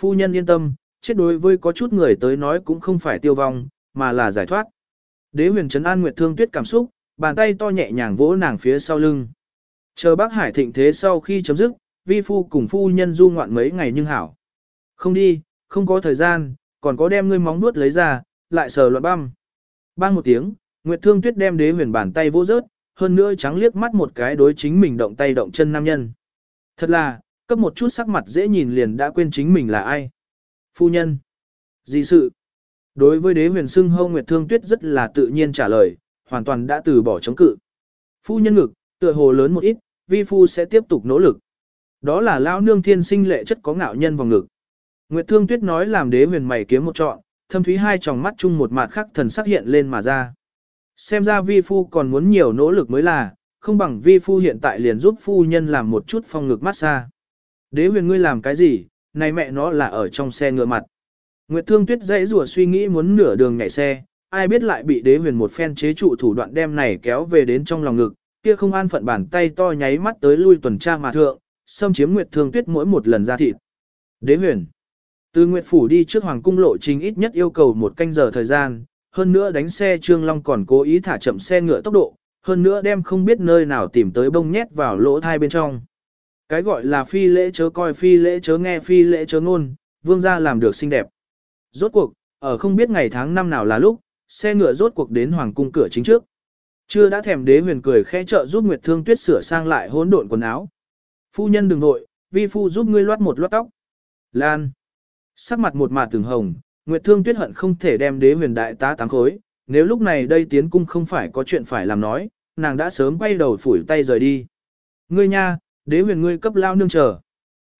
Phu nhân yên tâm, chết đối với có chút người tới nói cũng không phải tiêu vong, mà là giải thoát. Đế huyền trấn an Nguyệt Thương Tuyết cảm xúc, bàn tay to nhẹ nhàng vỗ nàng phía sau lưng. Chờ bác hải thịnh thế sau khi chấm dứt, vi phu cùng phu nhân du ngoạn mấy ngày nhưng hảo. Không đi, không có thời gian, còn có đem ngươi móng nuốt lấy ra, lại sờ loạn băm. Bang một tiếng, Nguyệt Thương Tuyết đem đế huyền bàn tay vỗ rớt, hơn nữa trắng liếc mắt một cái đối chính mình động tay động chân nam nhân. Thật là, cấp một chút sắc mặt dễ nhìn liền đã quên chính mình là ai. Phu nhân. Gì sự? Đối với đế huyền sưng hâu Nguyệt Thương Tuyết rất là tự nhiên trả lời, hoàn toàn đã từ bỏ chống cự. Phu nhân ngực, tựa hồ lớn một ít, vi phu sẽ tiếp tục nỗ lực. Đó là lão nương thiên sinh lệ chất có ngạo nhân vòng ngực. Nguyệt Thương Tuyết nói làm đế huyền mày kiếm một trọn, thâm thúy hai tròng mắt chung một mặt khắc thần sắc hiện lên mà ra. Xem ra vi phu còn muốn nhiều nỗ lực mới là, không bằng vi phu hiện tại liền giúp phu nhân làm một chút phong ngực massage. Đế huyền ngươi làm cái gì, này mẹ nó là ở trong xe ngựa mặt. Nguyệt Thương Tuyết dãy rủa suy nghĩ muốn nửa đường nhảy xe, ai biết lại bị đế huyền một phen chế trụ thủ đoạn đem này kéo về đến trong lòng ngực, kia không an phận bàn tay to nháy mắt tới lui tuần tra mà thượng, xâm chiếm Nguyệt Thương Tuyết mỗi một lần ra thịt. Đế huyền. Từ Nguyệt Phủ đi trước Hoàng Cung lộ trình ít nhất yêu cầu một canh giờ thời gian, hơn nữa đánh xe Trương Long còn cố ý thả chậm xe ngựa tốc độ, hơn nữa đem không biết nơi nào tìm tới bông nhét vào lỗ thai bên trong. Cái gọi là phi lễ chớ coi phi lễ chớ nghe phi lễ chớ ngôn, vương gia làm được xinh đẹp. Rốt cuộc, ở không biết ngày tháng năm nào là lúc, xe ngựa rốt cuộc đến hoàng cung cửa chính trước. Chưa đã thèm đế huyền cười khẽ trợ giúp Nguyệt Thương Tuyết sửa sang lại hỗn độn quần áo. Phu nhân đừng nội, vi phu giúp ngươi loát một loát tóc. Lan. Sắc mặt một mạt từng hồng, Nguyệt Thương Tuyết hận không thể đem đế huyền đại tá tám khối, nếu lúc này đây tiến cung không phải có chuyện phải làm nói, nàng đã sớm quay đầu phủi tay rời đi. Ngươi nha, đế huyền ngươi cấp lao nương chờ.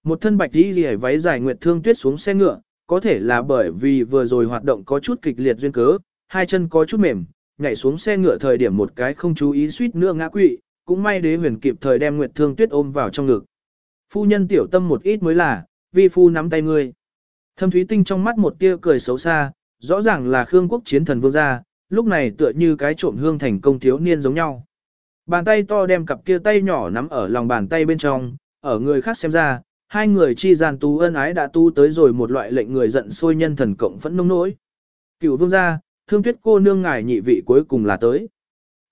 Một thân bạch đi rỉ váy dài Nguyệt Thương Tuyết xuống xe ngựa, có thể là bởi vì vừa rồi hoạt động có chút kịch liệt duyên cớ, hai chân có chút mềm, nhảy xuống xe ngựa thời điểm một cái không chú ý suýt nữa ngã quỵ, cũng may đế huyền kịp thời đem Nguyệt Thương Tuyết ôm vào trong ngực. Phu nhân tiểu tâm một ít mới là, vi phu nắm tay ngươi. Thâm Thúy Tinh trong mắt một tia cười xấu xa, rõ ràng là Khương quốc chiến thần vương gia, lúc này tựa như cái trộm hương thành công thiếu niên giống nhau. Bàn tay to đem cặp kia tay nhỏ nắm ở lòng bàn tay bên trong, ở người khác xem ra, hai người chi gian tú ân ái đã tu tới rồi một loại lệnh người giận sôi nhân thần cộng phẫn nông nỗi. Cựu vương gia, thương tuyết cô nương ngài nhị vị cuối cùng là tới.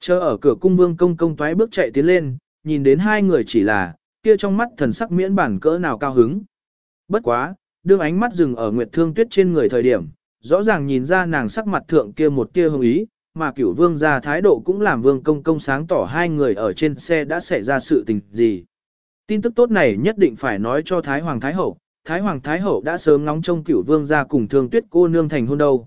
Chờ ở cửa cung vương công công toái bước chạy tiến lên, nhìn đến hai người chỉ là, kia trong mắt thần sắc miễn bản cỡ nào cao hứng. Bất quá, đương ánh mắt dừng ở Nguyệt Thương Tuyết trên người thời điểm, rõ ràng nhìn ra nàng sắc mặt thượng kia một tia hồng ý, mà cửu vương ra thái độ cũng làm vương công công sáng tỏ hai người ở trên xe đã xảy ra sự tình gì. Tin tức tốt này nhất định phải nói cho Thái Hoàng Thái Hậu, Thái Hoàng Thái Hậu đã sớm ngóng trông cửu vương ra cùng thương tuyết cô nương thành hôn đâu.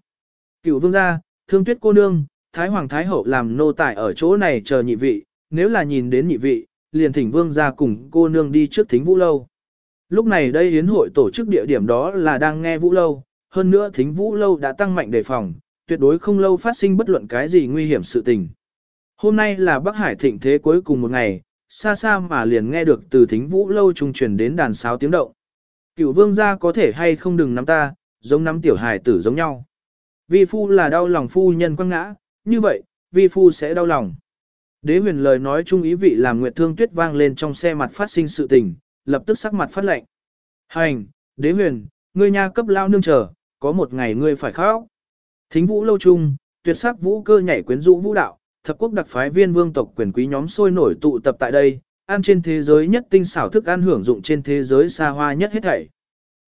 Cửu vương ra, thương tuyết cô nương, Thái Hoàng Thái Hậu làm nô tài ở chỗ này chờ nhị vị, nếu là nhìn đến nhị vị, liền thỉnh vương ra cùng cô nương đi trước thính vũ lâu. Lúc này đây hiến hội tổ chức địa điểm đó là đang nghe vũ lâu, hơn nữa thính vũ lâu đã tăng mạnh đề phòng, tuyệt đối không lâu phát sinh bất luận cái gì nguy hiểm sự tình. Hôm nay là Bắc Hải thịnh thế cuối cùng một ngày, xa xa mà liền nghe được từ thính vũ lâu trung truyền đến đàn sáo tiếng động. Cựu vương gia có thể hay không đừng nắm ta, giống nắm tiểu hải tử giống nhau. Vi phu là đau lòng phu nhân quăng ngã, như vậy, vi phu sẽ đau lòng. Đế huyền lời nói chung ý vị làm Nguyệt Thương Tuyết vang lên trong xe mặt phát sinh sự tình, lập tức sắc mặt phát lệnh. Hành, đế huyền, ngươi nha cấp lao nương chờ, có một ngày ngươi phải khóc. Thính vũ lâu trung tuyệt sắc vũ cơ nhảy quyến rũ vũ đạo, thập quốc đặc phái viên vương tộc quyền quý nhóm sôi nổi tụ tập tại đây, ăn trên thế giới nhất tinh xảo thức ăn hưởng dụng trên thế giới xa hoa nhất hết thảy.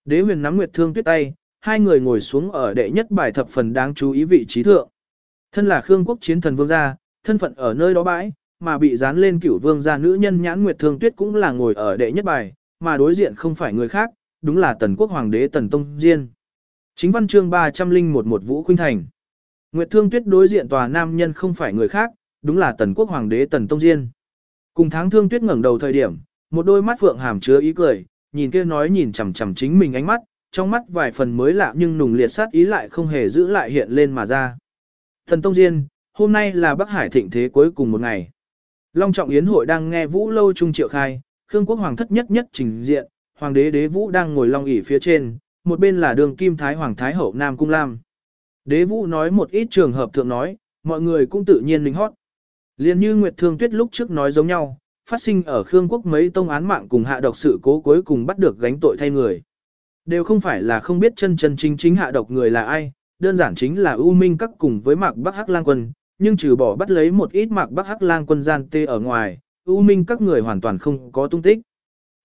Đế huyền nắm nguyệt thương tuyết tay, hai người ngồi xuống ở đệ nhất bài thập phần đáng chú ý vị trí thượng. Thân là Khương quốc chiến thần vương gia, thân phận ở nơi đó bãi, mà bị dán lên cửu vương gia nữ nhân nhãn nguyệt thương tuyết cũng là ngồi ở đệ nhất bài, mà đối diện không phải người khác, đúng là tần quốc hoàng đế tần tông diên. Chính văn chương 301 một Vũ Khuynh Thành. Nguyệt Thương Tuyết đối diện tòa nam nhân không phải người khác, đúng là tần quốc hoàng đế tần tông diên. Cùng tháng Thương Tuyết ngẩng đầu thời điểm, một đôi mắt phượng hàm chứa ý cười, nhìn kia nói nhìn chằm chằm chính mình ánh mắt, trong mắt vài phần mới lạ nhưng nùng liệt sát ý lại không hề giữ lại hiện lên mà ra. Thần Tông Diên, hôm nay là Bắc Hải thịnh thế cuối cùng một ngày. Long trọng yến hội đang nghe Vũ Lâu Trung Triệu khai, Khương quốc hoàng thất nhất nhất trình diện, hoàng đế đế Vũ đang ngồi long ỷ phía trên, một bên là đường kim thái hoàng thái hậu Nam Cung Lam. Đế Vũ nói một ít trường hợp thượng nói, mọi người cũng tự nhiên linh hót. Liên như Nguyệt Thương Tuyết lúc trước nói giống nhau, phát sinh ở Khương quốc mấy tông án mạng cùng hạ độc sự cố cuối cùng bắt được gánh tội thay người. Đều không phải là không biết chân chân chính chính hạ độc người là ai, đơn giản chính là ưu Minh các cùng với Mạc Bắc Hắc Lang quân, nhưng trừ bỏ bắt lấy một ít Mạc Bắc Hắc Lang quân gian tê ở ngoài, ưu Minh các người hoàn toàn không có tung tích.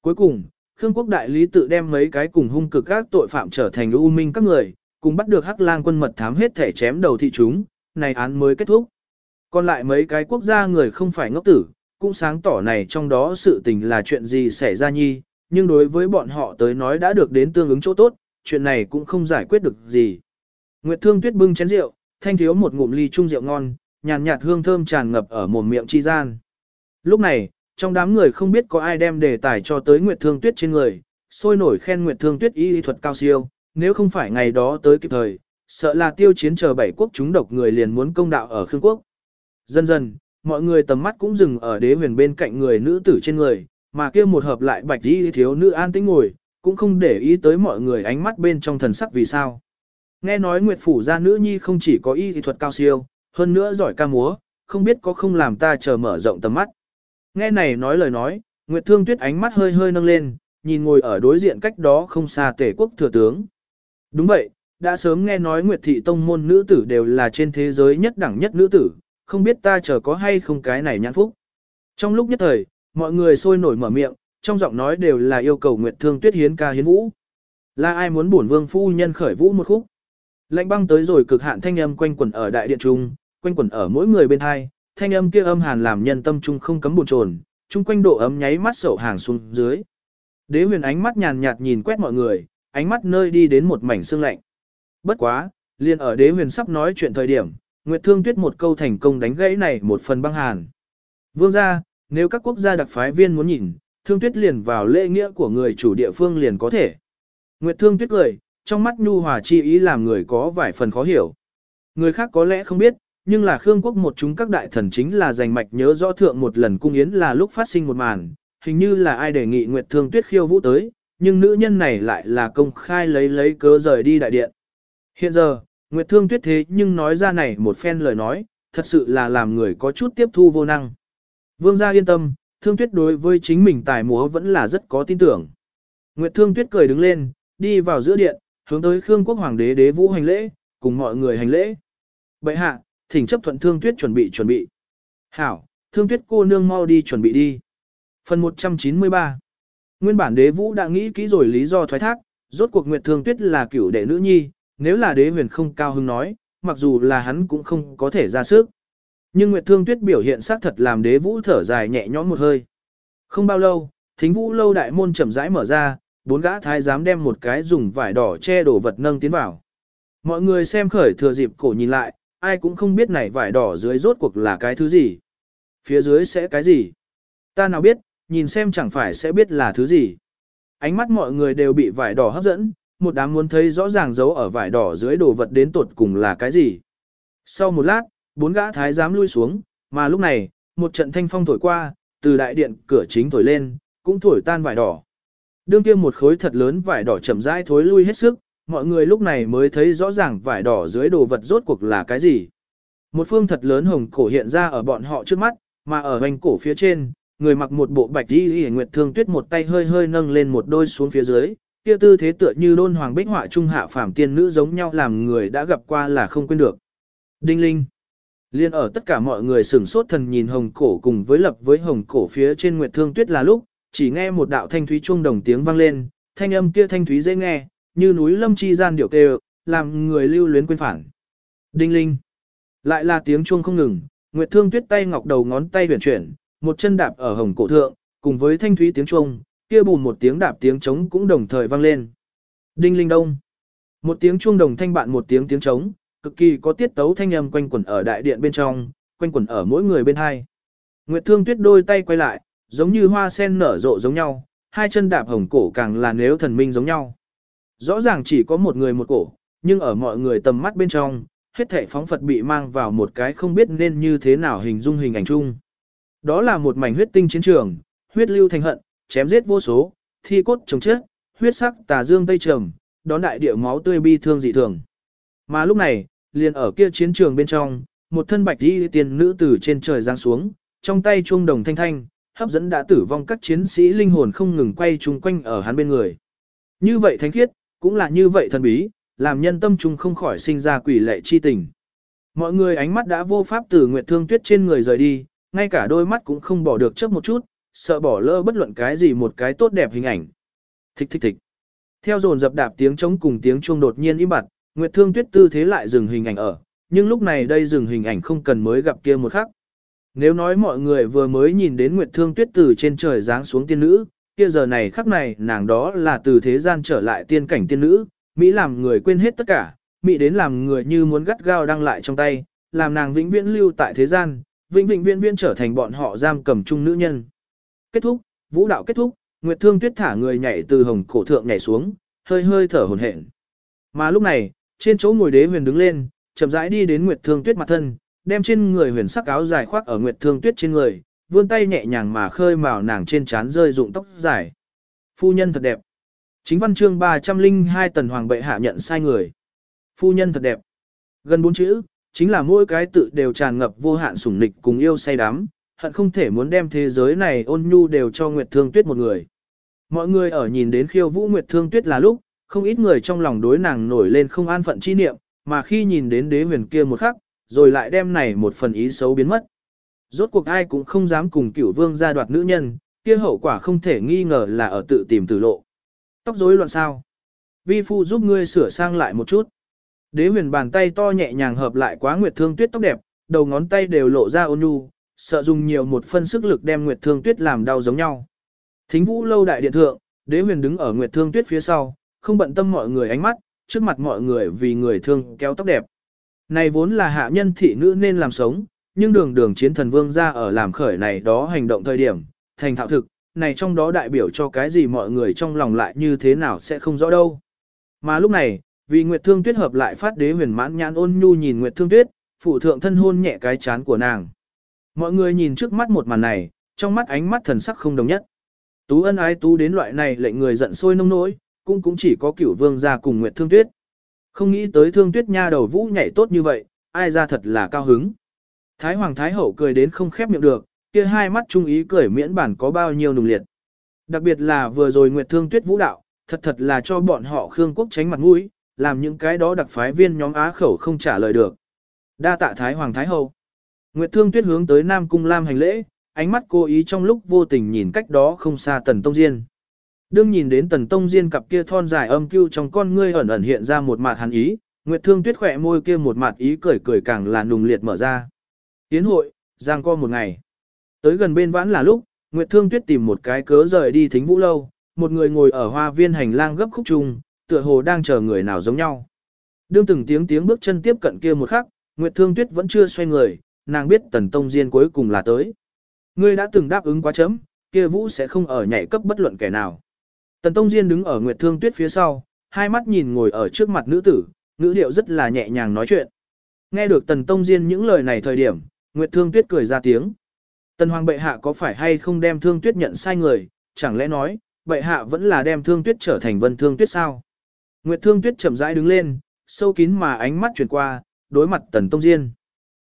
Cuối cùng, Khương quốc đại lý tự đem mấy cái cùng hung cực các tội phạm trở thành ưu Minh các người, cùng bắt được Hắc Lang quân mật thám hết thể chém đầu thị chúng, này án mới kết thúc. Còn lại mấy cái quốc gia người không phải ngốc tử, cũng sáng tỏ này trong đó sự tình là chuyện gì xảy ra nhi, nhưng đối với bọn họ tới nói đã được đến tương ứng chỗ tốt, chuyện này cũng không giải quyết được gì. Nguyệt Thương Tuyết bưng chén rượu, thanh thiếu một ngụm ly chung rượu ngon, nhàn nhạt hương thơm tràn ngập ở mồm miệng chi gian. Lúc này, trong đám người không biết có ai đem đề tài cho tới Nguyệt Thương Tuyết trên người, sôi nổi khen Nguyệt Thương Tuyết y thuật cao siêu, nếu không phải ngày đó tới kịp thời, sợ là tiêu chiến chờ bảy quốc chúng độc người liền muốn công đạo ở Khương Quốc. Dần dần, mọi người tầm mắt cũng dừng ở đế huyền bên cạnh người nữ tử trên người, mà kia một hợp lại bạch y thiếu nữ an tĩnh ngồi, cũng không để ý tới mọi người ánh mắt bên trong thần sắc vì sao. Nghe nói Nguyệt Phủ gia nữ nhi không chỉ có y thuật cao siêu, hơn nữa giỏi ca múa, không biết có không làm ta chờ mở rộng tầm mắt. Nghe này nói lời nói, Nguyệt Thương Tuyết ánh mắt hơi hơi nâng lên, nhìn ngồi ở đối diện cách đó không xa tể quốc thừa tướng. Đúng vậy, đã sớm nghe nói Nguyệt Thị Tông môn nữ tử đều là trên thế giới nhất đẳng nhất nữ tử, không biết ta chờ có hay không cái này nhãn phúc. Trong lúc nhất thời, mọi người sôi nổi mở miệng, trong giọng nói đều là yêu cầu Nguyệt Thương Tuyết hiến ca hiến vũ. Là ai muốn bổn vương phu nhân khởi vũ một khúc? Lạnh băng tới rồi cực hạn thanh âm quanh quẩn ở đại điện trung, quanh quẩn ở mỗi người bên hai, thanh âm kia âm hàn làm nhân tâm trung không cấm buồn chồn, chung quanh độ ấm nháy mắt sổ hàng xuống dưới. Đế huyền ánh mắt nhàn nhạt nhìn quét mọi người, ánh mắt nơi đi đến một mảnh xương lạnh. Bất quá, liền ở đế huyền sắp nói chuyện thời điểm, Nguyệt Thương Tuyết một câu thành công đánh gãy này một phần băng hàn. Vương gia, nếu các quốc gia đặc phái viên muốn nhìn, Thương Tuyết liền vào lễ nghĩa của người chủ địa phương liền có thể. Nguyệt Thương Tuyết cười, trong mắt nhu hòa chi ý làm người có vài phần khó hiểu. Người khác có lẽ không biết, nhưng là Khương quốc một chúng các đại thần chính là giành mạch nhớ rõ thượng một lần cung yến là lúc phát sinh một màn, hình như là ai đề nghị Nguyệt Thương Tuyết khiêu vũ tới, nhưng nữ nhân này lại là công khai lấy lấy cớ rời đi đại điện. Hiện giờ, Nguyệt Thương Tuyết thế nhưng nói ra này một phen lời nói, thật sự là làm người có chút tiếp thu vô năng. Vương gia yên tâm, Thương Tuyết đối với chính mình tài múa vẫn là rất có tin tưởng. Nguyệt Thương Tuyết cười đứng lên, đi vào giữa điện, hướng tới Khương Quốc Hoàng đế đế vũ hành lễ, cùng mọi người hành lễ. Bệ hạ, thỉnh chấp thuận Thương Tuyết chuẩn bị chuẩn bị. Hảo, Thương Tuyết cô nương mau đi chuẩn bị đi. Phần 193 Nguyên bản đế vũ đã nghĩ kỹ rồi lý do thoái thác, rốt cuộc Nguyệt Thương Tuyết là cửu đệ nữ nhi, nếu là đế huyền không cao hứng nói, mặc dù là hắn cũng không có thể ra sức. Nhưng Nguyệt Thương Tuyết biểu hiện xác thật làm đế vũ thở dài nhẹ nhõm một hơi. Không bao lâu, thính vũ lâu đại môn chậm rãi mở ra, bốn gã thái giám đem một cái dùng vải đỏ che đổ vật nâng tiến vào. Mọi người xem khởi thừa dịp cổ nhìn lại, ai cũng không biết này vải đỏ dưới rốt cuộc là cái thứ gì. Phía dưới sẽ cái gì? Ta nào biết, nhìn xem chẳng phải sẽ biết là thứ gì. Ánh mắt mọi người đều bị vải đỏ hấp dẫn, một đám muốn thấy rõ ràng dấu ở vải đỏ dưới đồ vật đến tột cùng là cái gì. Sau một lát, bốn gã thái giám lui xuống, mà lúc này, một trận thanh phong thổi qua, từ đại điện cửa chính thổi lên, cũng thổi tan vải đỏ. Đương kia một khối thật lớn vải đỏ chậm rãi thối lui hết sức, mọi người lúc này mới thấy rõ ràng vải đỏ dưới đồ vật rốt cuộc là cái gì. Một phương thật lớn hồng cổ hiện ra ở bọn họ trước mắt, mà ở hoành cổ phía trên, người mặc một bộ bạch y nguyệt thương tuyết một tay hơi hơi nâng lên một đôi xuống phía dưới, kia tư thế tựa như đôn hoàng bích họa trung hạ phàm tiên nữ giống nhau làm người đã gặp qua là không quên được. Đinh linh. Liên ở tất cả mọi người sửng sốt thần nhìn hồng cổ cùng với lập với hồng cổ phía trên nguyệt thương tuyết là lúc, chỉ nghe một đạo thanh thúy chuông đồng tiếng vang lên, thanh âm kia thanh thúy dễ nghe, như núi lâm chi gian điệu tê làm người lưu luyến quên phản. Đinh linh. Lại là tiếng chuông không ngừng, nguyệt thương tuyết tay ngọc đầu ngón tay huyền chuyển, một chân đạp ở hồng cổ thượng, cùng với thanh thúy tiếng chuông, kia bùn một tiếng đạp tiếng trống cũng đồng thời vang lên. Đinh linh đông. Một tiếng chuông đồng thanh bạn một tiếng tiếng trống, cực kỳ có tiết tấu thanh âm quanh quẩn ở đại điện bên trong, quanh quẩn ở mỗi người bên hai. Nguyệt Thương Tuyết đôi tay quay lại, giống như hoa sen nở rộ giống nhau, hai chân đạp hồng cổ càng là nếu thần minh giống nhau. Rõ ràng chỉ có một người một cổ, nhưng ở mọi người tầm mắt bên trong, hết thảy phóng Phật bị mang vào một cái không biết nên như thế nào hình dung hình ảnh chung. Đó là một mảnh huyết tinh chiến trường, huyết lưu thành hận, chém giết vô số, thi cốt chồng chết, huyết sắc tà dương tây trầm, đón đại địa máu tươi bi thương dị thường. Mà lúc này, liền ở kia chiến trường bên trong, một thân bạch y tiền nữ tử trên trời giáng xuống, trong tay chuông đồng thanh thanh, hấp dẫn đã tử vong các chiến sĩ linh hồn không ngừng quay chung quanh ở hắn bên người. Như vậy thánh khiết, cũng là như vậy thần bí, làm nhân tâm trung không khỏi sinh ra quỷ lệ chi tình. Mọi người ánh mắt đã vô pháp từ Nguyệt Thương Tuyết trên người rời đi, ngay cả đôi mắt cũng không bỏ được chớp một chút, sợ bỏ lỡ bất luận cái gì một cái tốt đẹp hình ảnh. Thích thích thích. Theo dồn dập đạp tiếng trống cùng tiếng chuông đột nhiên im bặt, Nguyệt Thương Tuyết tư thế lại dừng hình ảnh ở, nhưng lúc này đây dừng hình ảnh không cần mới gặp kia một khắc. Nếu nói mọi người vừa mới nhìn đến Nguyệt Thương Tuyết từ trên trời giáng xuống tiên nữ, kia giờ này khắc này nàng đó là từ thế gian trở lại tiên cảnh tiên nữ, Mỹ làm người quên hết tất cả, Mỹ đến làm người như muốn gắt gao đăng lại trong tay, làm nàng vĩnh viễn lưu tại thế gian, vĩnh vĩnh viễn viễn trở thành bọn họ giam cầm chung nữ nhân. Kết thúc, vũ đạo kết thúc, Nguyệt Thương Tuyết thả người nhảy từ hồng cổ thượng nhảy xuống, hơi hơi thở hổn hển. Mà lúc này, trên chỗ ngồi đế huyền đứng lên, chậm rãi đi đến Nguyệt Thương Tuyết mặt thân, đem trên người huyền sắc áo dài khoác ở Nguyệt Thương Tuyết trên người, vươn tay nhẹ nhàng mà khơi màu nàng trên trán rơi rụng tóc dài. Phu nhân thật đẹp. Chính văn chương 302 tần hoàng bệ hạ nhận sai người. Phu nhân thật đẹp. Gần bốn chữ, chính là mỗi cái tự đều tràn ngập vô hạn sủng nịch cùng yêu say đắm, hận không thể muốn đem thế giới này ôn nhu đều cho Nguyệt Thương Tuyết một người. Mọi người ở nhìn đến khiêu vũ Nguyệt Thương Tuyết là lúc, không ít người trong lòng đối nàng nổi lên không an phận chi niệm, mà khi nhìn đến đế huyền kia một khắc, rồi lại đem này một phần ý xấu biến mất. Rốt cuộc ai cũng không dám cùng cửu vương gia đoạt nữ nhân, kia hậu quả không thể nghi ngờ là ở tự tìm tử lộ. Tóc rối loạn sao? Vi phu giúp ngươi sửa sang lại một chút. Đế huyền bàn tay to nhẹ nhàng hợp lại quá Nguyệt Thương Tuyết tóc đẹp, đầu ngón tay đều lộ ra ôn nhu, sợ dùng nhiều một phân sức lực đem Nguyệt Thương Tuyết làm đau giống nhau. Thính Vũ lâu đại điện thượng, Đế huyền đứng ở Nguyệt Thương Tuyết phía sau, không bận tâm mọi người ánh mắt, trước mặt mọi người vì người thương kéo tóc đẹp. Này vốn là hạ nhân thị nữ nên làm sống, nhưng đường đường chiến thần vương ra ở làm khởi này đó hành động thời điểm, thành thạo thực, này trong đó đại biểu cho cái gì mọi người trong lòng lại như thế nào sẽ không rõ đâu. Mà lúc này, vì Nguyệt Thương Tuyết hợp lại phát đế huyền mãn nhãn ôn nhu nhìn Nguyệt Thương Tuyết, phụ thượng thân hôn nhẹ cái chán của nàng. Mọi người nhìn trước mắt một màn này, trong mắt ánh mắt thần sắc không đồng nhất. Tú ân ái tú đến loại này lệnh người giận sôi nông nỗi, cũng cũng chỉ có cửu vương ra cùng Nguyệt Thương Tuyết. Không nghĩ tới Thương Tuyết nha đầu vũ nhảy tốt như vậy, ai ra thật là cao hứng. Thái Hoàng Thái Hậu cười đến không khép miệng được, kia hai mắt trung ý cười miễn bản có bao nhiêu nùng liệt. Đặc biệt là vừa rồi Nguyệt Thương Tuyết vũ đạo, thật thật là cho bọn họ Khương Quốc tránh mặt mũi, làm những cái đó đặc phái viên nhóm Á khẩu không trả lời được. Đa tạ Thái Hoàng Thái Hậu. Nguyệt Thương Tuyết hướng tới Nam Cung Lam hành lễ, ánh mắt cô ý trong lúc vô tình nhìn cách đó không xa Tần Tông Diên. Đương nhìn đến Tần Tông Diên cặp kia thon dài âm cưu trong con ngươi ẩn ẩn hiện ra một mặt hắn ý, Nguyệt Thương Tuyết khỏe môi kia một mặt ý cười cười càng là nùng liệt mở ra. Tiến hội, giang co một ngày. Tới gần bên vãn là lúc, Nguyệt Thương Tuyết tìm một cái cớ rời đi thính vũ lâu, một người ngồi ở hoa viên hành lang gấp khúc trùng, tựa hồ đang chờ người nào giống nhau. Đương từng tiếng tiếng bước chân tiếp cận kia một khắc, Nguyệt Thương Tuyết vẫn chưa xoay người, nàng biết Tần Tông Diên cuối cùng là tới. Ngươi đã từng đáp ứng quá chấm, kia vũ sẽ không ở nhảy cấp bất luận kẻ nào. Tần Tông Diên đứng ở Nguyệt Thương Tuyết phía sau, hai mắt nhìn ngồi ở trước mặt nữ tử, ngữ điệu rất là nhẹ nhàng nói chuyện. Nghe được Tần Tông Diên những lời này thời điểm, Nguyệt Thương Tuyết cười ra tiếng. Tần Hoàng bệ hạ có phải hay không đem Thương Tuyết nhận sai người, chẳng lẽ nói, bệ hạ vẫn là đem Thương Tuyết trở thành Vân Thương Tuyết sao? Nguyệt Thương Tuyết chậm rãi đứng lên, sâu kín mà ánh mắt chuyển qua, đối mặt Tần Tông Diên.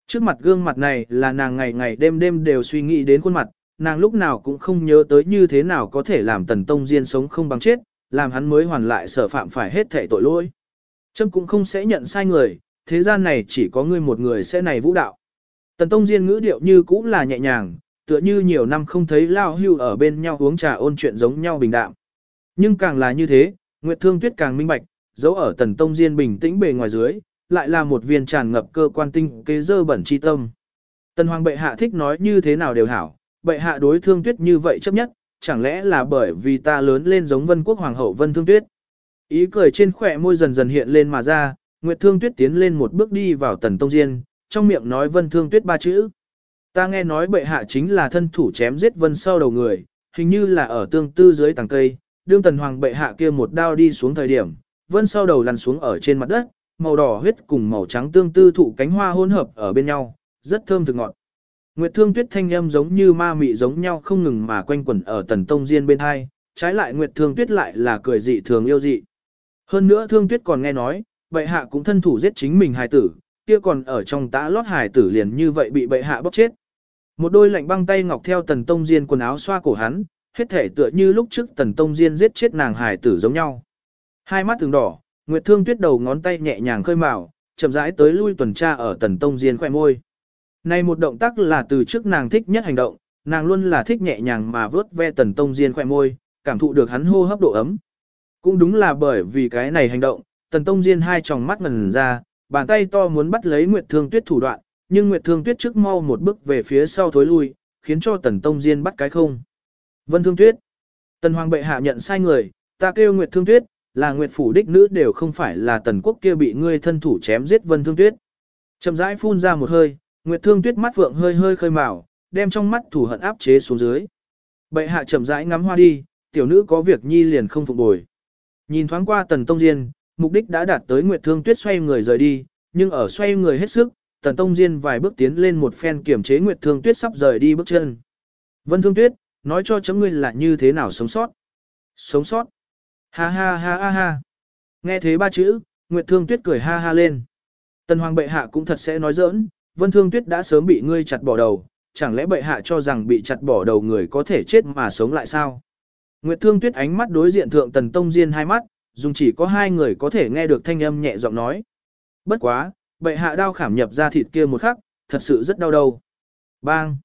Trước mặt gương mặt này là nàng ngày ngày đêm đêm đều suy nghĩ đến khuôn mặt, nàng lúc nào cũng không nhớ tới như thế nào có thể làm Tần Tông Diên sống không bằng chết, làm hắn mới hoàn lại sở phạm phải hết thảy tội lỗi. Trâm cũng không sẽ nhận sai người, thế gian này chỉ có ngươi một người sẽ này vũ đạo. Tần Tông Diên ngữ điệu như cũng là nhẹ nhàng, tựa như nhiều năm không thấy lao hưu ở bên nhau uống trà ôn chuyện giống nhau bình đạm. Nhưng càng là như thế, Nguyệt Thương Tuyết càng minh bạch, dấu ở Tần Tông Diên bình tĩnh bề ngoài dưới, lại là một viên tràn ngập cơ quan tinh kế dơ bẩn chi tâm. Tần Hoàng bệ hạ thích nói như thế nào đều hảo, bệ hạ đối Thương Tuyết như vậy chấp nhất, chẳng lẽ là bởi vì ta lớn lên giống Vân Quốc Hoàng hậu Vân Thương Tuyết. Ý cười trên khỏe môi dần dần hiện lên mà ra, Nguyệt Thương Tuyết tiến lên một bước đi vào Tần Tông Diên, trong miệng nói Vân Thương Tuyết ba chữ. Ta nghe nói bệ hạ chính là thân thủ chém giết Vân sau đầu người, hình như là ở tương tư dưới tàng cây, đương Tần Hoàng bệ hạ kia một đao đi xuống thời điểm, Vân sau đầu lăn xuống ở trên mặt đất, màu đỏ huyết cùng màu trắng tương tư thụ cánh hoa hỗn hợp ở bên nhau, rất thơm thực ngọt. Nguyệt Thương Tuyết thanh âm giống như ma mị giống nhau không ngừng mà quanh quẩn ở Tần Tông Diên bên hai, trái lại Nguyệt Thương Tuyết lại là cười dị thường yêu dị. Hơn nữa Thương Tuyết còn nghe nói, bệ hạ cũng thân thủ giết chính mình hài tử, kia còn ở trong tã lót hải tử liền như vậy bị bệ hạ bóp chết. Một đôi lạnh băng tay ngọc theo Tần Tông Diên quần áo xoa cổ hắn, hết thể tựa như lúc trước Tần Tông Diên giết chết nàng hải tử giống nhau. Hai mắt từng đỏ, Nguyệt Thương Tuyết đầu ngón tay nhẹ nhàng khơi mào, chậm rãi tới lui tuần tra ở Tần Tông Diên khoe môi. Này một động tác là từ trước nàng thích nhất hành động, nàng luôn là thích nhẹ nhàng mà vớt ve Tần Tông Diên khoe môi, cảm thụ được hắn hô hấp độ ấm. Cũng đúng là bởi vì cái này hành động, Tần Tông Diên hai tròng mắt ngần ra, bàn tay to muốn bắt lấy Nguyệt Thương Tuyết thủ đoạn, nhưng Nguyệt Thương Tuyết trước mau một bước về phía sau thối lui, khiến cho Tần Tông Diên bắt cái không. Vân Thương Tuyết. Tần Hoàng bệ hạ nhận sai người, ta kêu Nguyệt Thương Tuyết, là Nguyệt phủ đích nữ đều không phải là Tần Quốc kia bị ngươi thân thủ chém giết Vân Thương Tuyết. Chậm rãi phun ra một hơi, Nguyệt Thương Tuyết mắt vượng hơi hơi khơi mào, đem trong mắt thủ hận áp chế xuống dưới. Bệ hạ chậm rãi ngắm hoa đi, tiểu nữ có việc nhi liền không phục bồi. Nhìn thoáng qua Tần Tông Diên, mục đích đã đạt tới Nguyệt Thương Tuyết xoay người rời đi, nhưng ở xoay người hết sức, Tần Tông Diên vài bước tiến lên một phen kiểm chế Nguyệt Thương Tuyết sắp rời đi bước chân. Vân Thương Tuyết, nói cho chấm ngươi là như thế nào sống sót. Sống sót. Ha ha ha ha ha. Nghe thế ba chữ, Nguyệt Thương Tuyết cười ha ha lên. Tần Hoàng bệ hạ cũng thật sẽ nói giỡn, Vân Thương Tuyết đã sớm bị ngươi chặt bỏ đầu, chẳng lẽ bệ hạ cho rằng bị chặt bỏ đầu người có thể chết mà sống lại sao? Nguyệt Thương Tuyết ánh mắt đối diện thượng Tần Tông Diên hai mắt, dùng chỉ có hai người có thể nghe được thanh âm nhẹ giọng nói. Bất quá, bệ hạ đao khảm nhập ra thịt kia một khắc, thật sự rất đau đầu. Bang!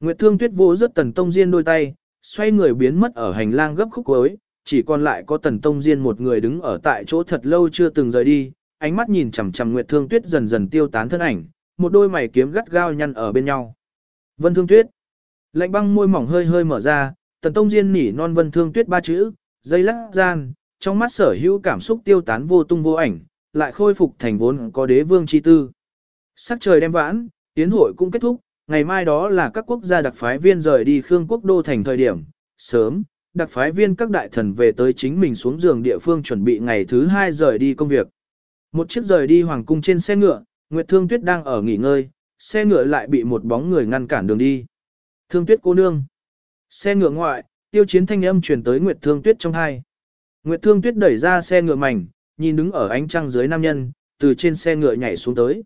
Nguyệt Thương Tuyết vô rất Tần Tông Diên đôi tay, xoay người biến mất ở hành lang gấp khúc cuối, chỉ còn lại có Tần Tông Diên một người đứng ở tại chỗ thật lâu chưa từng rời đi, ánh mắt nhìn chằm chằm Nguyệt Thương Tuyết dần dần tiêu tán thân ảnh, một đôi mày kiếm gắt gao nhăn ở bên nhau. Vân Thương Tuyết. Lạnh băng môi mỏng hơi hơi mở ra, Tần Tông Diên nỉ non Vân Thương Tuyết ba chữ, dây lắc gian, trong mắt sở hữu cảm xúc tiêu tán vô tung vô ảnh, lại khôi phục thành vốn có đế vương chi tư. Sắc trời đem vãn, tiến hội cũng kết thúc, ngày mai đó là các quốc gia đặc phái viên rời đi Khương quốc đô thành thời điểm, sớm, đặc phái viên các đại thần về tới chính mình xuống giường địa phương chuẩn bị ngày thứ hai rời đi công việc. Một chiếc rời đi hoàng cung trên xe ngựa, Nguyệt Thương Tuyết đang ở nghỉ ngơi, xe ngựa lại bị một bóng người ngăn cản đường đi. Thương Tuyết cô nương. Xe ngựa ngoại, tiêu chiến thanh âm truyền tới Nguyệt Thương Tuyết trong hai. Nguyệt Thương Tuyết đẩy ra xe ngựa mảnh, nhìn đứng ở ánh trăng dưới nam nhân, từ trên xe ngựa nhảy xuống tới.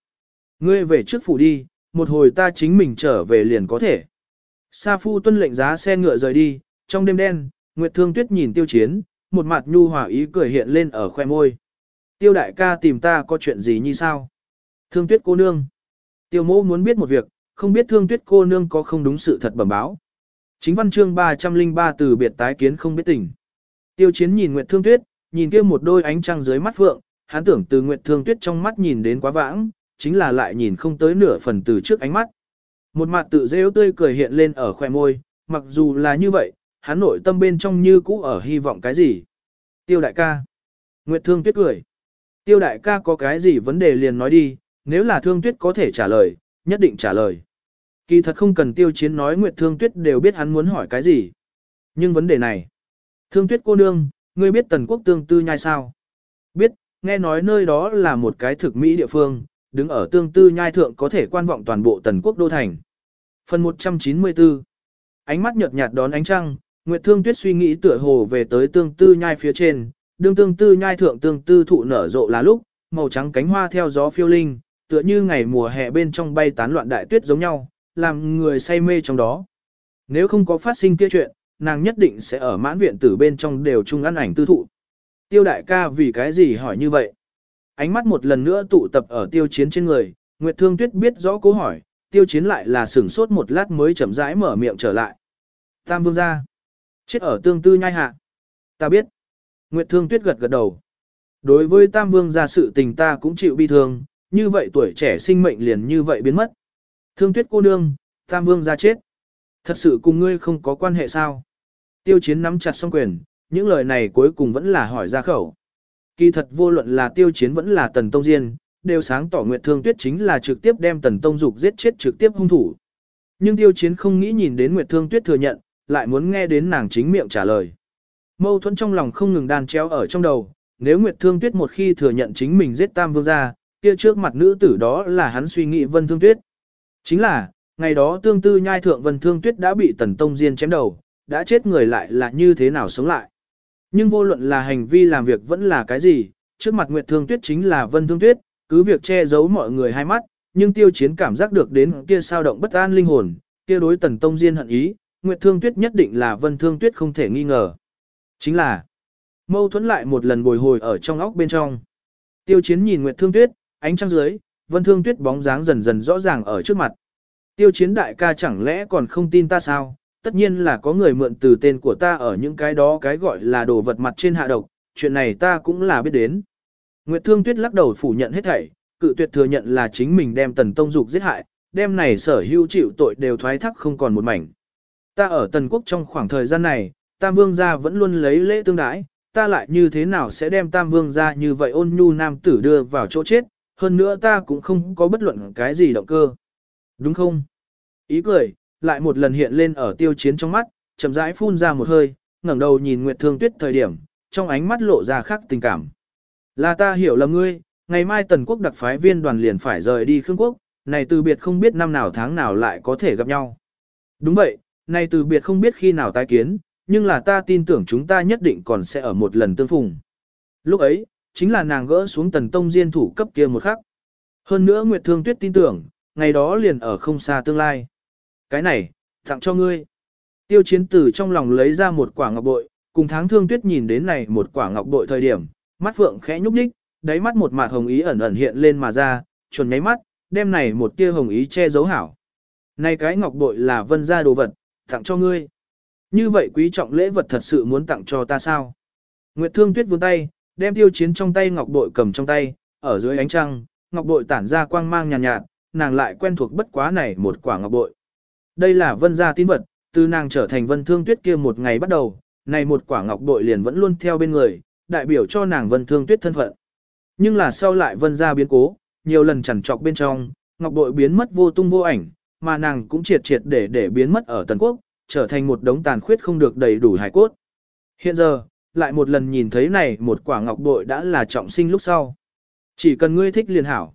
Ngươi về trước phủ đi, một hồi ta chính mình trở về liền có thể. Sa Phu tuân lệnh giá xe ngựa rời đi, trong đêm đen, Nguyệt Thương Tuyết nhìn tiêu chiến, một mặt nhu hòa ý cười hiện lên ở khoe môi. Tiêu đại ca tìm ta có chuyện gì như sao? Thương Tuyết cô nương. Tiêu mô muốn biết một việc, không biết Thương Tuyết cô nương có không đúng sự thật bẩm báo. Chính văn chương 303 từ biệt tái kiến không biết tình. Tiêu chiến nhìn Nguyệt Thương Tuyết, nhìn kia một đôi ánh trăng dưới mắt phượng, hắn tưởng từ Nguyệt Thương Tuyết trong mắt nhìn đến quá vãng, chính là lại nhìn không tới nửa phần từ trước ánh mắt. Một mặt tự rêu tươi cười hiện lên ở khóe môi, mặc dù là như vậy, hắn nội tâm bên trong như cũ ở hy vọng cái gì. Tiêu đại ca. Nguyệt Thương Tuyết cười. Tiêu đại ca có cái gì vấn đề liền nói đi, nếu là Thương Tuyết có thể trả lời, nhất định trả lời. Kỳ thật không cần tiêu chiến nói Nguyệt Thương Tuyết đều biết hắn muốn hỏi cái gì. Nhưng vấn đề này. Thương Tuyết cô nương, ngươi biết tần quốc tương tư nhai sao? Biết, nghe nói nơi đó là một cái thực mỹ địa phương, đứng ở tương tư nhai thượng có thể quan vọng toàn bộ tần quốc đô thành. Phần 194 Ánh mắt nhợt nhạt đón ánh trăng, Nguyệt Thương Tuyết suy nghĩ tựa hồ về tới tương tư nhai phía trên, đương tương tư nhai thượng tương tư thụ nở rộ là lúc, màu trắng cánh hoa theo gió phiêu linh, tựa như ngày mùa hè bên trong bay tán loạn đại tuyết giống nhau, làm người say mê trong đó. Nếu không có phát sinh kia chuyện, nàng nhất định sẽ ở mãn viện tử bên trong đều chung ăn ảnh tư thụ. Tiêu đại ca vì cái gì hỏi như vậy? Ánh mắt một lần nữa tụ tập ở tiêu chiến trên người, Nguyệt Thương Tuyết biết rõ câu hỏi, tiêu chiến lại là sửng sốt một lát mới chậm rãi mở miệng trở lại. Tam vương gia. Chết ở tương tư nhai hạ. Ta biết. Nguyệt Thương Tuyết gật gật đầu. Đối với Tam Vương gia sự tình ta cũng chịu bi thương, như vậy tuổi trẻ sinh mệnh liền như vậy biến mất. Thương Tuyết cô nương, Tam Vương gia chết. Thật sự cùng ngươi không có quan hệ sao? Tiêu chiến nắm chặt song quyền, những lời này cuối cùng vẫn là hỏi ra khẩu. Kỳ thật vô luận là tiêu chiến vẫn là tần tông diên, đều sáng tỏ Nguyệt Thương Tuyết chính là trực tiếp đem tần tông dục giết chết trực tiếp hung thủ. Nhưng tiêu chiến không nghĩ nhìn đến Nguyệt Thương Tuyết thừa nhận, lại muốn nghe đến nàng chính miệng trả lời. Mâu thuẫn trong lòng không ngừng đan treo ở trong đầu, nếu Nguyệt Thương Tuyết một khi thừa nhận chính mình giết Tam Vương gia, kia trước mặt nữ tử đó là hắn suy nghĩ Vân Thương Tuyết. Chính là, ngày đó tương tư nhai thượng Vân Thương Tuyết đã bị Tần Tông Diên chém đầu, đã chết người lại là như thế nào sống lại. Nhưng vô luận là hành vi làm việc vẫn là cái gì, trước mặt Nguyệt Thương Tuyết chính là Vân Thương Tuyết, cứ việc che giấu mọi người hai mắt, nhưng tiêu chiến cảm giác được đến kia sao động bất an linh hồn, kia đối Tần Tông Diên hận ý, Nguyệt Thương Tuyết nhất định là Vân Thương Tuyết không thể nghi ngờ. Chính là, Mâu thuẫn lại một lần bồi hồi ở trong óc bên trong. Tiêu chiến nhìn Nguyệt Thương Tuyết, ánh trăng dưới, Vân Thương Tuyết bóng dáng dần dần rõ ràng ở trước mặt. Tiêu chiến đại ca chẳng lẽ còn không tin ta sao? Tất nhiên là có người mượn từ tên của ta ở những cái đó cái gọi là đồ vật mặt trên hạ độc, chuyện này ta cũng là biết đến. Nguyệt Thương Tuyết lắc đầu phủ nhận hết thảy, cự tuyệt thừa nhận là chính mình đem Tần Tông Dục giết hại, đem này sở hữu chịu tội đều thoái thác không còn một mảnh. Ta ở Tần Quốc trong khoảng thời gian này, Tam Vương gia vẫn luôn lấy lễ tương đái, ta lại như thế nào sẽ đem Tam Vương gia như vậy ôn nhu nam tử đưa vào chỗ chết, hơn nữa ta cũng không có bất luận cái gì động cơ. Đúng không? Ý cười, lại một lần hiện lên ở tiêu chiến trong mắt, chậm rãi phun ra một hơi, ngẩng đầu nhìn Nguyệt Thương Tuyết thời điểm, trong ánh mắt lộ ra khác tình cảm. Là ta hiểu lầm ngươi, ngày mai Tần Quốc đặc phái viên đoàn liền phải rời đi Khương Quốc, này từ biệt không biết năm nào tháng nào lại có thể gặp nhau. Đúng vậy, này từ biệt không biết khi nào tái kiến, nhưng là ta tin tưởng chúng ta nhất định còn sẽ ở một lần tương phùng. Lúc ấy, chính là nàng gỡ xuống tần tông diên thủ cấp kia một khắc. Hơn nữa Nguyệt Thương Tuyết tin tưởng, ngày đó liền ở không xa tương lai. Cái này, tặng cho ngươi. Tiêu chiến tử trong lòng lấy ra một quả ngọc bội, cùng tháng thương tuyết nhìn đến này một quả ngọc bội thời điểm, mắt phượng khẽ nhúc nhích, đáy mắt một mạt hồng ý ẩn ẩn hiện lên mà ra, chuẩn nháy mắt, đem này một tia hồng ý che giấu hảo. Này cái ngọc bội là vân gia đồ vật, tặng cho ngươi. Như vậy quý trọng lễ vật thật sự muốn tặng cho ta sao? Nguyệt Thương Tuyết vươn tay, đem tiêu chiến trong tay ngọc bội cầm trong tay, ở dưới ánh trăng, ngọc bội tản ra quang mang nhàn nhạt, nhạt, nàng lại quen thuộc bất quá này một quả ngọc bội. Đây là vân gia tín vật, từ nàng trở thành vân thương tuyết kia một ngày bắt đầu, này một quả ngọc bội liền vẫn luôn theo bên người, đại biểu cho nàng vân thương tuyết thân phận. Nhưng là sau lại vân gia biến cố, nhiều lần chẳng trọc bên trong, ngọc bội biến mất vô tung vô ảnh, mà nàng cũng triệt triệt để để biến mất ở Tần Quốc, trở thành một đống tàn khuyết không được đầy đủ hải cốt. Hiện giờ, lại một lần nhìn thấy này một quả ngọc bội đã là trọng sinh lúc sau. Chỉ cần ngươi thích liền hảo.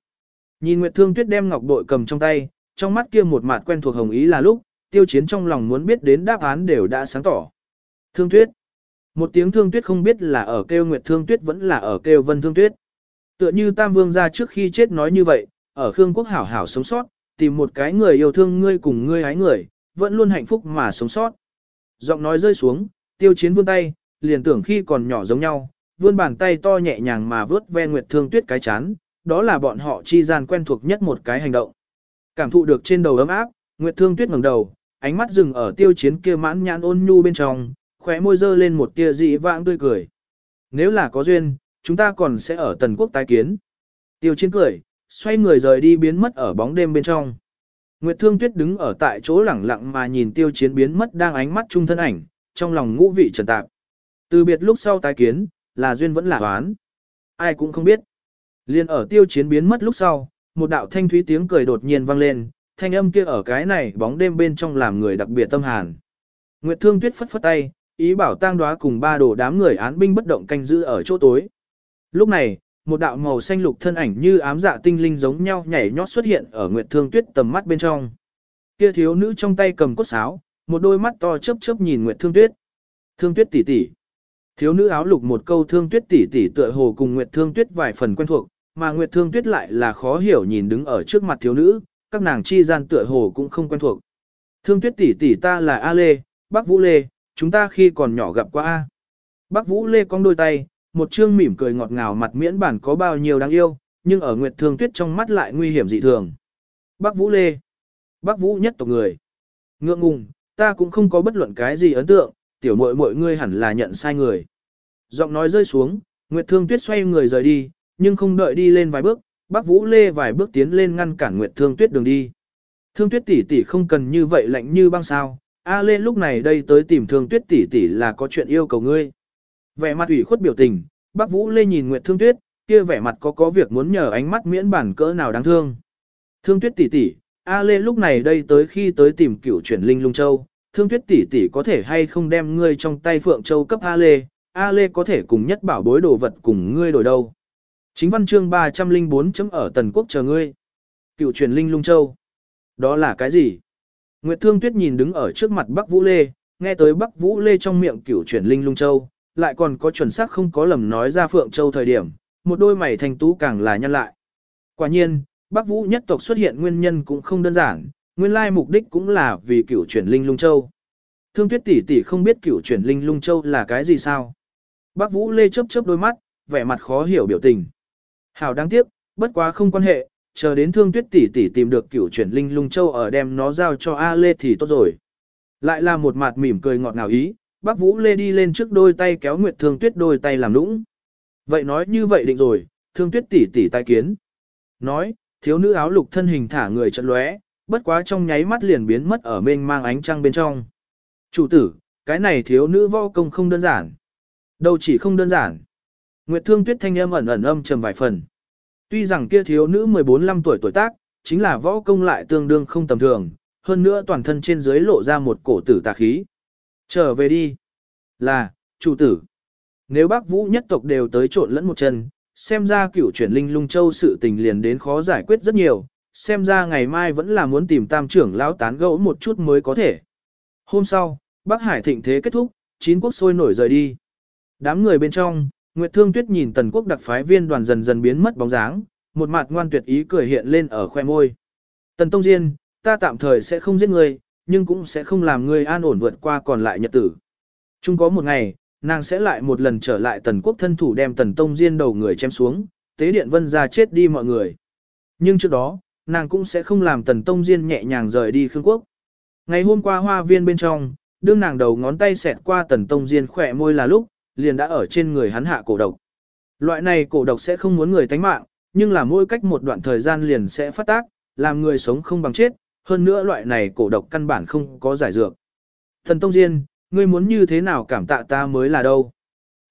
Nhìn Nguyệt Thương Tuyết đem ngọc bội cầm trong tay, trong mắt kia một mặt quen thuộc hồng ý là lúc, tiêu chiến trong lòng muốn biết đến đáp án đều đã sáng tỏ. Thương Tuyết. Một tiếng Thương Tuyết không biết là ở kêu Nguyệt Thương Tuyết vẫn là ở kêu Vân Thương Tuyết. Tựa như Tam Vương ra trước khi chết nói như vậy, ở Khương Quốc hảo hảo sống sót, tìm một cái người yêu thương ngươi cùng ngươi hái người, vẫn luôn hạnh phúc mà sống sót. Giọng nói rơi xuống, tiêu chiến vươn tay, liền tưởng khi còn nhỏ giống nhau, vươn bàn tay to nhẹ nhàng mà vớt ve Nguyệt Thương Tuyết cái chán, đó là bọn họ chi gian quen thuộc nhất một cái hành động. Cảm thụ được trên đầu ấm áp, Nguyệt Thương Tuyết ngẩng đầu, ánh mắt dừng ở tiêu chiến kia mãn nhãn ôn nhu bên trong, khóe môi dơ lên một tia dị vãng tươi cười. Nếu là có duyên, chúng ta còn sẽ ở tần quốc tái kiến. Tiêu chiến cười, xoay người rời đi biến mất ở bóng đêm bên trong. Nguyệt Thương Tuyết đứng ở tại chỗ lẳng lặng mà nhìn tiêu chiến biến mất đang ánh mắt trung thân ảnh, trong lòng ngũ vị trần tạp. Từ biệt lúc sau tái kiến, là duyên vẫn là oán. Ai cũng không biết. Liên ở tiêu chiến biến mất lúc sau, một đạo thanh thúy tiếng cười đột nhiên vang lên, thanh âm kia ở cái này bóng đêm bên trong làm người đặc biệt tâm hàn. Nguyệt Thương Tuyết phất phất tay, ý bảo tang đoá cùng ba đồ đám người án binh bất động canh giữ ở chỗ tối. Lúc này, một đạo màu xanh lục thân ảnh như ám dạ tinh linh giống nhau nhảy nhót xuất hiện ở Nguyệt Thương Tuyết tầm mắt bên trong. Kia thiếu nữ trong tay cầm cốt sáo, một đôi mắt to chớp chớp nhìn Nguyệt Thương Tuyết. Thương Tuyết tỷ tỷ. Thiếu nữ áo lục một câu Thương Tuyết tỷ tỷ tựa hồ cùng Nguyệt Thương Tuyết vài phần quen thuộc, mà Nguyệt Thương Tuyết lại là khó hiểu nhìn đứng ở trước mặt thiếu nữ, các nàng chi gian tựa hồ cũng không quen thuộc. Thương Tuyết tỷ tỷ ta là A Lê, Bắc Vũ Lê, chúng ta khi còn nhỏ gặp qua A. Bắc Vũ Lê cong đôi tay, một trương mỉm cười ngọt ngào mặt miễn bản có bao nhiêu đáng yêu, nhưng ở Nguyệt Thương Tuyết trong mắt lại nguy hiểm dị thường. Bắc Vũ Lê, Bắc Vũ nhất tộc người. Ngượng ngùng, ta cũng không có bất luận cái gì ấn tượng, tiểu muội muội ngươi hẳn là nhận sai người. Giọng nói rơi xuống, Nguyệt Thương Tuyết xoay người rời đi, nhưng không đợi đi lên vài bước, bác Vũ Lê vài bước tiến lên ngăn cản Nguyệt Thương Tuyết đường đi. Thương Tuyết tỷ tỷ không cần như vậy lạnh như băng sao? A Lê lúc này đây tới tìm Thương Tuyết tỷ tỷ là có chuyện yêu cầu ngươi. Vẻ mặt ủy khuất biểu tình, bác Vũ Lê nhìn Nguyệt Thương Tuyết, kia vẻ mặt có có việc muốn nhờ ánh mắt miễn bản cỡ nào đáng thương. Thương Tuyết tỷ tỷ, A Lê lúc này đây tới khi tới tìm cửu chuyển linh lung châu, Thương Tuyết tỷ tỷ có thể hay không đem ngươi trong tay Phượng Châu cấp A Lê, A Lê có thể cùng nhất bảo bối đồ vật cùng ngươi đổi đâu. Chính văn chương 304 chấm ở Tần Quốc chờ ngươi. Cựu truyền linh lung châu. Đó là cái gì? Nguyệt Thương Tuyết nhìn đứng ở trước mặt Bắc Vũ Lê, nghe tới Bắc Vũ Lê trong miệng cựu truyền linh lung châu, lại còn có chuẩn xác không có lầm nói ra Phượng Châu thời điểm, một đôi mày thành tú càng là nhăn lại. Quả nhiên, Bắc Vũ nhất tộc xuất hiện nguyên nhân cũng không đơn giản, nguyên lai mục đích cũng là vì cựu truyền linh lung châu. Thương Tuyết tỷ tỷ không biết cựu truyền linh lung châu là cái gì sao? bắc Vũ Lê chớp chớp đôi mắt, vẻ mặt khó hiểu biểu tình. Hảo đáng tiếc, bất quá không quan hệ, chờ đến thương tuyết tỷ tỷ tìm được cửu chuyển linh lung châu ở đem nó giao cho A Lê thì tốt rồi. Lại là một mặt mỉm cười ngọt ngào ý, bác Vũ Lê đi lên trước đôi tay kéo Nguyệt Thương Tuyết đôi tay làm nũng. Vậy nói như vậy định rồi, Thương Tuyết tỷ tỷ tai kiến. Nói, thiếu nữ áo lục thân hình thả người trận lóe, bất quá trong nháy mắt liền biến mất ở mênh mang ánh trăng bên trong. Chủ tử, cái này thiếu nữ võ công không đơn giản. Đâu chỉ không đơn giản. Nguyệt Thương Tuyết thanh âm ẩn ẩn âm trầm vài phần. Tuy rằng kia thiếu nữ 14-15 tuổi tuổi tác, chính là võ công lại tương đương không tầm thường, hơn nữa toàn thân trên dưới lộ ra một cổ tử tà khí. Trở về đi. Là, chủ tử. Nếu bác vũ nhất tộc đều tới trộn lẫn một chân, xem ra cửu chuyển linh lung châu sự tình liền đến khó giải quyết rất nhiều, xem ra ngày mai vẫn là muốn tìm tam trưởng lão tán gẫu một chút mới có thể. Hôm sau, Bắc Hải thịnh thế kết thúc, chín quốc sôi nổi rời đi. Đám người bên trong, Nguyệt Thương Tuyết nhìn tần quốc đặc phái viên đoàn dần dần biến mất bóng dáng, một mặt ngoan tuyệt ý cười hiện lên ở khoe môi. Tần Tông Diên, ta tạm thời sẽ không giết ngươi, nhưng cũng sẽ không làm ngươi an ổn vượt qua còn lại nhật tử. Chung có một ngày, nàng sẽ lại một lần trở lại tần quốc thân thủ đem tần Tông Diên đầu người chém xuống, tế điện vân ra chết đi mọi người. Nhưng trước đó, nàng cũng sẽ không làm tần Tông Diên nhẹ nhàng rời đi Khương Quốc. Ngày hôm qua hoa viên bên trong, đương nàng đầu ngón tay xẹt qua tần Tông Diên khỏe môi là lúc, liền đã ở trên người hắn hạ cổ độc. Loại này cổ độc sẽ không muốn người tánh mạng, nhưng là mỗi cách một đoạn thời gian liền sẽ phát tác, làm người sống không bằng chết, hơn nữa loại này cổ độc căn bản không có giải dược. Thần Tông Diên, ngươi muốn như thế nào cảm tạ ta mới là đâu.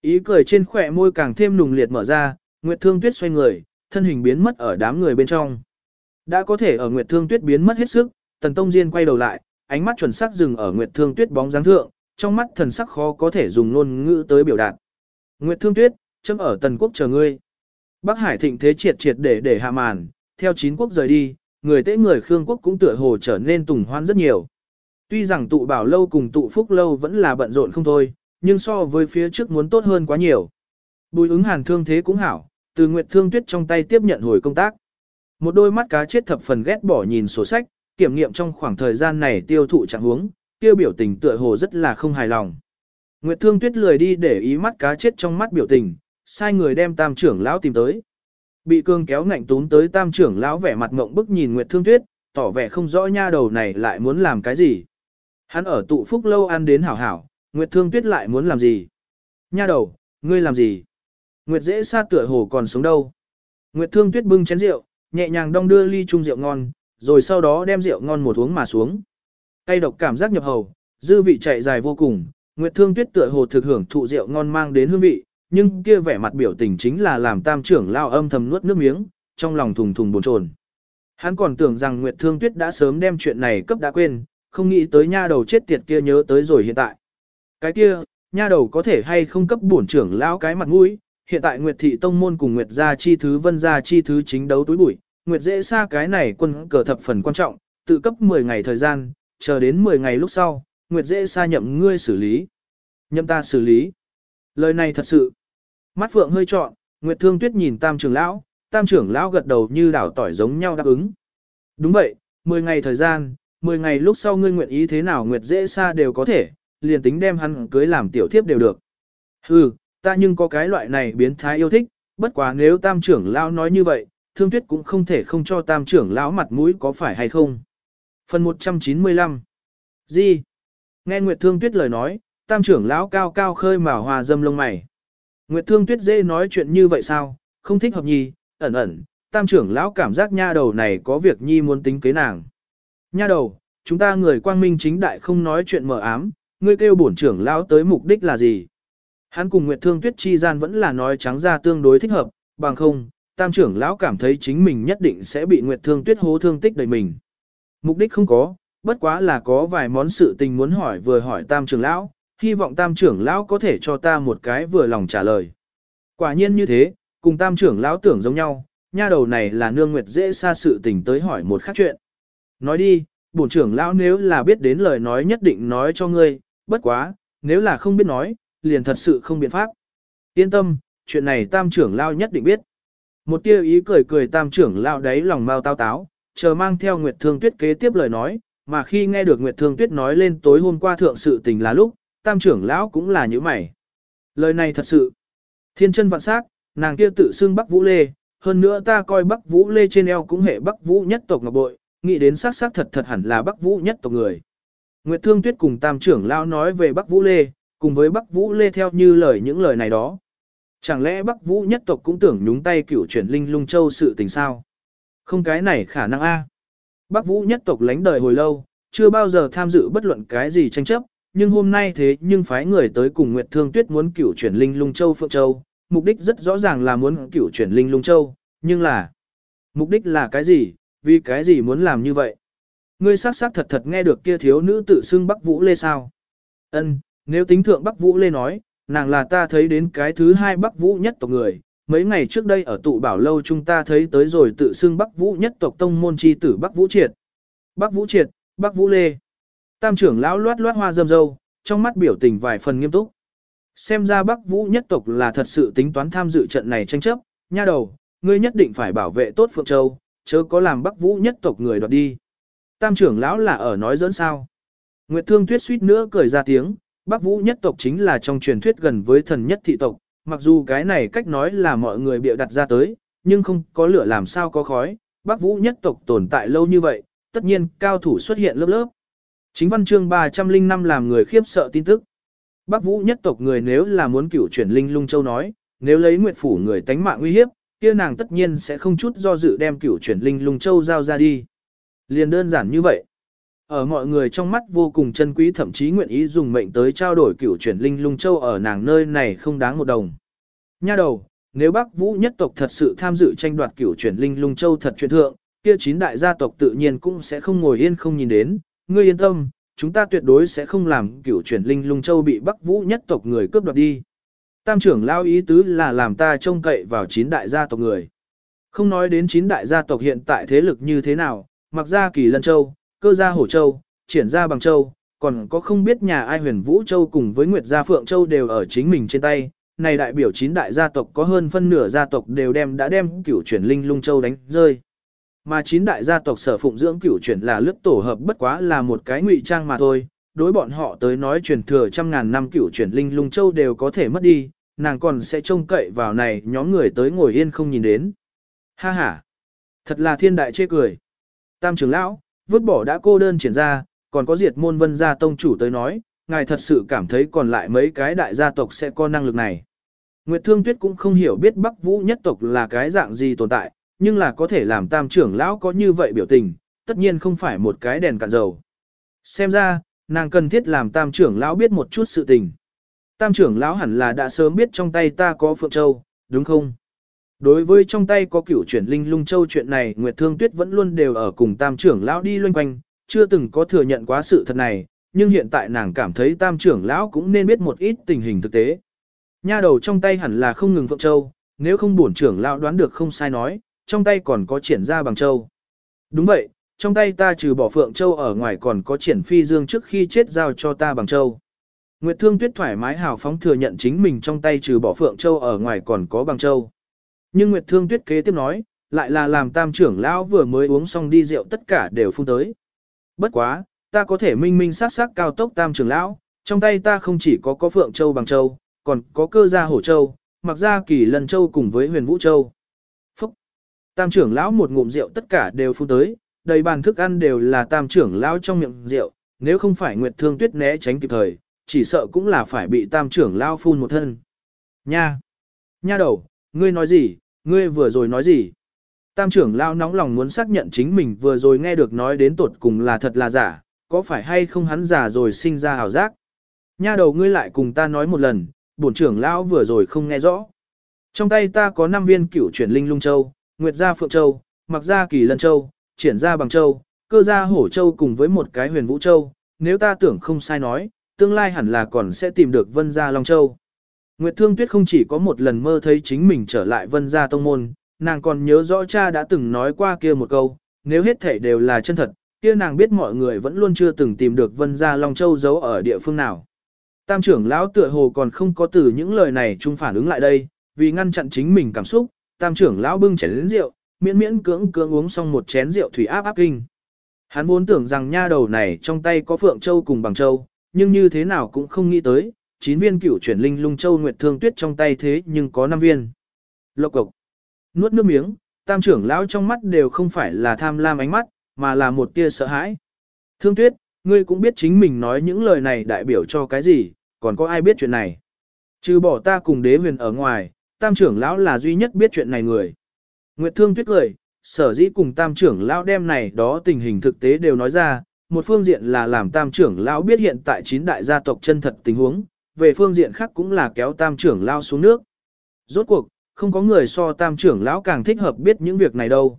Ý cười trên khỏe môi càng thêm nùng liệt mở ra, Nguyệt Thương Tuyết xoay người, thân hình biến mất ở đám người bên trong. Đã có thể ở Nguyệt Thương Tuyết biến mất hết sức, Tần Tông Diên quay đầu lại, ánh mắt chuẩn xác dừng ở Nguyệt Thương Tuyết bóng dáng thượng, trong mắt thần sắc khó có thể dùng ngôn ngữ tới biểu đạt. Nguyệt Thương Tuyết, chấm ở Tần Quốc chờ ngươi. Bắc Hải thịnh thế triệt triệt để để hạ màn, theo chín quốc rời đi, người tế người Khương Quốc cũng tựa hồ trở nên tùng hoan rất nhiều. Tuy rằng tụ bảo lâu cùng tụ phúc lâu vẫn là bận rộn không thôi, nhưng so với phía trước muốn tốt hơn quá nhiều. Bùi ứng hàn thương thế cũng hảo, từ Nguyệt Thương Tuyết trong tay tiếp nhận hồi công tác. Một đôi mắt cá chết thập phần ghét bỏ nhìn sổ sách, kiểm nghiệm trong khoảng thời gian này tiêu thụ trạng huống, tiêu biểu tình tựa hồ rất là không hài lòng. Nguyệt Thương Tuyết lười đi để ý mắt cá chết trong mắt biểu tình, sai người đem tam trưởng lão tìm tới. Bị cương kéo ngạnh tún tới tam trưởng lão vẻ mặt ngộng bức nhìn Nguyệt Thương Tuyết, tỏ vẻ không rõ nha đầu này lại muốn làm cái gì. Hắn ở tụ phúc lâu ăn đến hảo hảo, Nguyệt Thương Tuyết lại muốn làm gì? Nha đầu, ngươi làm gì? Nguyệt dễ xa tựa hồ còn sống đâu. Nguyệt Thương Tuyết bưng chén rượu, nhẹ nhàng đong đưa ly chung rượu ngon, rồi sau đó đem rượu ngon một uống mà xuống cay độc cảm giác nhập hầu, dư vị chạy dài vô cùng, Nguyệt Thương Tuyết tựa hồ thực hưởng thụ rượu ngon mang đến hương vị, nhưng kia vẻ mặt biểu tình chính là làm tam trưởng lao âm thầm nuốt nước miếng, trong lòng thùng thùng bồn chồn. Hắn còn tưởng rằng Nguyệt Thương Tuyết đã sớm đem chuyện này cấp đã quên, không nghĩ tới nha đầu chết tiệt kia nhớ tới rồi hiện tại. Cái kia, nha đầu có thể hay không cấp bổn trưởng lão cái mặt mũi, hiện tại Nguyệt thị tông môn cùng Nguyệt gia chi thứ vân gia chi thứ chính đấu túi bụi, Nguyệt dễ xa cái này quân cờ thập phần quan trọng, tự cấp 10 ngày thời gian, chờ đến 10 ngày lúc sau, Nguyệt dễ xa nhậm ngươi xử lý. Nhậm ta xử lý. Lời này thật sự. Mắt phượng hơi trọn, Nguyệt Thương Tuyết nhìn tam trưởng lão, tam trưởng lão gật đầu như đảo tỏi giống nhau đáp ứng. Đúng vậy, 10 ngày thời gian, 10 ngày lúc sau ngươi nguyện ý thế nào Nguyệt dễ xa đều có thể, liền tính đem hắn cưới làm tiểu thiếp đều được. Hừ, ta nhưng có cái loại này biến thái yêu thích, bất quá nếu tam trưởng lão nói như vậy, Thương Tuyết cũng không thể không cho tam trưởng lão mặt mũi có phải hay không. Phần 195 Gì? Nghe Nguyệt Thương Tuyết lời nói, tam trưởng lão cao cao khơi mà hòa dâm lông mày. Nguyệt Thương Tuyết dễ nói chuyện như vậy sao, không thích hợp nhi, ẩn ẩn, tam trưởng lão cảm giác nha đầu này có việc nhi muốn tính kế nàng. Nha đầu, chúng ta người quang minh chính đại không nói chuyện mờ ám, ngươi kêu bổn trưởng lão tới mục đích là gì? Hắn cùng Nguyệt Thương Tuyết chi gian vẫn là nói trắng ra tương đối thích hợp, bằng không, tam trưởng lão cảm thấy chính mình nhất định sẽ bị Nguyệt Thương Tuyết hố thương tích đầy mình. Mục đích không có, bất quá là có vài món sự tình muốn hỏi vừa hỏi tam trưởng lão, hy vọng tam trưởng lão có thể cho ta một cái vừa lòng trả lời. Quả nhiên như thế, cùng tam trưởng lão tưởng giống nhau, nha đầu này là nương nguyệt dễ xa sự tình tới hỏi một khác chuyện. Nói đi, bổn trưởng lão nếu là biết đến lời nói nhất định nói cho ngươi, bất quá, nếu là không biết nói, liền thật sự không biện pháp. Yên tâm, chuyện này tam trưởng lão nhất định biết. Một tia ý cười cười tam trưởng lão đấy lòng mau tao táo, chờ mang theo Nguyệt Thương Tuyết kế tiếp lời nói, mà khi nghe được Nguyệt Thương Tuyết nói lên tối hôm qua thượng sự tình là lúc, tam trưởng lão cũng là như mày. Lời này thật sự. Thiên chân vạn sắc, nàng kia tự xưng Bắc Vũ Lê, hơn nữa ta coi Bắc Vũ Lê trên eo cũng hệ Bắc Vũ nhất tộc ngọc bội, nghĩ đến sắc sắc thật thật hẳn là Bắc Vũ nhất tộc người. Nguyệt Thương Tuyết cùng Tam trưởng lão nói về Bắc Vũ Lê, cùng với Bắc Vũ Lê theo như lời những lời này đó. Chẳng lẽ Bắc Vũ nhất tộc cũng tưởng nhúng tay cửu chuyển linh lung châu sự tình sao? Không cái này khả năng a. Bắc Vũ nhất tộc lánh đời hồi lâu, chưa bao giờ tham dự bất luận cái gì tranh chấp, nhưng hôm nay thế nhưng phái người tới cùng Nguyệt Thương Tuyết muốn cửu chuyển linh lung châu Phượng Châu, mục đích rất rõ ràng là muốn cửu chuyển linh lung châu, nhưng là mục đích là cái gì, vì cái gì muốn làm như vậy? Ngươi xác xác thật thật nghe được kia thiếu nữ tự xưng Bắc Vũ Lê sao? Ân, nếu tính thượng Bắc Vũ Lê nói, nàng là ta thấy đến cái thứ hai Bắc Vũ nhất tộc người. Mấy ngày trước đây ở tụ bảo lâu chúng ta thấy tới rồi tự xưng Bắc Vũ nhất tộc tông môn chi tử Bắc Vũ Triệt. Bắc Vũ Triệt, Bắc Vũ Lê. Tam trưởng lão loát loát hoa râm râu, trong mắt biểu tình vài phần nghiêm túc. Xem ra Bắc Vũ nhất tộc là thật sự tính toán tham dự trận này tranh chấp, nha đầu, ngươi nhất định phải bảo vệ tốt Phượng Châu, chớ có làm Bắc Vũ nhất tộc người đoạt đi. Tam trưởng lão là ở nói dẫn sao. Nguyệt Thương Tuyết suýt nữa cười ra tiếng, Bắc Vũ nhất tộc chính là trong truyền thuyết gần với thần nhất thị tộc, mặc dù cái này cách nói là mọi người bịa đặt ra tới, nhưng không có lửa làm sao có khói, Bắc Vũ nhất tộc tồn tại lâu như vậy, tất nhiên cao thủ xuất hiện lớp lớp. Chính văn chương 305 làm người khiếp sợ tin tức. Bắc Vũ nhất tộc người nếu là muốn cửu chuyển linh lung châu nói, nếu lấy nguyệt phủ người tánh mạng nguy hiếp, kia nàng tất nhiên sẽ không chút do dự đem cửu chuyển linh lung châu giao ra đi. Liền đơn giản như vậy. Ở mọi người trong mắt vô cùng chân quý thậm chí nguyện ý dùng mệnh tới trao đổi cửu chuyển linh lung châu ở nàng nơi này không đáng một đồng. Nha đầu, nếu Bắc Vũ nhất tộc thật sự tham dự tranh đoạt cửu chuyển linh lung châu thật chuyện thượng, kia chín đại gia tộc tự nhiên cũng sẽ không ngồi yên không nhìn đến, ngươi yên tâm, chúng ta tuyệt đối sẽ không làm cửu chuyển linh lung châu bị Bắc Vũ nhất tộc người cướp đoạt đi. Tam trưởng lao ý tứ là làm ta trông cậy vào chín đại gia tộc người. Không nói đến chín đại gia tộc hiện tại thế lực như thế nào, mặc ra kỳ lân châu, cơ gia hổ châu, triển gia bằng châu, còn có không biết nhà ai huyền vũ châu cùng với nguyệt gia phượng châu đều ở chính mình trên tay. Này đại biểu chín đại gia tộc có hơn phân nửa gia tộc đều đem đã đem cửu chuyển linh lung châu đánh rơi. Mà chín đại gia tộc sở phụng dưỡng cửu chuyển là lướt tổ hợp bất quá là một cái ngụy trang mà thôi, đối bọn họ tới nói truyền thừa trăm ngàn năm cửu chuyển linh lung châu đều có thể mất đi, nàng còn sẽ trông cậy vào này nhóm người tới ngồi yên không nhìn đến. Ha ha! Thật là thiên đại chê cười. Tam trưởng lão, vứt bỏ đã cô đơn triển ra, còn có diệt môn vân gia tông chủ tới nói, ngài thật sự cảm thấy còn lại mấy cái đại gia tộc sẽ có năng lực này. Nguyệt Thương Tuyết cũng không hiểu biết Bắc Vũ nhất tộc là cái dạng gì tồn tại, nhưng là có thể làm tam trưởng lão có như vậy biểu tình, tất nhiên không phải một cái đèn cạn dầu. Xem ra, nàng cần thiết làm tam trưởng lão biết một chút sự tình. Tam trưởng lão hẳn là đã sớm biết trong tay ta có Phượng Châu, đúng không? Đối với trong tay có cửu chuyển linh lung châu chuyện này Nguyệt Thương Tuyết vẫn luôn đều ở cùng tam trưởng lão đi loanh quanh, chưa từng có thừa nhận quá sự thật này, nhưng hiện tại nàng cảm thấy tam trưởng lão cũng nên biết một ít tình hình thực tế. Nha đầu trong tay hẳn là không ngừng Phượng Châu, nếu không bổn trưởng lão đoán được không sai nói, trong tay còn có triển ra bằng châu. Đúng vậy, trong tay ta trừ bỏ Phượng Châu ở ngoài còn có triển phi dương trước khi chết giao cho ta bằng châu. Nguyệt Thương Tuyết thoải mái hào phóng thừa nhận chính mình trong tay trừ bỏ Phượng Châu ở ngoài còn có bằng châu. Nhưng Nguyệt Thương Tuyết kế tiếp nói, lại là làm tam trưởng lão vừa mới uống xong đi rượu tất cả đều phun tới. Bất quá, ta có thể minh minh sát sát cao tốc tam trưởng lão, trong tay ta không chỉ có có Phượng Châu bằng Châu, còn có cơ gia hổ Châu, mặc ra kỳ lần Châu cùng với huyền Vũ Châu. Phúc! Tam trưởng lão một ngụm rượu tất cả đều phun tới, đầy bàn thức ăn đều là tam trưởng lão trong miệng rượu, nếu không phải Nguyệt Thương Tuyết né tránh kịp thời, chỉ sợ cũng là phải bị tam trưởng lão phun một thân. Nha! Nha đầu, ngươi nói gì, ngươi vừa rồi nói gì? Tam trưởng lão nóng lòng muốn xác nhận chính mình vừa rồi nghe được nói đến tột cùng là thật là giả, có phải hay không hắn giả rồi sinh ra hào giác? Nha đầu ngươi lại cùng ta nói một lần, bổn trưởng lão vừa rồi không nghe rõ. Trong tay ta có 5 viên cửu chuyển linh lung châu, nguyệt gia phượng châu, mặc gia kỳ lân châu, triển gia bằng châu, cơ gia hổ châu cùng với một cái huyền vũ châu. Nếu ta tưởng không sai nói, tương lai hẳn là còn sẽ tìm được vân gia long châu. Nguyệt Thương Tuyết không chỉ có một lần mơ thấy chính mình trở lại vân gia tông môn, nàng còn nhớ rõ cha đã từng nói qua kia một câu, nếu hết thể đều là chân thật, kia nàng biết mọi người vẫn luôn chưa từng tìm được vân gia Long Châu giấu ở địa phương nào. Tam trưởng lão tựa hồ còn không có từ những lời này chung phản ứng lại đây, vì ngăn chặn chính mình cảm xúc, tam trưởng lão bưng chén đến rượu, miễn miễn cưỡng cưỡng uống xong một chén rượu thủy áp áp kinh. Hắn vốn tưởng rằng nha đầu này trong tay có Phượng Châu cùng Bằng Châu, nhưng như thế nào cũng không nghĩ tới, 9 viên cửu chuyển linh lung châu nguyệt thương tuyết trong tay thế nhưng có 5 viên. Lộc cộc. Nuốt nước miếng, tam trưởng lão trong mắt đều không phải là tham lam ánh mắt, mà là một tia sợ hãi. Thương tuyết, ngươi cũng biết chính mình nói những lời này đại biểu cho cái gì, còn có ai biết chuyện này. Trừ bỏ ta cùng đế huyền ở ngoài, tam trưởng lão là duy nhất biết chuyện này người. Nguyệt thương tuyết cười, sở dĩ cùng tam trưởng lão đem này đó tình hình thực tế đều nói ra, một phương diện là làm tam trưởng lão biết hiện tại chín đại gia tộc chân thật tình huống, về phương diện khác cũng là kéo tam trưởng lao xuống nước. Rốt cuộc, không có người so tam trưởng lão càng thích hợp biết những việc này đâu.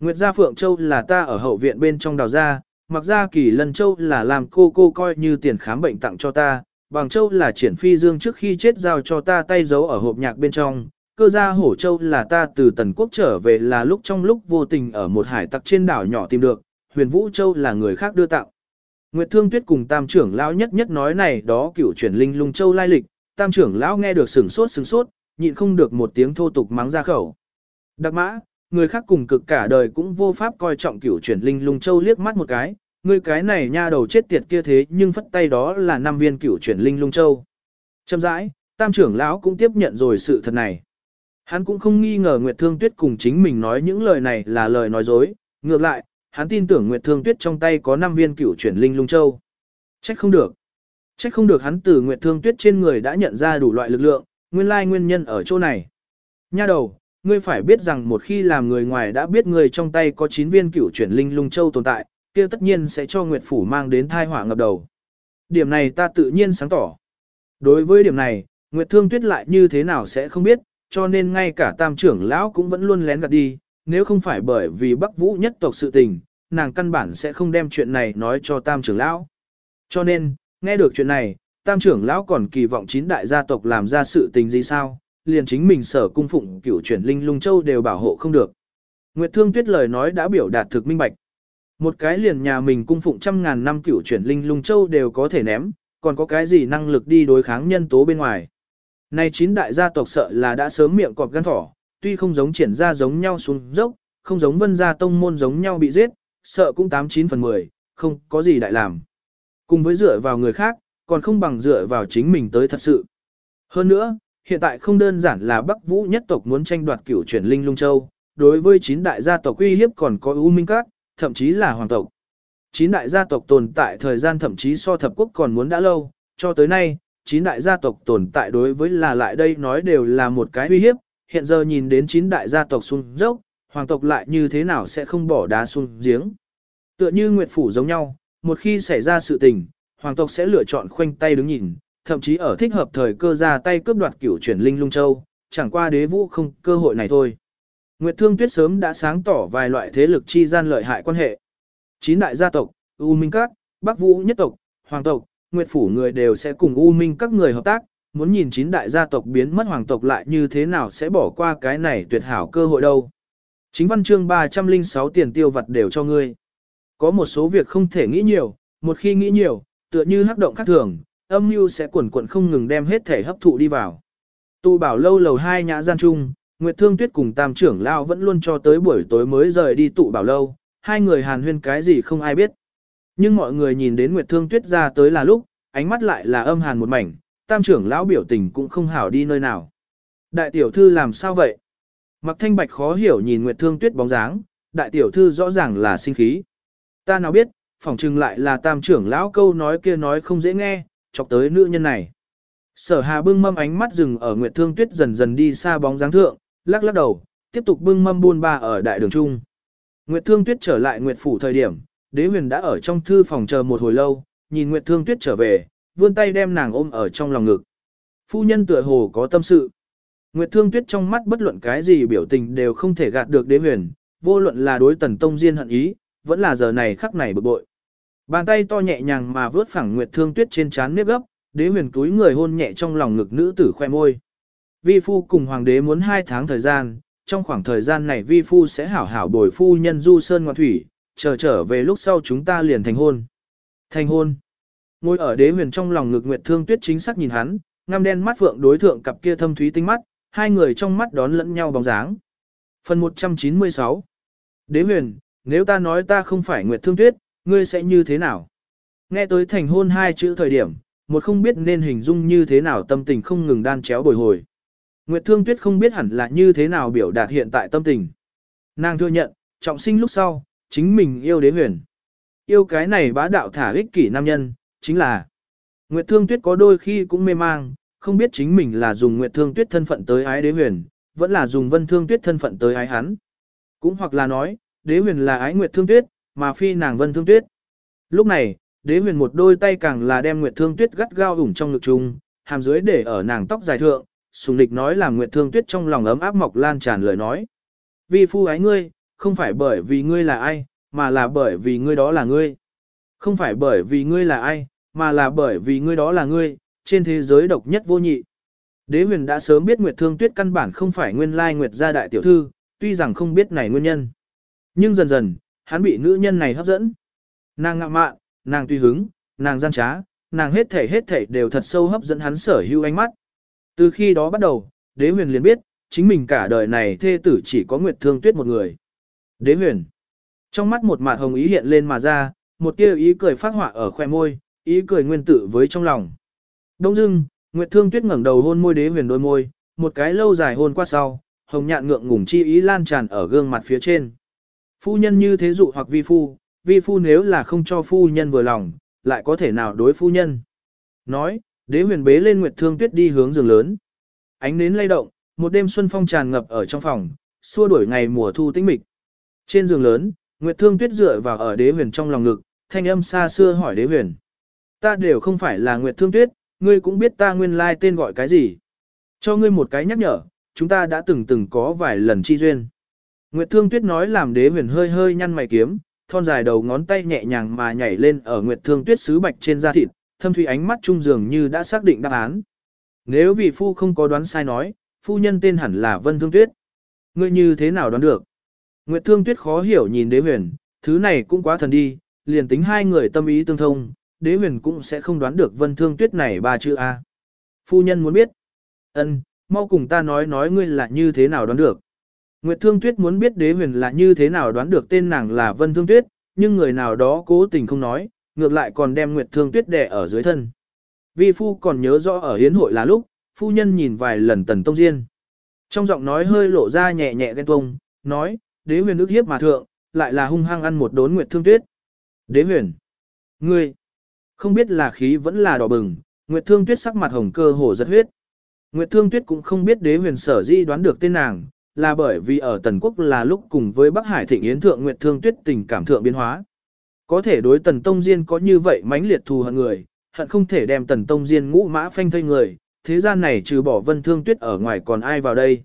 Nguyệt gia Phượng Châu là ta ở hậu viện bên trong đào gia, mặc gia kỳ lân châu là làm cô cô coi như tiền khám bệnh tặng cho ta, bằng châu là triển phi dương trước khi chết giao cho ta tay giấu ở hộp nhạc bên trong, cơ gia hổ châu là ta từ tần quốc trở về là lúc trong lúc vô tình ở một hải tặc trên đảo nhỏ tìm được, huyền vũ châu là người khác đưa tặng. Nguyệt Thương Tuyết cùng Tam trưởng lão nhất nhất nói này đó cửu chuyển linh lung châu lai lịch, Tam trưởng lão nghe được sừng sốt sừng sốt, nhịn không được một tiếng thô tục mắng ra khẩu. Đặc mã, người khác cùng cực cả đời cũng vô pháp coi trọng cửu chuyển linh lung châu liếc mắt một cái, người cái này nha đầu chết tiệt kia thế nhưng phất tay đó là năm viên cửu chuyển linh lung châu. Chậm rãi, Tam trưởng lão cũng tiếp nhận rồi sự thật này. Hắn cũng không nghi ngờ Nguyệt Thương Tuyết cùng chính mình nói những lời này là lời nói dối, ngược lại, hắn tin tưởng Nguyệt Thương Tuyết trong tay có 5 viên cửu chuyển linh lung châu. Trách không được. Trách không được hắn từ Nguyệt Thương Tuyết trên người đã nhận ra đủ loại lực lượng, nguyên lai nguyên nhân ở chỗ này. Nha đầu, ngươi phải biết rằng một khi làm người ngoài đã biết người trong tay có 9 viên cửu chuyển linh lung châu tồn tại, kia tất nhiên sẽ cho Nguyệt Phủ mang đến thai họa ngập đầu. Điểm này ta tự nhiên sáng tỏ. Đối với điểm này, Nguyệt Thương Tuyết lại như thế nào sẽ không biết, cho nên ngay cả tam trưởng lão cũng vẫn luôn lén gạt đi, nếu không phải bởi vì Bắc Vũ nhất tộc sự tình, nàng căn bản sẽ không đem chuyện này nói cho tam trưởng lão. Cho nên, nghe được chuyện này, tam trưởng lão còn kỳ vọng chín đại gia tộc làm ra sự tình gì sao, liền chính mình sở cung phụng cửu chuyển linh lung châu đều bảo hộ không được. Nguyệt Thương Tuyết lời nói đã biểu đạt thực minh bạch. Một cái liền nhà mình cung phụng trăm ngàn năm cửu chuyển linh lung châu đều có thể ném, còn có cái gì năng lực đi đối kháng nhân tố bên ngoài. Này chín đại gia tộc sợ là đã sớm miệng cọp gan thỏ, tuy không giống triển ra giống nhau xuống dốc, không giống vân gia tông môn giống nhau bị giết, sợ cũng 89 phần 10, không có gì đại làm. Cùng với dựa vào người khác, còn không bằng dựa vào chính mình tới thật sự. Hơn nữa, hiện tại không đơn giản là Bắc Vũ nhất tộc muốn tranh đoạt cửu chuyển linh lung châu, đối với chín đại gia tộc uy hiếp còn có U Minh Các, thậm chí là hoàng tộc. Chín đại gia tộc tồn tại thời gian thậm chí so thập quốc còn muốn đã lâu, cho tới nay, chín đại gia tộc tồn tại đối với là lại đây nói đều là một cái uy hiếp, hiện giờ nhìn đến chín đại gia tộc xuống dốc, hoàng tộc lại như thế nào sẽ không bỏ đá xuống giếng. Tựa như Nguyệt Phủ giống nhau, một khi xảy ra sự tình, hoàng tộc sẽ lựa chọn khoanh tay đứng nhìn, thậm chí ở thích hợp thời cơ ra tay cướp đoạt cửu chuyển linh lung châu, chẳng qua đế vũ không cơ hội này thôi. Nguyệt Thương Tuyết sớm đã sáng tỏ vài loại thế lực chi gian lợi hại quan hệ. Chín đại gia tộc, U Minh Các, Bắc Vũ nhất tộc, Hoàng tộc, Nguyệt Phủ người đều sẽ cùng U Minh các người hợp tác, muốn nhìn chín đại gia tộc biến mất hoàng tộc lại như thế nào sẽ bỏ qua cái này tuyệt hảo cơ hội đâu. Chính văn chương 306 tiền tiêu vật đều cho ngươi. Có một số việc không thể nghĩ nhiều, một khi nghĩ nhiều, tựa như hắc động khác thường, âm mưu sẽ quẩn quẩn không ngừng đem hết thể hấp thụ đi vào. tụ bảo lâu lầu hai nhã gian chung, Nguyệt Thương Tuyết cùng Tam trưởng lão vẫn luôn cho tới buổi tối mới rời đi tụ bảo lâu, hai người hàn huyên cái gì không ai biết. Nhưng mọi người nhìn đến Nguyệt Thương Tuyết ra tới là lúc, ánh mắt lại là âm hàn một mảnh, tam trưởng lão biểu tình cũng không hảo đi nơi nào. Đại tiểu thư làm sao vậy? Mặc thanh bạch khó hiểu nhìn Nguyệt Thương Tuyết bóng dáng, đại tiểu thư rõ ràng là sinh khí. Ta nào biết, phỏng chừng lại là tam trưởng lão câu nói kia nói không dễ nghe, chọc tới nữ nhân này. Sở hà bưng mâm ánh mắt dừng ở Nguyệt Thương Tuyết dần dần đi xa bóng dáng thượng, lắc lắc đầu, tiếp tục bưng mâm buôn ba ở đại đường trung. Nguyệt Thương Tuyết trở lại Nguyệt Phủ thời điểm, đế huyền đã ở trong thư phòng chờ một hồi lâu, nhìn Nguyệt Thương Tuyết trở về, vươn tay đem nàng ôm ở trong lòng ngực. Phu nhân tựa hồ có tâm sự. Nguyệt Thương Tuyết trong mắt bất luận cái gì biểu tình đều không thể gạt được đế huyền, vô luận là đối tần tông diên hận ý, vẫn là giờ này khắc này bực bội. Bàn tay to nhẹ nhàng mà vớt phẳng Nguyệt Thương Tuyết trên trán nếp gấp, đế huyền cúi người hôn nhẹ trong lòng ngực nữ tử khoe môi. Vi phu cùng hoàng đế muốn hai tháng thời gian, trong khoảng thời gian này vi phu sẽ hảo hảo bồi phu nhân du sơn ngoại thủy, chờ trở về lúc sau chúng ta liền thành hôn. Thành hôn. Ngồi ở đế huyền trong lòng ngực Nguyệt Thương Tuyết chính xác nhìn hắn, ngăm đen mắt phượng đối thượng cặp kia thâm thúy tinh mắt, hai người trong mắt đón lẫn nhau bóng dáng. Phần 196 Đế huyền, nếu ta nói ta không phải Nguyệt Thương Tuyết, ngươi sẽ như thế nào? Nghe tới thành hôn hai chữ thời điểm, một không biết nên hình dung như thế nào tâm tình không ngừng đan chéo bồi hồi. Nguyệt Thương Tuyết không biết hẳn là như thế nào biểu đạt hiện tại tâm tình. Nàng thừa nhận, trọng sinh lúc sau, chính mình yêu đế huyền. Yêu cái này bá đạo thả ích kỷ nam nhân, chính là Nguyệt Thương Tuyết có đôi khi cũng mê mang, không biết chính mình là dùng Nguyệt Thương Tuyết thân phận tới ái đế huyền, vẫn là dùng Vân Thương Tuyết thân phận tới ái hắn. Cũng hoặc là nói, đế huyền là ái Nguyệt Thương Tuyết, mà phi nàng Vân Thương Tuyết. Lúc này, đế huyền một đôi tay càng là đem Nguyệt Thương Tuyết gắt gao ủng trong ngực chung, hàm dưới để ở nàng tóc dài thượng, sùng lịch nói làm Nguyệt Thương Tuyết trong lòng ấm áp mọc lan tràn lời nói. Vì phu ái ngươi, không phải bởi vì ngươi là ai, mà là bởi vì ngươi đó là ngươi. Không phải bởi vì ngươi là ai, mà là bởi vì ngươi đó là ngươi, trên thế giới độc nhất vô nhị. Đế huyền đã sớm biết Nguyệt Thương Tuyết căn bản không phải nguyên lai Nguyệt gia đại tiểu thư, tuy rằng không biết này nguyên nhân. Nhưng dần dần, hắn bị nữ nhân này hấp dẫn. Nàng ngạo mạn, nàng tùy hứng, nàng gian trá, nàng hết thể hết thể đều thật sâu hấp dẫn hắn sở hữu ánh mắt. Từ khi đó bắt đầu, đế huyền liền biết, chính mình cả đời này thê tử chỉ có Nguyệt Thương Tuyết một người. Đế huyền. Trong mắt một mạt hồng ý hiện lên mà ra, một tia ý cười phát họa ở khoe môi, ý cười nguyên tử với trong lòng. Đông dưng, Nguyệt Thương Tuyết ngẩng đầu hôn môi đế huyền đôi môi, một cái lâu dài hôn qua sau, hồng nhạn ngượng ngùng chi ý lan tràn ở gương mặt phía trên. Phu nhân như thế dụ hoặc vi phu, vi phu nếu là không cho phu nhân vừa lòng, lại có thể nào đối phu nhân. Nói, đế huyền bế lên Nguyệt Thương Tuyết đi hướng giường lớn. Ánh nến lay động, một đêm xuân phong tràn ngập ở trong phòng, xua đuổi ngày mùa thu tĩnh mịch. Trên giường lớn, Nguyệt Thương Tuyết dựa vào ở đế huyền trong lòng ngực, thanh âm xa xưa hỏi đế huyền. Ta đều không phải là Nguyệt Thương Tuyết, ngươi cũng biết ta nguyên lai tên gọi cái gì. Cho ngươi một cái nhắc nhở, chúng ta đã từng từng có vài lần chi duyên. Nguyệt Thương Tuyết nói làm đế huyền hơi hơi nhăn mày kiếm, thon dài đầu ngón tay nhẹ nhàng mà nhảy lên ở Nguyệt Thương Tuyết sứ bạch trên da thịt, thâm thủy ánh mắt trung dường như đã xác định đáp án. Nếu vị phu không có đoán sai nói, phu nhân tên hẳn là Vân Thương Tuyết. Ngươi như thế nào đoán được? Nguyệt Thương Tuyết khó hiểu nhìn đế huyền, thứ này cũng quá thần đi, liền tính hai người tâm ý tương thông, đế huyền cũng sẽ không đoán được Vân Thương Tuyết này ba chữ A. Phu nhân muốn biết. ân, mau cùng ta nói nói ngươi là như thế nào đoán được. Nguyệt Thương Tuyết muốn biết đế huyền là như thế nào đoán được tên nàng là Vân Thương Tuyết, nhưng người nào đó cố tình không nói, ngược lại còn đem Nguyệt Thương Tuyết đè ở dưới thân. Vi phu còn nhớ rõ ở hiến hội là lúc, phu nhân nhìn vài lần tần tông diên. Trong giọng nói hơi lộ ra nhẹ nhẹ ghen tuông, nói, đế huyền ước hiếp mà thượng, lại là hung hăng ăn một đốn Nguyệt Thương Tuyết. Đế huyền, ngươi, không biết là khí vẫn là đỏ bừng, Nguyệt Thương Tuyết sắc mặt hồng cơ hồ rất huyết. Nguyệt Thương Tuyết cũng không biết đế huyền sở di đoán được tên nàng, là bởi vì ở Tần Quốc là lúc cùng với Bắc Hải Thịnh Yến Thượng Nguyệt Thương Tuyết tình cảm thượng biến hóa. Có thể đối Tần Tông Diên có như vậy mãnh liệt thù hận người, hận không thể đem Tần Tông Diên ngũ mã phanh thây người, thế gian này trừ bỏ Vân Thương Tuyết ở ngoài còn ai vào đây.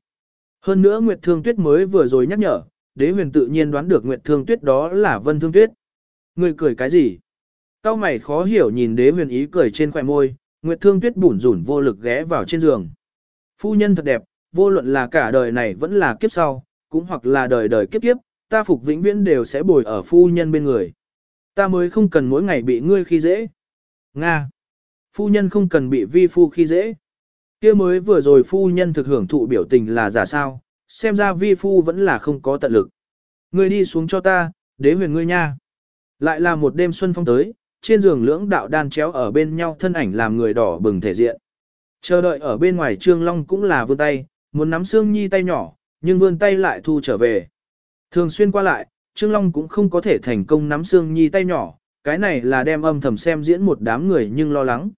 Hơn nữa Nguyệt Thương Tuyết mới vừa rồi nhắc nhở, đế huyền tự nhiên đoán được Nguyệt Thương Tuyết đó là Vân Thương Tuyết. Người cười cái gì? Cao mày khó hiểu nhìn đế huyền ý cười trên khỏe môi, Nguyệt Thương Tuyết bủn rủn vô lực ghé vào trên giường. Phu nhân thật đẹp, vô luận là cả đời này vẫn là kiếp sau, cũng hoặc là đời đời kiếp kiếp, ta phục vĩnh viễn đều sẽ bồi ở phu nhân bên người. Ta mới không cần mỗi ngày bị ngươi khi dễ. Nga. Phu nhân không cần bị vi phu khi dễ. kia mới vừa rồi phu nhân thực hưởng thụ biểu tình là giả sao, xem ra vi phu vẫn là không có tận lực. Ngươi đi xuống cho ta, đế huyền ngươi nha. Lại là một đêm xuân phong tới, trên giường lưỡng đạo đan chéo ở bên nhau thân ảnh làm người đỏ bừng thể diện. Chờ đợi ở bên ngoài Trương Long cũng là vươn tay, muốn nắm Sương Nhi tay nhỏ, nhưng vươn tay lại thu trở về. Thường xuyên qua lại, Trương Long cũng không có thể thành công nắm Sương Nhi tay nhỏ, cái này là đem âm thầm xem diễn một đám người nhưng lo lắng.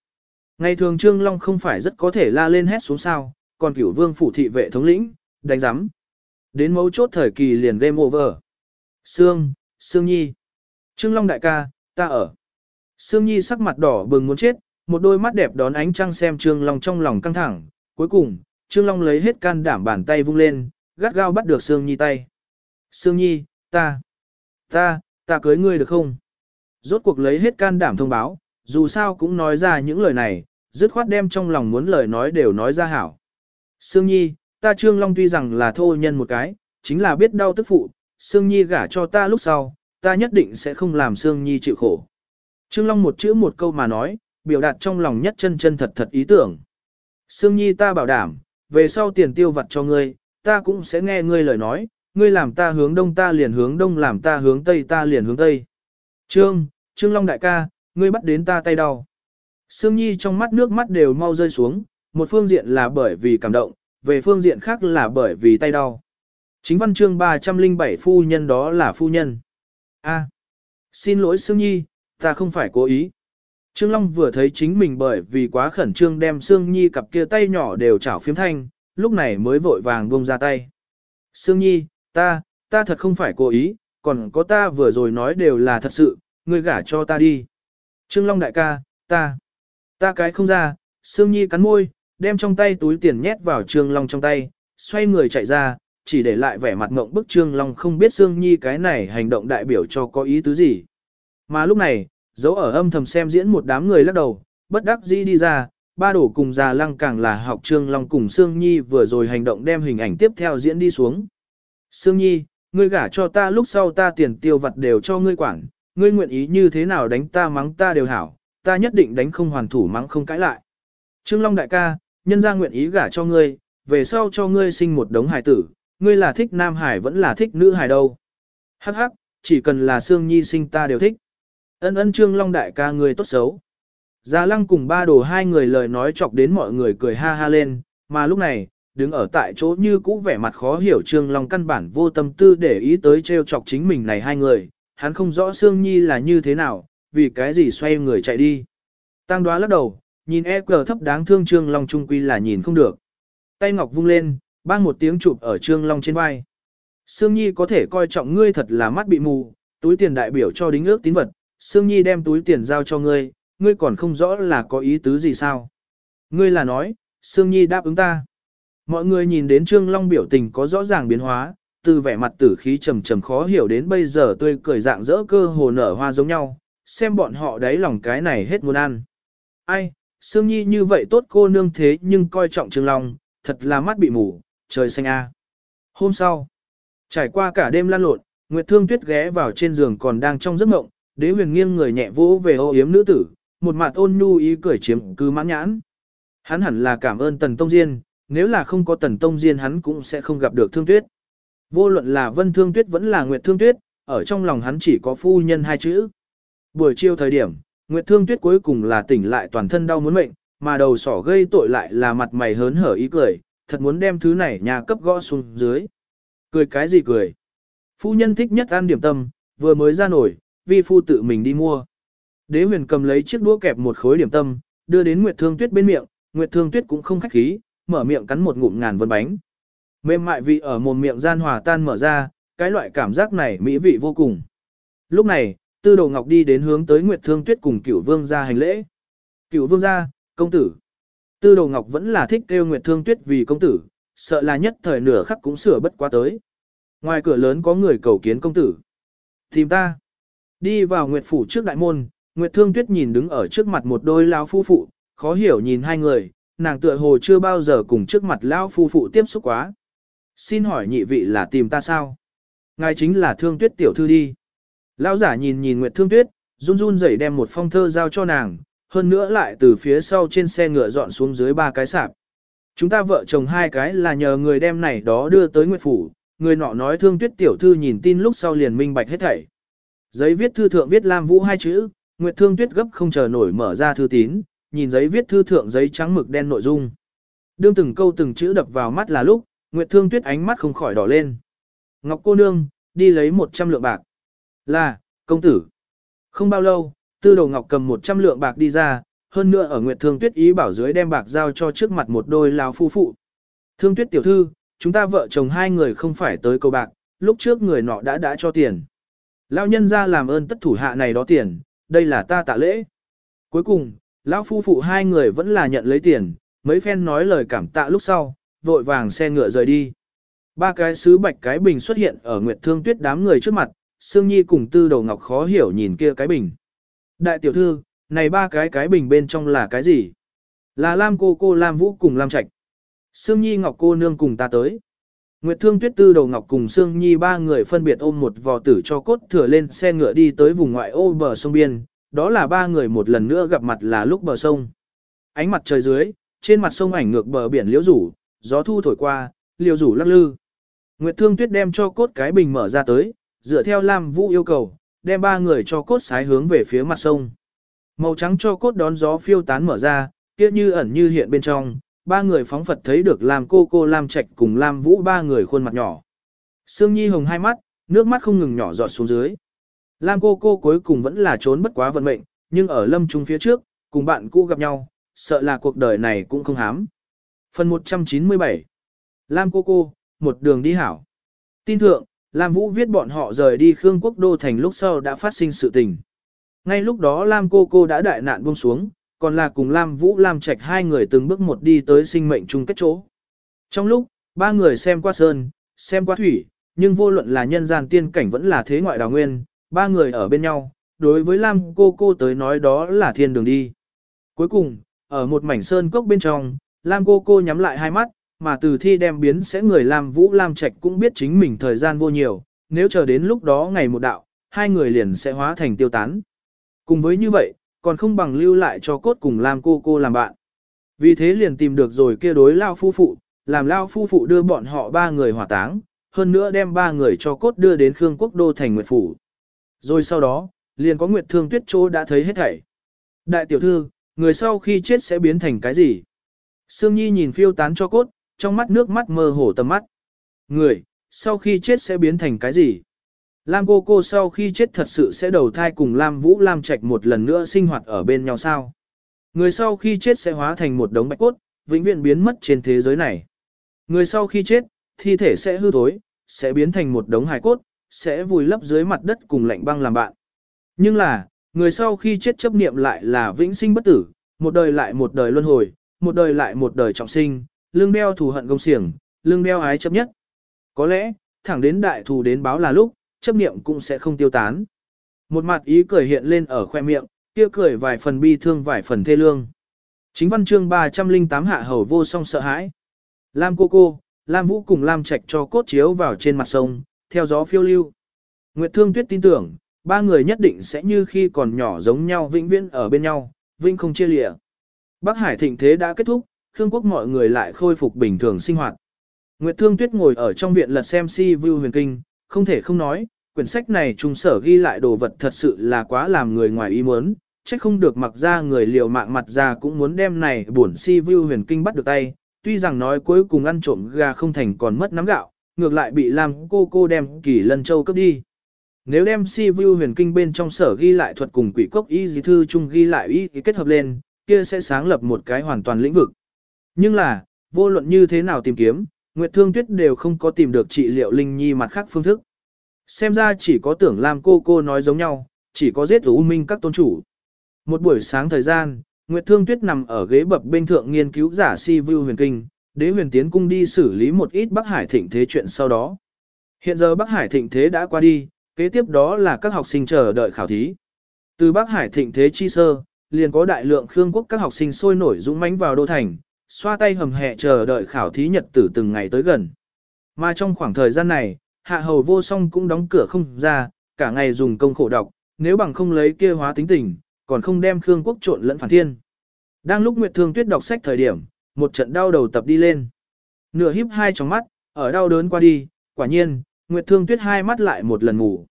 Ngày thường Trương Long không phải rất có thể la lên hét xuống sao, còn cửu vương phủ thị vệ thống lĩnh, đánh giám. Đến mấu chốt thời kỳ liền game over. Sương, Sương Nhi. Trương Long đại ca, ta ở. Sương Nhi sắc mặt đỏ bừng muốn chết, một đôi mắt đẹp đón ánh trăng xem Trương Long trong lòng căng thẳng. Cuối cùng, Trương Long lấy hết can đảm bàn tay vung lên, gắt gao bắt được Sương Nhi tay. Sương Nhi, ta, ta, ta cưới ngươi được không? Rốt cuộc lấy hết can đảm thông báo, dù sao cũng nói ra những lời này, dứt khoát đem trong lòng muốn lời nói đều nói ra hảo. Sương Nhi, ta Trương Long tuy rằng là thô nhân một cái, chính là biết đau tức phụ, Sương Nhi gả cho ta lúc sau, ta nhất định sẽ không làm Sương Nhi chịu khổ. Trương Long một chữ một câu mà nói, biểu đạt trong lòng nhất chân chân thật thật ý tưởng. Sương Nhi ta bảo đảm, về sau tiền tiêu vặt cho ngươi, ta cũng sẽ nghe ngươi lời nói, ngươi làm ta hướng đông ta liền hướng đông làm ta hướng tây ta liền hướng tây. Trương, Trương Long đại ca, ngươi bắt đến ta tay đau. Sương Nhi trong mắt nước mắt đều mau rơi xuống, một phương diện là bởi vì cảm động, về phương diện khác là bởi vì tay đau. Chính văn chương 307 phu nhân đó là phu nhân. A, xin lỗi Sương Nhi, ta không phải cố ý. Trương Long vừa thấy chính mình bởi vì quá khẩn trương đem Sương Nhi cặp kia tay nhỏ đều chảo phiếm thanh, lúc này mới vội vàng buông ra tay. Sương Nhi, ta, ta thật không phải cố ý, còn có ta vừa rồi nói đều là thật sự, ngươi gả cho ta đi. Trương Long đại ca, ta, ta cái không ra, Sương Nhi cắn môi, đem trong tay túi tiền nhét vào Trương Long trong tay, xoay người chạy ra, chỉ để lại vẻ mặt ngộng bức Trương Long không biết Sương Nhi cái này hành động đại biểu cho có ý tứ gì. Mà lúc này, dấu ở âm thầm xem diễn một đám người lắc đầu, bất đắc dĩ đi ra, ba đổ cùng già lăng càng là học Trương Long cùng Sương Nhi vừa rồi hành động đem hình ảnh tiếp theo diễn đi xuống. Sương Nhi, ngươi gả cho ta lúc sau ta tiền tiêu vặt đều cho ngươi quản, ngươi nguyện ý như thế nào đánh ta mắng ta đều hảo, ta nhất định đánh không hoàn thủ mắng không cãi lại. Trương Long đại ca, nhân gia nguyện ý gả cho ngươi, về sau cho ngươi sinh một đống hài tử, ngươi là thích nam hải vẫn là thích nữ hải đâu. Hắc hắc, chỉ cần là Sương Nhi sinh ta đều thích. Ân ân Trương Long đại ca ngươi tốt xấu. Gia Lăng cùng ba đồ hai người lời nói chọc đến mọi người cười ha ha lên, mà lúc này, đứng ở tại chỗ như cũ vẻ mặt khó hiểu Trương Long căn bản vô tâm tư để ý tới trêu chọc chính mình này hai người, hắn không rõ Sương Nhi là như thế nào, vì cái gì xoay người chạy đi. Tăng đoá lắc đầu, nhìn e cờ thấp đáng thương Trương Long trung quy là nhìn không được. Tay ngọc vung lên, bang một tiếng chụp ở Trương Long trên vai. Sương Nhi có thể coi trọng ngươi thật là mắt bị mù, túi tiền đại biểu cho đính ước tín vật, Sương Nhi đem túi tiền giao cho ngươi, ngươi còn không rõ là có ý tứ gì sao. Ngươi là nói, Sương Nhi đáp ứng ta. Mọi người nhìn đến Trương Long biểu tình có rõ ràng biến hóa, từ vẻ mặt tử khí trầm trầm khó hiểu đến bây giờ tươi cười dạng dỡ cơ hồ nở hoa giống nhau, xem bọn họ đáy lòng cái này hết muốn ăn. Ai, Sương Nhi như vậy tốt cô nương thế nhưng coi trọng Trương Long, thật là mắt bị mù, trời xanh a. Hôm sau, trải qua cả đêm lan lộn, Nguyệt Thương Tuyết ghé vào trên giường còn đang trong giấc mộng, đế huyền nghiêng người nhẹ vỗ về ô yếm nữ tử, một mặt ôn nhu ý cười chiếm cứ mãn nhãn. Hắn hẳn là cảm ơn Tần Tông Diên, nếu là không có Tần Tông Diên hắn cũng sẽ không gặp được Thương Tuyết. Vô luận là Vân Thương Tuyết vẫn là Nguyệt Thương Tuyết, ở trong lòng hắn chỉ có phu nhân hai chữ. Buổi chiều thời điểm, Nguyệt Thương Tuyết cuối cùng là tỉnh lại toàn thân đau muốn mệnh, mà đầu sỏ gây tội lại là mặt mày hớn hở ý cười, thật muốn đem thứ này nhà cấp gõ xuống dưới. Cười cái gì cười? Phu nhân thích nhất ăn điểm tâm, vừa mới ra nổi, vi phu tự mình đi mua. Đế huyền cầm lấy chiếc đũa kẹp một khối điểm tâm, đưa đến Nguyệt Thương Tuyết bên miệng, Nguyệt Thương Tuyết cũng không khách khí, mở miệng cắn một ngụm ngàn vân bánh. Mềm mại vị ở mồm miệng gian hòa tan mở ra, cái loại cảm giác này mỹ vị vô cùng. Lúc này, Tư Đồ Ngọc đi đến hướng tới Nguyệt Thương Tuyết cùng Cửu Vương gia hành lễ. Cửu Vương gia, công tử. Tư Đồ Ngọc vẫn là thích kêu Nguyệt Thương Tuyết vì công tử, sợ là nhất thời nửa khắc cũng sửa bất quá tới. Ngoài cửa lớn có người cầu kiến công tử. Tìm ta. Đi vào Nguyệt Phủ trước đại môn, Nguyệt Thương Tuyết nhìn đứng ở trước mặt một đôi lão phu phụ, khó hiểu nhìn hai người, nàng tựa hồ chưa bao giờ cùng trước mặt lão phu phụ tiếp xúc quá. Xin hỏi nhị vị là tìm ta sao? Ngài chính là Thương Tuyết tiểu thư đi. Lão giả nhìn nhìn Nguyệt Thương Tuyết, run run rẩy đem một phong thơ giao cho nàng, hơn nữa lại từ phía sau trên xe ngựa dọn xuống dưới ba cái sạp. Chúng ta vợ chồng hai cái là nhờ người đem này đó đưa tới Nguyệt Phủ, người nọ nói Thương Tuyết tiểu thư nhìn tin lúc sau liền minh bạch hết thảy. Giấy viết thư thượng viết Lam Vũ hai chữ, Nguyệt Thương Tuyết gấp không chờ nổi mở ra thư tín, nhìn giấy viết thư thượng giấy trắng mực đen nội dung. Đương từng câu từng chữ đập vào mắt là lúc, Nguyệt Thương Tuyết ánh mắt không khỏi đỏ lên. Ngọc cô nương, đi lấy 100 lượng bạc. Là, công tử. Không bao lâu, tư đầu Ngọc cầm 100 lượng bạc đi ra, hơn nữa ở Nguyệt Thương Tuyết ý bảo dưới đem bạc giao cho trước mặt một đôi lão phu phụ. Thương Tuyết tiểu thư, chúng ta vợ chồng hai người không phải tới cầu bạc, lúc trước người nọ đã đã cho tiền. Lão nhân ra làm ơn tất thủ hạ này đó tiền, đây là ta tạ lễ. Cuối cùng, lão phu phụ hai người vẫn là nhận lấy tiền, mấy phen nói lời cảm tạ lúc sau, vội vàng xe ngựa rời đi. Ba cái sứ bạch cái bình xuất hiện ở Nguyệt Thương Tuyết đám người trước mặt, Sương Nhi cùng Tư Đầu Ngọc khó hiểu nhìn kia cái bình. Đại tiểu thư, này ba cái cái bình bên trong là cái gì? Là Lam cô cô Lam Vũ cùng Lam Trạch. Sương Nhi Ngọc cô nương cùng ta tới. Nguyệt Thương Tuyết Tư Đầu Ngọc cùng Sương Nhi ba người phân biệt ôm một vò tử cho cốt thừa lên xe ngựa đi tới vùng ngoại ô bờ sông biên, đó là ba người một lần nữa gặp mặt là lúc bờ sông. Ánh mặt trời dưới, trên mặt sông ảnh ngược bờ biển liễu rủ, gió thu thổi qua, liễu rủ lắc lư. Nguyệt Thương Tuyết đem cho cốt cái bình mở ra tới, dựa theo Lam Vũ yêu cầu, đem ba người cho cốt sái hướng về phía mặt sông. Màu trắng cho cốt đón gió phiêu tán mở ra, kia như ẩn như hiện bên trong, ba người phóng Phật thấy được làm cô cô Lam Trạch cùng Lam Vũ ba người khuôn mặt nhỏ. Sương Nhi hồng hai mắt, nước mắt không ngừng nhỏ giọt xuống dưới. Lam cô cô cuối cùng vẫn là trốn bất quá vận mệnh, nhưng ở lâm trung phía trước, cùng bạn cũ gặp nhau, sợ là cuộc đời này cũng không hám. Phần 197 Lam cô cô, một đường đi hảo. Tin thượng, Lam Vũ viết bọn họ rời đi Khương Quốc Đô Thành lúc sau đã phát sinh sự tình. Ngay lúc đó Lam cô cô đã đại nạn buông xuống, còn là cùng Lam Vũ Lam Trạch hai người từng bước một đi tới sinh mệnh chung kết chỗ. Trong lúc, ba người xem qua sơn, xem qua thủy, nhưng vô luận là nhân gian tiên cảnh vẫn là thế ngoại đào nguyên, ba người ở bên nhau, đối với Lam cô cô tới nói đó là thiên đường đi. Cuối cùng, ở một mảnh sơn cốc bên trong, Lam cô cô nhắm lại hai mắt, mà từ thi đem biến sẽ người làm Vũ Lam Trạch cũng biết chính mình thời gian vô nhiều, nếu chờ đến lúc đó ngày một đạo, hai người liền sẽ hóa thành tiêu tán. Cùng với như vậy, còn không bằng lưu lại cho cốt cùng Lam cô cô làm bạn. Vì thế liền tìm được rồi kia đối Lao phu phụ, làm Lao phu phụ đưa bọn họ ba người hỏa táng, hơn nữa đem ba người cho cốt đưa đến Khương Quốc Đô thành Nguyệt Phủ. Rồi sau đó, liền có Nguyệt Thương Tuyết Chỗ đã thấy hết thảy. Đại tiểu thư, người sau khi chết sẽ biến thành cái gì? Sương Nhi nhìn phiêu tán cho cốt, trong mắt nước mắt mơ hồ tầm mắt. Người, sau khi chết sẽ biến thành cái gì? Lam cô cô sau khi chết thật sự sẽ đầu thai cùng Lam Vũ Lam Trạch một lần nữa sinh hoạt ở bên nhau sao? Người sau khi chết sẽ hóa thành một đống bạch cốt, vĩnh viễn biến mất trên thế giới này. Người sau khi chết, thi thể sẽ hư thối, sẽ biến thành một đống hài cốt, sẽ vùi lấp dưới mặt đất cùng lạnh băng làm bạn. Nhưng là, người sau khi chết chấp niệm lại là vĩnh sinh bất tử, một đời lại một đời luân hồi, một đời lại một đời trọng sinh, lương đeo thù hận công xiềng, lương đeo ái chấp nhất. Có lẽ, thẳng đến đại thù đến báo là lúc, chấp niệm cũng sẽ không tiêu tán. Một mặt ý cười hiện lên ở khoe miệng, kia cười vài phần bi thương vài phần thê lương. Chính văn chương 308 hạ hầu vô song sợ hãi. Lam cô cô, Lam Vũ cùng Lam Trạch cho cốt chiếu vào trên mặt sông, theo gió phiêu lưu. Nguyệt Thương Tuyết tin tưởng, ba người nhất định sẽ như khi còn nhỏ giống nhau vĩnh viễn ở bên nhau, vĩnh không chia lìa. Bắc Hải thịnh thế đã kết thúc, Khương quốc mọi người lại khôi phục bình thường sinh hoạt. Nguyệt Thương Tuyết ngồi ở trong viện lật xem si view huyền kinh, không thể không nói, quyển sách này trung sở ghi lại đồ vật thật sự là quá làm người ngoài ý muốn, chắc không được mặc ra người liều mạng mặt ra cũng muốn đem này buồn si view huyền kinh bắt được tay, tuy rằng nói cuối cùng ăn trộm gà không thành còn mất nắm gạo, ngược lại bị làm cô cô đem kỳ lân châu cấp đi. Nếu đem si view huyền kinh bên trong sở ghi lại thuật cùng quỷ cốc y dì thư chung ghi lại y kết hợp lên, kia sẽ sáng lập một cái hoàn toàn lĩnh vực. Nhưng là, vô luận như thế nào tìm kiếm, Nguyệt Thương Tuyết đều không có tìm được trị liệu Linh Nhi mặt khác phương thức. Xem ra chỉ có tưởng làm cô cô nói giống nhau, chỉ có giết U Minh các tôn chủ. Một buổi sáng thời gian, Nguyệt Thương Tuyết nằm ở ghế bập bên thượng nghiên cứu giả si view huyền kinh, đế huyền tiến cung đi xử lý một ít Bắc Hải thịnh thế chuyện sau đó. Hiện giờ Bắc Hải thịnh thế đã qua đi, kế tiếp đó là các học sinh chờ đợi khảo thí. Từ Bắc Hải thịnh thế chi sơ, liền có đại lượng Khương quốc các học sinh sôi nổi dũng mãnh vào đô thành, xoa tay hầm hẹ chờ đợi khảo thí nhật tử từng ngày tới gần. Mà trong khoảng thời gian này, hạ hầu vô song cũng đóng cửa không ra, cả ngày dùng công khổ đọc, nếu bằng không lấy kia hóa tính tình, còn không đem Khương quốc trộn lẫn phản thiên. Đang lúc Nguyệt Thương Tuyết đọc sách thời điểm, một trận đau đầu tập đi lên. Nửa híp hai tròng mắt, ở đau đớn qua đi, quả nhiên, Nguyệt Thương Tuyết hai mắt lại một lần ngủ.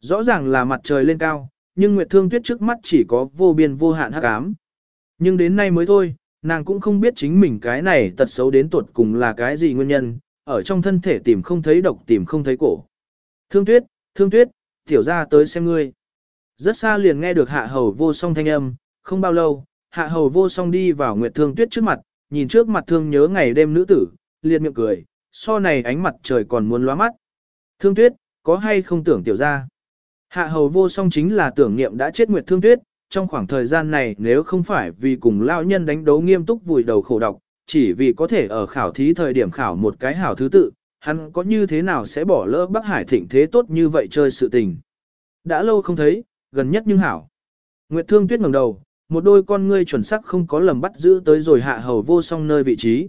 Rõ ràng là mặt trời lên cao, nhưng Nguyệt Thương Tuyết trước mắt chỉ có vô biên vô hạn hắc ám. Nhưng đến nay mới thôi, nàng cũng không biết chính mình cái này tật xấu đến tuột cùng là cái gì nguyên nhân, ở trong thân thể tìm không thấy độc tìm không thấy cổ. Thương Tuyết, Thương Tuyết, tiểu ra tới xem ngươi. Rất xa liền nghe được hạ hầu vô song thanh âm, không bao lâu, hạ hầu vô song đi vào Nguyệt Thương Tuyết trước mặt, nhìn trước mặt thương nhớ ngày đêm nữ tử, liệt miệng cười, so này ánh mặt trời còn muốn lóa mắt. Thương Tuyết, có hay không tưởng tiểu ra? Hạ hầu vô song chính là tưởng niệm đã chết Nguyệt Thương Tuyết, trong khoảng thời gian này nếu không phải vì cùng lão nhân đánh đấu nghiêm túc vùi đầu khổ độc, chỉ vì có thể ở khảo thí thời điểm khảo một cái hảo thứ tự, hắn có như thế nào sẽ bỏ lỡ Bắc Hải thịnh thế tốt như vậy chơi sự tình. Đã lâu không thấy, gần nhất nhưng hảo. Nguyệt Thương Tuyết ngẩng đầu, một đôi con ngươi chuẩn xác không có lầm bắt giữ tới rồi hạ hầu vô song nơi vị trí.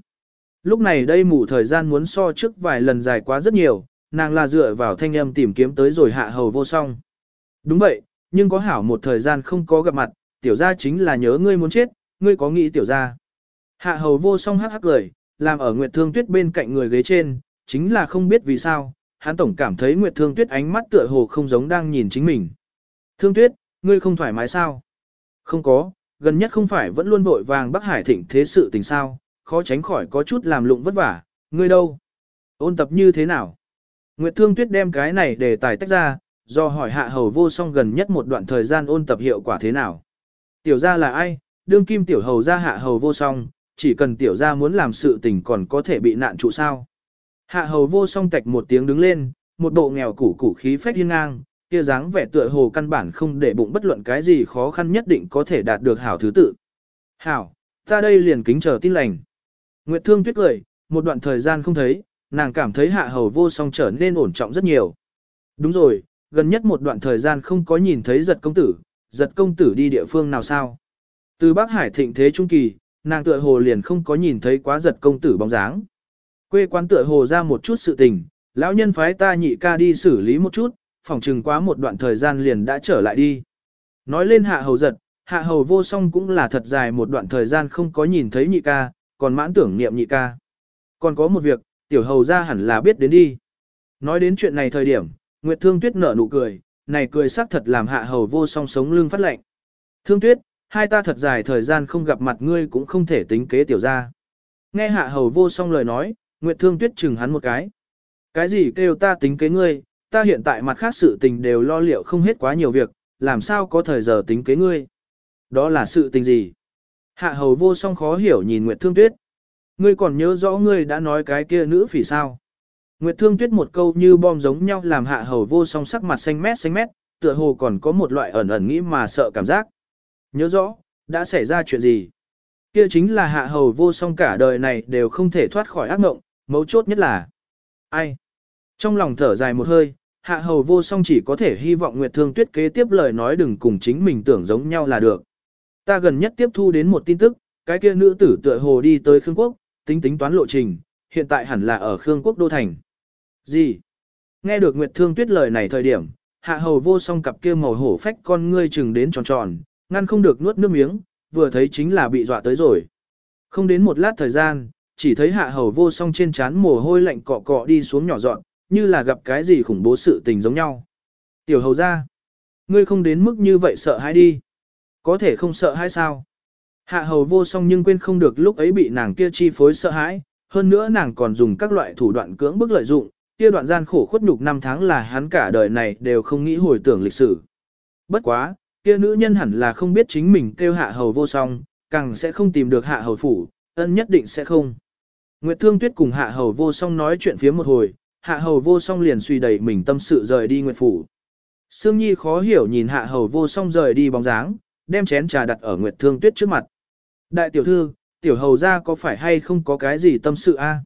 Lúc này đây mù thời gian muốn so trước vài lần dài quá rất nhiều, nàng là dựa vào thanh âm tìm kiếm tới rồi hạ hầu vô song. Đúng vậy, nhưng có hảo một thời gian không có gặp mặt, tiểu gia chính là nhớ ngươi muốn chết, ngươi có nghĩ tiểu gia. Hạ hầu vô song hắc hắc cười, làm ở Nguyệt Thương Tuyết bên cạnh người ghế trên, chính là không biết vì sao, hắn tổng cảm thấy Nguyệt Thương Tuyết ánh mắt tựa hồ không giống đang nhìn chính mình. Thương Tuyết, ngươi không thoải mái sao? Không có, gần nhất không phải vẫn luôn vội vàng Bắc Hải thịnh thế sự tình sao, khó tránh khỏi có chút làm lụng vất vả, ngươi đâu? Ôn tập như thế nào? Nguyệt Thương Tuyết đem cái này để tài tách ra, do hỏi hạ hầu vô song gần nhất một đoạn thời gian ôn tập hiệu quả thế nào. Tiểu gia là ai? Đương kim tiểu hầu gia hạ hầu vô song, chỉ cần tiểu gia muốn làm sự tình còn có thể bị nạn trụ sao. Hạ hầu vô song tạch một tiếng đứng lên, một bộ nghèo củ củ khí phách hiên ngang, kia dáng vẻ tựa hồ căn bản không để bụng bất luận cái gì khó khăn nhất định có thể đạt được hảo thứ tự. Hảo, ta đây liền kính chờ tin lành. Nguyệt Thương Tuyết cười, một đoạn thời gian không thấy, nàng cảm thấy hạ hầu vô song trở nên ổn trọng rất nhiều. Đúng rồi, gần nhất một đoạn thời gian không có nhìn thấy giật công tử, giật công tử đi địa phương nào sao. Từ Bắc Hải thịnh thế trung kỳ, nàng tựa hồ liền không có nhìn thấy quá giật công tử bóng dáng. Quê quán tựa hồ ra một chút sự tình, lão nhân phái ta nhị ca đi xử lý một chút, phỏng chừng quá một đoạn thời gian liền đã trở lại đi. Nói lên hạ hầu giật, hạ hầu vô song cũng là thật dài một đoạn thời gian không có nhìn thấy nhị ca, còn mãn tưởng niệm nhị ca. Còn có một việc, tiểu hầu ra hẳn là biết đến đi. Nói đến chuyện này thời điểm, Nguyệt Thương Tuyết nở nụ cười, này cười sắc thật làm hạ hầu vô song sống lưng phát lệnh. Thương Tuyết, hai ta thật dài thời gian không gặp mặt ngươi cũng không thể tính kế tiểu ra. Nghe hạ hầu vô song lời nói, Nguyệt Thương Tuyết chừng hắn một cái. Cái gì kêu ta tính kế ngươi, ta hiện tại mặt khác sự tình đều lo liệu không hết quá nhiều việc, làm sao có thời giờ tính kế ngươi. Đó là sự tình gì? Hạ hầu vô song khó hiểu nhìn Nguyệt Thương Tuyết. Ngươi còn nhớ rõ ngươi đã nói cái kia nữ phỉ sao? Nguyệt Thương Tuyết một câu như bom giống nhau làm hạ hầu vô song sắc mặt xanh mét xanh mét, tựa hồ còn có một loại ẩn ẩn nghĩ mà sợ cảm giác. Nhớ rõ, đã xảy ra chuyện gì? Kia chính là hạ hầu vô song cả đời này đều không thể thoát khỏi ác mộng, mấu chốt nhất là ai? Trong lòng thở dài một hơi, hạ hầu vô song chỉ có thể hy vọng Nguyệt Thương Tuyết kế tiếp lời nói đừng cùng chính mình tưởng giống nhau là được. Ta gần nhất tiếp thu đến một tin tức, cái kia nữ tử tựa hồ đi tới Khương Quốc, tính tính toán lộ trình, hiện tại hẳn là ở Khương Quốc Đô Thành. Gì? Nghe được Nguyệt Thương Tuyết lời này thời điểm, hạ hầu vô song cặp kia màu hổ phách con ngươi chừng đến tròn tròn, ngăn không được nuốt nước miếng, vừa thấy chính là bị dọa tới rồi. Không đến một lát thời gian, chỉ thấy hạ hầu vô song trên trán mồ hôi lạnh cọ cọ đi xuống nhỏ dọn, như là gặp cái gì khủng bố sự tình giống nhau. Tiểu hầu ra, ngươi không đến mức như vậy sợ hãi đi. Có thể không sợ hãi sao? Hạ hầu vô song nhưng quên không được lúc ấy bị nàng kia chi phối sợ hãi, hơn nữa nàng còn dùng các loại thủ đoạn cưỡng bức lợi dụng, kia đoạn gian khổ khuất nhục năm tháng là hắn cả đời này đều không nghĩ hồi tưởng lịch sử. Bất quá, kia nữ nhân hẳn là không biết chính mình kêu hạ hầu vô song, càng sẽ không tìm được hạ hầu phủ, ân nhất định sẽ không. Nguyệt Thương Tuyết cùng hạ hầu vô song nói chuyện phía một hồi, hạ hầu vô song liền suy đẩy mình tâm sự rời đi Nguyệt Phủ. Sương Nhi khó hiểu nhìn hạ hầu vô song rời đi bóng dáng, đem chén trà đặt ở Nguyệt Thương Tuyết trước mặt. Đại tiểu thư, tiểu hầu ra có phải hay không có cái gì tâm sự a?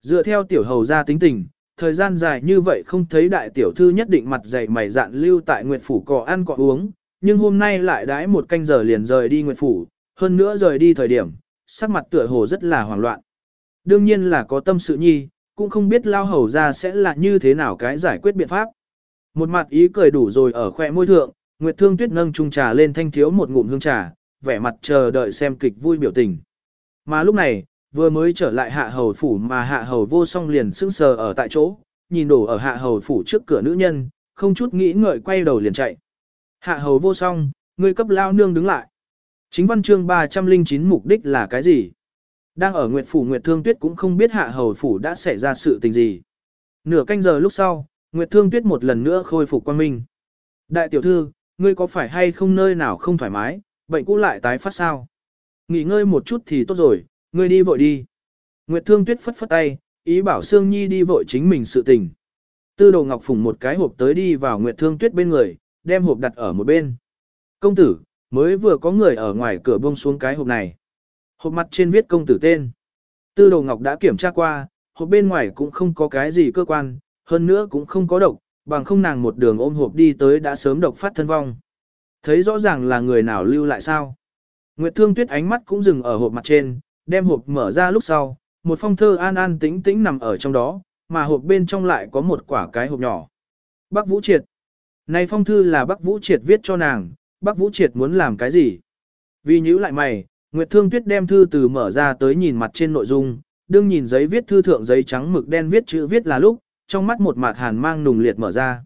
Dựa theo tiểu hầu ra tính tình, thời gian dài như vậy không thấy đại tiểu thư nhất định mặt dày mày dạn lưu tại Nguyệt Phủ cọ ăn cọ uống, nhưng hôm nay lại đãi một canh giờ liền rời đi Nguyệt Phủ, hơn nữa rời đi thời điểm, sắc mặt tựa hồ rất là hoảng loạn. Đương nhiên là có tâm sự nhi, cũng không biết lao hầu ra sẽ là như thế nào cái giải quyết biện pháp. Một mặt ý cười đủ rồi ở khoe môi thượng, Nguyệt Thương Tuyết nâng chung trà lên thanh thiếu một ngụm hương trà, vẻ mặt chờ đợi xem kịch vui biểu tình. Mà lúc này, vừa mới trở lại hạ hầu phủ mà hạ hầu vô song liền sững sờ ở tại chỗ, nhìn đổ ở hạ hầu phủ trước cửa nữ nhân, không chút nghĩ ngợi quay đầu liền chạy. Hạ hầu vô song, người cấp lao nương đứng lại. Chính văn chương 309 mục đích là cái gì? Đang ở Nguyệt Phủ Nguyệt Thương Tuyết cũng không biết hạ hầu phủ đã xảy ra sự tình gì. Nửa canh giờ lúc sau, Nguyệt Thương Tuyết một lần nữa khôi phục quan minh. Đại tiểu thư, ngươi có phải hay không nơi nào không thoải mái, bệnh cũ lại tái phát sao? Nghỉ ngơi một chút thì tốt rồi, ngươi đi vội đi. Nguyệt Thương Tuyết phất phất tay, ý bảo Sương Nhi đi vội chính mình sự tình. Tư đồ ngọc phùng một cái hộp tới đi vào Nguyệt Thương Tuyết bên người, đem hộp đặt ở một bên. Công tử, mới vừa có người ở ngoài cửa buông xuống cái hộp này. Hộp mặt trên viết công tử tên. Tư đồ ngọc đã kiểm tra qua, hộp bên ngoài cũng không có cái gì cơ quan, hơn nữa cũng không có độc, bằng không nàng một đường ôm hộp đi tới đã sớm độc phát thân vong. Thấy rõ ràng là người nào lưu lại sao. Nguyệt Thương Tuyết ánh mắt cũng dừng ở hộp mặt trên, đem hộp mở ra lúc sau, một phong thơ an an tĩnh tĩnh nằm ở trong đó, mà hộp bên trong lại có một quả cái hộp nhỏ. Bác Vũ Triệt. Này phong thư là Bác Vũ Triệt viết cho nàng, Bác Vũ Triệt muốn làm cái gì? Vì nhữ lại mày, Nguyệt Thương Tuyết đem thư từ mở ra tới nhìn mặt trên nội dung, đương nhìn giấy viết thư thượng giấy trắng mực đen viết chữ viết là lúc, trong mắt một mạt hàn mang nùng liệt mở ra.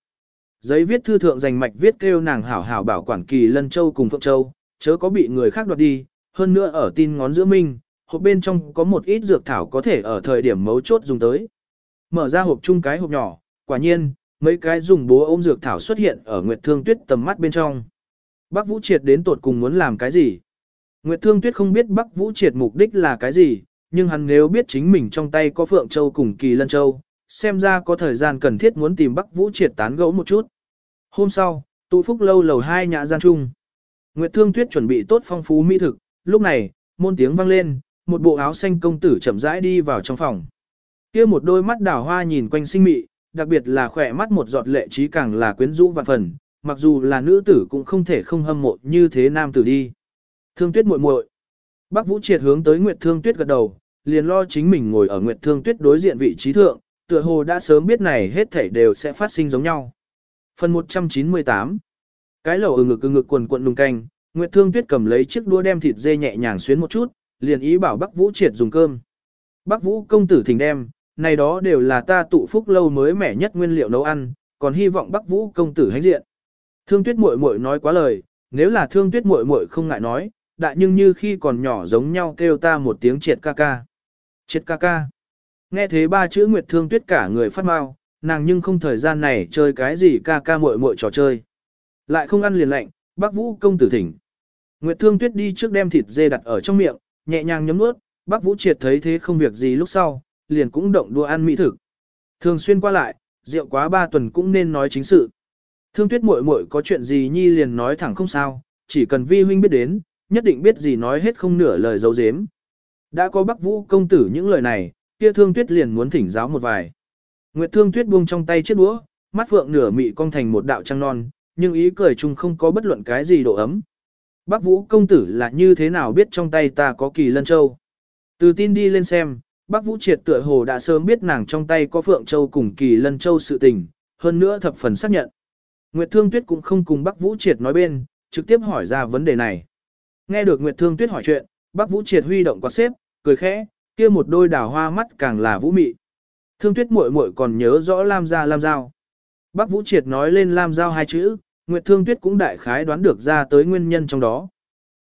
Giấy viết thư thượng dành mạch viết kêu nàng hảo hảo bảo quản kỳ lân châu cùng phượng châu, chớ có bị người khác đoạt đi, hơn nữa ở tin ngón giữa minh, hộp bên trong có một ít dược thảo có thể ở thời điểm mấu chốt dùng tới. Mở ra hộp chung cái hộp nhỏ, quả nhiên, mấy cái dùng búa ôm dược thảo xuất hiện ở Nguyệt Thương Tuyết tầm mắt bên trong. Bắc Vũ Triệt đến tột cùng muốn làm cái gì? Nguyệt Thương Tuyết không biết Bắc Vũ Triệt mục đích là cái gì, nhưng hắn nếu biết chính mình trong tay có Phượng Châu cùng Kỳ Lân Châu, xem ra có thời gian cần thiết muốn tìm Bắc Vũ Triệt tán gẫu một chút. Hôm sau, tụ phúc lâu lầu hai nhã gian trung, Nguyệt Thương Tuyết chuẩn bị tốt phong phú mỹ thực, lúc này, môn tiếng vang lên, một bộ áo xanh công tử chậm rãi đi vào trong phòng. Kia một đôi mắt đào hoa nhìn quanh sinh mị, đặc biệt là khỏe mắt một giọt lệ trí càng là quyến rũ vạn phần, mặc dù là nữ tử cũng không thể không hâm mộ như thế nam tử đi. Thương Tuyết muội muội. Bác Vũ Triệt hướng tới Nguyệt Thương Tuyết gật đầu, liền lo chính mình ngồi ở Nguyệt Thương Tuyết đối diện vị trí thượng, tựa hồ đã sớm biết này hết thảy đều sẽ phát sinh giống nhau. Phần 198 Cái lẩu ừ ngực ừ ngực quần quần nùng canh, Nguyệt Thương Tuyết cầm lấy chiếc đũa đem thịt dê nhẹ nhàng xuyến một chút, liền ý bảo Bắc Vũ Triệt dùng cơm. Bắc Vũ công tử thỉnh đem, này đó đều là ta tụ phúc lâu mới mẻ nhất nguyên liệu nấu ăn, còn hy vọng Bắc Vũ công tử hãnh diện. Thương Tuyết muội muội nói quá lời, nếu là Thương Tuyết muội muội không ngại nói, đại nhưng như khi còn nhỏ giống nhau kêu ta một tiếng triệt ca ca. Triệt ca ca. Nghe thế ba chữ Nguyệt Thương Tuyết cả người phát mau, nàng nhưng không thời gian này chơi cái gì ca ca muội muội trò chơi. Lại không ăn liền lạnh, Bắc Vũ công tử thỉnh. Nguyệt Thương Tuyết đi trước đem thịt dê đặt ở trong miệng, nhẹ nhàng nhấm nuốt, Bắc Vũ Triệt thấy thế không việc gì lúc sau, liền cũng động đua ăn mỹ thực. Thường xuyên qua lại, rượu quá ba tuần cũng nên nói chính sự. Thương Tuyết muội muội có chuyện gì nhi liền nói thẳng không sao, chỉ cần vi huynh biết đến, nhất định biết gì nói hết không nửa lời dấu dếm. Đã có Bắc Vũ công tử những lời này, kia Thương Tuyết liền muốn thỉnh giáo một vài. Nguyệt Thương Tuyết buông trong tay chiếc đũa, mắt phượng nửa mị cong thành một đạo trăng non, nhưng ý cười chung không có bất luận cái gì độ ấm. Bắc Vũ công tử là như thế nào biết trong tay ta có kỳ lân châu. Từ tin đi lên xem, Bắc Vũ triệt tựa hồ đã sớm biết nàng trong tay có phượng châu cùng kỳ lân châu sự tình, hơn nữa thập phần xác nhận. Nguyệt Thương Tuyết cũng không cùng Bắc Vũ triệt nói bên, trực tiếp hỏi ra vấn đề này. Nghe được Nguyệt Thương Tuyết hỏi chuyện, Bắc Vũ triệt huy động quạt xếp, cười khẽ, kia một đôi đào hoa mắt càng là vũ mị. Thương Tuyết muội muội còn nhớ rõ Lam gia Lam Giao. Bắc Vũ Triệt nói lên Lam Giao hai chữ, Nguyệt Thương Tuyết cũng đại khái đoán được ra tới nguyên nhân trong đó.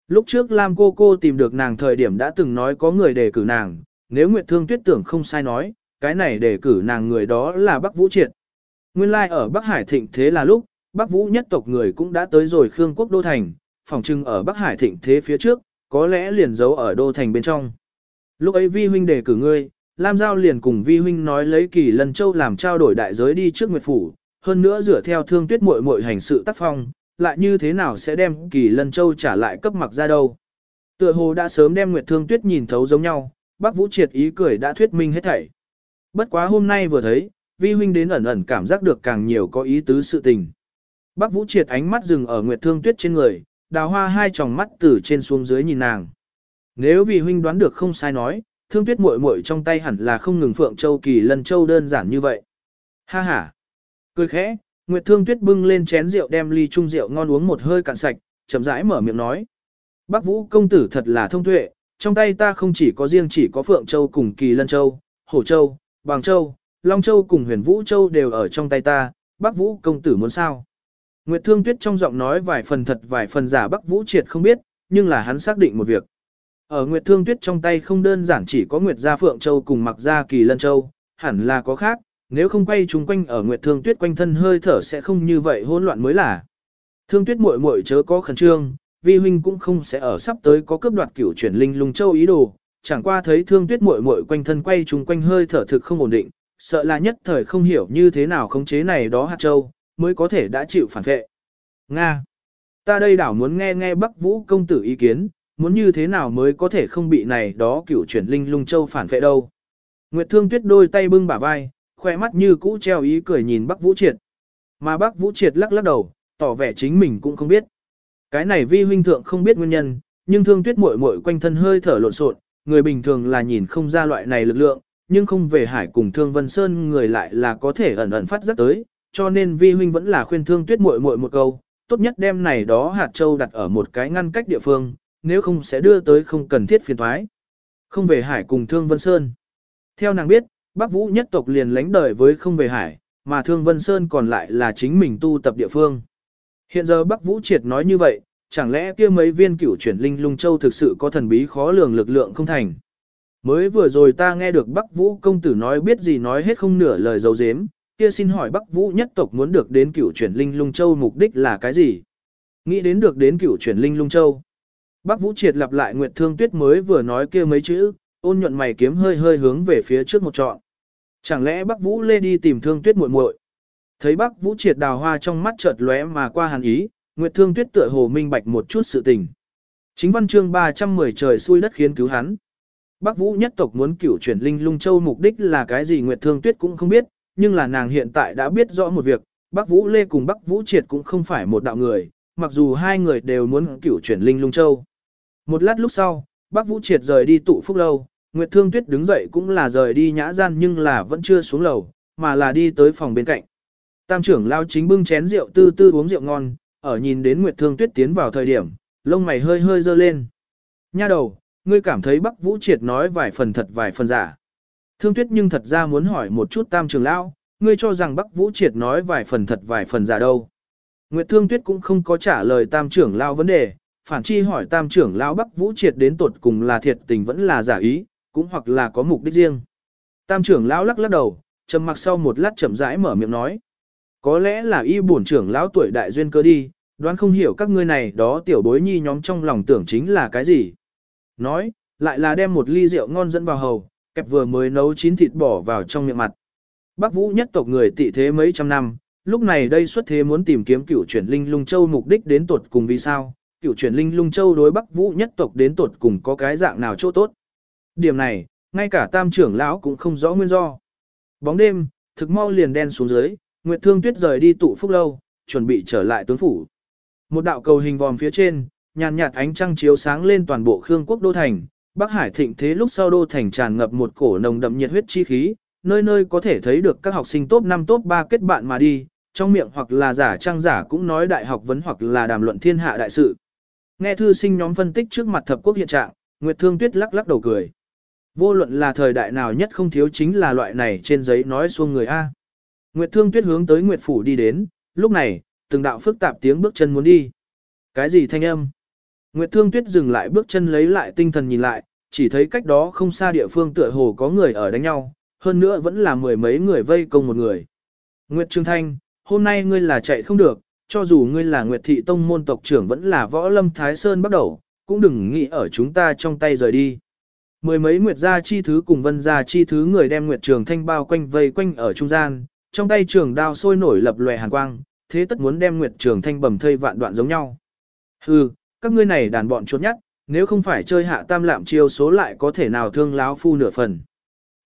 Lúc trước Lam cô cô tìm được nàng thời điểm đã từng nói có người đề cử nàng, nếu Nguyệt Thương Tuyết tưởng không sai nói, cái này đề cử nàng người đó là Bắc Vũ Triệt. Nguyên lai like ở Bắc Hải Thịnh thế là lúc, Bắc Vũ nhất tộc người cũng đã tới rồi Khương Quốc Đô Thành, phòng trưng ở Bắc Hải Thịnh thế phía trước, có lẽ liền giấu ở Đô Thành bên trong. Lúc ấy Vi Huynh đề cử ngươi, Lam Giao liền cùng Vi Huynh nói lấy kỳ lần châu làm trao đổi đại giới đi trước Nguyệt Phủ, hơn nữa dựa theo thương tuyết muội muội hành sự tác phong, lại như thế nào sẽ đem kỳ lân châu trả lại cấp mặc ra đâu. Tựa hồ đã sớm đem Nguyệt Thương Tuyết nhìn thấu giống nhau, bác Vũ Triệt ý cười đã thuyết minh hết thảy. Bất quá hôm nay vừa thấy, vi huynh đến ẩn ẩn cảm giác được càng nhiều có ý tứ sự tình. Bác Vũ Triệt ánh mắt dừng ở Nguyệt Thương Tuyết trên người, đào hoa hai tròng mắt từ trên xuống dưới nhìn nàng. Nếu vì huynh đoán được không sai nói, Thương Tuyết muội muội trong tay hẳn là không ngừng Phượng Châu Kỳ Lân Châu đơn giản như vậy. Ha ha. Cười khẽ, Nguyệt Thương Tuyết bưng lên chén rượu đem ly chung rượu ngon uống một hơi cạn sạch, chậm rãi mở miệng nói. Bác Vũ công tử thật là thông tuệ, trong tay ta không chỉ có riêng chỉ có Phượng Châu cùng Kỳ Lân Châu, Hổ Châu, Bàng Châu, Long Châu cùng Huyền Vũ Châu đều ở trong tay ta, Bác Vũ công tử muốn sao? Nguyệt Thương Tuyết trong giọng nói vài phần thật vài phần giả bắc Vũ triệt không biết, nhưng là hắn xác định một việc. Ở Nguyệt Thương Tuyết trong tay không đơn giản chỉ có Nguyệt Gia Phượng Châu cùng Mặc Gia Kỳ Lân Châu, hẳn là có khác, nếu không quay chúng quanh ở Nguyệt Thương Tuyết quanh thân hơi thở sẽ không như vậy hỗn loạn mới là. Thương Tuyết muội muội chớ có khẩn trương, vi huynh cũng không sẽ ở sắp tới có cướp đoạt cửu chuyển linh lung châu ý đồ, chẳng qua thấy Thương Tuyết muội muội quanh thân quay chúng quanh hơi thở thực không ổn định, sợ là nhất thời không hiểu như thế nào khống chế này đó hạt châu, mới có thể đã chịu phản vệ. Nga. Ta đây đảo muốn nghe nghe Bắc Vũ công tử ý kiến, muốn như thế nào mới có thể không bị này đó cửu chuyển linh lung châu phản vệ đâu. Nguyệt Thương Tuyết đôi tay bưng bả vai, khoe mắt như cũ treo ý cười nhìn Bắc Vũ Triệt. Mà Bắc Vũ Triệt lắc lắc đầu, tỏ vẻ chính mình cũng không biết. Cái này vi huynh thượng không biết nguyên nhân, nhưng thương tuyết muội muội quanh thân hơi thở lộn xộn, người bình thường là nhìn không ra loại này lực lượng, nhưng không về hải cùng thương vân sơn người lại là có thể ẩn ẩn phát giác tới, cho nên vi huynh vẫn là khuyên thương tuyết muội muội một câu, tốt nhất đem này đó hạt châu đặt ở một cái ngăn cách địa phương, nếu không sẽ đưa tới không cần thiết phiền thoái. Không về hải cùng thương vân sơn. Theo nàng biết, Bắc Vũ nhất tộc liền lánh đời với không về hải, mà Thương Vân Sơn còn lại là chính mình tu tập địa phương. Hiện giờ Bắc Vũ triệt nói như vậy, chẳng lẽ kia mấy viên cửu chuyển linh lung châu thực sự có thần bí khó lường lực lượng không thành. Mới vừa rồi ta nghe được Bắc Vũ công tử nói biết gì nói hết không nửa lời dấu dếm, kia xin hỏi Bắc Vũ nhất tộc muốn được đến cửu chuyển linh lung châu mục đích là cái gì? Nghĩ đến được đến cửu chuyển linh lung châu. Bắc Vũ triệt lặp lại Nguyệt Thương Tuyết mới vừa nói kia mấy chữ, ôn nhuận mày kiếm hơi hơi hướng về phía trước một trọn. Chẳng lẽ Bắc Vũ lê đi tìm Thương Tuyết muội muội? Thấy Bắc Vũ triệt đào hoa trong mắt chợt lóe mà qua hàn ý, Nguyệt Thương Tuyết tựa hồ minh bạch một chút sự tình. Chính văn chương 310 trời xui đất khiến cứu hắn. Bắc Vũ nhất tộc muốn cửu chuyển linh lung châu mục đích là cái gì Nguyệt Thương Tuyết cũng không biết, nhưng là nàng hiện tại đã biết rõ một việc, Bắc Vũ Lê cùng Bắc Vũ Triệt cũng không phải một đạo người, mặc dù hai người đều muốn cửu chuyển linh lung châu. Một lát lúc sau, Bắc Vũ Triệt rời đi tụ phúc lâu, Nguyệt Thương Tuyết đứng dậy cũng là rời đi nhã gian nhưng là vẫn chưa xuống lầu, mà là đi tới phòng bên cạnh. Tam trưởng lao chính bưng chén rượu tư tư uống rượu ngon, ở nhìn đến Nguyệt Thương Tuyết tiến vào thời điểm, lông mày hơi hơi dơ lên. Nha đầu, ngươi cảm thấy Bắc Vũ Triệt nói vài phần thật vài phần giả. Thương Tuyết nhưng thật ra muốn hỏi một chút Tam trưởng lão, ngươi cho rằng Bắc Vũ Triệt nói vài phần thật vài phần giả đâu. Nguyệt Thương Tuyết cũng không có trả lời Tam trưởng lão vấn đề, phản chi hỏi Tam trưởng lão Bắc Vũ Triệt đến tột cùng là thiệt tình vẫn là giả ý, cũng hoặc là có mục đích riêng. Tam trưởng lão lắc lắc đầu, trầm mặc sau một lát chậm rãi mở miệng nói. Có lẽ là y bổn trưởng lão tuổi đại duyên cơ đi, đoán không hiểu các ngươi này đó tiểu bối nhi nhóm trong lòng tưởng chính là cái gì. Nói, lại là đem một ly rượu ngon dẫn vào hầu, kẹp vừa mới nấu chín thịt bỏ vào trong miệng mặt. Bắc Vũ nhất tộc người tị thế mấy trăm năm, lúc này đây xuất thế muốn tìm kiếm cửu chuyển linh lung châu mục đích đến tột cùng vì sao, cửu chuyển linh lung châu đối Bắc Vũ nhất tộc đến tột cùng có cái dạng nào chỗ tốt. Điểm này, ngay cả tam trưởng lão cũng không rõ nguyên do. Bóng đêm, thực mau liền đen xuống dưới, Nguyệt Thương Tuyết rời đi tụ phúc lâu, chuẩn bị trở lại tướng phủ. Một đạo cầu hình vòm phía trên, nhàn nhạt ánh trăng chiếu sáng lên toàn bộ Khương quốc đô thành, Bắc Hải thịnh thế lúc sau đô thành tràn ngập một cổ nồng đậm nhiệt huyết chi khí, nơi nơi có thể thấy được các học sinh top 5 top 3 kết bạn mà đi, trong miệng hoặc là giả trang giả cũng nói đại học vấn hoặc là đàm luận thiên hạ đại sự. Nghe thư sinh nhóm phân tích trước mặt thập quốc hiện trạng, Nguyệt Thương Tuyết lắc lắc đầu cười. Vô luận là thời đại nào nhất không thiếu chính là loại này trên giấy nói xuông người A. Nguyệt Thương Tuyết hướng tới Nguyệt Phủ đi đến, lúc này, từng đạo phức tạp tiếng bước chân muốn đi. Cái gì thanh âm? Nguyệt Thương Tuyết dừng lại bước chân lấy lại tinh thần nhìn lại, chỉ thấy cách đó không xa địa phương tựa hồ có người ở đánh nhau, hơn nữa vẫn là mười mấy người vây công một người. Nguyệt Trương Thanh, hôm nay ngươi là chạy không được, cho dù ngươi là Nguyệt Thị Tông môn tộc trưởng vẫn là võ lâm Thái Sơn bắt đầu, cũng đừng nghĩ ở chúng ta trong tay rời đi. Mười mấy Nguyệt gia chi thứ cùng vân gia chi thứ người đem Nguyệt Trường Thanh bao quanh vây quanh ở trung gian, trong tay trường đao sôi nổi lập lòe hàn quang, thế tất muốn đem Nguyệt Trường Thanh bầm thây vạn đoạn giống nhau. Hừ, các ngươi này đàn bọn chốt nhát, nếu không phải chơi hạ tam lạm chiêu số lại có thể nào thương láo phu nửa phần.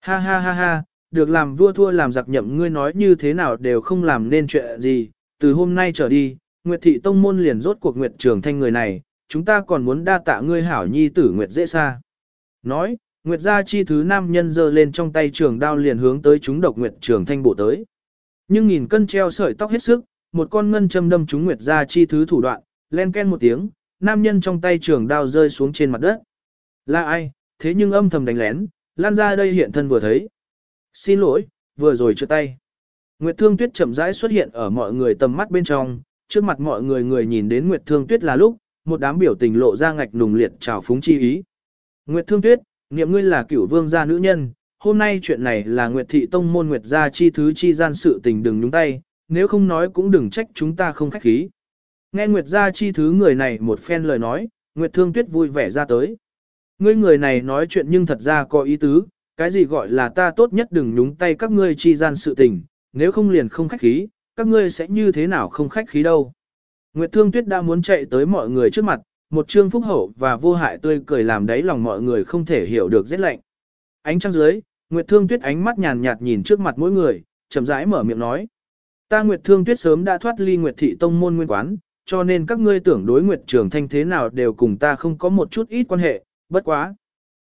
Ha ha ha ha, được làm vua thua làm giặc nhậm ngươi nói như thế nào đều không làm nên chuyện gì, từ hôm nay trở đi, Nguyệt thị tông môn liền rốt cuộc Nguyệt Trường Thanh người này, chúng ta còn muốn đa tạ ngươi hảo nhi tử Nguyệt dễ xa. Nói, Nguyệt gia chi thứ nam nhân giơ lên trong tay trường đao liền hướng tới chúng độc Nguyệt Trường Thanh bộ tới. Nhưng nghìn cân treo sợi tóc hết sức, một con ngân châm đâm trúng Nguyệt gia chi thứ thủ đoạn, len ken một tiếng, nam nhân trong tay trường đao rơi xuống trên mặt đất. Là ai, thế nhưng âm thầm đánh lén, lan ra đây hiện thân vừa thấy. Xin lỗi, vừa rồi chưa tay. Nguyệt Thương Tuyết chậm rãi xuất hiện ở mọi người tầm mắt bên trong, trước mặt mọi người người nhìn đến Nguyệt Thương Tuyết là lúc, một đám biểu tình lộ ra ngạch nùng liệt trào phúng chi ý. Nguyệt Thương Tuyết, niệm ngươi là cửu vương gia nữ nhân, hôm nay chuyện này là Nguyệt Thị Tông môn Nguyệt gia chi thứ chi gian sự tình đừng nhúng tay, nếu không nói cũng đừng trách chúng ta không khách khí. Nghe Nguyệt gia chi thứ người này một phen lời nói, Nguyệt Thương Tuyết vui vẻ ra tới. Ngươi người này nói chuyện nhưng thật ra có ý tứ, cái gì gọi là ta tốt nhất đừng nhúng tay các ngươi chi gian sự tình, nếu không liền không khách khí, các ngươi sẽ như thế nào không khách khí đâu. Nguyệt Thương Tuyết đã muốn chạy tới mọi người trước mặt, một trương phúc hậu và vô hại tươi cười làm đáy lòng mọi người không thể hiểu được rét lạnh. Ánh trăng dưới, Nguyệt Thương Tuyết ánh mắt nhàn nhạt nhìn trước mặt mỗi người, chậm rãi mở miệng nói. Ta Nguyệt Thương Tuyết sớm đã thoát ly Nguyệt Thị Tông môn nguyên quán, cho nên các ngươi tưởng đối Nguyệt Trường Thanh thế nào đều cùng ta không có một chút ít quan hệ, bất quá.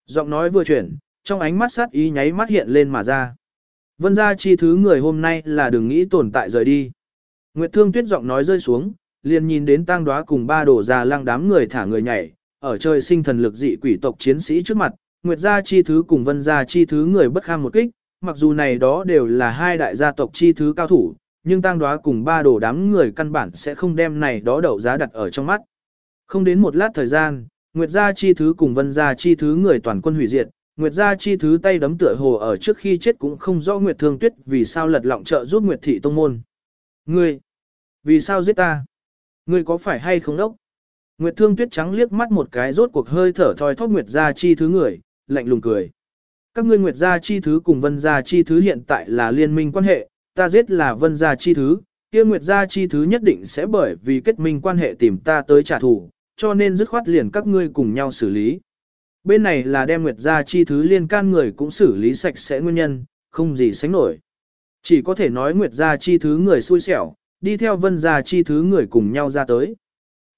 Giọng nói vừa chuyển, trong ánh mắt sát ý nháy mắt hiện lên mà ra. Vân gia chi thứ người hôm nay là đừng nghĩ tồn tại rời đi. Nguyệt Thương Tuyết giọng nói rơi xuống, liền nhìn đến tang đóa cùng ba đổ già lăng đám người thả người nhảy, ở trời sinh thần lực dị quỷ tộc chiến sĩ trước mặt, Nguyệt gia chi thứ cùng Vân gia chi thứ người bất kham một kích, mặc dù này đó đều là hai đại gia tộc chi thứ cao thủ, nhưng tang đóa cùng ba đồ đám người căn bản sẽ không đem này đó đậu giá đặt ở trong mắt. Không đến một lát thời gian, Nguyệt gia chi thứ cùng Vân gia chi thứ người toàn quân hủy diệt, Nguyệt gia chi thứ tay đấm tựa hồ ở trước khi chết cũng không rõ Nguyệt Thương Tuyết vì sao lật lọng trợ giúp Nguyệt thị tông môn. Ngươi, vì sao giết ta? Ngươi có phải hay không đốc? Nguyệt Thương Tuyết trắng liếc mắt một cái rốt cuộc hơi thở thoi thóp Nguyệt gia chi thứ người, lạnh lùng cười. Các ngươi Nguyệt gia chi thứ cùng Vân gia chi thứ hiện tại là liên minh quan hệ, ta giết là Vân gia chi thứ, kia Nguyệt gia chi thứ nhất định sẽ bởi vì kết minh quan hệ tìm ta tới trả thù, cho nên dứt khoát liền các ngươi cùng nhau xử lý. Bên này là đem Nguyệt gia chi thứ liên can người cũng xử lý sạch sẽ nguyên nhân, không gì sánh nổi. Chỉ có thể nói Nguyệt gia chi thứ người xui xẻo, đi theo Vân gia chi thứ người cùng nhau ra tới.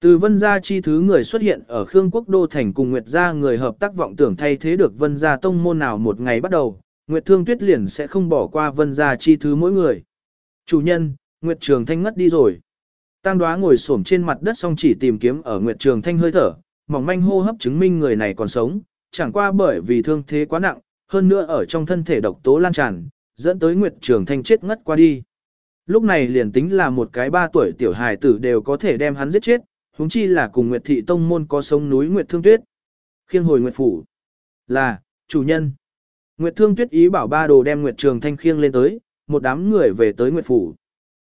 Từ Vân gia chi thứ người xuất hiện ở Khương Quốc Đô Thành cùng Nguyệt gia người hợp tác vọng tưởng thay thế được Vân gia tông môn nào một ngày bắt đầu, Nguyệt Thương Tuyết liền sẽ không bỏ qua Vân gia chi thứ mỗi người. Chủ nhân, Nguyệt Trường Thanh ngất đi rồi. Tăng đoá ngồi xổm trên mặt đất song chỉ tìm kiếm ở Nguyệt Trường Thanh hơi thở, mỏng manh hô hấp chứng minh người này còn sống, chẳng qua bởi vì thương thế quá nặng, hơn nữa ở trong thân thể độc tố lan tràn, dẫn tới Nguyệt Trường Thanh chết ngất qua đi. Lúc này liền tính là một cái ba tuổi tiểu hài tử đều có thể đem hắn giết chết, huống chi là cùng Nguyệt Thị Tông môn có sông núi Nguyệt Thương Tuyết. Khiêng hồi Nguyệt Phủ. Là, chủ nhân. Nguyệt Thương Tuyết ý bảo ba đồ đem Nguyệt Trường Thanh khiêng lên tới, một đám người về tới Nguyệt Phủ.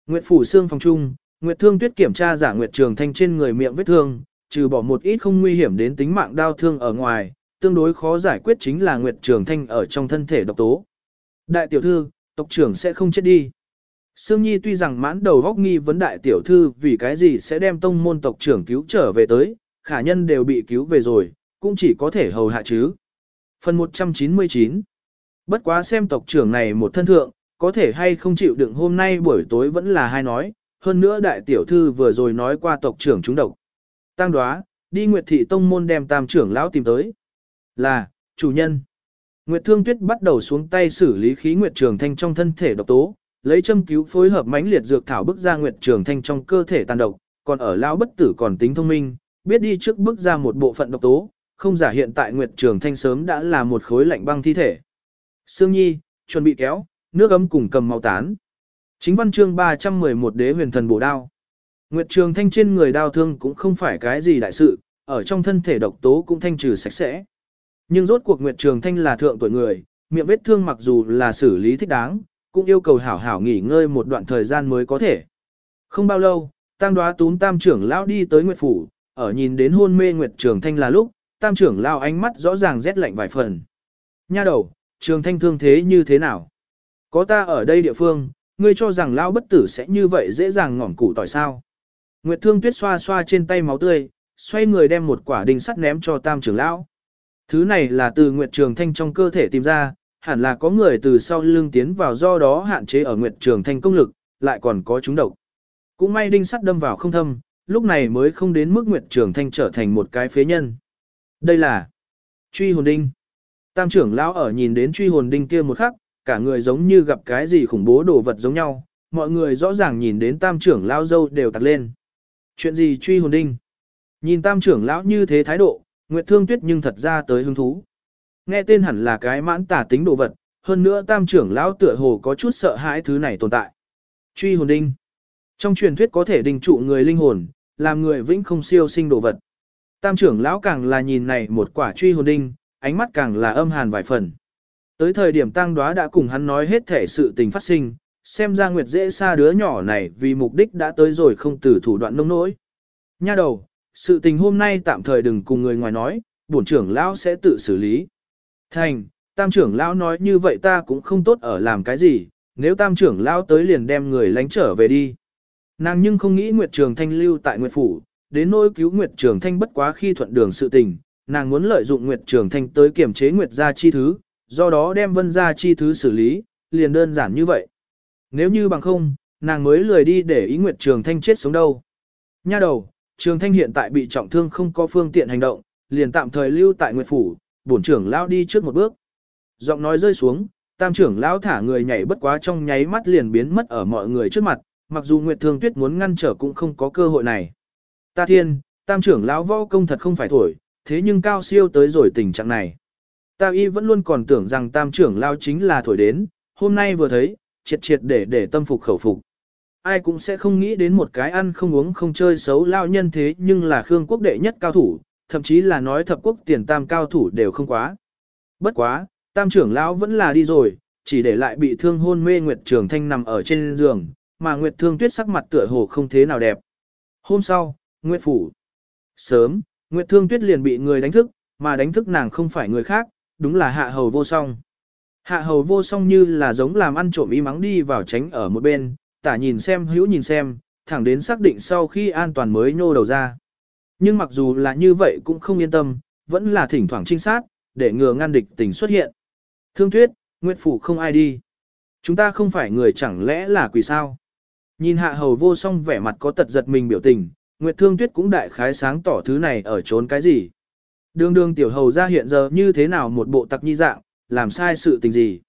Nguyệt Phủ xương phòng trung, Nguyệt Thương Tuyết kiểm tra giả Nguyệt Trường Thanh trên người miệng vết thương, trừ bỏ một ít không nguy hiểm đến tính mạng đau thương ở ngoài, tương đối khó giải quyết chính là Nguyệt Trường Thanh ở trong thân thể độc tố. Đại tiểu thư, tộc trưởng sẽ không chết đi. Sương Nhi tuy rằng mãn đầu góc nghi vấn đại tiểu thư vì cái gì sẽ đem tông môn tộc trưởng cứu trở về tới, khả nhân đều bị cứu về rồi, cũng chỉ có thể hầu hạ chứ. Phần 199 Bất quá xem tộc trưởng này một thân thượng, có thể hay không chịu đựng hôm nay buổi tối vẫn là hai nói, hơn nữa đại tiểu thư vừa rồi nói qua tộc trưởng chúng độc. Tăng đoá, đi Nguyệt Thị Tông Môn đem tam trưởng lão tìm tới. Là, chủ nhân. Nguyệt Thương Tuyết bắt đầu xuống tay xử lý khí Nguyệt Trường Thanh trong thân thể độc tố, lấy châm cứu phối hợp mãnh liệt dược thảo bức ra Nguyệt Trường Thanh trong cơ thể tàn độc, còn ở lão bất tử còn tính thông minh, biết đi trước bức ra một bộ phận độc tố, không giả hiện tại Nguyệt Trường Thanh sớm đã là một khối lạnh băng thi thể. Sương Nhi, chuẩn bị kéo, nước ấm cùng cầm mau tán. Chính văn chương 311 đế huyền thần bổ đao. Nguyệt Trường Thanh trên người đao thương cũng không phải cái gì đại sự, ở trong thân thể độc tố cũng thanh trừ sạch sẽ. Nhưng rốt cuộc Nguyệt Trường Thanh là thượng tuổi người, miệng vết thương mặc dù là xử lý thích đáng, cũng yêu cầu hảo hảo nghỉ ngơi một đoạn thời gian mới có thể. Không bao lâu, Tăng Đoá Tún Tam trưởng lão đi tới Nguyệt phủ, ở nhìn đến hôn mê Nguyệt Trường Thanh là lúc, Tam trưởng lão ánh mắt rõ ràng rét lạnh vài phần. Nha đầu, Trường Thanh thương thế như thế nào? Có ta ở đây địa phương, ngươi cho rằng lão bất tử sẽ như vậy dễ dàng ngỏm củ tỏi sao? Nguyệt Thương Tuyết xoa xoa trên tay máu tươi, xoay người đem một quả đinh sắt ném cho Tam trưởng lão. Thứ này là từ Nguyệt Trường Thanh trong cơ thể tìm ra, hẳn là có người từ sau lưng tiến vào do đó hạn chế ở Nguyệt Trường Thanh công lực, lại còn có chúng độc. Cũng may đinh sắt đâm vào không thâm, lúc này mới không đến mức Nguyệt Trường Thanh trở thành một cái phế nhân. Đây là truy hồn đinh. Tam trưởng lão ở nhìn đến truy hồn đinh kia một khắc, cả người giống như gặp cái gì khủng bố đồ vật giống nhau, mọi người rõ ràng nhìn đến tam trưởng lão dâu đều tặc lên. Chuyện gì truy hồn đinh? Nhìn tam trưởng lão như thế thái độ, Nguyệt Thương Tuyết nhưng thật ra tới hứng thú. Nghe tên hẳn là cái mãn tả tính đồ vật, hơn nữa tam trưởng lão tựa hồ có chút sợ hãi thứ này tồn tại. Truy hồn đinh. Trong truyền thuyết có thể đình trụ người linh hồn, làm người vĩnh không siêu sinh đồ vật. Tam trưởng lão càng là nhìn này một quả truy hồn đinh, ánh mắt càng là âm hàn vài phần. Tới thời điểm tăng đoá đã cùng hắn nói hết thể sự tình phát sinh, xem ra Nguyệt dễ xa đứa nhỏ này vì mục đích đã tới rồi không từ thủ đoạn nông nỗi. Nha đầu, sự tình hôm nay tạm thời đừng cùng người ngoài nói, bổn trưởng lão sẽ tự xử lý. Thành, tam trưởng lão nói như vậy ta cũng không tốt ở làm cái gì, nếu tam trưởng lão tới liền đem người lánh trở về đi. Nàng nhưng không nghĩ Nguyệt Trường Thanh lưu tại Nguyệt Phủ, đến nỗi cứu Nguyệt Trường Thanh bất quá khi thuận đường sự tình, nàng muốn lợi dụng Nguyệt Trường Thanh tới kiểm chế Nguyệt gia chi thứ, do đó đem vân gia chi thứ xử lý, liền đơn giản như vậy. Nếu như bằng không, nàng mới lười đi để ý Nguyệt Trường Thanh chết sống đâu. Nha đầu, Trường Thanh hiện tại bị trọng thương không có phương tiện hành động, liền tạm thời lưu tại Nguyệt Phủ, bổn trưởng lão đi trước một bước. Giọng nói rơi xuống, tam trưởng lão thả người nhảy bất quá trong nháy mắt liền biến mất ở mọi người trước mặt, mặc dù Nguyệt Thương Tuyết muốn ngăn trở cũng không có cơ hội này. Ta thiên, tam trưởng lão võ công thật không phải thổi, thế nhưng cao siêu tới rồi tình trạng này. Ta y vẫn luôn còn tưởng rằng tam trưởng lão chính là thổi đến, hôm nay vừa thấy, triệt triệt để để tâm phục khẩu phục. ai cũng sẽ không nghĩ đến một cái ăn không uống không chơi xấu lao nhân thế nhưng là Khương quốc đệ nhất cao thủ, thậm chí là nói thập quốc tiền tam cao thủ đều không quá. Bất quá, tam trưởng lão vẫn là đi rồi, chỉ để lại bị thương hôn mê Nguyệt Trường Thanh nằm ở trên giường, mà Nguyệt Thương Tuyết sắc mặt tựa hồ không thế nào đẹp. Hôm sau, Nguyệt Phủ. Sớm, Nguyệt Thương Tuyết liền bị người đánh thức, mà đánh thức nàng không phải người khác, đúng là Hạ Hầu Vô Song. Hạ Hầu Vô Song như là giống làm ăn trộm ý mắng đi vào tránh ở một bên, tả nhìn xem hữu nhìn xem, thẳng đến xác định sau khi an toàn mới nhô đầu ra. Nhưng mặc dù là như vậy cũng không yên tâm, vẫn là thỉnh thoảng trinh sát, để ngừa ngăn địch tình xuất hiện. Thương Tuyết, Nguyệt Phủ không ai đi. Chúng ta không phải người chẳng lẽ là quỷ sao? Nhìn hạ hầu vô song vẻ mặt có tật giật mình biểu tình, Nguyệt Thương Tuyết cũng đại khái sáng tỏ thứ này ở trốn cái gì. Đường đường tiểu hầu ra hiện giờ như thế nào một bộ tặc nhi dạng, làm sai sự tình gì.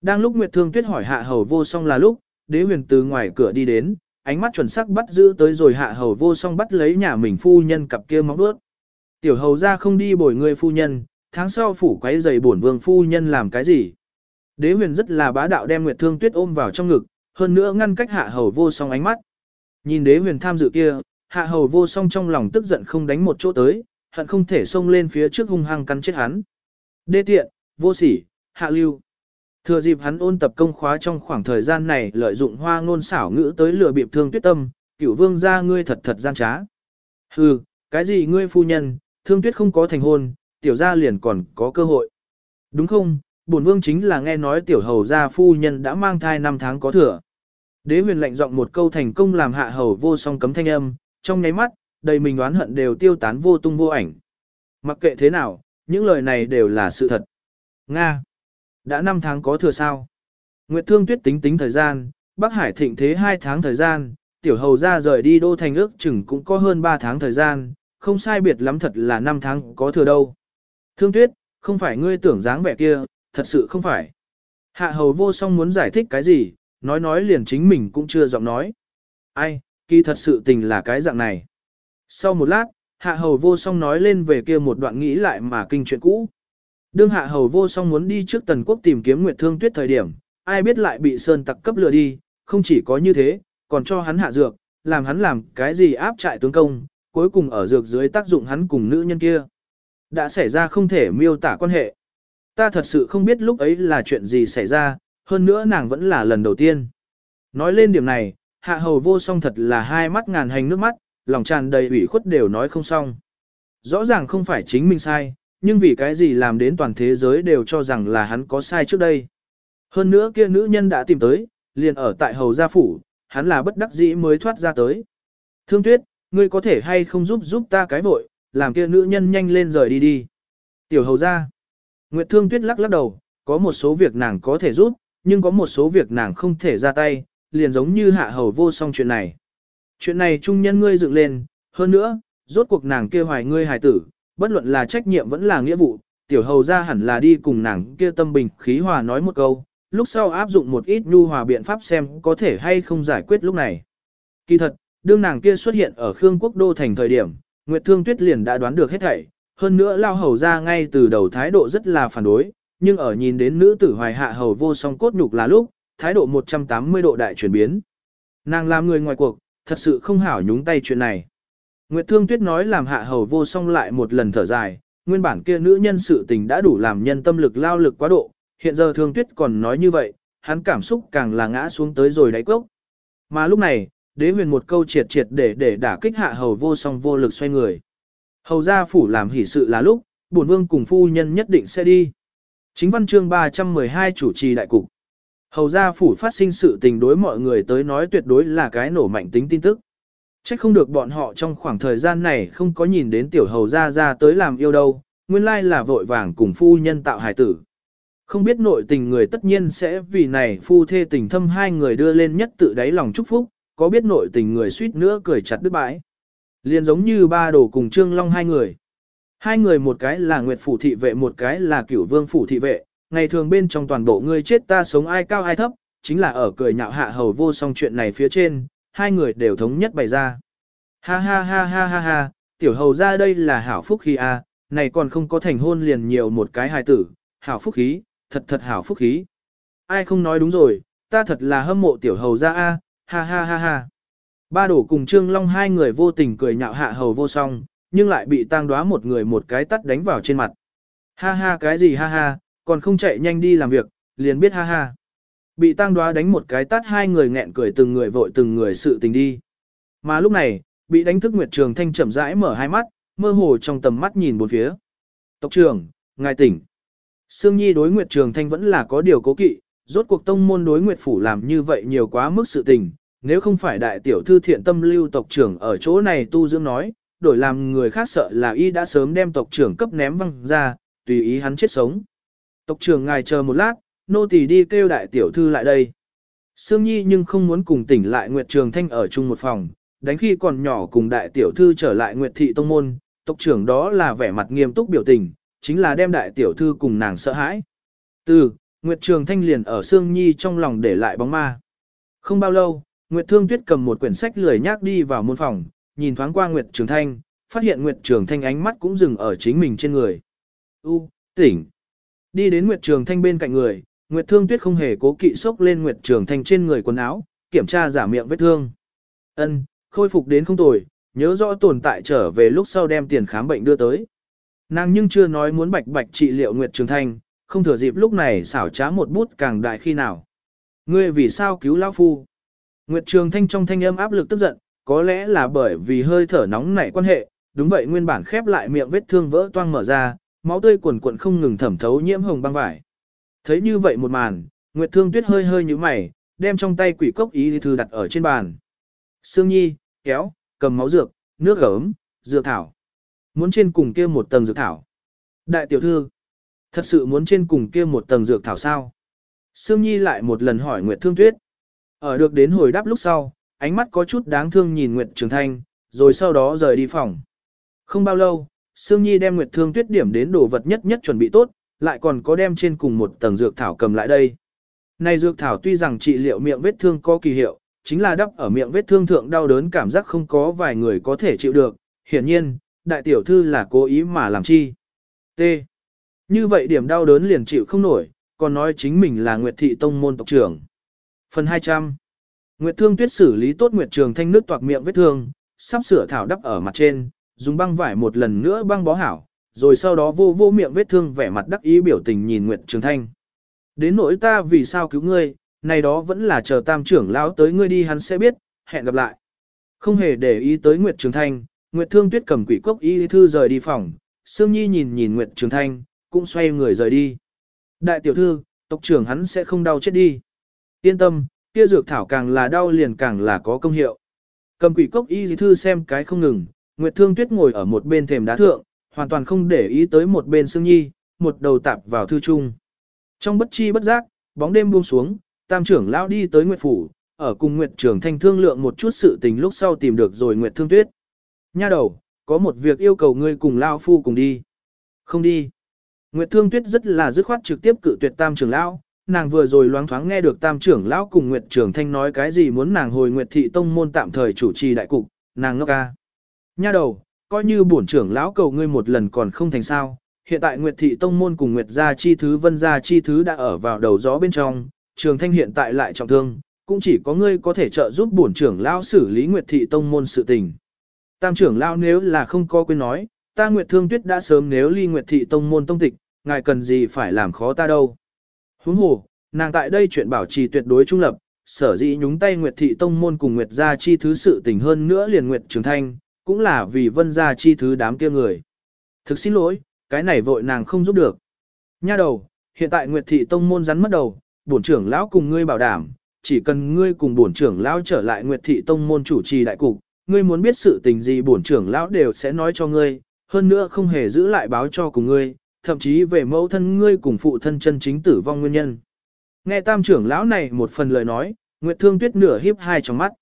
Đang lúc Nguyệt Thương Tuyết hỏi hạ hầu vô song là lúc, đế huyền từ ngoài cửa đi đến, ánh mắt chuẩn sắc bắt giữ tới rồi hạ hầu vô song bắt lấy nhà mình phu nhân cặp kia móng vuốt. Tiểu hầu ra không đi bồi người phu nhân, tháng sau phủ quấy giày bổn vương phu nhân làm cái gì. Đế huyền rất là bá đạo đem Nguyệt Thương Tuyết ôm vào trong ngực, hơn nữa ngăn cách hạ hầu vô song ánh mắt. Nhìn đế huyền tham dự kia, hạ hầu vô song trong lòng tức giận không đánh một chỗ tới, hận không thể xông lên phía trước hung hăng cắn chết hắn. Đê tiện, vô sỉ, hạ lưu. Thừa dịp hắn ôn tập công khóa trong khoảng thời gian này lợi dụng hoa ngôn xảo ngữ tới lừa bịp thương tuyết tâm, cửu vương gia ngươi thật thật gian trá. Hừ, cái gì ngươi phu nhân, thương tuyết không có thành hôn, tiểu gia liền còn có cơ hội. Đúng không, bổn vương chính là nghe nói tiểu hầu gia phu nhân đã mang thai 5 tháng có thừa. Đế huyền lệnh giọng một câu thành công làm hạ hầu vô song cấm thanh âm, trong nháy mắt, đầy mình oán hận đều tiêu tán vô tung vô ảnh. Mặc kệ thế nào, những lời này đều là sự thật. Nga. Đã 5 tháng có thừa sao? Nguyệt Thương Tuyết tính tính thời gian, Bắc Hải thịnh thế 2 tháng thời gian, tiểu hầu gia rời đi đô thành ước chừng cũng có hơn 3 tháng thời gian, không sai biệt lắm thật là 5 tháng có thừa đâu. Thương Tuyết, không phải ngươi tưởng dáng vẻ kia, thật sự không phải. Hạ hầu vô song muốn giải thích cái gì, nói nói liền chính mình cũng chưa giọng nói. Ai, kỳ thật sự tình là cái dạng này. Sau một lát, hạ hầu vô song nói lên về kia một đoạn nghĩ lại mà kinh chuyện cũ. Đương hạ hầu vô song muốn đi trước tần quốc tìm kiếm Nguyệt Thương Tuyết thời điểm, ai biết lại bị sơn tặc cấp lừa đi, không chỉ có như thế, còn cho hắn hạ dược, làm hắn làm cái gì áp trại tướng công, cuối cùng ở dược dưới tác dụng hắn cùng nữ nhân kia. Đã xảy ra không thể miêu tả quan hệ. Ta thật sự không biết lúc ấy là chuyện gì xảy ra, hơn nữa nàng vẫn là lần đầu tiên. Nói lên điểm này, hạ hầu vô song thật là hai mắt ngàn hành nước mắt, lòng tràn đầy ủy khuất đều nói không xong. Rõ ràng không phải chính mình sai, nhưng vì cái gì làm đến toàn thế giới đều cho rằng là hắn có sai trước đây. Hơn nữa kia nữ nhân đã tìm tới, liền ở tại hầu gia phủ, hắn là bất đắc dĩ mới thoát ra tới. Thương tuyết, ngươi có thể hay không giúp giúp ta cái vội, làm kia nữ nhân nhanh lên rời đi đi. Tiểu hầu gia. Nguyệt thương tuyết lắc lắc đầu, có một số việc nàng có thể giúp, nhưng có một số việc nàng không thể ra tay, liền giống như hạ hầu vô song chuyện này. Chuyện này trung nhân ngươi dựng lên, hơn nữa, rốt cuộc nàng kia hoài ngươi hài tử, bất luận là trách nhiệm vẫn là nghĩa vụ, tiểu hầu ra hẳn là đi cùng nàng kia tâm bình khí hòa nói một câu, lúc sau áp dụng một ít nhu hòa biện pháp xem có thể hay không giải quyết lúc này. Kỳ thật, đương nàng kia xuất hiện ở Khương Quốc Đô thành thời điểm, Nguyệt Thương Tuyết liền đã đoán được hết thảy, hơn nữa lao hầu ra ngay từ đầu thái độ rất là phản đối, nhưng ở nhìn đến nữ tử hoài hạ hầu vô song cốt nhục là lúc, thái độ 180 độ đại chuyển biến. Nàng làm người ngoài cuộc, thật sự không hảo nhúng tay chuyện này. Nguyệt Thương Tuyết nói làm hạ hầu vô song lại một lần thở dài, nguyên bản kia nữ nhân sự tình đã đủ làm nhân tâm lực lao lực quá độ, hiện giờ Thương Tuyết còn nói như vậy, hắn cảm xúc càng là ngã xuống tới rồi đáy cốc. Mà lúc này, đế huyền một câu triệt triệt để để đả kích hạ hầu vô song vô lực xoay người. Hầu gia phủ làm hỷ sự là lúc, bổn vương cùng phu nhân nhất định sẽ đi. Chính văn chương 312 chủ trì đại cục. Hầu gia phủ phát sinh sự tình đối mọi người tới nói tuyệt đối là cái nổ mạnh tính tin tức. Chắc không được bọn họ trong khoảng thời gian này không có nhìn đến tiểu hầu gia ra tới làm yêu đâu, nguyên lai là vội vàng cùng phu nhân tạo hài tử. Không biết nội tình người tất nhiên sẽ vì này phu thê tình thâm hai người đưa lên nhất tự đáy lòng chúc phúc, có biết nội tình người suýt nữa cười chặt đứt bãi. Liền giống như ba đồ cùng Trương Long hai người. Hai người một cái là Nguyệt Phủ thị vệ một cái là Cửu Vương Phủ thị vệ, ngày thường bên trong toàn bộ ngươi chết ta sống ai cao ai thấp, chính là ở cười nhạo hạ hầu vô song chuyện này phía trên, hai người đều thống nhất bày ra. Ha ha ha ha ha ha, tiểu hầu ra đây là hảo phúc khí a, à, này còn không có thành hôn liền nhiều một cái hài tử, hảo phúc khí, thật thật hảo phúc khí. Ai không nói đúng rồi, ta thật là hâm mộ tiểu hầu ra a, Ha ha ha ha. Ba đổ cùng Trương Long hai người vô tình cười nhạo hạ hầu vô song, nhưng lại bị tang đoá một người một cái tắt đánh vào trên mặt. Ha ha cái gì ha ha, còn không chạy nhanh đi làm việc, liền biết ha ha. Bị tang đoá đánh một cái tát hai người nghẹn cười từng người vội từng người sự tình đi. Mà lúc này, bị đánh thức Nguyệt Trường Thanh chậm rãi mở hai mắt, mơ hồ trong tầm mắt nhìn bốn phía. Tộc trưởng, ngài tỉnh. Sương Nhi đối Nguyệt Trường Thanh vẫn là có điều cố kỵ, rốt cuộc tông môn đối Nguyệt Phủ làm như vậy nhiều quá mức sự tình, nếu không phải đại tiểu thư thiện tâm lưu tộc trưởng ở chỗ này tu dưỡng nói, đổi làm người khác sợ là y đã sớm đem tộc trưởng cấp ném văng ra, tùy ý hắn chết sống. Tộc trưởng ngài chờ một lát, nô tỳ đi kêu đại tiểu thư lại đây. Sương Nhi nhưng không muốn cùng tỉnh lại Nguyệt Trường Thanh ở chung một phòng, đánh khi còn nhỏ cùng đại tiểu thư trở lại Nguyệt Thị Tông Môn, tộc trưởng đó là vẻ mặt nghiêm túc biểu tình, chính là đem đại tiểu thư cùng nàng sợ hãi. Từ, Nguyệt Trường Thanh liền ở Sương Nhi trong lòng để lại bóng ma. Không bao lâu, Nguyệt Thương Tuyết cầm một quyển sách lười nhác đi vào môn phòng, nhìn thoáng qua Nguyệt Trường Thanh, phát hiện Nguyệt Trường Thanh ánh mắt cũng dừng ở chính mình trên người. U, tỉnh. Đi đến Nguyệt Trường Thanh bên cạnh người, Nguyệt Thương Tuyết không hề cố kỵ sốc lên Nguyệt Trường Thanh trên người quần áo, kiểm tra giả miệng vết thương. Ân, khôi phục đến không tồi, nhớ rõ tồn tại trở về lúc sau đem tiền khám bệnh đưa tới. Nàng nhưng chưa nói muốn bạch bạch trị liệu Nguyệt Trường Thanh, không thừa dịp lúc này xảo trá một bút càng đại khi nào. Ngươi vì sao cứu lão phu? Nguyệt Trường Thanh trong thanh âm áp lực tức giận, có lẽ là bởi vì hơi thở nóng nảy quan hệ, đúng vậy nguyên bản khép lại miệng vết thương vỡ toang mở ra, máu tươi cuồn cuộn không ngừng thẩm thấu nhiễm hồng băng vải. Thấy như vậy một màn, Nguyệt Thương Tuyết hơi hơi nhíu mày, đem trong tay quỷ cốc ý thư đặt ở trên bàn. Sương Nhi, kéo, cầm máu dược, nước gấm, dược thảo. Muốn trên cùng kia một tầng dược thảo. Đại tiểu thư, thật sự muốn trên cùng kia một tầng dược thảo sao? Sương Nhi lại một lần hỏi Nguyệt Thương Tuyết. Ở được đến hồi đáp lúc sau, ánh mắt có chút đáng thương nhìn Nguyệt Trường Thanh, rồi sau đó rời đi phòng. Không bao lâu, Sương Nhi đem Nguyệt Thương Tuyết điểm đến đồ vật nhất nhất chuẩn bị tốt, lại còn có đem trên cùng một tầng dược thảo cầm lại đây. Này dược thảo tuy rằng trị liệu miệng vết thương có kỳ hiệu, chính là đắp ở miệng vết thương thượng đau đớn cảm giác không có vài người có thể chịu được, hiển nhiên, đại tiểu thư là cố ý mà làm chi. T. Như vậy điểm đau đớn liền chịu không nổi, còn nói chính mình là Nguyệt Thị Tông môn tộc trưởng. Phần 200 Nguyệt Thương Tuyết xử lý tốt Nguyệt Trường Thanh nước toạc miệng vết thương, sắp sửa thảo đắp ở mặt trên, dùng băng vải một lần nữa băng bó hảo, rồi sau đó vô vô miệng vết thương vẻ mặt đắc ý biểu tình nhìn Nguyệt Trường Thanh. Đến nỗi ta vì sao cứu ngươi, này đó vẫn là chờ tam trưởng lão tới ngươi đi hắn sẽ biết, hẹn gặp lại. Không hề để ý tới Nguyệt Trường Thanh, Nguyệt Thương Tuyết cầm quỷ cốc y thư rời đi phòng, Sương Nhi nhìn nhìn Nguyệt Trường Thanh, cũng xoay người rời đi. Đại tiểu thư, tộc trưởng hắn sẽ không đau chết đi. Yên tâm, kia dược thảo càng là đau liền càng là có công hiệu. Cầm quỷ cốc y thư xem cái không ngừng, Nguyệt Thương Tuyết ngồi ở một bên thềm đá thượng, hoàn toàn không để ý tới một bên Sương Nhi, một đầu tạp vào thư trung. Trong bất chi bất giác, bóng đêm buông xuống, tam trưởng lão đi tới Nguyệt Phủ, ở cùng Nguyệt trưởng Thanh thương lượng một chút sự tình lúc sau tìm được rồi Nguyệt Thương Tuyết. Nha đầu, có một việc yêu cầu ngươi cùng lao Phu cùng đi. Không đi. Nguyệt Thương Tuyết rất là dứt khoát trực tiếp cự tuyệt tam trưởng lão, nàng vừa rồi loáng thoáng nghe được tam trưởng lão cùng Nguyệt trưởng Thanh nói cái gì muốn nàng hồi Nguyệt Thị Tông môn tạm thời chủ trì đại cục, nàng ngốc ca. Nha đầu, coi như bổn trưởng lão cầu ngươi một lần còn không thành sao, hiện tại Nguyệt Thị Tông môn cùng Nguyệt Gia Chi Thứ Vân Gia Chi Thứ đã ở vào đầu gió bên trong, Trường Thanh hiện tại lại trọng thương, cũng chỉ có ngươi có thể trợ giúp bổn trưởng lão xử lý Nguyệt Thị Tông môn sự tình. Tam trưởng lão nếu là không có quên nói, ta Nguyệt Thương Tuyết đã sớm nếu ly Nguyệt Thị Tông môn tông tịch, ngài cần gì phải làm khó ta đâu. Huống hồ, nàng tại đây chuyện bảo trì tuyệt đối trung lập, sở dĩ nhúng tay Nguyệt Thị Tông môn cùng Nguyệt Gia Chi Thứ sự tình hơn nữa liền Nguyệt Trường Thanh, cũng là vì Vân Gia Chi Thứ đám kia người. Thực xin lỗi, cái này vội nàng không giúp được. Nha đầu, hiện tại Nguyệt Thị Tông môn rắn mất đầu, bổn trưởng lão cùng ngươi bảo đảm, chỉ cần ngươi cùng bổn trưởng lão trở lại Nguyệt Thị Tông môn chủ trì đại cục, ngươi muốn biết sự tình gì bổn trưởng lão đều sẽ nói cho ngươi, hơn nữa không hề giữ lại báo cho cùng ngươi, thậm chí về mẫu thân ngươi cùng phụ thân chân chính tử vong nguyên nhân. Nghe tam trưởng lão này một phần lời nói, Nguyệt Thương Tuyết nửa hiếp hai trong mắt.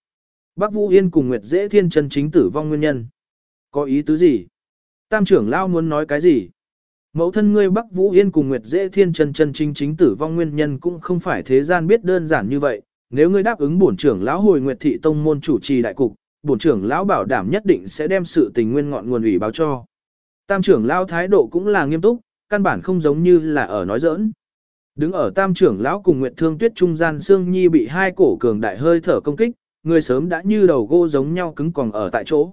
Bác Vũ Yên cùng Nguyệt Dễ Thiên chân chính tử vong nguyên nhân. Có ý tứ gì? Tam trưởng lão muốn nói cái gì? Mẫu thân ngươi Bắc Vũ Yên cùng Nguyệt Dễ Thiên chân chân chính chính tử vong nguyên nhân cũng không phải thế gian biết đơn giản như vậy. Nếu ngươi đáp ứng bổn trưởng lão hồi Nguyệt thị tông môn chủ trì đại cục, bổn trưởng lão bảo đảm nhất định sẽ đem sự tình nguyên ngọn nguồn ủy báo cho. Tam trưởng lão thái độ cũng là nghiêm túc, căn bản không giống như là ở nói giỡn. Đứng ở tam trưởng lão cùng Nguyệt Thương Tuyết trung gian Sương Nhi bị hai cổ cường đại hơi thở công kích, người sớm đã như đầu gỗ giống nhau cứng còn ở tại chỗ.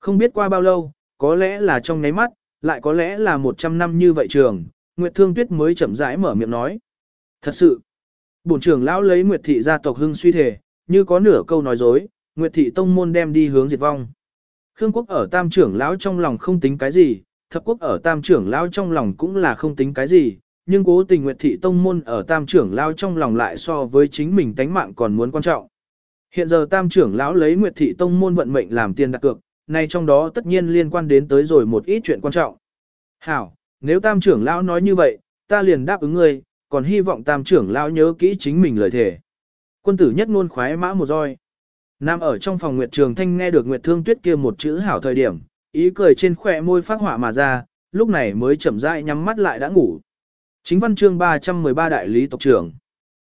Không biết qua bao lâu, có lẽ là trong nháy mắt, lại có lẽ là 100 năm như vậy trường, Nguyệt Thương Tuyết mới chậm rãi mở miệng nói. Thật sự, bổn trưởng lão lấy Nguyệt thị gia tộc hưng suy thể, như có nửa câu nói dối, Nguyệt thị tông môn đem đi hướng diệt vong. Khương quốc ở tam trưởng lão trong lòng không tính cái gì, thập quốc ở tam trưởng lão trong lòng cũng là không tính cái gì, nhưng cố tình Nguyệt thị tông môn ở tam trưởng lão trong lòng lại so với chính mình tánh mạng còn muốn quan trọng. Hiện giờ tam trưởng lão lấy Nguyệt thị tông môn vận mệnh làm tiền đặt cược, này trong đó tất nhiên liên quan đến tới rồi một ít chuyện quan trọng. Hảo, nếu tam trưởng lão nói như vậy, ta liền đáp ứng ngươi, còn hy vọng tam trưởng lão nhớ kỹ chính mình lời thề. Quân tử nhất ngôn khoái mã một roi. Nam ở trong phòng Nguyệt Trường Thanh nghe được Nguyệt Thương Tuyết kia một chữ hảo thời điểm, ý cười trên khỏe môi phát họa mà ra, lúc này mới chậm rãi nhắm mắt lại đã ngủ. Chính văn chương 313 đại lý tộc trưởng.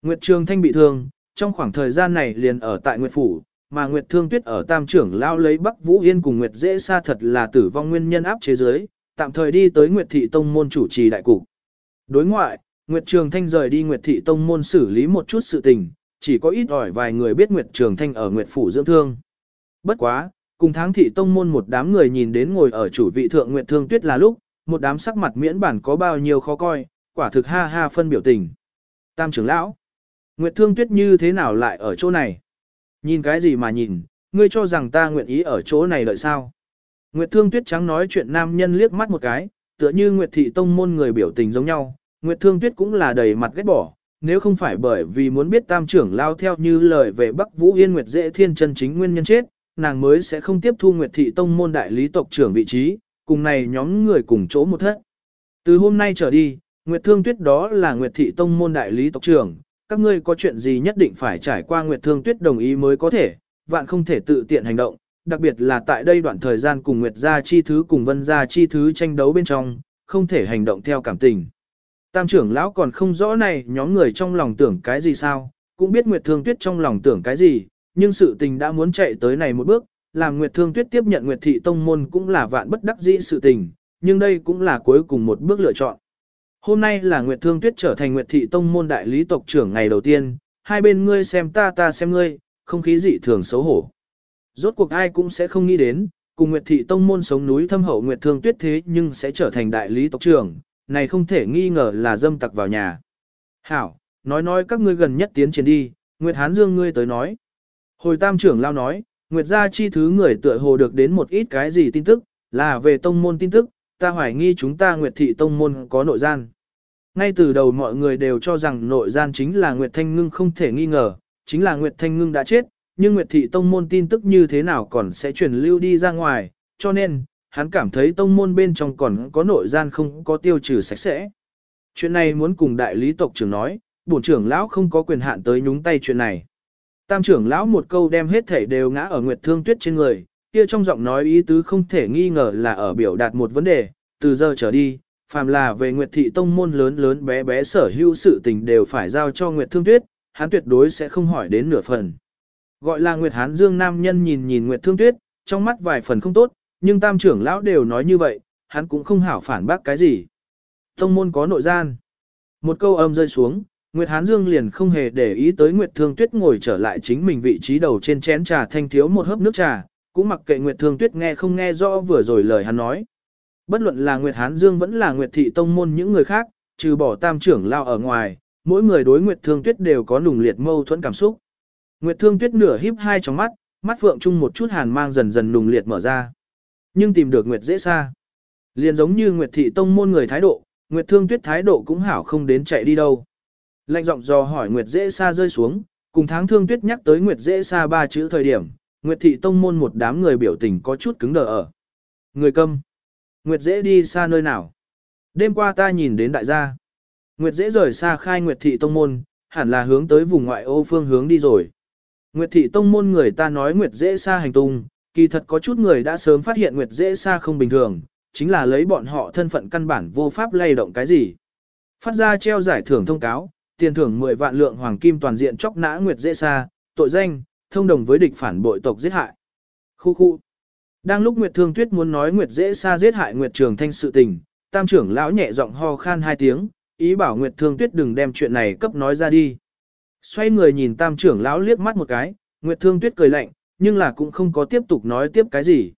Nguyệt Trường Thanh bị thương, trong khoảng thời gian này liền ở tại Nguyệt Phủ, mà Nguyệt Thương Tuyết ở Tam trưởng lao lấy Bắc Vũ Yên cùng Nguyệt Dễ Sa thật là tử vong nguyên nhân áp chế giới, tạm thời đi tới Nguyệt Thị Tông môn chủ trì đại cục. Đối ngoại, Nguyệt Trường Thanh rời đi Nguyệt Thị Tông môn xử lý một chút sự tình, chỉ có ít ỏi vài người biết Nguyệt Trường Thanh ở Nguyệt Phủ dưỡng thương. Bất quá, cùng tháng Thị Tông môn một đám người nhìn đến ngồi ở chủ vị thượng Nguyệt Thương Tuyết là lúc, một đám sắc mặt miễn bản có bao nhiêu khó coi, quả thực ha ha phân biểu tình. Tam trưởng lão, Nguyệt Thương Tuyết như thế nào lại ở chỗ này? Nhìn cái gì mà nhìn, ngươi cho rằng ta nguyện ý ở chỗ này đợi sao? Nguyệt Thương Tuyết trắng nói chuyện nam nhân liếc mắt một cái, tựa như Nguyệt Thị Tông môn người biểu tình giống nhau. Nguyệt Thương Tuyết cũng là đầy mặt ghét bỏ, nếu không phải bởi vì muốn biết tam trưởng lao theo như lời về Bắc Vũ Yên Nguyệt Dễ Thiên chân chính nguyên nhân chết, nàng mới sẽ không tiếp thu Nguyệt Thị Tông môn đại lý tộc trưởng vị trí, cùng này nhóm người cùng chỗ một thất. Từ hôm nay trở đi, Nguyệt Thương Tuyết đó là Nguyệt Thị Tông môn đại lý tộc trưởng, các ngươi có chuyện gì nhất định phải trải qua Nguyệt Thương Tuyết đồng ý mới có thể, vạn không thể tự tiện hành động, đặc biệt là tại đây đoạn thời gian cùng Nguyệt gia chi thứ cùng Vân gia chi thứ tranh đấu bên trong, không thể hành động theo cảm tình. Tam trưởng lão còn không rõ này nhóm người trong lòng tưởng cái gì sao, cũng biết Nguyệt Thương Tuyết trong lòng tưởng cái gì, nhưng sự tình đã muốn chạy tới này một bước, làm Nguyệt Thương Tuyết tiếp nhận Nguyệt Thị Tông Môn cũng là vạn bất đắc dĩ sự tình, nhưng đây cũng là cuối cùng một bước lựa chọn. Hôm nay là Nguyệt Thương Tuyết trở thành Nguyệt Thị Tông Môn đại lý tộc trưởng ngày đầu tiên, hai bên ngươi xem ta ta xem ngươi, không khí dị thường xấu hổ. Rốt cuộc ai cũng sẽ không nghĩ đến, cùng Nguyệt Thị Tông Môn sống núi thâm hậu Nguyệt Thương Tuyết thế nhưng sẽ trở thành đại lý tộc trưởng, này không thể nghi ngờ là dâm tặc vào nhà. Hảo, nói nói các ngươi gần nhất tiến triển đi, Nguyệt Hán Dương ngươi tới nói. Hồi tam trưởng lao nói, Nguyệt gia chi thứ người tựa hồ được đến một ít cái gì tin tức, là về tông môn tin tức, ta hoài nghi chúng ta Nguyệt thị tông môn có nội gian. Ngay từ đầu mọi người đều cho rằng nội gian chính là Nguyệt Thanh Ngưng không thể nghi ngờ, chính là Nguyệt Thanh Ngưng đã chết, nhưng Nguyệt thị tông môn tin tức như thế nào còn sẽ truyền lưu đi ra ngoài, cho nên, hắn cảm thấy tông môn bên trong còn có nội gian không có tiêu trừ sạch sẽ. Chuyện này muốn cùng đại lý tộc trưởng nói, bổn trưởng lão không có quyền hạn tới nhúng tay chuyện này. Tam trưởng lão một câu đem hết thể đều ngã ở Nguyệt Thương Tuyết trên người, kia trong giọng nói ý tứ không thể nghi ngờ là ở biểu đạt một vấn đề, từ giờ trở đi, phàm là về Nguyệt thị tông môn lớn lớn bé bé sở hữu sự tình đều phải giao cho Nguyệt Thương Tuyết, hắn tuyệt đối sẽ không hỏi đến nửa phần. Gọi là Nguyệt Hán Dương nam nhân nhìn nhìn Nguyệt Thương Tuyết, trong mắt vài phần không tốt, nhưng tam trưởng lão đều nói như vậy, hắn cũng không hảo phản bác cái gì. Tông môn có nội gian. Một câu âm rơi xuống, Nguyệt Hán Dương liền không hề để ý tới Nguyệt Thương Tuyết ngồi trở lại chính mình vị trí đầu trên chén trà thanh thiếu một hớp nước trà, cũng mặc kệ Nguyệt Thương Tuyết nghe không nghe rõ vừa rồi lời hắn nói. Bất luận là Nguyệt Hán Dương vẫn là Nguyệt Thị Tông môn những người khác, trừ bỏ tam trưởng lao ở ngoài, mỗi người đối Nguyệt Thương Tuyết đều có nùng liệt mâu thuẫn cảm xúc. Nguyệt Thương Tuyết nửa híp hai trong mắt, mắt phượng chung một chút hàn mang dần dần nùng liệt mở ra. Nhưng tìm được Nguyệt dễ xa. Liền giống như Nguyệt Thị Tông môn người thái độ, Nguyệt Thương Tuyết thái độ cũng hảo không đến chạy đi đâu. Lạnh giọng dò hỏi Nguyệt dễ xa rơi xuống, cùng tháng Thương Tuyết nhắc tới Nguyệt dễ xa ba chữ thời điểm, Nguyệt Thị Tông môn một đám người biểu tình có chút cứng đờ ở. Người câm. Nguyệt dễ đi xa nơi nào? Đêm qua ta nhìn đến đại gia. Nguyệt dễ rời xa khai Nguyệt thị tông môn, hẳn là hướng tới vùng ngoại ô phương hướng đi rồi. Nguyệt thị tông môn người ta nói Nguyệt dễ xa hành tung, kỳ thật có chút người đã sớm phát hiện Nguyệt dễ xa không bình thường, chính là lấy bọn họ thân phận căn bản vô pháp lay động cái gì. Phát ra treo giải thưởng thông cáo, tiền thưởng 10 vạn lượng hoàng kim toàn diện chóc nã Nguyệt dễ xa, tội danh, thông đồng với địch phản bội tộc giết hại. Khu khu. Đang lúc Nguyệt Thương Tuyết muốn nói Nguyệt dễ xa giết hại Nguyệt Trường Thanh sự tình, tam trưởng lão nhẹ giọng ho khan hai tiếng, ý bảo Nguyệt Thương Tuyết đừng đem chuyện này cấp nói ra đi. Xoay người nhìn tam trưởng lão liếc mắt một cái, Nguyệt Thương Tuyết cười lạnh, nhưng là cũng không có tiếp tục nói tiếp cái gì.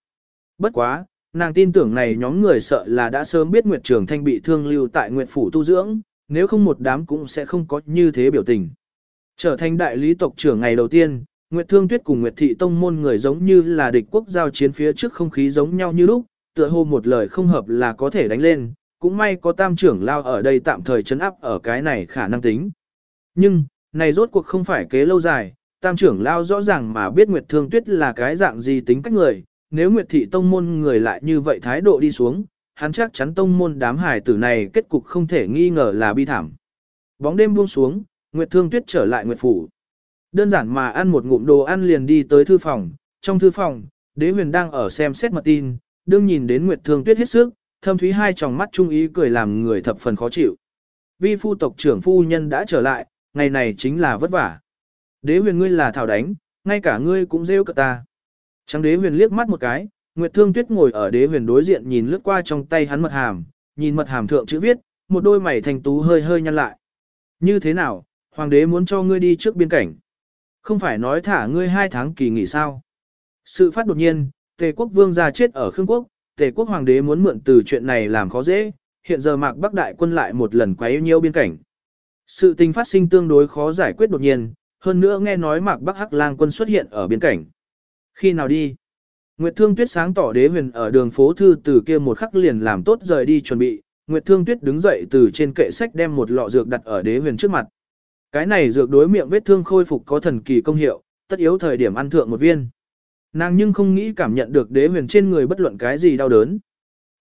Bất quá, nàng tin tưởng này nhóm người sợ là đã sớm biết Nguyệt Trường Thanh bị thương lưu tại Nguyệt Phủ tu dưỡng, nếu không một đám cũng sẽ không có như thế biểu tình. Trở thành đại lý tộc trưởng ngày đầu tiên, Nguyệt Thương Tuyết cùng Nguyệt Thị Tông môn người giống như là địch quốc giao chiến phía trước không khí giống nhau như lúc, tựa hồ một lời không hợp là có thể đánh lên, cũng may có tam trưởng lao ở đây tạm thời chấn áp ở cái này khả năng tính. Nhưng, này rốt cuộc không phải kế lâu dài, tam trưởng lao rõ ràng mà biết Nguyệt Thương Tuyết là cái dạng gì tính cách người, nếu Nguyệt Thị Tông môn người lại như vậy thái độ đi xuống, hắn chắc chắn tông môn đám hải tử này kết cục không thể nghi ngờ là bi thảm. Bóng đêm buông xuống, Nguyệt Thương Tuyết trở lại Nguyệt Phủ. Đơn giản mà ăn một ngụm đồ ăn liền đi tới thư phòng, trong thư phòng, đế huyền đang ở xem xét mật tin, đương nhìn đến Nguyệt Thương Tuyết hết sức, thâm thúy hai tròng mắt trung ý cười làm người thập phần khó chịu. Vi phu tộc trưởng phu nhân đã trở lại, ngày này chính là vất vả. Đế huyền ngươi là thảo đánh, ngay cả ngươi cũng rêu cợt ta. Trắng đế huyền liếc mắt một cái, Nguyệt Thương Tuyết ngồi ở đế huyền đối diện nhìn lướt qua trong tay hắn mật hàm, nhìn mật hàm thượng chữ viết, một đôi mày thành tú hơi hơi nhăn lại. Như thế nào, hoàng đế muốn cho ngươi đi trước biên cảnh. Không phải nói thả ngươi hai tháng kỳ nghỉ sao. Sự phát đột nhiên, Tề quốc vương gia chết ở Khương quốc, Tề quốc hoàng đế muốn mượn từ chuyện này làm khó dễ, hiện giờ mạc bắc đại quân lại một lần quấy nhiêu biên cảnh. Sự tình phát sinh tương đối khó giải quyết đột nhiên, hơn nữa nghe nói mạc bắc hắc lang quân xuất hiện ở biên cảnh. Khi nào đi? Nguyệt Thương Tuyết sáng tỏ đế huyền ở đường phố thư từ kia một khắc liền làm tốt rời đi chuẩn bị, Nguyệt Thương Tuyết đứng dậy từ trên kệ sách đem một lọ dược đặt ở đế huyền trước mặt. Cái này dược đối miệng vết thương khôi phục có thần kỳ công hiệu, tất yếu thời điểm ăn thượng một viên. Nàng nhưng không nghĩ cảm nhận được đế huyền trên người bất luận cái gì đau đớn.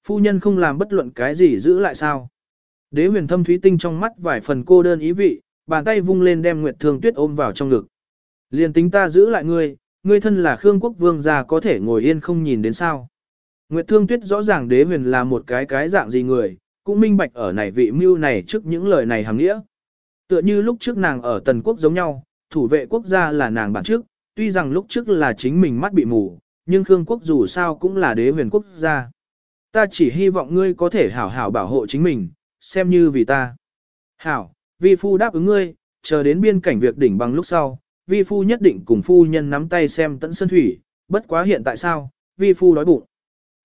Phu nhân không làm bất luận cái gì giữ lại sao. Đế huyền thâm thúy tinh trong mắt vài phần cô đơn ý vị, bàn tay vung lên đem Nguyệt Thương Tuyết ôm vào trong ngực. Liền tính ta giữ lại ngươi, ngươi thân là Khương quốc vương gia có thể ngồi yên không nhìn đến sao. Nguyệt Thương Tuyết rõ ràng đế huyền là một cái cái dạng gì người, cũng minh bạch ở này vị mưu này trước những lời này hàng nghĩa. Tựa như lúc trước nàng ở Tần Quốc giống nhau, thủ vệ quốc gia là nàng bản trước, tuy rằng lúc trước là chính mình mắt bị mù, nhưng Khương Quốc dù sao cũng là đế huyền quốc gia. Ta chỉ hy vọng ngươi có thể hảo hảo bảo hộ chính mình, xem như vì ta. Hảo, vi phu đáp ứng ngươi, chờ đến biên cảnh việc đỉnh bằng lúc sau, vi phu nhất định cùng phu nhân nắm tay xem tận sơn thủy, bất quá hiện tại sao, vi phu đói bụng.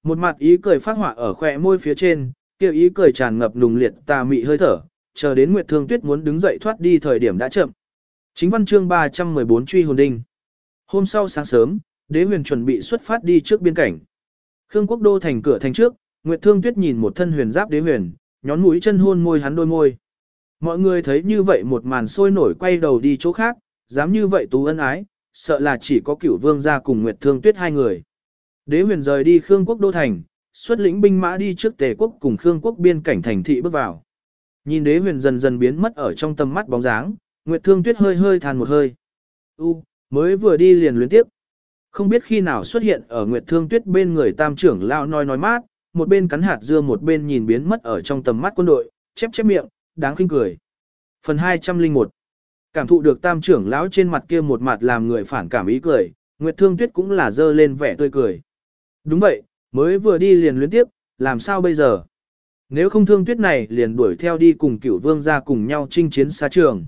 Một mặt ý cười phát họa ở khỏe môi phía trên, kêu ý cười tràn ngập lùng liệt tà mị hơi thở, chờ đến Nguyệt Thương Tuyết muốn đứng dậy thoát đi thời điểm đã chậm. Chính văn chương 314 truy hồn đinh. Hôm sau sáng sớm, đế huyền chuẩn bị xuất phát đi trước biên cảnh. Khương Quốc Đô thành cửa thành trước, Nguyệt Thương Tuyết nhìn một thân huyền giáp đế huyền, nhón mũi chân hôn môi hắn đôi môi. Mọi người thấy như vậy một màn sôi nổi quay đầu đi chỗ khác, dám như vậy tú ân ái, sợ là chỉ có cửu vương gia cùng Nguyệt Thương Tuyết hai người. Đế huyền rời đi Khương Quốc Đô thành, xuất lĩnh binh mã đi trước Tề Quốc cùng Khương Quốc biên cảnh thành thị bước vào. Nhìn đế huyền dần dần biến mất ở trong tầm mắt bóng dáng, Nguyệt Thương Tuyết hơi hơi than một hơi. U, mới vừa đi liền luyến tiếp. Không biết khi nào xuất hiện ở Nguyệt Thương Tuyết bên người tam trưởng lão nói nói mát, một bên cắn hạt dưa một bên nhìn biến mất ở trong tầm mắt quân đội, chép chép miệng, đáng khinh cười. Phần 201 Cảm thụ được tam trưởng lão trên mặt kia một mặt làm người phản cảm ý cười, Nguyệt Thương Tuyết cũng là dơ lên vẻ tươi cười. Đúng vậy, mới vừa đi liền luyến tiếp, làm sao bây giờ? Nếu không thương tuyết này liền đuổi theo đi cùng cửu vương ra cùng nhau chinh chiến xa trường.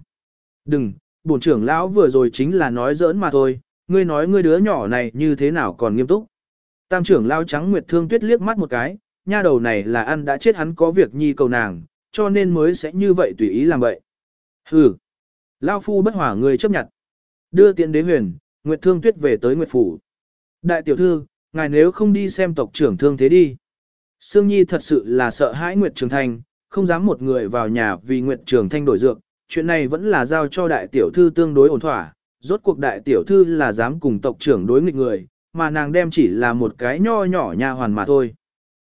Đừng, bổn trưởng lão vừa rồi chính là nói giỡn mà thôi, ngươi nói ngươi đứa nhỏ này như thế nào còn nghiêm túc. Tam trưởng lão trắng nguyệt thương tuyết liếc mắt một cái, nha đầu này là ăn đã chết hắn có việc nhi cầu nàng, cho nên mới sẽ như vậy tùy ý làm vậy. Hừ, lão phu bất hỏa người chấp nhận. Đưa tiện đế huyền, nguyệt thương tuyết về tới nguyệt phủ. Đại tiểu thư, ngài nếu không đi xem tộc trưởng thương thế đi. Sương Nhi thật sự là sợ hãi Nguyệt Trường Thanh, không dám một người vào nhà vì Nguyệt Trường Thanh đổi dược, chuyện này vẫn là giao cho đại tiểu thư tương đối ổn thỏa, rốt cuộc đại tiểu thư là dám cùng tộc trưởng đối nghịch người, mà nàng đem chỉ là một cái nho nhỏ nha hoàn mà thôi.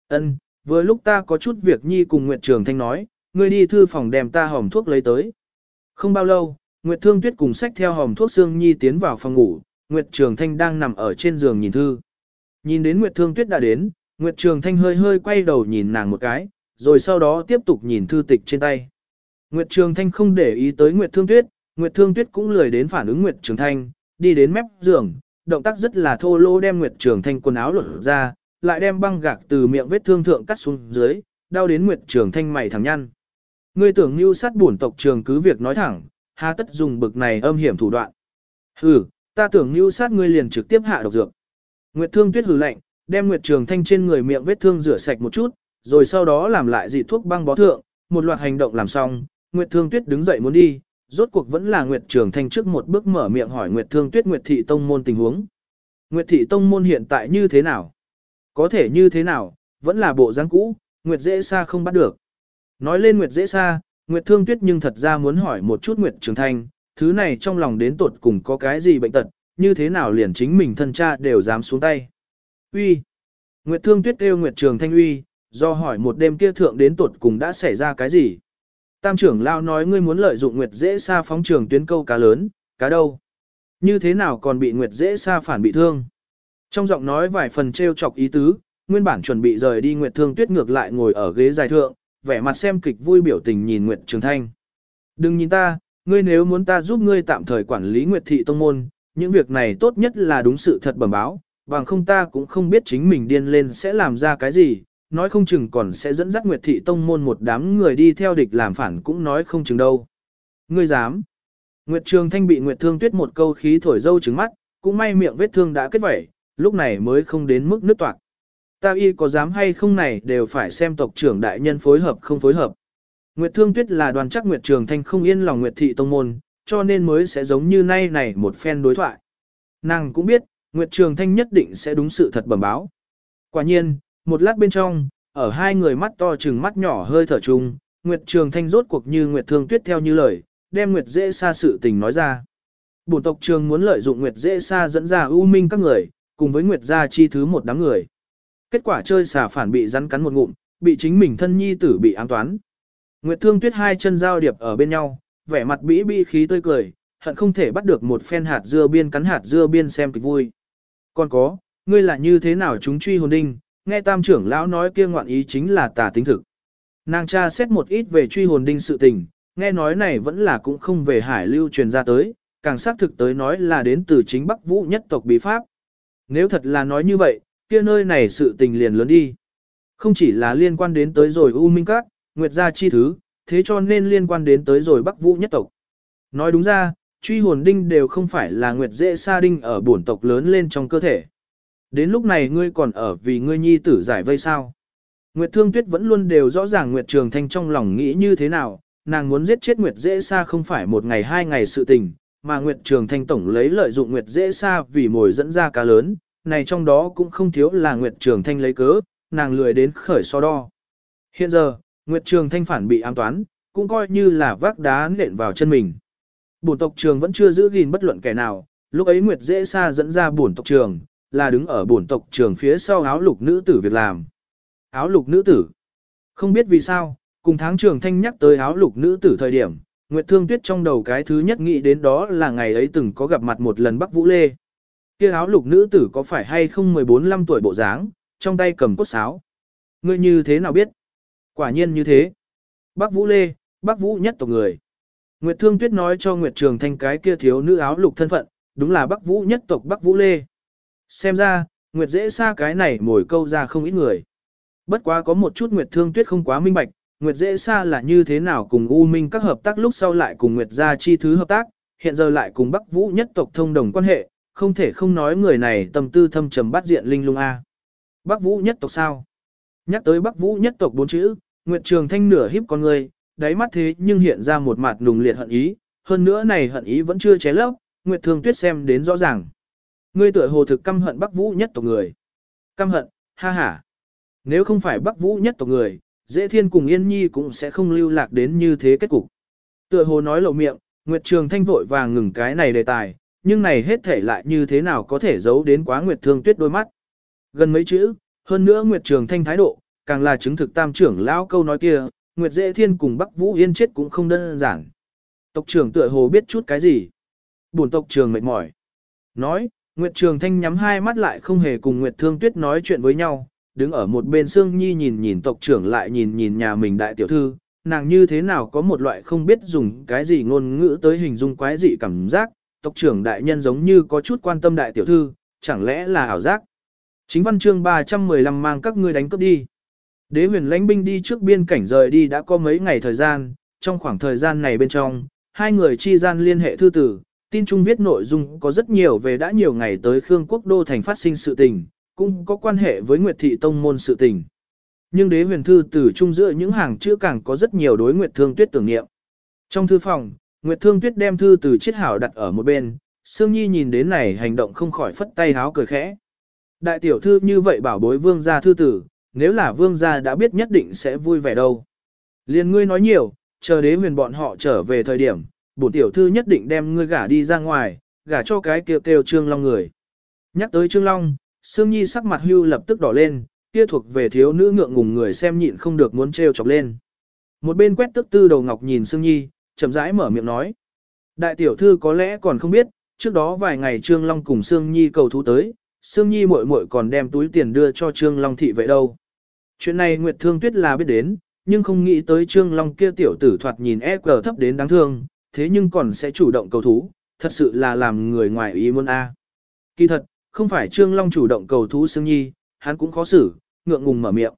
Ân, vừa lúc ta có chút việc nhi cùng Nguyệt Trường Thanh nói, ngươi đi thư phòng đem ta hòm thuốc lấy tới. Không bao lâu, Nguyệt Thương Tuyết cùng sách theo hòm thuốc Sương Nhi tiến vào phòng ngủ, Nguyệt Trường Thanh đang nằm ở trên giường nhìn thư. Nhìn đến Nguyệt Thương Tuyết đã đến, Nguyệt Trường Thanh hơi hơi quay đầu nhìn nàng một cái, rồi sau đó tiếp tục nhìn thư tịch trên tay. Nguyệt Trường Thanh không để ý tới Nguyệt Thương Tuyết, Nguyệt Thương Tuyết cũng lười đến phản ứng Nguyệt Trường Thanh, đi đến mép giường, động tác rất là thô lỗ đem Nguyệt Trường Thanh quần áo lột ra, lại đem băng gạc từ miệng vết thương thượng cắt xuống dưới, đau đến Nguyệt Trường Thanh mày thẳng nhăn. Ngươi tưởng mưu sát bổn tộc trường cứ việc nói thẳng, hà tất dùng bực này âm hiểm thủ đoạn. Hừ, Ta tưởng mưu sát ngươi liền trực tiếp hạ độc dược. Nguyệt Thương Tuyết hừ lạnh, đem Nguyệt Trường Thanh trên người miệng vết thương rửa sạch một chút, rồi sau đó làm lại dị thuốc băng bó thượng, một loạt hành động làm xong, Nguyệt Thương Tuyết đứng dậy muốn đi, rốt cuộc vẫn là Nguyệt Trường Thanh trước một bước mở miệng hỏi Nguyệt Thương Tuyết Nguyệt Thị Tông môn tình huống. Nguyệt Thị Tông môn hiện tại như thế nào? Có thể như thế nào, vẫn là bộ dáng cũ, Nguyệt dễ xa không bắt được. Nói lên Nguyệt dễ xa, Nguyệt Thương Tuyết nhưng thật ra muốn hỏi một chút Nguyệt Trường Thanh, thứ này trong lòng đến tột cùng có cái gì bệnh tật, như thế nào liền chính mình thân cha đều dám xuống tay. Uy. Nguyệt Thương Tuyết kêu Nguyệt Trường Thanh uy, do hỏi một đêm kia thượng đến tột cùng đã xảy ra cái gì. Tam trưởng lao nói ngươi muốn lợi dụng Nguyệt dễ xa phóng trường tuyến câu cá lớn, cá đâu? Như thế nào còn bị Nguyệt dễ xa phản bị thương? Trong giọng nói vài phần trêu chọc ý tứ, nguyên bản chuẩn bị rời đi Nguyệt Thương Tuyết ngược lại ngồi ở ghế dài thượng, vẻ mặt xem kịch vui biểu tình nhìn Nguyệt Trường Thanh. Đừng nhìn ta, ngươi nếu muốn ta giúp ngươi tạm thời quản lý Nguyệt Thị Tông Môn, những việc này tốt nhất là đúng sự thật bẩm báo, bằng không ta cũng không biết chính mình điên lên sẽ làm ra cái gì, nói không chừng còn sẽ dẫn dắt Nguyệt Thị Tông Môn một đám người đi theo địch làm phản cũng nói không chừng đâu. Ngươi dám. Nguyệt Trường Thanh bị Nguyệt Thương Tuyết một câu khí thổi dâu trứng mắt, cũng may miệng vết thương đã kết vẩy, lúc này mới không đến mức nứt toạc. Ta y có dám hay không này đều phải xem tộc trưởng đại nhân phối hợp không phối hợp. Nguyệt Thương Tuyết là đoàn chắc Nguyệt Trường Thanh không yên lòng Nguyệt Thị Tông Môn, cho nên mới sẽ giống như nay này một phen đối thoại. Nàng cũng biết, Nguyệt Trường Thanh nhất định sẽ đúng sự thật bẩm báo. Quả nhiên, một lát bên trong, ở hai người mắt to chừng mắt nhỏ hơi thở chung, Nguyệt Trường Thanh rốt cuộc như Nguyệt Thương Tuyết theo như lời, đem Nguyệt Dễ Sa sự tình nói ra. Bổn tộc trường muốn lợi dụng Nguyệt Dễ Sa dẫn ra ưu minh các người, cùng với Nguyệt gia chi thứ một đám người. Kết quả chơi xả phản bị rắn cắn một ngụm, bị chính mình thân nhi tử bị ám toán. Nguyệt Thương Tuyết hai chân giao điệp ở bên nhau, vẻ mặt bĩ bĩ khí tươi cười, hận không thể bắt được một phen hạt dưa biên cắn hạt dưa biên xem kịch vui. Còn có, ngươi là như thế nào chúng truy hồn đinh, nghe tam trưởng lão nói kia ngoạn ý chính là tà tính thực. Nàng cha xét một ít về truy hồn đinh sự tình, nghe nói này vẫn là cũng không về hải lưu truyền ra tới, càng xác thực tới nói là đến từ chính Bắc Vũ nhất tộc bí pháp. Nếu thật là nói như vậy, kia nơi này sự tình liền lớn đi. Không chỉ là liên quan đến tới rồi U Minh Các, Nguyệt Gia chi thứ, thế cho nên liên quan đến tới rồi Bắc Vũ nhất tộc. Nói đúng ra, truy hồn đinh đều không phải là Nguyệt Dễ Sa Đinh ở bổn tộc lớn lên trong cơ thể. Đến lúc này ngươi còn ở vì ngươi nhi tử giải vây sao. Nguyệt Thương Tuyết vẫn luôn đều rõ ràng Nguyệt Trường Thanh trong lòng nghĩ như thế nào, nàng muốn giết chết Nguyệt Dễ Sa không phải một ngày hai ngày sự tình, mà Nguyệt Trường Thanh tổng lấy lợi dụng Nguyệt Dễ Sa vì mồi dẫn ra cá lớn, này trong đó cũng không thiếu là Nguyệt Trường Thanh lấy cớ, nàng lười đến khởi so đo. Hiện giờ, Nguyệt Trường Thanh phản bị ám toán, cũng coi như là vác đá nện vào chân mình. Bổn tộc trường vẫn chưa giữ gìn bất luận kẻ nào, lúc ấy Nguyệt dễ xa dẫn ra bổn tộc trường, là đứng ở bổn tộc trường phía sau áo lục nữ tử việc làm. Áo lục nữ tử. Không biết vì sao, cùng tháng trường thanh nhắc tới áo lục nữ tử thời điểm, Nguyệt Thương Tuyết trong đầu cái thứ nhất nghĩ đến đó là ngày ấy từng có gặp mặt một lần Bắc Vũ Lê. Kia áo lục nữ tử có phải hay không 14-15 tuổi bộ dáng, trong tay cầm cốt sáo. Ngươi như thế nào biết? Quả nhiên như thế. Bắc Vũ Lê, Bắc Vũ nhất tộc người. Nguyệt Thương Tuyết nói cho Nguyệt Trường Thanh cái kia thiếu nữ áo lục thân phận, đúng là Bắc Vũ nhất tộc Bắc Vũ Lê. Xem ra, Nguyệt dễ xa cái này mồi câu ra không ít người. Bất quá có một chút Nguyệt Thương Tuyết không quá minh bạch, Nguyệt dễ xa là như thế nào cùng U Minh các hợp tác lúc sau lại cùng Nguyệt gia chi thứ hợp tác, hiện giờ lại cùng Bắc Vũ nhất tộc thông đồng quan hệ, không thể không nói người này tâm tư thâm trầm bắt diện linh lung a. Bắc Vũ nhất tộc sao? Nhắc tới Bắc Vũ nhất tộc bốn chữ, Nguyệt Trường Thanh nửa híp con người, đáy mắt thế nhưng hiện ra một mặt nùng liệt hận ý, hơn nữa này hận ý vẫn chưa ché lấp, Nguyệt Thương Tuyết xem đến rõ ràng. Ngươi tựa hồ thực căm hận Bắc Vũ nhất tộc người. Căm hận, ha ha. Nếu không phải Bắc Vũ nhất tộc người, Dễ Thiên cùng Yên Nhi cũng sẽ không lưu lạc đến như thế kết cục. Tựa hồ nói lộ miệng, Nguyệt Trường Thanh vội vàng ngừng cái này đề tài, nhưng này hết thể lại như thế nào có thể giấu đến quá Nguyệt Thương Tuyết đôi mắt. Gần mấy chữ, hơn nữa Nguyệt Trường Thanh thái độ, càng là chứng thực tam trưởng lão câu nói kia, Nguyệt Dễ Thiên cùng Bắc Vũ Yên chết cũng không đơn giản. Tộc trưởng tựa hồ biết chút cái gì. Bổn tộc trưởng mệt mỏi. Nói, Nguyệt Trường Thanh nhắm hai mắt lại không hề cùng Nguyệt Thương Tuyết nói chuyện với nhau, đứng ở một bên Sương Nhi nhìn nhìn tộc trưởng lại nhìn nhìn nhà mình đại tiểu thư, nàng như thế nào có một loại không biết dùng cái gì ngôn ngữ tới hình dung quái dị cảm giác, tộc trưởng đại nhân giống như có chút quan tâm đại tiểu thư, chẳng lẽ là ảo giác. Chính văn chương 315 mang các ngươi đánh cướp đi. Đế huyền lãnh binh đi trước biên cảnh rời đi đã có mấy ngày thời gian, trong khoảng thời gian này bên trong, hai người chi gian liên hệ thư tử, tin chung viết nội dung có rất nhiều về đã nhiều ngày tới Khương Quốc Đô thành phát sinh sự tình, cũng có quan hệ với Nguyệt Thị Tông môn sự tình. Nhưng đế huyền thư tử chung giữa những hàng chữ càng có rất nhiều đối Nguyệt Thương Tuyết tưởng niệm. Trong thư phòng, Nguyệt Thương Tuyết đem thư từ chiết hảo đặt ở một bên, Sương Nhi nhìn đến này hành động không khỏi phất tay háo cười khẽ. Đại tiểu thư như vậy bảo bối vương gia thư tử, nếu là vương gia đã biết nhất định sẽ vui vẻ đâu. Liên ngươi nói nhiều, chờ đế huyền bọn họ trở về thời điểm, bổn tiểu thư nhất định đem ngươi gả đi ra ngoài, gả cho cái kêu kêu Trương Long người. Nhắc tới Trương Long, Sương Nhi sắc mặt hưu lập tức đỏ lên, kia thuộc về thiếu nữ ngượng ngùng người xem nhịn không được muốn trêu chọc lên. Một bên quét tức tư đầu ngọc nhìn Sương Nhi, chậm rãi mở miệng nói. Đại tiểu thư có lẽ còn không biết, trước đó vài ngày Trương Long cùng Sương Nhi cầu thú tới, Sương Nhi muội muội còn đem túi tiền đưa cho Trương Long thị vậy đâu. Chuyện này Nguyệt Thương Tuyết là biết đến, nhưng không nghĩ tới Trương Long kia tiểu tử thoạt nhìn e cờ thấp đến đáng thương, thế nhưng còn sẽ chủ động cầu thú, thật sự là làm người ngoài ý muốn a. Kỳ thật, không phải Trương Long chủ động cầu thú Sương Nhi, hắn cũng khó xử, ngượng ngùng mở miệng.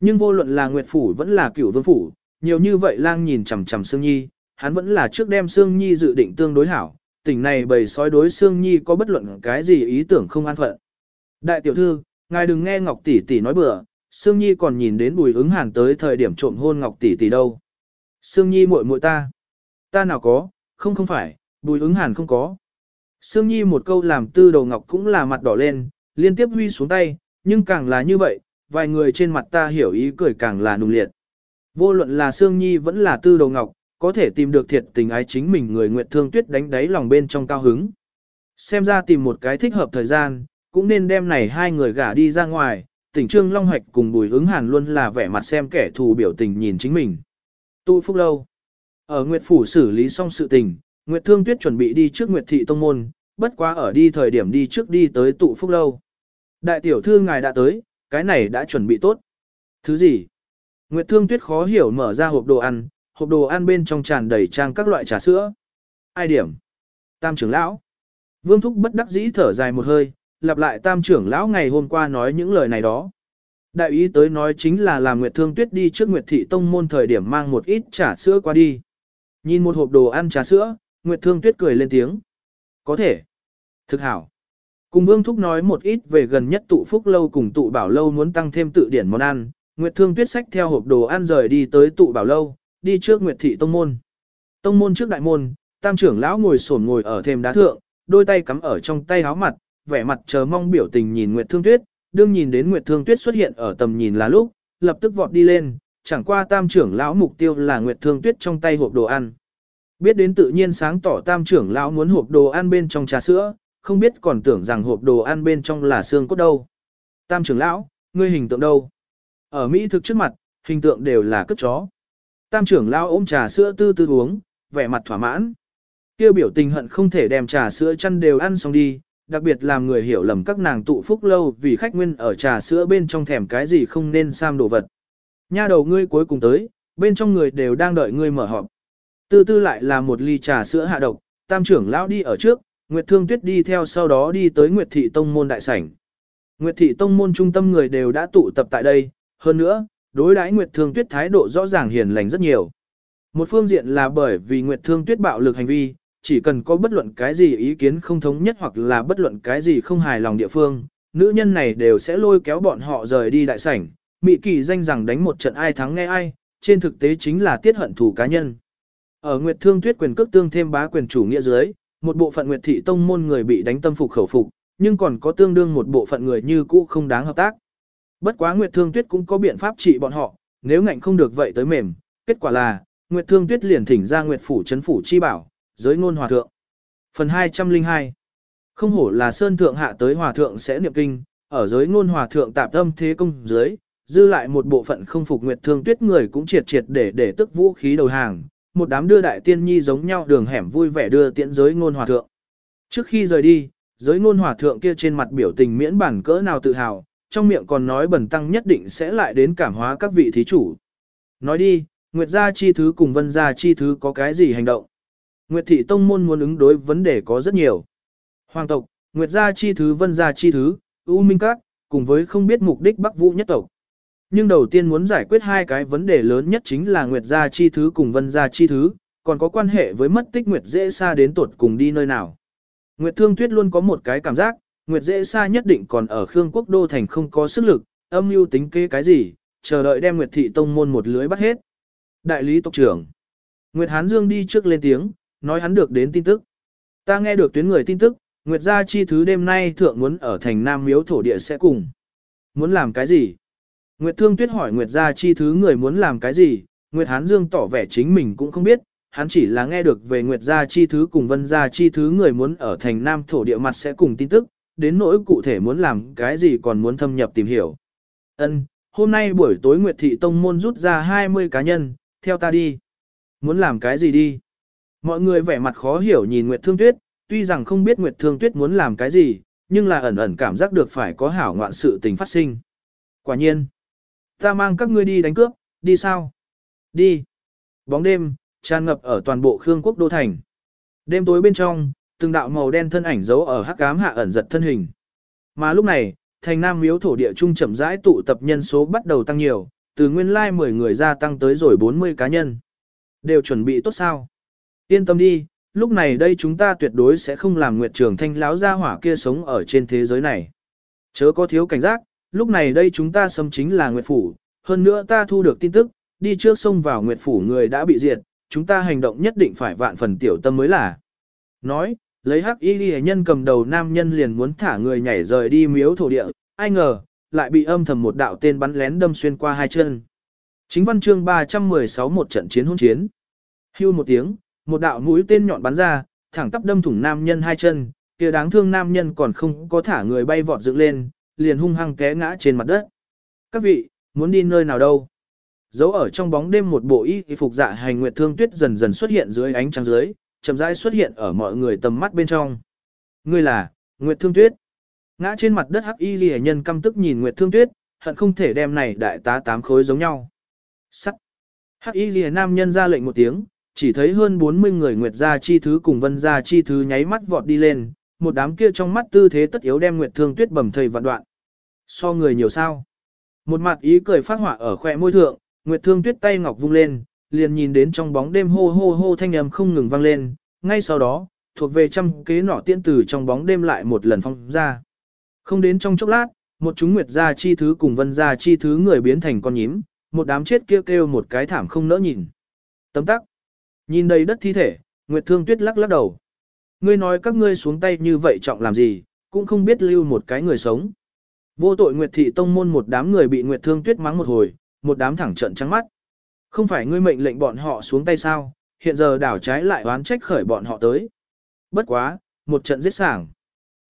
Nhưng vô luận là Nguyệt Phủ vẫn là cửu vương phủ, nhiều như vậy lang nhìn chằm chằm Sương Nhi, hắn vẫn là trước đem Sương Nhi dự định tương đối hảo, tỉnh này bầy sói đối Sương Nhi có bất luận cái gì ý tưởng không an phận. Đại tiểu thư, ngài đừng nghe Ngọc tỷ tỷ nói bừa, Sương Nhi còn nhìn đến Bùi ứng hàn tới thời điểm trộm hôn Ngọc tỷ tỷ đâu. Sương Nhi muội muội ta. Ta nào có, không không phải, Bùi ứng hàn không có. Sương Nhi một câu làm tư đầu Ngọc cũng là mặt đỏ lên, liên tiếp huy xuống tay, nhưng càng là như vậy, vài người trên mặt ta hiểu ý cười càng là nung liệt. Vô luận là Sương Nhi vẫn là tư đầu Ngọc, có thể tìm được thiệt tình ái chính mình người nguyện thương tuyết đánh đáy lòng bên trong cao hứng. Xem ra tìm một cái thích hợp thời gian, cũng nên đem này hai người gả đi ra ngoài, tỉnh Trương Long Hoạch cùng Bùi ứng hàn luôn là vẻ mặt xem kẻ thù biểu tình nhìn chính mình. Tụ phúc lâu. Ở Nguyệt Phủ xử lý xong sự tình, Nguyệt Thương Tuyết chuẩn bị đi trước Nguyệt Thị Tông Môn, bất quá ở đi thời điểm đi trước đi tới tụ phúc lâu. Đại tiểu thư ngài đã tới, cái này đã chuẩn bị tốt. Thứ gì? Nguyệt Thương Tuyết khó hiểu mở ra hộp đồ ăn, hộp đồ ăn bên trong tràn đầy trang các loại trà sữa. Ai điểm? Tam trưởng lão. Vương Thúc bất đắc dĩ thở dài một hơi, lặp lại tam trưởng lão ngày hôm qua nói những lời này đó. Đại ý tới nói chính là làm Nguyệt Thương Tuyết đi trước Nguyệt Thị Tông môn thời điểm mang một ít trà sữa qua đi. Nhìn một hộp đồ ăn trà sữa, Nguyệt Thương Tuyết cười lên tiếng. Có thể. Thực hảo. Cùng Vương Thúc nói một ít về gần nhất tụ phúc lâu cùng tụ bảo lâu muốn tăng thêm tự điển món ăn. Nguyệt Thương Tuyết sách theo hộp đồ ăn rời đi tới tụ bảo lâu, đi trước Nguyệt Thị Tông môn. Tông môn trước đại môn, tam trưởng lão ngồi sổn ngồi ở thềm đá thượng, đôi tay cắm ở trong tay áo mặt, vẻ mặt chờ mong biểu tình nhìn Nguyệt Thương Tuyết, đương nhìn đến Nguyệt Thương Tuyết xuất hiện ở tầm nhìn là lúc, lập tức vọt đi lên, chẳng qua tam trưởng lão mục tiêu là Nguyệt Thương Tuyết trong tay hộp đồ ăn. Biết đến tự nhiên sáng tỏ tam trưởng lão muốn hộp đồ ăn bên trong trà sữa, không biết còn tưởng rằng hộp đồ ăn bên trong là xương cốt đâu. Tam trưởng lão, ngươi hình tượng đâu? Ở Mỹ thực trước mặt, hình tượng đều là cất chó. Tam trưởng lão ôm trà sữa tư tư uống, vẻ mặt thỏa mãn. Kêu biểu tình hận không thể đem trà sữa chăn đều ăn xong đi, đặc biệt làm người hiểu lầm các nàng tụ phúc lâu vì khách nguyên ở trà sữa bên trong thèm cái gì không nên sam đồ vật. Nha đầu ngươi cuối cùng tới, bên trong người đều đang đợi ngươi mở họp. Tư tư lại là một ly trà sữa hạ độc, tam trưởng lão đi ở trước, Nguyệt Thương Tuyết đi theo sau đó đi tới Nguyệt Thị Tông Môn Đại Sảnh. Nguyệt Thị Tông Môn trung tâm người đều đã tụ tập tại đây, hơn nữa, đối đãi Nguyệt Thương Tuyết thái độ rõ ràng hiền lành rất nhiều. Một phương diện là bởi vì Nguyệt Thương Tuyết bạo lực hành vi, chỉ cần có bất luận cái gì ý kiến không thống nhất hoặc là bất luận cái gì không hài lòng địa phương, nữ nhân này đều sẽ lôi kéo bọn họ rời đi đại sảnh, mị kỳ danh rằng đánh một trận ai thắng nghe ai, trên thực tế chính là tiết hận thủ cá nhân. Ở Nguyệt Thương Tuyết quyền cước tương thêm bá quyền chủ nghĩa dưới, một bộ phận Nguyệt thị tông môn người bị đánh tâm phục khẩu phục, nhưng còn có tương đương một bộ phận người như cũ không đáng hợp tác. Bất quá Nguyệt Thương Tuyết cũng có biện pháp trị bọn họ, nếu ngạnh không được vậy tới mềm, kết quả là, Nguyệt Thương Tuyết liền thỉnh ra Nguyệt phủ trấn phủ chi bảo, giới ngôn hòa thượng. Phần 202 Không hổ là sơn thượng hạ tới hòa thượng sẽ niệm kinh, ở giới ngôn hòa thượng tạp tâm thế công dưới, dư lại một bộ phận không phục nguyệt thương tuyết người cũng triệt triệt để để tức vũ khí đầu hàng, một đám đưa đại tiên nhi giống nhau đường hẻm vui vẻ đưa tiễn giới ngôn hòa thượng. Trước khi rời đi, giới ngôn hòa thượng kia trên mặt biểu tình miễn bản cỡ nào tự hào, trong miệng còn nói bẩn tăng nhất định sẽ lại đến cảm hóa các vị thí chủ. Nói đi, Nguyệt gia chi thứ cùng Vân gia chi thứ có cái gì hành động? Nguyệt thị tông môn muốn ứng đối vấn đề có rất nhiều. Hoàng tộc, Nguyệt gia chi thứ vân gia chi thứ, U Minh Các, cùng với không biết mục đích Bắc Vũ nhất tộc. Nhưng đầu tiên muốn giải quyết hai cái vấn đề lớn nhất chính là Nguyệt gia chi thứ cùng Vân gia chi thứ, còn có quan hệ với mất tích Nguyệt Dễ Sa đến tuột cùng đi nơi nào. Nguyệt Thương Tuyết luôn có một cái cảm giác, Nguyệt Dễ Sa nhất định còn ở Khương Quốc Đô Thành không có sức lực, âm mưu tính kế cái gì, chờ đợi đem Nguyệt Thị Tông môn một lưới bắt hết. Đại lý tộc trưởng. Nguyệt Hán Dương đi trước lên tiếng, nói hắn được đến tin tức. Ta nghe được tuyến người tin tức, Nguyệt gia chi thứ đêm nay thượng muốn ở thành Nam Miếu thổ địa sẽ cùng. Muốn làm cái gì? Nguyệt Thương Tuyết hỏi Nguyệt gia chi thứ người muốn làm cái gì? Nguyệt Hán Dương tỏ vẻ chính mình cũng không biết, hắn chỉ là nghe được về Nguyệt gia chi thứ cùng Vân gia chi thứ người muốn ở thành Nam thổ địa mặt sẽ cùng tin tức, đến nỗi cụ thể muốn làm cái gì còn muốn thâm nhập tìm hiểu. Ân, hôm nay buổi tối Nguyệt Thị Tông môn rút ra 20 cá nhân, theo ta đi. Muốn làm cái gì đi? Mọi người vẻ mặt khó hiểu nhìn Nguyệt Thương Tuyết, tuy rằng không biết Nguyệt Thương Tuyết muốn làm cái gì, nhưng là ẩn ẩn cảm giác được phải có hảo ngoạn sự tình phát sinh. Quả nhiên, ta mang các ngươi đi đánh cướp, đi sao? Đi. Bóng đêm, tràn ngập ở toàn bộ Khương Quốc Đô Thành. Đêm tối bên trong, từng đạo màu đen thân ảnh giấu ở hắc ám hạ ẩn giật thân hình. Mà lúc này, thành nam miếu thổ địa trung chậm rãi tụ tập nhân số bắt đầu tăng nhiều, từ nguyên lai 10 người ra tăng tới rồi 40 cá nhân. Đều chuẩn bị tốt sao? Yên tâm đi, lúc này đây chúng ta tuyệt đối sẽ không làm Nguyệt Trường Thanh lão gia hỏa kia sống ở trên thế giới này. Chớ có thiếu cảnh giác, lúc này đây chúng ta xâm chính là Nguyệt Phủ, hơn nữa ta thu được tin tức, đi trước sông vào Nguyệt Phủ người đã bị diệt, chúng ta hành động nhất định phải vạn phần tiểu tâm mới là. Nói, lấy hắc y ghi nhân cầm đầu nam nhân liền muốn thả người nhảy rời đi miếu thổ địa, ai ngờ, lại bị âm thầm một đạo tên bắn lén đâm xuyên qua hai chân. Chính văn chương 316 một trận chiến hôn chiến. Hưu một tiếng, một đạo mũi tên nhọn bắn ra, thẳng tắp đâm thủng nam nhân hai chân, kia đáng thương nam nhân còn không có thả người bay vọt dựng lên, liền hung hăng té ngã trên mặt đất. Các vị, muốn đi nơi nào đâu? Giấu ở trong bóng đêm một bộ y phục dạ hành nguyệt thương tuyết dần dần xuất hiện dưới ánh trăng dưới, chậm rãi xuất hiện ở mọi người tầm mắt bên trong. Ngươi là, Nguyệt Thương Tuyết. Ngã trên mặt đất hắc y ghi nhân căm tức nhìn Nguyệt Thương Tuyết, hận không thể đem này đại tá tám khối giống nhau. Sắt. Hắc y ghi nam nhân ra lệnh một tiếng, chỉ thấy hơn 40 người Nguyệt gia chi thứ cùng Vân gia chi thứ nháy mắt vọt đi lên, một đám kia trong mắt tư thế tất yếu đem Nguyệt Thương Tuyết bầm thầy vạn đoạn. So người nhiều sao? Một mặt ý cười phát họa ở khóe môi thượng, Nguyệt Thương Tuyết tay ngọc vung lên, liền nhìn đến trong bóng đêm hô hô hô thanh âm không ngừng vang lên, ngay sau đó, thuộc về trăm kế nỏ tiên tử trong bóng đêm lại một lần phong ra. Không đến trong chốc lát, một chúng nguyệt gia chi thứ cùng vân gia chi thứ người biến thành con nhím, một đám chết kêu kêu một cái thảm không nỡ nhìn. Tấm tắc. Nhìn đầy đất thi thể, Nguyệt Thương Tuyết lắc lắc đầu. Ngươi nói các ngươi xuống tay như vậy trọng làm gì, cũng không biết lưu một cái người sống. Vô tội Nguyệt Thị Tông môn một đám người bị Nguyệt Thương Tuyết mắng một hồi, một đám thẳng trận trắng mắt. Không phải ngươi mệnh lệnh bọn họ xuống tay sao, hiện giờ đảo trái lại oán trách khởi bọn họ tới. Bất quá, một trận giết sảng.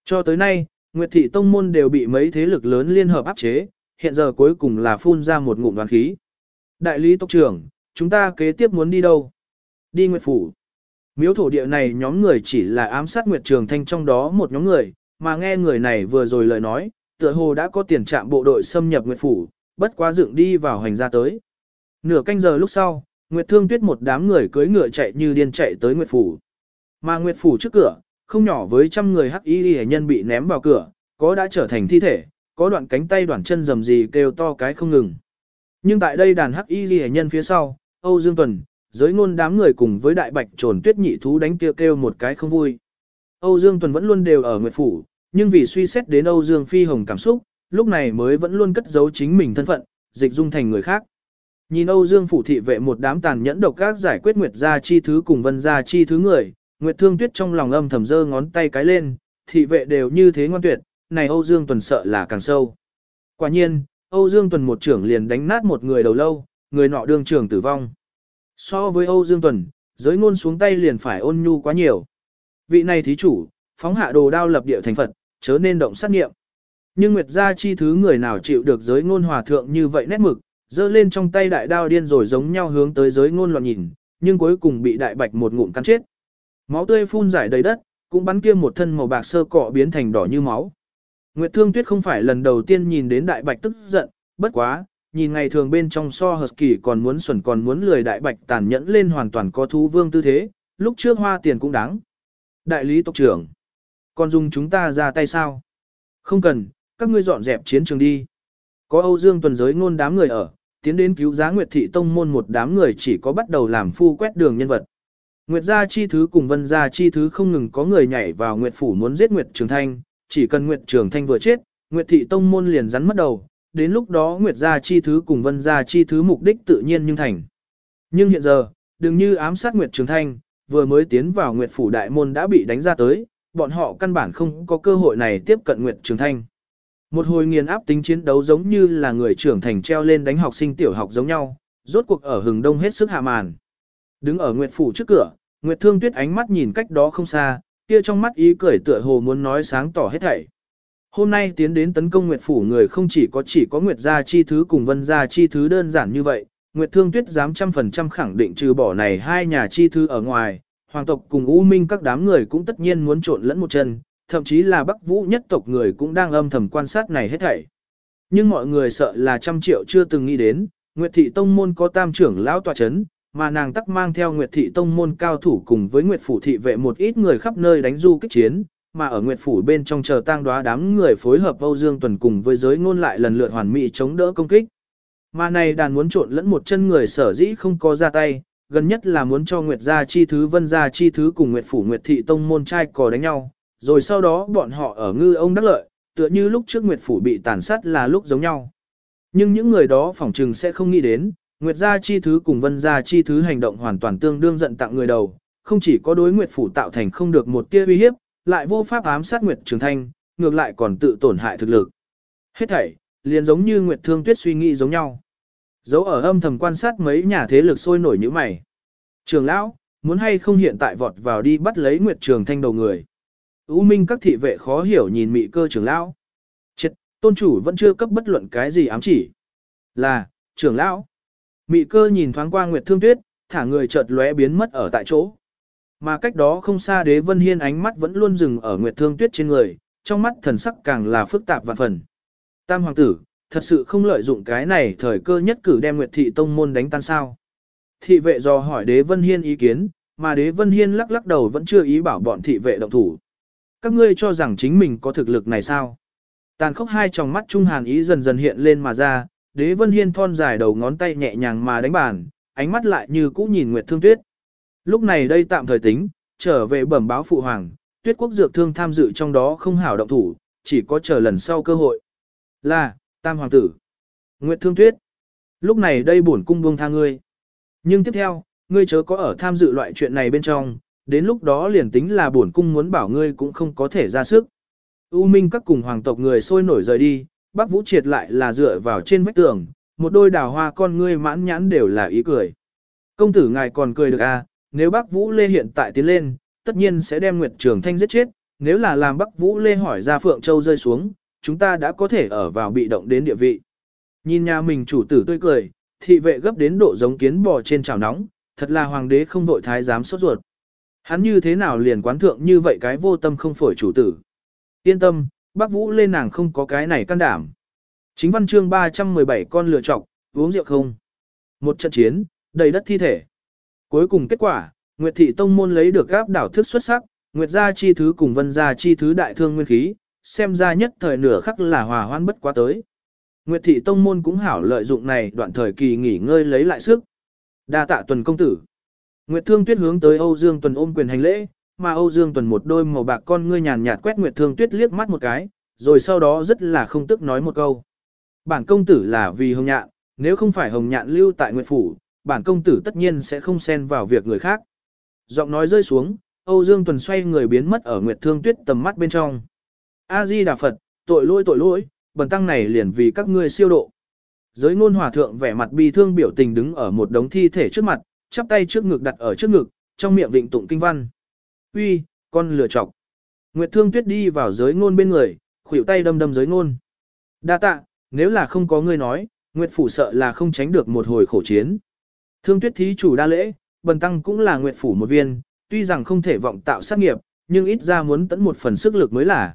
Cho tới nay, Nguyệt Thị Tông Môn đều bị mấy thế lực lớn liên hợp áp chế, hiện giờ cuối cùng là phun ra một ngụm đoàn khí. Đại lý tộc trưởng, chúng ta kế tiếp muốn đi đâu? Đi Nguyệt Phủ. Miếu thổ địa này nhóm người chỉ là ám sát Nguyệt Trường Thanh trong đó một nhóm người, mà nghe người này vừa rồi lời nói, tựa hồ đã có tiền trạm bộ đội xâm nhập Nguyệt Phủ, bất quá dựng đi vào hành ra tới. Nửa canh giờ lúc sau, Nguyệt Thương Tuyết một đám người cưỡi ngựa chạy như điên chạy tới Nguyệt Phủ. Mà Nguyệt Phủ trước cửa, không nhỏ với trăm người hắc y hệ nhân bị ném vào cửa, có đã trở thành thi thể, có đoạn cánh tay đoạn chân rầm gì kêu to cái không ngừng. Nhưng tại đây đàn hắc y hệ nhân phía sau, Âu Dương Tuần, giới ngôn đám người cùng với đại bạch trồn tuyết nhị thú đánh kêu kêu một cái không vui. Âu Dương Tuần vẫn luôn đều ở Nguyệt Phủ, nhưng vì suy xét đến Âu Dương Phi Hồng cảm xúc, lúc này mới vẫn luôn cất giấu chính mình thân phận, dịch dung thành người khác. Nhìn Âu Dương phủ thị vệ một đám tàn nhẫn độc các giải quyết Nguyệt gia chi thứ cùng Vân gia chi thứ người, Nguyệt Thương Tuyết trong lòng âm thầm giơ ngón tay cái lên, thị vệ đều như thế ngoan tuyệt, này Âu Dương Tuần sợ là càng sâu. Quả nhiên, Âu Dương Tuần một trưởng liền đánh nát một người đầu lâu, người nọ đương trưởng tử vong. So với Âu Dương Tuần, giới ngôn xuống tay liền phải ôn nhu quá nhiều. Vị này thí chủ, phóng hạ đồ đao lập địa thành Phật, chớ nên động sát nghiệm. Nhưng Nguyệt gia chi thứ người nào chịu được giới ngôn hòa thượng như vậy nét mực, dơ lên trong tay đại đao điên rồi giống nhau hướng tới giới ngôn loạn nhìn, nhưng cuối cùng bị đại bạch một ngụm cắn chết. Máu tươi phun giải đầy đất, cũng bắn kia một thân màu bạc sơ cọ biến thành đỏ như máu. Nguyệt Thương Tuyết không phải lần đầu tiên nhìn đến đại bạch tức giận, bất quá, nhìn ngày thường bên trong so hợp kỳ còn muốn xuẩn còn muốn lười đại bạch tàn nhẫn lên hoàn toàn có thú vương tư thế, lúc trước hoa tiền cũng đáng. Đại lý tộc trưởng, còn dùng chúng ta ra tay sao? Không cần, các ngươi dọn dẹp chiến trường đi. Có Âu Dương tuần giới ngôn đám người ở, tiến đến cứu giá Nguyệt Thị Tông môn một đám người chỉ có bắt đầu làm phu quét đường nhân vật. Nguyệt gia chi thứ cùng vân gia chi thứ không ngừng có người nhảy vào Nguyệt phủ muốn giết Nguyệt Trường Thanh, chỉ cần Nguyệt Trường Thanh vừa chết, Nguyệt thị tông môn liền rắn mất đầu, đến lúc đó Nguyệt gia chi thứ cùng vân gia chi thứ mục đích tự nhiên nhưng thành. Nhưng hiện giờ, đừng như ám sát Nguyệt Trường Thanh, vừa mới tiến vào Nguyệt phủ đại môn đã bị đánh ra tới, bọn họ căn bản không có cơ hội này tiếp cận Nguyệt Trường Thanh. Một hồi nghiền áp tính chiến đấu giống như là người trưởng thành treo lên đánh học sinh tiểu học giống nhau, rốt cuộc ở hừng đông hết sức hạ màn. Đứng ở Nguyệt phủ trước cửa, Nguyệt Thương Tuyết ánh mắt nhìn cách đó không xa, kia trong mắt ý cười tựa hồ muốn nói sáng tỏ hết thảy. Hôm nay tiến đến tấn công Nguyệt phủ người không chỉ có chỉ có Nguyệt gia chi thứ cùng Vân gia chi thứ đơn giản như vậy, Nguyệt Thương Tuyết dám trăm phần trăm khẳng định trừ bỏ này hai nhà chi thứ ở ngoài, hoàng tộc cùng U Minh các đám người cũng tất nhiên muốn trộn lẫn một chân, thậm chí là Bắc Vũ nhất tộc người cũng đang âm thầm quan sát này hết thảy. Nhưng mọi người sợ là trăm triệu chưa từng nghĩ đến, Nguyệt thị tông môn có tam trưởng lão tòa chấn, mà nàng tắc mang theo Nguyệt thị tông môn cao thủ cùng với Nguyệt phủ thị vệ một ít người khắp nơi đánh du kích chiến, mà ở Nguyệt phủ bên trong chờ tang đoá đám người phối hợp Âu Dương Tuần cùng với giới ngôn lại lần lượt hoàn mỹ chống đỡ công kích. Mà này đàn muốn trộn lẫn một chân người sở dĩ không có ra tay, gần nhất là muốn cho Nguyệt gia chi thứ Vân gia chi thứ cùng Nguyệt phủ Nguyệt thị tông môn trai cò đánh nhau, rồi sau đó bọn họ ở ngư ông đắc lợi, tựa như lúc trước Nguyệt phủ bị tàn sát là lúc giống nhau. Nhưng những người đó phỏng trừng sẽ không nghĩ đến, Nguyệt gia chi thứ cùng Vân gia chi thứ hành động hoàn toàn tương đương giận tặng người đầu, không chỉ có đối Nguyệt phủ tạo thành không được một tia uy hiếp, lại vô pháp ám sát Nguyệt Trường Thanh, ngược lại còn tự tổn hại thực lực. Hết thảy, liền giống như Nguyệt Thương Tuyết suy nghĩ giống nhau. Dấu ở âm thầm quan sát mấy nhà thế lực sôi nổi như mày. Trường lão, muốn hay không hiện tại vọt vào đi bắt lấy Nguyệt Trường Thanh đầu người. U Minh các thị vệ khó hiểu nhìn mị cơ trưởng lão. Chết, tôn chủ vẫn chưa cấp bất luận cái gì ám chỉ. Là, trưởng lão. Mị cơ nhìn thoáng qua Nguyệt Thương Tuyết, thả người chợt lóe biến mất ở tại chỗ. Mà cách đó không xa đế vân hiên ánh mắt vẫn luôn dừng ở Nguyệt Thương Tuyết trên người, trong mắt thần sắc càng là phức tạp và phần. Tam hoàng tử, thật sự không lợi dụng cái này thời cơ nhất cử đem Nguyệt Thị Tông môn đánh tan sao. Thị vệ do hỏi đế vân hiên ý kiến, mà đế vân hiên lắc lắc đầu vẫn chưa ý bảo bọn thị vệ động thủ. Các ngươi cho rằng chính mình có thực lực này sao? Tàn khốc hai tròng mắt trung hàn ý dần dần hiện lên mà ra, đế vân hiên thon dài đầu ngón tay nhẹ nhàng mà đánh bàn, ánh mắt lại như cũ nhìn Nguyệt Thương Tuyết. Lúc này đây tạm thời tính, trở về bẩm báo phụ hoàng, Tuyết quốc dược thương tham dự trong đó không hảo động thủ, chỉ có chờ lần sau cơ hội. Là, tam hoàng tử. Nguyệt Thương Tuyết. Lúc này đây bổn cung buông tha ngươi. Nhưng tiếp theo, ngươi chớ có ở tham dự loại chuyện này bên trong, đến lúc đó liền tính là bổn cung muốn bảo ngươi cũng không có thể ra sức. U Minh các cùng hoàng tộc người sôi nổi rời đi, Bắc Vũ triệt lại là dựa vào trên vách tường, một đôi đào hoa con ngươi mãn nhãn đều là ý cười. Công tử ngài còn cười được à, nếu Bắc Vũ Lê hiện tại tiến lên, tất nhiên sẽ đem Nguyệt Trường Thanh giết chết, nếu là làm Bắc Vũ Lê hỏi ra Phượng Châu rơi xuống, chúng ta đã có thể ở vào bị động đến địa vị. Nhìn nhà mình chủ tử tươi cười, thị vệ gấp đến độ giống kiến bò trên chảo nóng, thật là hoàng đế không vội thái giám sốt ruột. Hắn như thế nào liền quán thượng như vậy cái vô tâm không phổi chủ tử. Yên tâm, bác Vũ Lê nàng không có cái này can đảm. Chính văn chương 317 con lựa chọc, uống rượu không. Một trận chiến, đầy đất thi thể. Cuối cùng kết quả, Nguyệt Thị Tông Môn lấy được gáp đảo thức xuất sắc, Nguyệt Gia chi thứ cùng Vân Gia chi thứ đại thương nguyên khí, xem ra nhất thời nửa khắc là hòa hoan bất quá tới. Nguyệt Thị Tông Môn cũng hảo lợi dụng này đoạn thời kỳ nghỉ ngơi lấy lại sức. đa tạ tuần công tử. Nguyệt Thương Tuyết hướng tới Âu Dương Tuần ôm quyền hành lễ, mà Âu Dương Tuần một đôi màu bạc con ngươi nhàn nhạt quét Nguyệt Thương Tuyết liếc mắt một cái, rồi sau đó rất là không tức nói một câu. Bản công tử là vì hồng nhạn, nếu không phải hồng nhạn lưu tại Nguyệt Phủ, bản công tử tất nhiên sẽ không xen vào việc người khác. Giọng nói rơi xuống, Âu Dương Tuần xoay người biến mất ở Nguyệt Thương Tuyết tầm mắt bên trong. A-di Đà Phật, tội lỗi tội lỗi, bần tăng này liền vì các ngươi siêu độ. Giới ngôn hòa thượng vẻ mặt bi thương biểu tình đứng ở một đống thi thể trước mặt, chắp tay trước ngực đặt ở trước ngực, trong miệng vịnh tụng kinh văn. Uy, con lừa chọc. Nguyệt Thương Tuyết đi vào giới ngôn bên người, khuỷu tay đâm đâm giới ngôn. Đa tạ, nếu là không có ngươi nói, Nguyệt Phủ sợ là không tránh được một hồi khổ chiến. Thương Tuyết thí chủ đa lễ, bần tăng cũng là Nguyệt Phủ một viên, tuy rằng không thể vọng tạo sát nghiệp, nhưng ít ra muốn tận một phần sức lực mới là.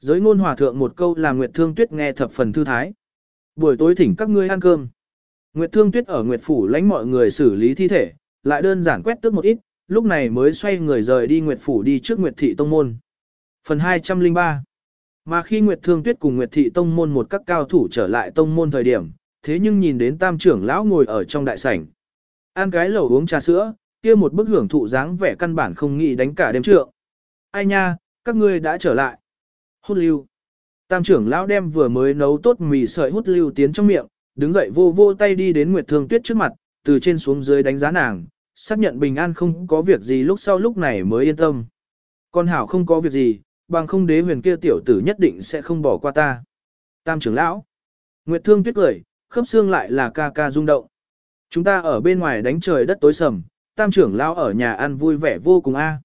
Giới ngôn hòa thượng một câu làm Nguyệt Thương Tuyết nghe thập phần thư thái. Buổi tối thỉnh các ngươi ăn cơm. Nguyệt Thương Tuyết ở Nguyệt Phủ lãnh mọi người xử lý thi thể, lại đơn giản quét tước một ít, lúc này mới xoay người rời đi Nguyệt Phủ đi trước Nguyệt Thị Tông Môn. Phần 203 Mà khi Nguyệt Thương Tuyết cùng Nguyệt Thị Tông Môn một các cao thủ trở lại Tông Môn thời điểm, thế nhưng nhìn đến tam trưởng lão ngồi ở trong đại sảnh. Ăn cái lẩu uống trà sữa, kia một bức hưởng thụ dáng vẻ căn bản không nghĩ đánh cả đêm trượng. Ai nha, các ngươi đã trở lại. Hút lưu. Tam trưởng lão đem vừa mới nấu tốt mì sợi hút lưu tiến trong miệng, đứng dậy vô vô tay đi đến Nguyệt Thương Tuyết trước mặt, từ trên xuống dưới đánh giá nàng, xác nhận bình an không có việc gì lúc sau lúc này mới yên tâm. Con hảo không có việc gì, bằng không đế huyền kia tiểu tử nhất định sẽ không bỏ qua ta. Tam trưởng lão. Nguyệt Thương Tuyết cười, khớp xương lại là ca ca rung động. Chúng ta ở bên ngoài đánh trời đất tối sầm, tam trưởng lão ở nhà ăn vui vẻ vô cùng a. À.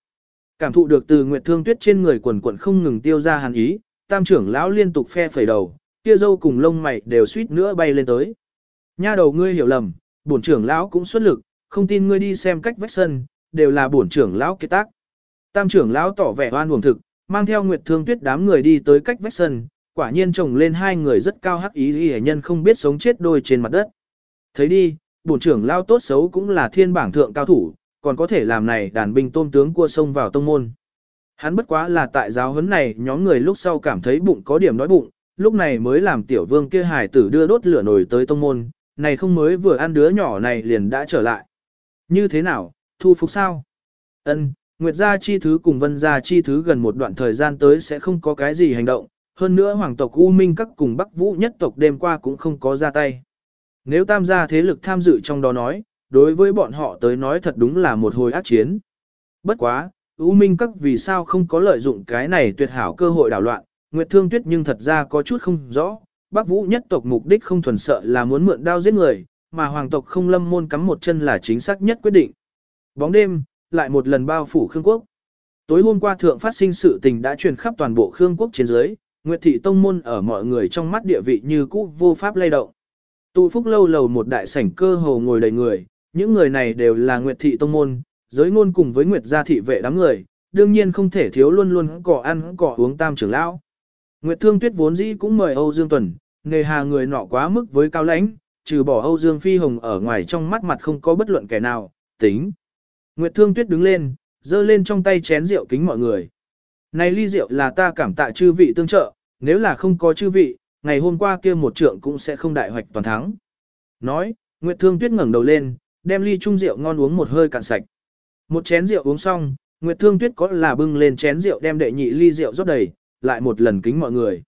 Cảm thụ được từ Nguyệt Thương Tuyết trên người quần quần không ngừng tiêu ra hàn ý, tam trưởng lão liên tục phe phẩy đầu, kia dâu cùng lông mày đều suýt nữa bay lên tới. Nha đầu ngươi hiểu lầm, bổn trưởng lão cũng xuất lực, không tin ngươi đi xem cách vách sân, đều là bổn trưởng lão kế tác. Tam trưởng lão tỏ vẻ oan uổng thực, mang theo Nguyệt Thương Tuyết đám người đi tới cách vách sân, quả nhiên chồng lên hai người rất cao hắc ý y nhân không biết sống chết đôi trên mặt đất. Thấy đi, bổn trưởng lao tốt xấu cũng là thiên bảng thượng cao thủ, còn có thể làm này đàn binh tôm tướng cua sông vào tông môn. Hắn bất quá là tại giáo huấn này nhóm người lúc sau cảm thấy bụng có điểm đói bụng, lúc này mới làm tiểu vương kia hài tử đưa đốt lửa nổi tới tông môn, này không mới vừa ăn đứa nhỏ này liền đã trở lại. Như thế nào, thu phục sao? Ân, Nguyệt gia chi thứ cùng Vân gia chi thứ gần một đoạn thời gian tới sẽ không có cái gì hành động, hơn nữa hoàng tộc U Minh các cùng Bắc Vũ nhất tộc đêm qua cũng không có ra tay. Nếu tam gia thế lực tham dự trong đó nói, đối với bọn họ tới nói thật đúng là một hồi ác chiến. Bất quá, U Minh các vì sao không có lợi dụng cái này tuyệt hảo cơ hội đảo loạn, Nguyệt Thương Tuyết nhưng thật ra có chút không rõ, Bắc Vũ nhất tộc mục đích không thuần sợ là muốn mượn đao giết người, mà hoàng tộc không lâm môn cắm một chân là chính xác nhất quyết định. Bóng đêm, lại một lần bao phủ Khương Quốc. Tối hôm qua thượng phát sinh sự tình đã truyền khắp toàn bộ Khương Quốc trên dưới, Nguyệt Thị Tông Môn ở mọi người trong mắt địa vị như cũ vô pháp lay động. Tụ phúc lâu lầu một đại sảnh cơ hồ ngồi đầy người, những người này đều là Nguyệt Thị Tông Môn, giới ngôn cùng với Nguyệt gia thị vệ đám người, đương nhiên không thể thiếu luôn luôn cỏ ăn cỏ uống tam trưởng lão. Nguyệt Thương Tuyết vốn dĩ cũng mời Âu Dương Tuần, nề hà người nọ quá mức với cao lãnh, trừ bỏ Âu Dương Phi Hồng ở ngoài trong mắt mặt không có bất luận kẻ nào, tính. Nguyệt Thương Tuyết đứng lên, giơ lên trong tay chén rượu kính mọi người. Này ly rượu là ta cảm tạ chư vị tương trợ, nếu là không có chư vị, ngày hôm qua kia một trượng cũng sẽ không đại hoạch toàn thắng. Nói, Nguyệt Thương Tuyết ngẩng đầu lên, đem ly chung rượu ngon uống một hơi cạn sạch. Một chén rượu uống xong, Nguyệt Thương Tuyết có là bưng lên chén rượu đem đệ nhị ly rượu rót đầy, lại một lần kính mọi người.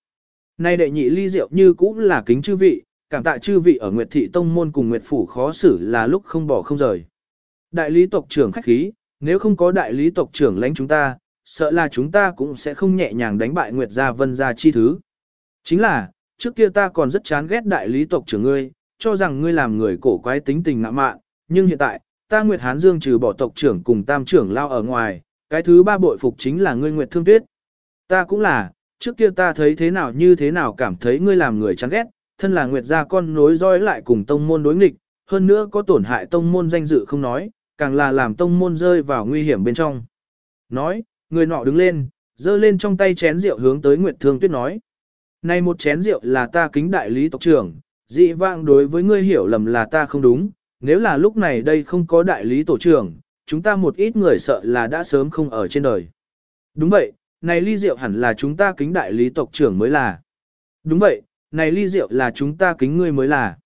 Nay đệ nhị ly rượu như cũng là kính chư vị, cảm tạ chư vị ở Nguyệt Thị Tông Môn cùng Nguyệt Phủ khó xử là lúc không bỏ không rời. Đại lý tộc trưởng khách khí, nếu không có đại lý tộc trưởng lãnh chúng ta, sợ là chúng ta cũng sẽ không nhẹ nhàng đánh bại Nguyệt Gia Vân Gia chi thứ. Chính là, trước kia ta còn rất chán ghét đại lý tộc trưởng ngươi, cho rằng ngươi làm người cổ quái tính tình ngạ mạn, nhưng hiện tại, ta Nguyệt Hán Dương trừ bỏ tộc trưởng cùng tam trưởng lao ở ngoài, cái thứ ba bội phục chính là ngươi Nguyệt Thương Tuyết. Ta cũng là, trước kia ta thấy thế nào như thế nào cảm thấy ngươi làm người chán ghét, thân là Nguyệt gia con nối dõi lại cùng tông môn đối nghịch, hơn nữa có tổn hại tông môn danh dự không nói, càng là làm tông môn rơi vào nguy hiểm bên trong. Nói, người nọ đứng lên, giơ lên trong tay chén rượu hướng tới Nguyệt Thương Tuyết nói. Này một chén rượu là ta kính đại lý tộc trưởng, dị vang đối với ngươi hiểu lầm là ta không đúng, nếu là lúc này đây không có đại lý tổ trưởng, chúng ta một ít người sợ là đã sớm không ở trên đời. Đúng vậy, này ly rượu hẳn là chúng ta kính đại lý tộc trưởng mới là. Đúng vậy, này ly rượu là chúng ta kính ngươi mới là.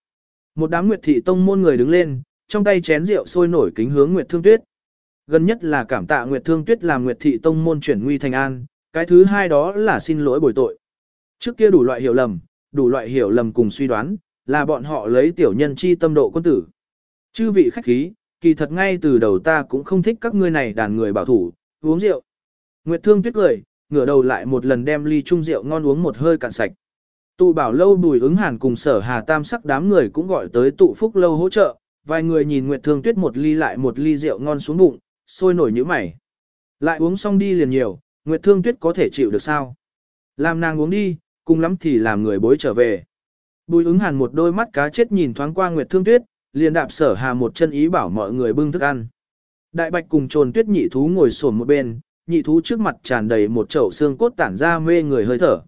Một đám Nguyệt thị tông môn người đứng lên, trong tay chén rượu sôi nổi kính hướng Nguyệt Thương Tuyết. Gần nhất là cảm tạ Nguyệt Thương Tuyết làm Nguyệt thị tông môn chuyển nguy thành an, cái thứ hai đó là xin lỗi bồi tội. Trước kia đủ loại hiểu lầm, đủ loại hiểu lầm cùng suy đoán, là bọn họ lấy tiểu nhân chi tâm độ quân tử. Chư vị khách khí, kỳ thật ngay từ đầu ta cũng không thích các ngươi này đàn người bảo thủ, uống rượu. Nguyệt Thương Tuyết cười, ngửa đầu lại một lần đem ly chung rượu ngon uống một hơi cạn sạch. Tụ bảo lâu bùi ứng hàn cùng sở hà tam sắc đám người cũng gọi tới tụ phúc lâu hỗ trợ, vài người nhìn Nguyệt Thương Tuyết một ly lại một ly rượu ngon xuống bụng, sôi nổi như mày. Lại uống xong đi liền nhiều, Nguyệt Thương Tuyết có thể chịu được sao? Làm nàng uống đi, cùng lắm thì làm người bối trở về. Bùi ứng hàn một đôi mắt cá chết nhìn thoáng qua Nguyệt Thương Tuyết, liền đạp sở hà một chân ý bảo mọi người bưng thức ăn. Đại bạch cùng trồn tuyết nhị thú ngồi sồn một bên, nhị thú trước mặt tràn đầy một chậu xương cốt tản ra mê người hơi thở.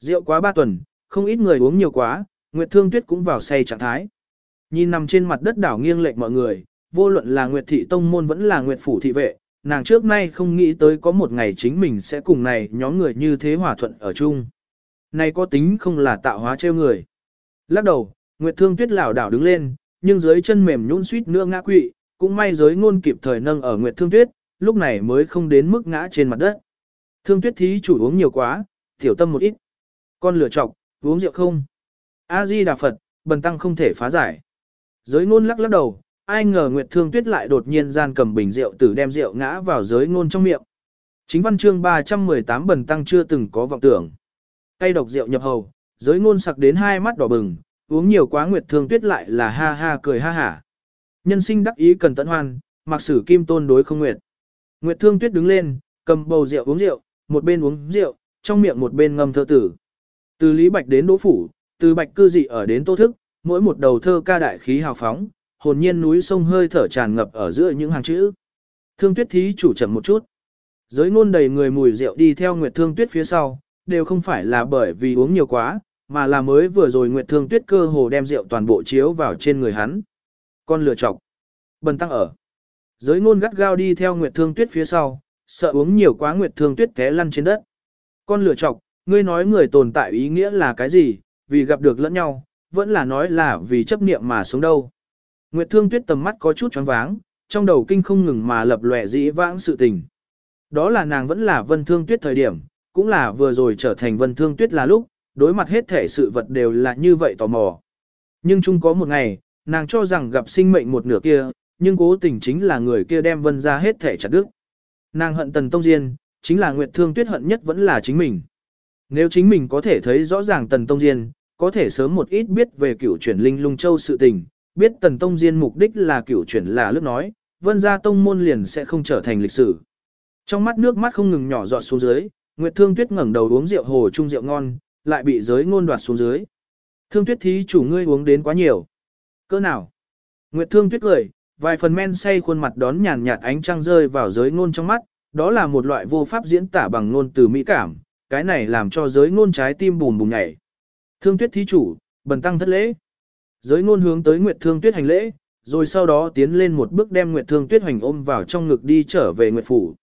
Rượu quá ba tuần, không ít người uống nhiều quá, Nguyệt Thương Tuyết cũng vào say trạng thái. Nhìn nằm trên mặt đất đảo nghiêng lệch mọi người, vô luận là Nguyệt Thị Tông Môn vẫn là Nguyệt Phủ Thị Vệ, nàng trước nay không nghĩ tới có một ngày chính mình sẽ cùng này nhóm người như thế hòa thuận ở chung. Này có tính không là tạo hóa trêu người. Lắc đầu, Nguyệt Thương Tuyết lảo đảo đứng lên, nhưng dưới chân mềm nhũn suýt nữa ngã quỵ, cũng may giới ngôn kịp thời nâng ở Nguyệt Thương Tuyết, lúc này mới không đến mức ngã trên mặt đất. Thương Tuyết thí chủ uống nhiều quá, tiểu tâm một ít. Con lửa trọc, uống rượu không? A-di Đà Phật, bần tăng không thể phá giải. Giới ngôn lắc lắc đầu, ai ngờ Nguyệt Thương Tuyết lại đột nhiên gian cầm bình rượu tử đem rượu ngã vào giới ngôn trong miệng. Chính văn chương 318 bần tăng chưa từng có vọng tưởng cay độc rượu nhập hầu, giới ngôn sặc đến hai mắt đỏ bừng, uống nhiều quá Nguyệt Thương Tuyết lại là ha ha cười ha hả. Nhân sinh đắc ý cần tận hoan, mặc sử kim tôn đối không nguyệt. Nguyệt Thương Tuyết đứng lên, cầm bầu rượu uống rượu, một bên uống rượu, trong miệng một bên ngâm thơ tử. Từ Lý Bạch đến Đỗ Phủ, từ Bạch cư dị ở đến Tô Thức, mỗi một đầu thơ ca đại khí hào phóng, hồn nhiên núi sông hơi thở tràn ngập ở giữa những hàng chữ. Thương Tuyết thí chủ chậm một chút. Giới ngôn đầy người mùi rượu đi theo Nguyệt Thương Tuyết phía sau, đều không phải là bởi vì uống nhiều quá, mà là mới vừa rồi Nguyệt Thương Tuyết cơ hồ đem rượu toàn bộ chiếu vào trên người hắn. Con lừa chọc. Bần tăng ở. Giới ngôn gắt gao đi theo Nguyệt Thương Tuyết phía sau, sợ uống nhiều quá Nguyệt Thương Tuyết té lăn trên đất. Con lừa chọc, ngươi nói người tồn tại ý nghĩa là cái gì, vì gặp được lẫn nhau, vẫn là nói là vì chấp niệm mà sống đâu. Nguyệt Thương Tuyết tầm mắt có chút choáng váng, trong đầu kinh không ngừng mà lập lòe dĩ vãng sự tình. Đó là nàng vẫn là Vân Thương Tuyết thời điểm, cũng là vừa rồi trở thành Vân Thương Tuyết là lúc, đối mặt hết thể sự vật đều là như vậy tò mò. Nhưng chung có một ngày, nàng cho rằng gặp sinh mệnh một nửa kia, nhưng cố tình chính là người kia đem Vân ra hết thể chặt đứt. Nàng hận Tần Tông Diên, chính là Nguyệt Thương Tuyết hận nhất vẫn là chính mình. Nếu chính mình có thể thấy rõ ràng Tần Tông Diên, có thể sớm một ít biết về cửu chuyển linh lung châu sự tình, biết Tần Tông Diên mục đích là cửu chuyển là lúc nói, Vân gia tông môn liền sẽ không trở thành lịch sử. Trong mắt nước mắt không ngừng nhỏ giọt xuống dưới, Nguyệt Thương Tuyết ngẩng đầu uống rượu hồ chung rượu ngon, lại bị giới ngôn đoạt xuống dưới. Thương Tuyết thí chủ ngươi uống đến quá nhiều. Cỡ nào? Nguyệt Thương Tuyết cười, vài phần men say khuôn mặt đón nhàn nhạt ánh trăng rơi vào giới ngôn trong mắt, đó là một loại vô pháp diễn tả bằng ngôn từ mỹ cảm, cái này làm cho giới ngôn trái tim bùm bùm nhảy. Thương Tuyết thí chủ, bần tăng thất lễ. Giới ngôn hướng tới Nguyệt Thương Tuyết hành lễ, rồi sau đó tiến lên một bước đem Nguyệt Thương Tuyết hoành ôm vào trong ngực đi trở về Nguyệt phủ.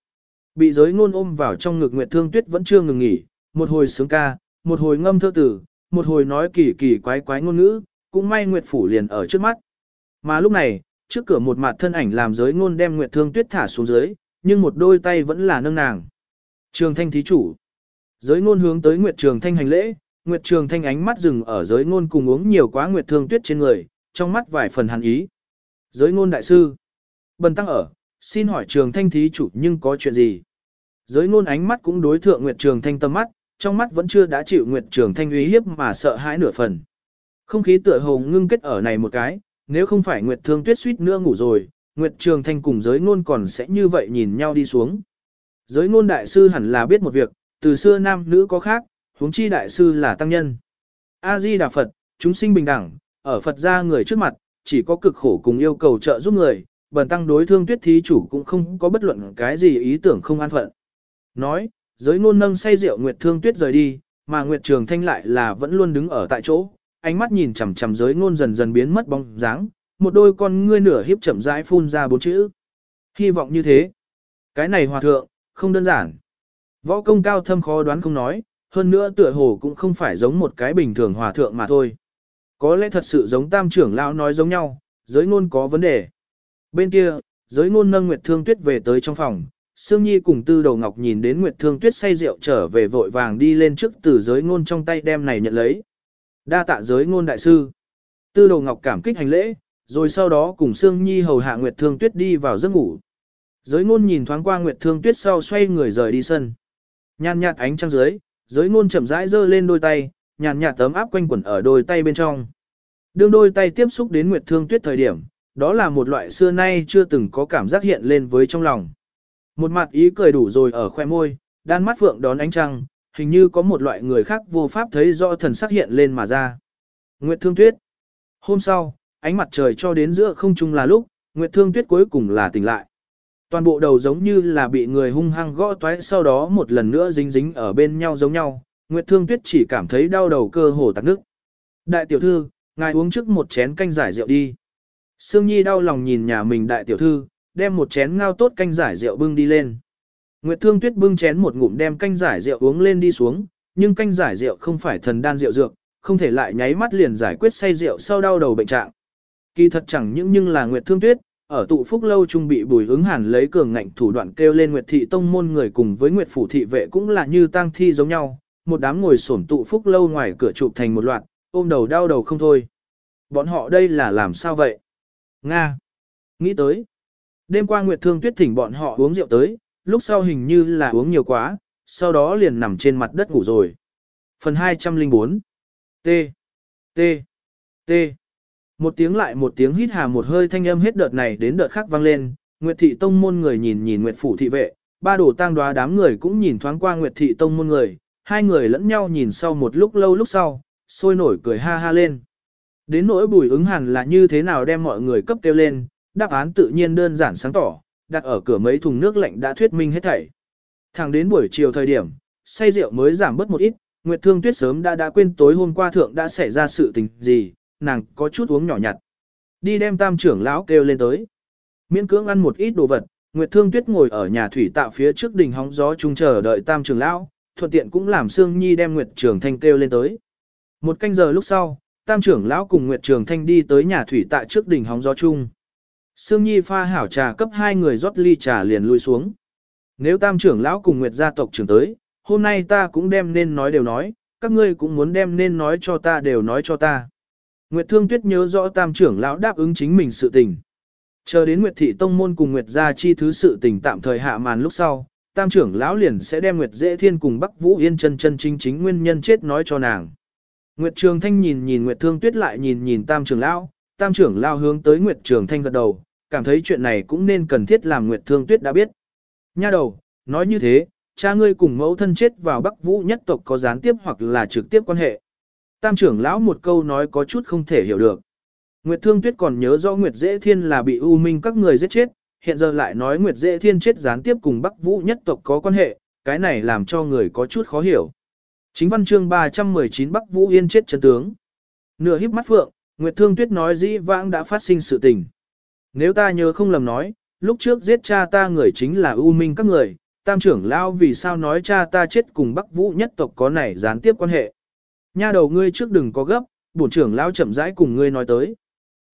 Bị giới ngôn ôm vào trong ngực Nguyệt Thương Tuyết vẫn chưa ngừng nghỉ, một hồi sướng ca, một hồi ngâm thơ tử, một hồi nói kỳ kỳ quái quái ngôn ngữ, cũng may Nguyệt phủ liền ở trước mắt. Mà lúc này, trước cửa một mặt thân ảnh làm giới ngôn đem Nguyệt Thương Tuyết thả xuống dưới, nhưng một đôi tay vẫn là nâng nàng. Trường Thanh thí chủ. Giới ngôn hướng tới Nguyệt Trường Thanh hành lễ, Nguyệt Trường Thanh ánh mắt dừng ở giới ngôn cùng uống nhiều quá Nguyệt Thương Tuyết trên người, trong mắt vài phần hàn ý. Giới ngôn đại sư. Bần tăng ở, xin hỏi Trường Thanh thí chủ nhưng có chuyện gì? Giới ngôn ánh mắt cũng đối thượng Nguyệt Trường Thanh tâm mắt, trong mắt vẫn chưa đã chịu Nguyệt Trường Thanh uy hiếp mà sợ hãi nửa phần. Không khí tựa hồ ngưng kết ở này một cái, nếu không phải Nguyệt Thương Tuyết suýt nữa ngủ rồi, Nguyệt Trường Thanh cùng giới ngôn còn sẽ như vậy nhìn nhau đi xuống. Giới ngôn đại sư hẳn là biết một việc, từ xưa nam nữ có khác, huống chi đại sư là tăng nhân. A-di Đà Phật, chúng sinh bình đẳng, ở Phật gia người trước mặt, chỉ có cực khổ cùng yêu cầu trợ giúp người, bần tăng đối thương tuyết thí chủ cũng không có bất luận cái gì ý tưởng không an phận. Nói, giới ngôn nâng say rượu Nguyệt Thương Tuyết rời đi, mà Nguyệt Trường Thanh lại là vẫn luôn đứng ở tại chỗ, ánh mắt nhìn chằm chằm giới ngôn dần dần biến mất bóng dáng, một đôi con ngươi nửa hiếp chậm rãi phun ra bốn chữ. Hy vọng như thế. Cái này hòa thượng, không đơn giản. Võ công cao thâm khó đoán không nói, hơn nữa tựa hồ cũng không phải giống một cái bình thường hòa thượng mà thôi. Có lẽ thật sự giống tam trưởng lão nói giống nhau, giới ngôn có vấn đề. Bên kia, giới ngôn nâng Nguyệt Thương Tuyết về tới trong phòng, Sương Nhi cùng Tư Đầu Ngọc nhìn đến Nguyệt Thương Tuyết say rượu trở về vội vàng đi lên trước từ giới ngôn trong tay đem này nhận lấy. Đa tạ giới ngôn đại sư. Tư Đầu Ngọc cảm kích hành lễ, rồi sau đó cùng Sương Nhi hầu hạ Nguyệt Thương Tuyết đi vào giấc ngủ. Giới ngôn nhìn thoáng qua Nguyệt Thương Tuyết sau xoay người rời đi sân. Nhàn nhạt ánh trăng dưới, giới ngôn chậm rãi giơ lên đôi tay, nhàn nhạt tấm áp quanh quẩn ở đôi tay bên trong. Đương đôi tay tiếp xúc đến Nguyệt Thương Tuyết thời điểm, đó là một loại xưa nay chưa từng có cảm giác hiện lên với trong lòng. Một mặt ý cười đủ rồi ở khoe môi, đan mắt phượng đón ánh trăng, hình như có một loại người khác vô pháp thấy rõ thần sắc hiện lên mà ra. Nguyệt Thương Tuyết. Hôm sau, ánh mặt trời cho đến giữa không trung là lúc, Nguyệt Thương Tuyết cuối cùng là tỉnh lại. Toàn bộ đầu giống như là bị người hung hăng gõ toái sau đó một lần nữa dính dính ở bên nhau giống nhau, Nguyệt Thương Tuyết chỉ cảm thấy đau đầu cơ hồ tắc nước. Đại tiểu thư, ngài uống trước một chén canh giải rượu đi. Sương Nhi đau lòng nhìn nhà mình đại tiểu thư, đem một chén ngao tốt canh giải rượu bưng đi lên. Nguyệt Thương Tuyết bưng chén một ngụm đem canh giải rượu uống lên đi xuống, nhưng canh giải rượu không phải thần đan rượu dược, không thể lại nháy mắt liền giải quyết say rượu sau đau đầu bệnh trạng. Kỳ thật chẳng những nhưng là Nguyệt Thương Tuyết, ở tụ phúc lâu trung bị bùi ứng hàn lấy cường ngạnh thủ đoạn kêu lên Nguyệt thị tông môn người cùng với Nguyệt phủ thị vệ cũng là như tang thi giống nhau, một đám ngồi xổm tụ phúc lâu ngoài cửa chụp thành một loạt, ôm đầu đau đầu không thôi. Bọn họ đây là làm sao vậy? Nga. Nghĩ tới. Đêm qua Nguyệt Thương Tuyết thỉnh bọn họ uống rượu tới, lúc sau hình như là uống nhiều quá, sau đó liền nằm trên mặt đất ngủ rồi. Phần 204 T. T. T. Một tiếng lại một tiếng hít hà một hơi thanh âm hết đợt này đến đợt khác vang lên, Nguyệt thị tông môn người nhìn nhìn Nguyệt phủ thị vệ, ba đồ tang đoá đám người cũng nhìn thoáng qua Nguyệt thị tông môn người, hai người lẫn nhau nhìn sau một lúc lâu lúc sau, sôi nổi cười ha ha lên. Đến nỗi bùi ứng hẳn là như thế nào đem mọi người cấp kêu lên, đáp án tự nhiên đơn giản sáng tỏ, đặt ở cửa mấy thùng nước lạnh đã thuyết minh hết thảy. Thẳng đến buổi chiều thời điểm, say rượu mới giảm bớt một ít, Nguyệt Thương Tuyết sớm đã đã quên tối hôm qua thượng đã xảy ra sự tình gì, nàng có chút uống nhỏ nhặt. Đi đem tam trưởng lão kêu lên tới. Miễn cưỡng ăn một ít đồ vật, Nguyệt Thương Tuyết ngồi ở nhà thủy tạo phía trước đỉnh hóng gió trung chờ đợi tam trưởng lão, thuận tiện cũng làm Sương Nhi đem Nguyệt Trường Thanh kêu lên tới. Một canh giờ lúc sau, tam trưởng lão cùng Nguyệt Trường Thanh đi tới nhà thủy tại trước đỉnh hóng gió chung. Sương Nhi pha hảo trà cấp hai người rót ly trà liền lui xuống. Nếu tam trưởng lão cùng Nguyệt gia tộc trưởng tới, hôm nay ta cũng đem nên nói đều nói, các ngươi cũng muốn đem nên nói cho ta đều nói cho ta. Nguyệt Thương Tuyết nhớ rõ tam trưởng lão đáp ứng chính mình sự tình. Chờ đến Nguyệt Thị Tông Môn cùng Nguyệt gia chi thứ sự tình tạm thời hạ màn lúc sau, tam trưởng lão liền sẽ đem Nguyệt Dễ Thiên cùng Bắc Vũ Yên chân chân chính chính nguyên nhân chết nói cho nàng. Nguyệt Trường Thanh nhìn nhìn Nguyệt Thương Tuyết lại nhìn nhìn tam trưởng lão, tam trưởng lão hướng tới Nguyệt Trường Thanh gật đầu, cảm thấy chuyện này cũng nên cần thiết làm Nguyệt Thương Tuyết đã biết. Nha đầu, nói như thế, cha ngươi cùng mẫu thân chết vào Bắc Vũ nhất tộc có gián tiếp hoặc là trực tiếp quan hệ. Tam trưởng lão một câu nói có chút không thể hiểu được. Nguyệt Thương Tuyết còn nhớ rõ Nguyệt Dễ Thiên là bị U Minh các người giết chết, hiện giờ lại nói Nguyệt Dễ Thiên chết gián tiếp cùng Bắc Vũ nhất tộc có quan hệ, cái này làm cho người có chút khó hiểu. Chính văn chương 319 Bắc Vũ Yên chết chân tướng. Nửa híp mắt phượng, Nguyệt Thương Tuyết nói dĩ vãng đã phát sinh sự tình. Nếu ta nhớ không lầm nói, lúc trước giết cha ta người chính là U Minh các người, tam trưởng lão vì sao nói cha ta chết cùng Bắc Vũ nhất tộc có này gián tiếp quan hệ. Nha đầu ngươi trước đừng có gấp, bổn trưởng lão chậm rãi cùng ngươi nói tới.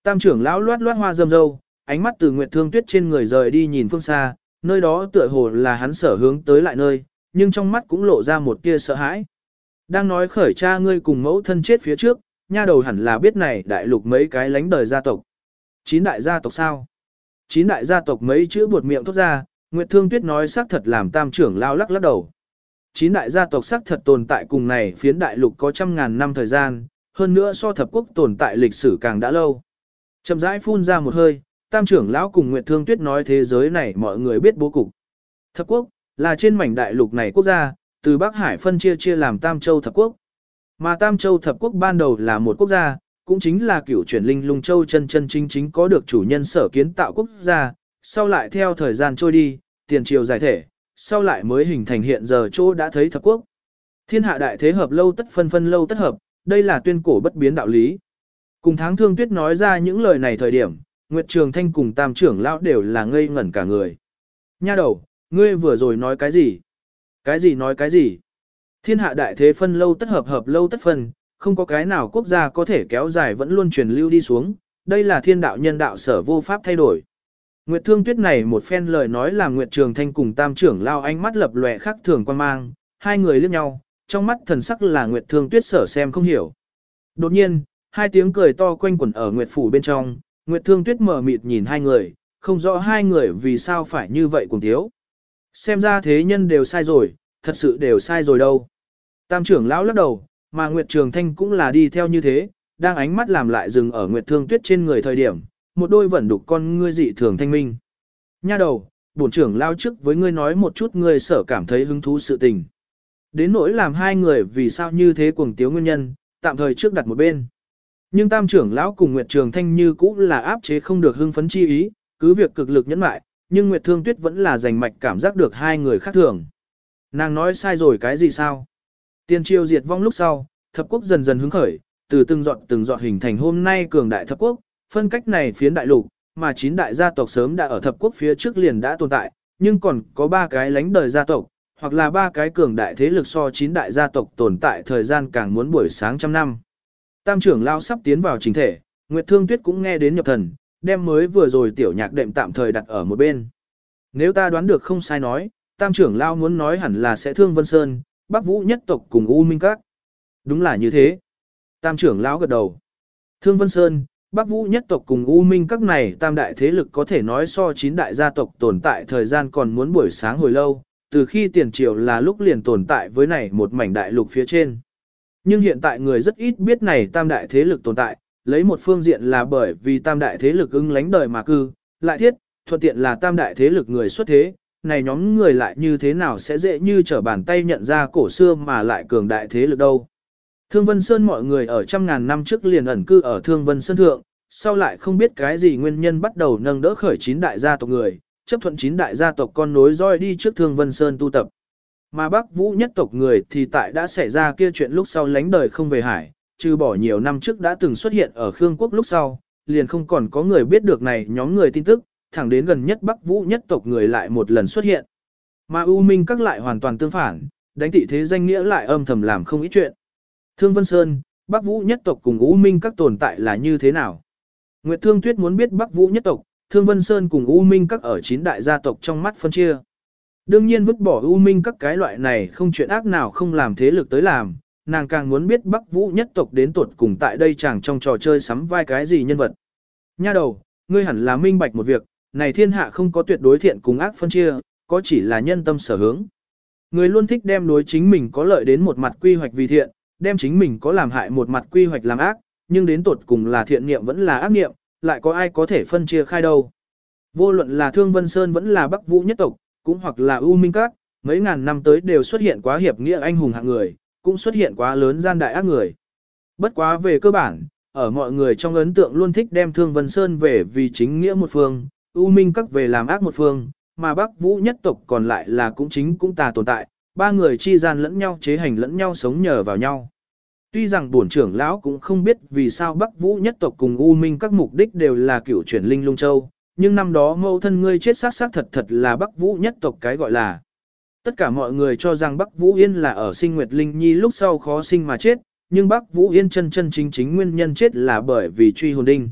Tam trưởng lão loát loát hoa râm râu, ánh mắt từ Nguyệt Thương Tuyết trên người rời đi nhìn phương xa, nơi đó tựa hồ là hắn sở hướng tới lại nơi, nhưng trong mắt cũng lộ ra một tia sợ hãi. Đang nói khởi cha ngươi cùng mẫu thân chết phía trước, nha đầu hẳn là biết này đại lục mấy cái lánh đời gia tộc. Chín đại gia tộc sao? Chín đại gia tộc mấy chữ buột miệng thốt ra, Nguyệt Thương Tuyết nói xác thật làm tam trưởng lao lắc lắc đầu. Chín đại gia tộc xác thật tồn tại cùng này phiến đại lục có trăm ngàn năm thời gian, hơn nữa so thập quốc tồn tại lịch sử càng đã lâu. Chậm rãi phun ra một hơi, tam trưởng lão cùng Nguyệt Thương Tuyết nói thế giới này mọi người biết bố cục. Thập quốc, là trên mảnh đại lục này quốc gia, từ Bắc Hải phân chia chia làm Tam Châu Thập Quốc. Mà Tam Châu Thập Quốc ban đầu là một quốc gia, cũng chính là cửu chuyển linh lung châu chân chân chính chính có được chủ nhân sở kiến tạo quốc gia, sau lại theo thời gian trôi đi, tiền triều giải thể, sau lại mới hình thành hiện giờ chỗ đã thấy thập quốc. Thiên hạ đại thế hợp lâu tất phân phân lâu tất hợp, đây là tuyên cổ bất biến đạo lý. Cùng tháng thương tuyết nói ra những lời này thời điểm, Nguyệt Trường Thanh cùng tam trưởng lão đều là ngây ngẩn cả người. Nha đầu, ngươi vừa rồi nói cái gì? Cái gì nói cái gì? Thiên hạ đại thế phân lâu tất hợp hợp lâu tất phân, không có cái nào quốc gia có thể kéo dài vẫn luôn truyền lưu đi xuống, đây là thiên đạo nhân đạo sở vô pháp thay đổi. Nguyệt Thương Tuyết này một phen lời nói làm Nguyệt Trường Thanh cùng Tam trưởng lao ánh mắt lập lòe khác thường quan mang, hai người liếc nhau, trong mắt thần sắc là Nguyệt Thương Tuyết sở xem không hiểu. Đột nhiên, hai tiếng cười to quanh quẩn ở Nguyệt phủ bên trong, Nguyệt Thương Tuyết mở mịt nhìn hai người, không rõ hai người vì sao phải như vậy cùng thiếu. Xem ra thế nhân đều sai rồi, thật sự đều sai rồi đâu. Tam trưởng lão lắc đầu, mà Nguyệt Trường Thanh cũng là đi theo như thế, đang ánh mắt làm lại dừng ở Nguyệt Thương Tuyết trên người thời điểm, một đôi vẫn đục con ngươi dị thường thanh minh. Nha đầu, bổn trưởng lao trước với ngươi nói một chút ngươi sở cảm thấy hứng thú sự tình. Đến nỗi làm hai người vì sao như thế cuồng tiếu nguyên nhân, tạm thời trước đặt một bên. Nhưng tam trưởng lão cùng Nguyệt Trường Thanh như cũ là áp chế không được hưng phấn chi ý, cứ việc cực lực nhẫn lại, nhưng Nguyệt Thương Tuyết vẫn là giành mạch cảm giác được hai người khác thường. Nàng nói sai rồi cái gì sao? Tiên triều diệt vong lúc sau, thập quốc dần dần hứng khởi, từ từng dọn từng dọn hình thành hôm nay cường đại thập quốc, phân cách này phiến đại lục, mà chín đại gia tộc sớm đã ở thập quốc phía trước liền đã tồn tại, nhưng còn có ba cái lánh đời gia tộc, hoặc là ba cái cường đại thế lực so chín đại gia tộc tồn tại thời gian càng muốn buổi sáng trăm năm. Tam trưởng lao sắp tiến vào chính thể, Nguyệt Thương Tuyết cũng nghe đến nhập thần, đem mới vừa rồi tiểu nhạc đệm tạm thời đặt ở một bên. Nếu ta đoán được không sai nói, tam trưởng lao muốn nói hẳn là sẽ thương Vân Sơn, Bắc Vũ nhất tộc cùng U Minh Các. Đúng là như thế. Tam trưởng lão gật đầu. Thương Vân Sơn, Bắc Vũ nhất tộc cùng U Minh Các này tam đại thế lực có thể nói so chín đại gia tộc tồn tại thời gian còn muốn buổi sáng hồi lâu, từ khi tiền triều là lúc liền tồn tại với này một mảnh đại lục phía trên. Nhưng hiện tại người rất ít biết này tam đại thế lực tồn tại, lấy một phương diện là bởi vì tam đại thế lực ứng lánh đời mà cư, lại thiết, thuận tiện là tam đại thế lực người xuất thế, này nhóm người lại như thế nào sẽ dễ như trở bàn tay nhận ra cổ xưa mà lại cường đại thế lực đâu. Thương Vân Sơn mọi người ở trăm ngàn năm trước liền ẩn cư ở Thương Vân Sơn Thượng, sau lại không biết cái gì nguyên nhân bắt đầu nâng đỡ khởi chín đại gia tộc người, chấp thuận chín đại gia tộc con nối roi đi trước Thương Vân Sơn tu tập. Mà Bắc Vũ nhất tộc người thì tại đã xảy ra kia chuyện lúc sau lánh đời không về hải, trừ bỏ nhiều năm trước đã từng xuất hiện ở Khương Quốc lúc sau, liền không còn có người biết được này nhóm người tin tức, thẳng đến gần nhất Bắc Vũ nhất tộc người lại một lần xuất hiện. Mà U Minh các lại hoàn toàn tương phản, đánh tị thế danh nghĩa lại âm thầm làm không ít chuyện. Thương Vân Sơn, Bắc Vũ nhất tộc cùng U Minh các tồn tại là như thế nào? Nguyệt Thương Tuyết muốn biết Bắc Vũ nhất tộc, Thương Vân Sơn cùng U Minh các ở chín đại gia tộc trong mắt phân chia. Đương nhiên vứt bỏ U Minh các cái loại này không chuyện ác nào không làm thế lực tới làm, nàng càng muốn biết Bắc Vũ nhất tộc đến tuột cùng tại đây chẳng trong trò chơi sắm vai cái gì nhân vật. Nha đầu, ngươi hẳn là minh bạch một việc, này thiên hạ không có tuyệt đối thiện cùng ác phân chia, có chỉ là nhân tâm sở hướng. Người luôn thích đem đối chính mình có lợi đến một mặt quy hoạch vì thiện, đem chính mình có làm hại một mặt quy hoạch làm ác, nhưng đến tột cùng là thiện niệm vẫn là ác niệm, lại có ai có thể phân chia khai đâu. Vô luận là Thương Vân Sơn vẫn là Bắc Vũ nhất tộc, cũng hoặc là U Minh Các, mấy ngàn năm tới đều xuất hiện quá hiệp nghĩa anh hùng hạng người, cũng xuất hiện quá lớn gian đại ác người. Bất quá về cơ bản, ở mọi người trong ấn tượng luôn thích đem Thương Vân Sơn về vì chính nghĩa một phương, U Minh Các về làm ác một phương, mà Bắc Vũ nhất tộc còn lại là cũng chính cũng tà tồn tại, ba người chi gian lẫn nhau chế hành lẫn nhau sống nhờ vào nhau. Tuy rằng bổn trưởng lão cũng không biết vì sao Bắc Vũ nhất tộc cùng U Minh các mục đích đều là cửu chuyển linh lung châu, nhưng năm đó mâu thân ngươi chết xác xác thật thật là Bắc Vũ nhất tộc cái gọi là. Tất cả mọi người cho rằng Bắc Vũ Yên là ở sinh Nguyệt Linh Nhi lúc sau khó sinh mà chết, nhưng Bắc Vũ Yên chân chân chính chính nguyên nhân chết là bởi vì truy hồn đinh.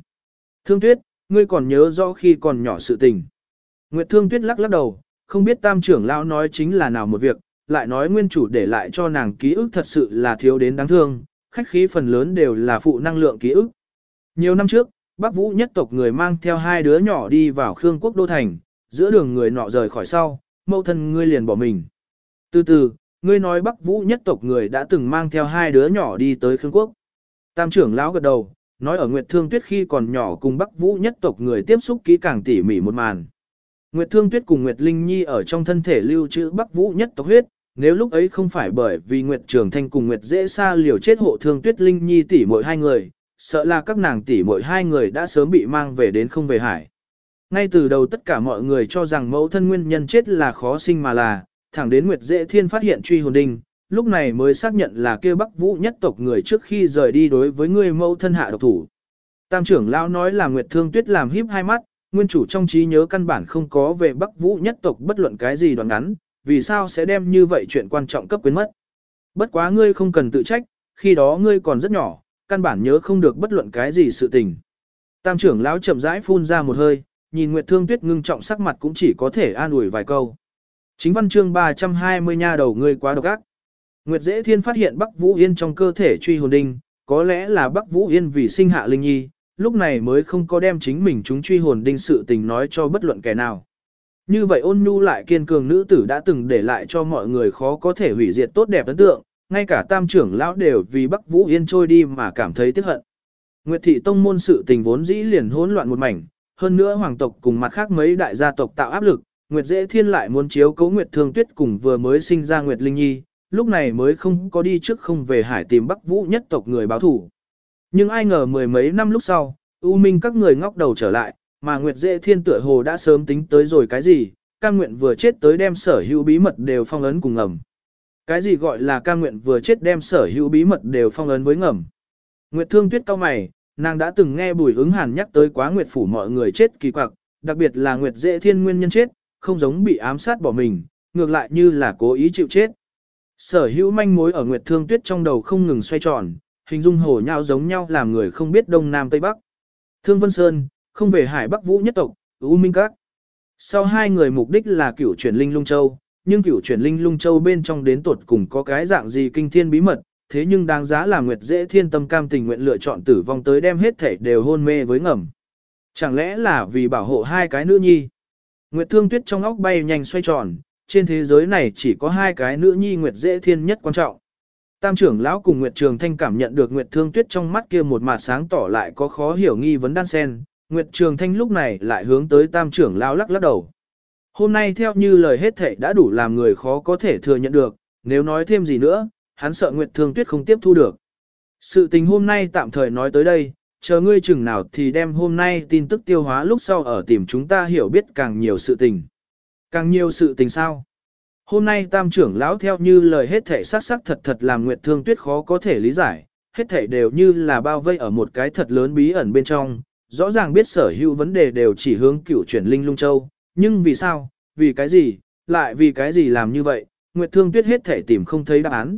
Thương Tuyết, ngươi còn nhớ rõ khi còn nhỏ sự tình. Nguyệt Thương Tuyết lắc lắc đầu, không biết tam trưởng lão nói chính là nào một việc, lại nói nguyên chủ để lại cho nàng ký ức thật sự là thiếu đến đáng thương, khách khí phần lớn đều là phụ năng lượng ký ức. Nhiều năm trước, Bắc Vũ nhất tộc người mang theo hai đứa nhỏ đi vào Khương Quốc Đô Thành, giữa đường người nọ rời khỏi sau, mẫu thân ngươi liền bỏ mình. Từ từ, ngươi nói Bắc Vũ nhất tộc người đã từng mang theo hai đứa nhỏ đi tới Khương Quốc. Tam trưởng lão gật đầu, nói ở Nguyệt Thương Tuyết khi còn nhỏ cùng Bắc Vũ nhất tộc người tiếp xúc kỹ càng tỉ mỉ một màn. Nguyệt Thương Tuyết cùng Nguyệt Linh Nhi ở trong thân thể lưu trữ Bắc Vũ nhất tộc huyết, nếu lúc ấy không phải bởi vì Nguyệt Trường Thanh cùng Nguyệt Dễ Sa liều chết hộ thương Tuyết Linh Nhi tỷ muội hai người, sợ là các nàng tỷ muội hai người đã sớm bị mang về đến không về hải. Ngay từ đầu tất cả mọi người cho rằng mẫu thân nguyên nhân chết là khó sinh mà là, thẳng đến Nguyệt Dễ Thiên phát hiện truy hồn đinh, lúc này mới xác nhận là kia Bắc Vũ nhất tộc người trước khi rời đi đối với người mẫu thân hạ độc thủ. Tam trưởng lão nói là Nguyệt Thương Tuyết làm híp hai mắt, nguyên chủ trong trí nhớ căn bản không có về Bắc Vũ nhất tộc bất luận cái gì đoạn ngắn, vì sao sẽ đem như vậy chuyện quan trọng cấp quyến mất. Bất quá ngươi không cần tự trách, khi đó ngươi còn rất nhỏ, căn bản nhớ không được bất luận cái gì sự tình. Tam trưởng lão chậm rãi phun ra một hơi, nhìn Nguyệt Thương Tuyết ngưng trọng sắc mặt cũng chỉ có thể an ủi vài câu. Chính văn chương 320 nha đầu ngươi quá độc ác. Nguyệt Dễ Thiên phát hiện Bắc Vũ Yên trong cơ thể truy hồn đinh, có lẽ là Bắc Vũ Yên vì sinh hạ linh nhi, lúc này mới không có đem chính mình chúng truy hồn đinh sự tình nói cho bất luận kẻ nào. Như vậy ôn nhu lại kiên cường nữ tử đã từng để lại cho mọi người khó có thể hủy diệt tốt đẹp ấn tượng, ngay cả tam trưởng lão đều vì Bắc Vũ Yên trôi đi mà cảm thấy tiếc hận. Nguyệt thị tông môn sự tình vốn dĩ liền hỗn loạn một mảnh, hơn nữa hoàng tộc cùng mặt khác mấy đại gia tộc tạo áp lực, Nguyệt Dễ Thiên lại muốn chiếu cố Nguyệt Thương Tuyết cùng vừa mới sinh ra Nguyệt Linh Nhi, lúc này mới không có đi trước không về hải tìm Bắc Vũ nhất tộc người báo thủ. Nhưng ai ngờ mười mấy năm lúc sau, U Minh các người ngóc đầu trở lại, mà Nguyệt Dễ Thiên tựa hồ đã sớm tính tới rồi cái gì, cam nguyện vừa chết tới đem sở hữu bí mật đều phong ấn cùng ngầm. Cái gì gọi là cam nguyện vừa chết đem sở hữu bí mật đều phong ấn với ngầm. Nguyệt Thương Tuyết cao mày, nàng đã từng nghe Bùi ứng hàn nhắc tới quá Nguyệt phủ mọi người chết kỳ quặc, đặc biệt là Nguyệt Dễ Thiên nguyên nhân chết, không giống bị ám sát bỏ mình, ngược lại như là cố ý chịu chết. Sở hữu manh mối ở Nguyệt Thương Tuyết trong đầu không ngừng xoay tròn, hình dung hổ nhau giống nhau làm người không biết đông nam tây bắc. Thương Vân Sơn, không về Hải Bắc Vũ nhất tộc, U Minh Các. Sau hai người mục đích là cửu chuyển linh lung châu, nhưng cửu chuyển linh lung châu bên trong đến tuột cùng có cái dạng gì kinh thiên bí mật, thế nhưng đáng giá là Nguyệt dễ thiên tâm cam tình nguyện lựa chọn tử vong tới đem hết thể đều hôn mê với ngầm. Chẳng lẽ là vì bảo hộ hai cái nữ nhi? Nguyệt thương tuyết trong óc bay nhanh xoay tròn, trên thế giới này chỉ có hai cái nữ nhi Nguyệt dễ thiên nhất quan trọng. Tam trưởng lão cùng Nguyệt Trường Thanh cảm nhận được Nguyệt Thương Tuyết trong mắt kia một mặt sáng tỏ lại có khó hiểu nghi vấn đan sen, Nguyệt Trường Thanh lúc này lại hướng tới Tam trưởng lão lắc lắc đầu. Hôm nay theo như lời hết thảy đã đủ làm người khó có thể thừa nhận được, nếu nói thêm gì nữa, hắn sợ Nguyệt Thương Tuyết không tiếp thu được. Sự tình hôm nay tạm thời nói tới đây, chờ ngươi chừng nào thì đem hôm nay tin tức tiêu hóa lúc sau ở tìm chúng ta hiểu biết càng nhiều sự tình. Càng nhiều sự tình sao? Hôm nay tam trưởng lão theo như lời hết thể sắc sắc thật thật làm Nguyệt Thương Tuyết khó có thể lý giải, hết thể đều như là bao vây ở một cái thật lớn bí ẩn bên trong, rõ ràng biết sở hữu vấn đề đều chỉ hướng cựu chuyển linh lung châu, nhưng vì sao, vì cái gì, lại vì cái gì làm như vậy, Nguyệt Thương Tuyết hết thể tìm không thấy đáp án.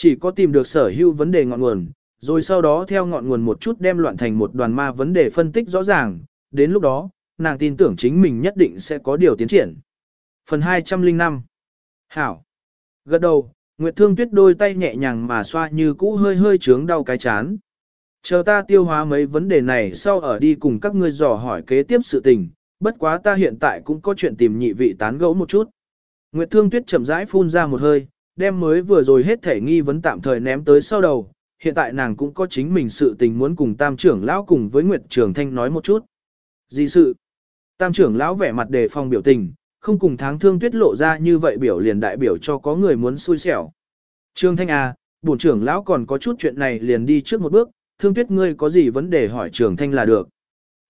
Chỉ có tìm được sở hữu vấn đề ngọn nguồn, rồi sau đó theo ngọn nguồn một chút đem loạn thành một đoàn ma vấn đề phân tích rõ ràng, đến lúc đó, nàng tin tưởng chính mình nhất định sẽ có điều tiến triển. Phần 205 Hảo. Gật đầu, Nguyệt Thương Tuyết đôi tay nhẹ nhàng mà xoa như cũ hơi hơi trướng đau cái chán. Chờ ta tiêu hóa mấy vấn đề này sau ở đi cùng các ngươi dò hỏi kế tiếp sự tình, bất quá ta hiện tại cũng có chuyện tìm nhị vị tán gẫu một chút. Nguyệt Thương Tuyết chậm rãi phun ra một hơi, đem mới vừa rồi hết thể nghi vấn tạm thời ném tới sau đầu, hiện tại nàng cũng có chính mình sự tình muốn cùng Tam trưởng lão cùng với Nguyệt Trường Thanh nói một chút. Gì sự? Tam trưởng lão vẻ mặt đề phòng biểu tình, không cùng tháng thương tuyết lộ ra như vậy biểu liền đại biểu cho có người muốn xui xẻo. Trương Thanh à, bổn trưởng lão còn có chút chuyện này liền đi trước một bước, thương tuyết ngươi có gì vấn đề hỏi Trường Thanh là được.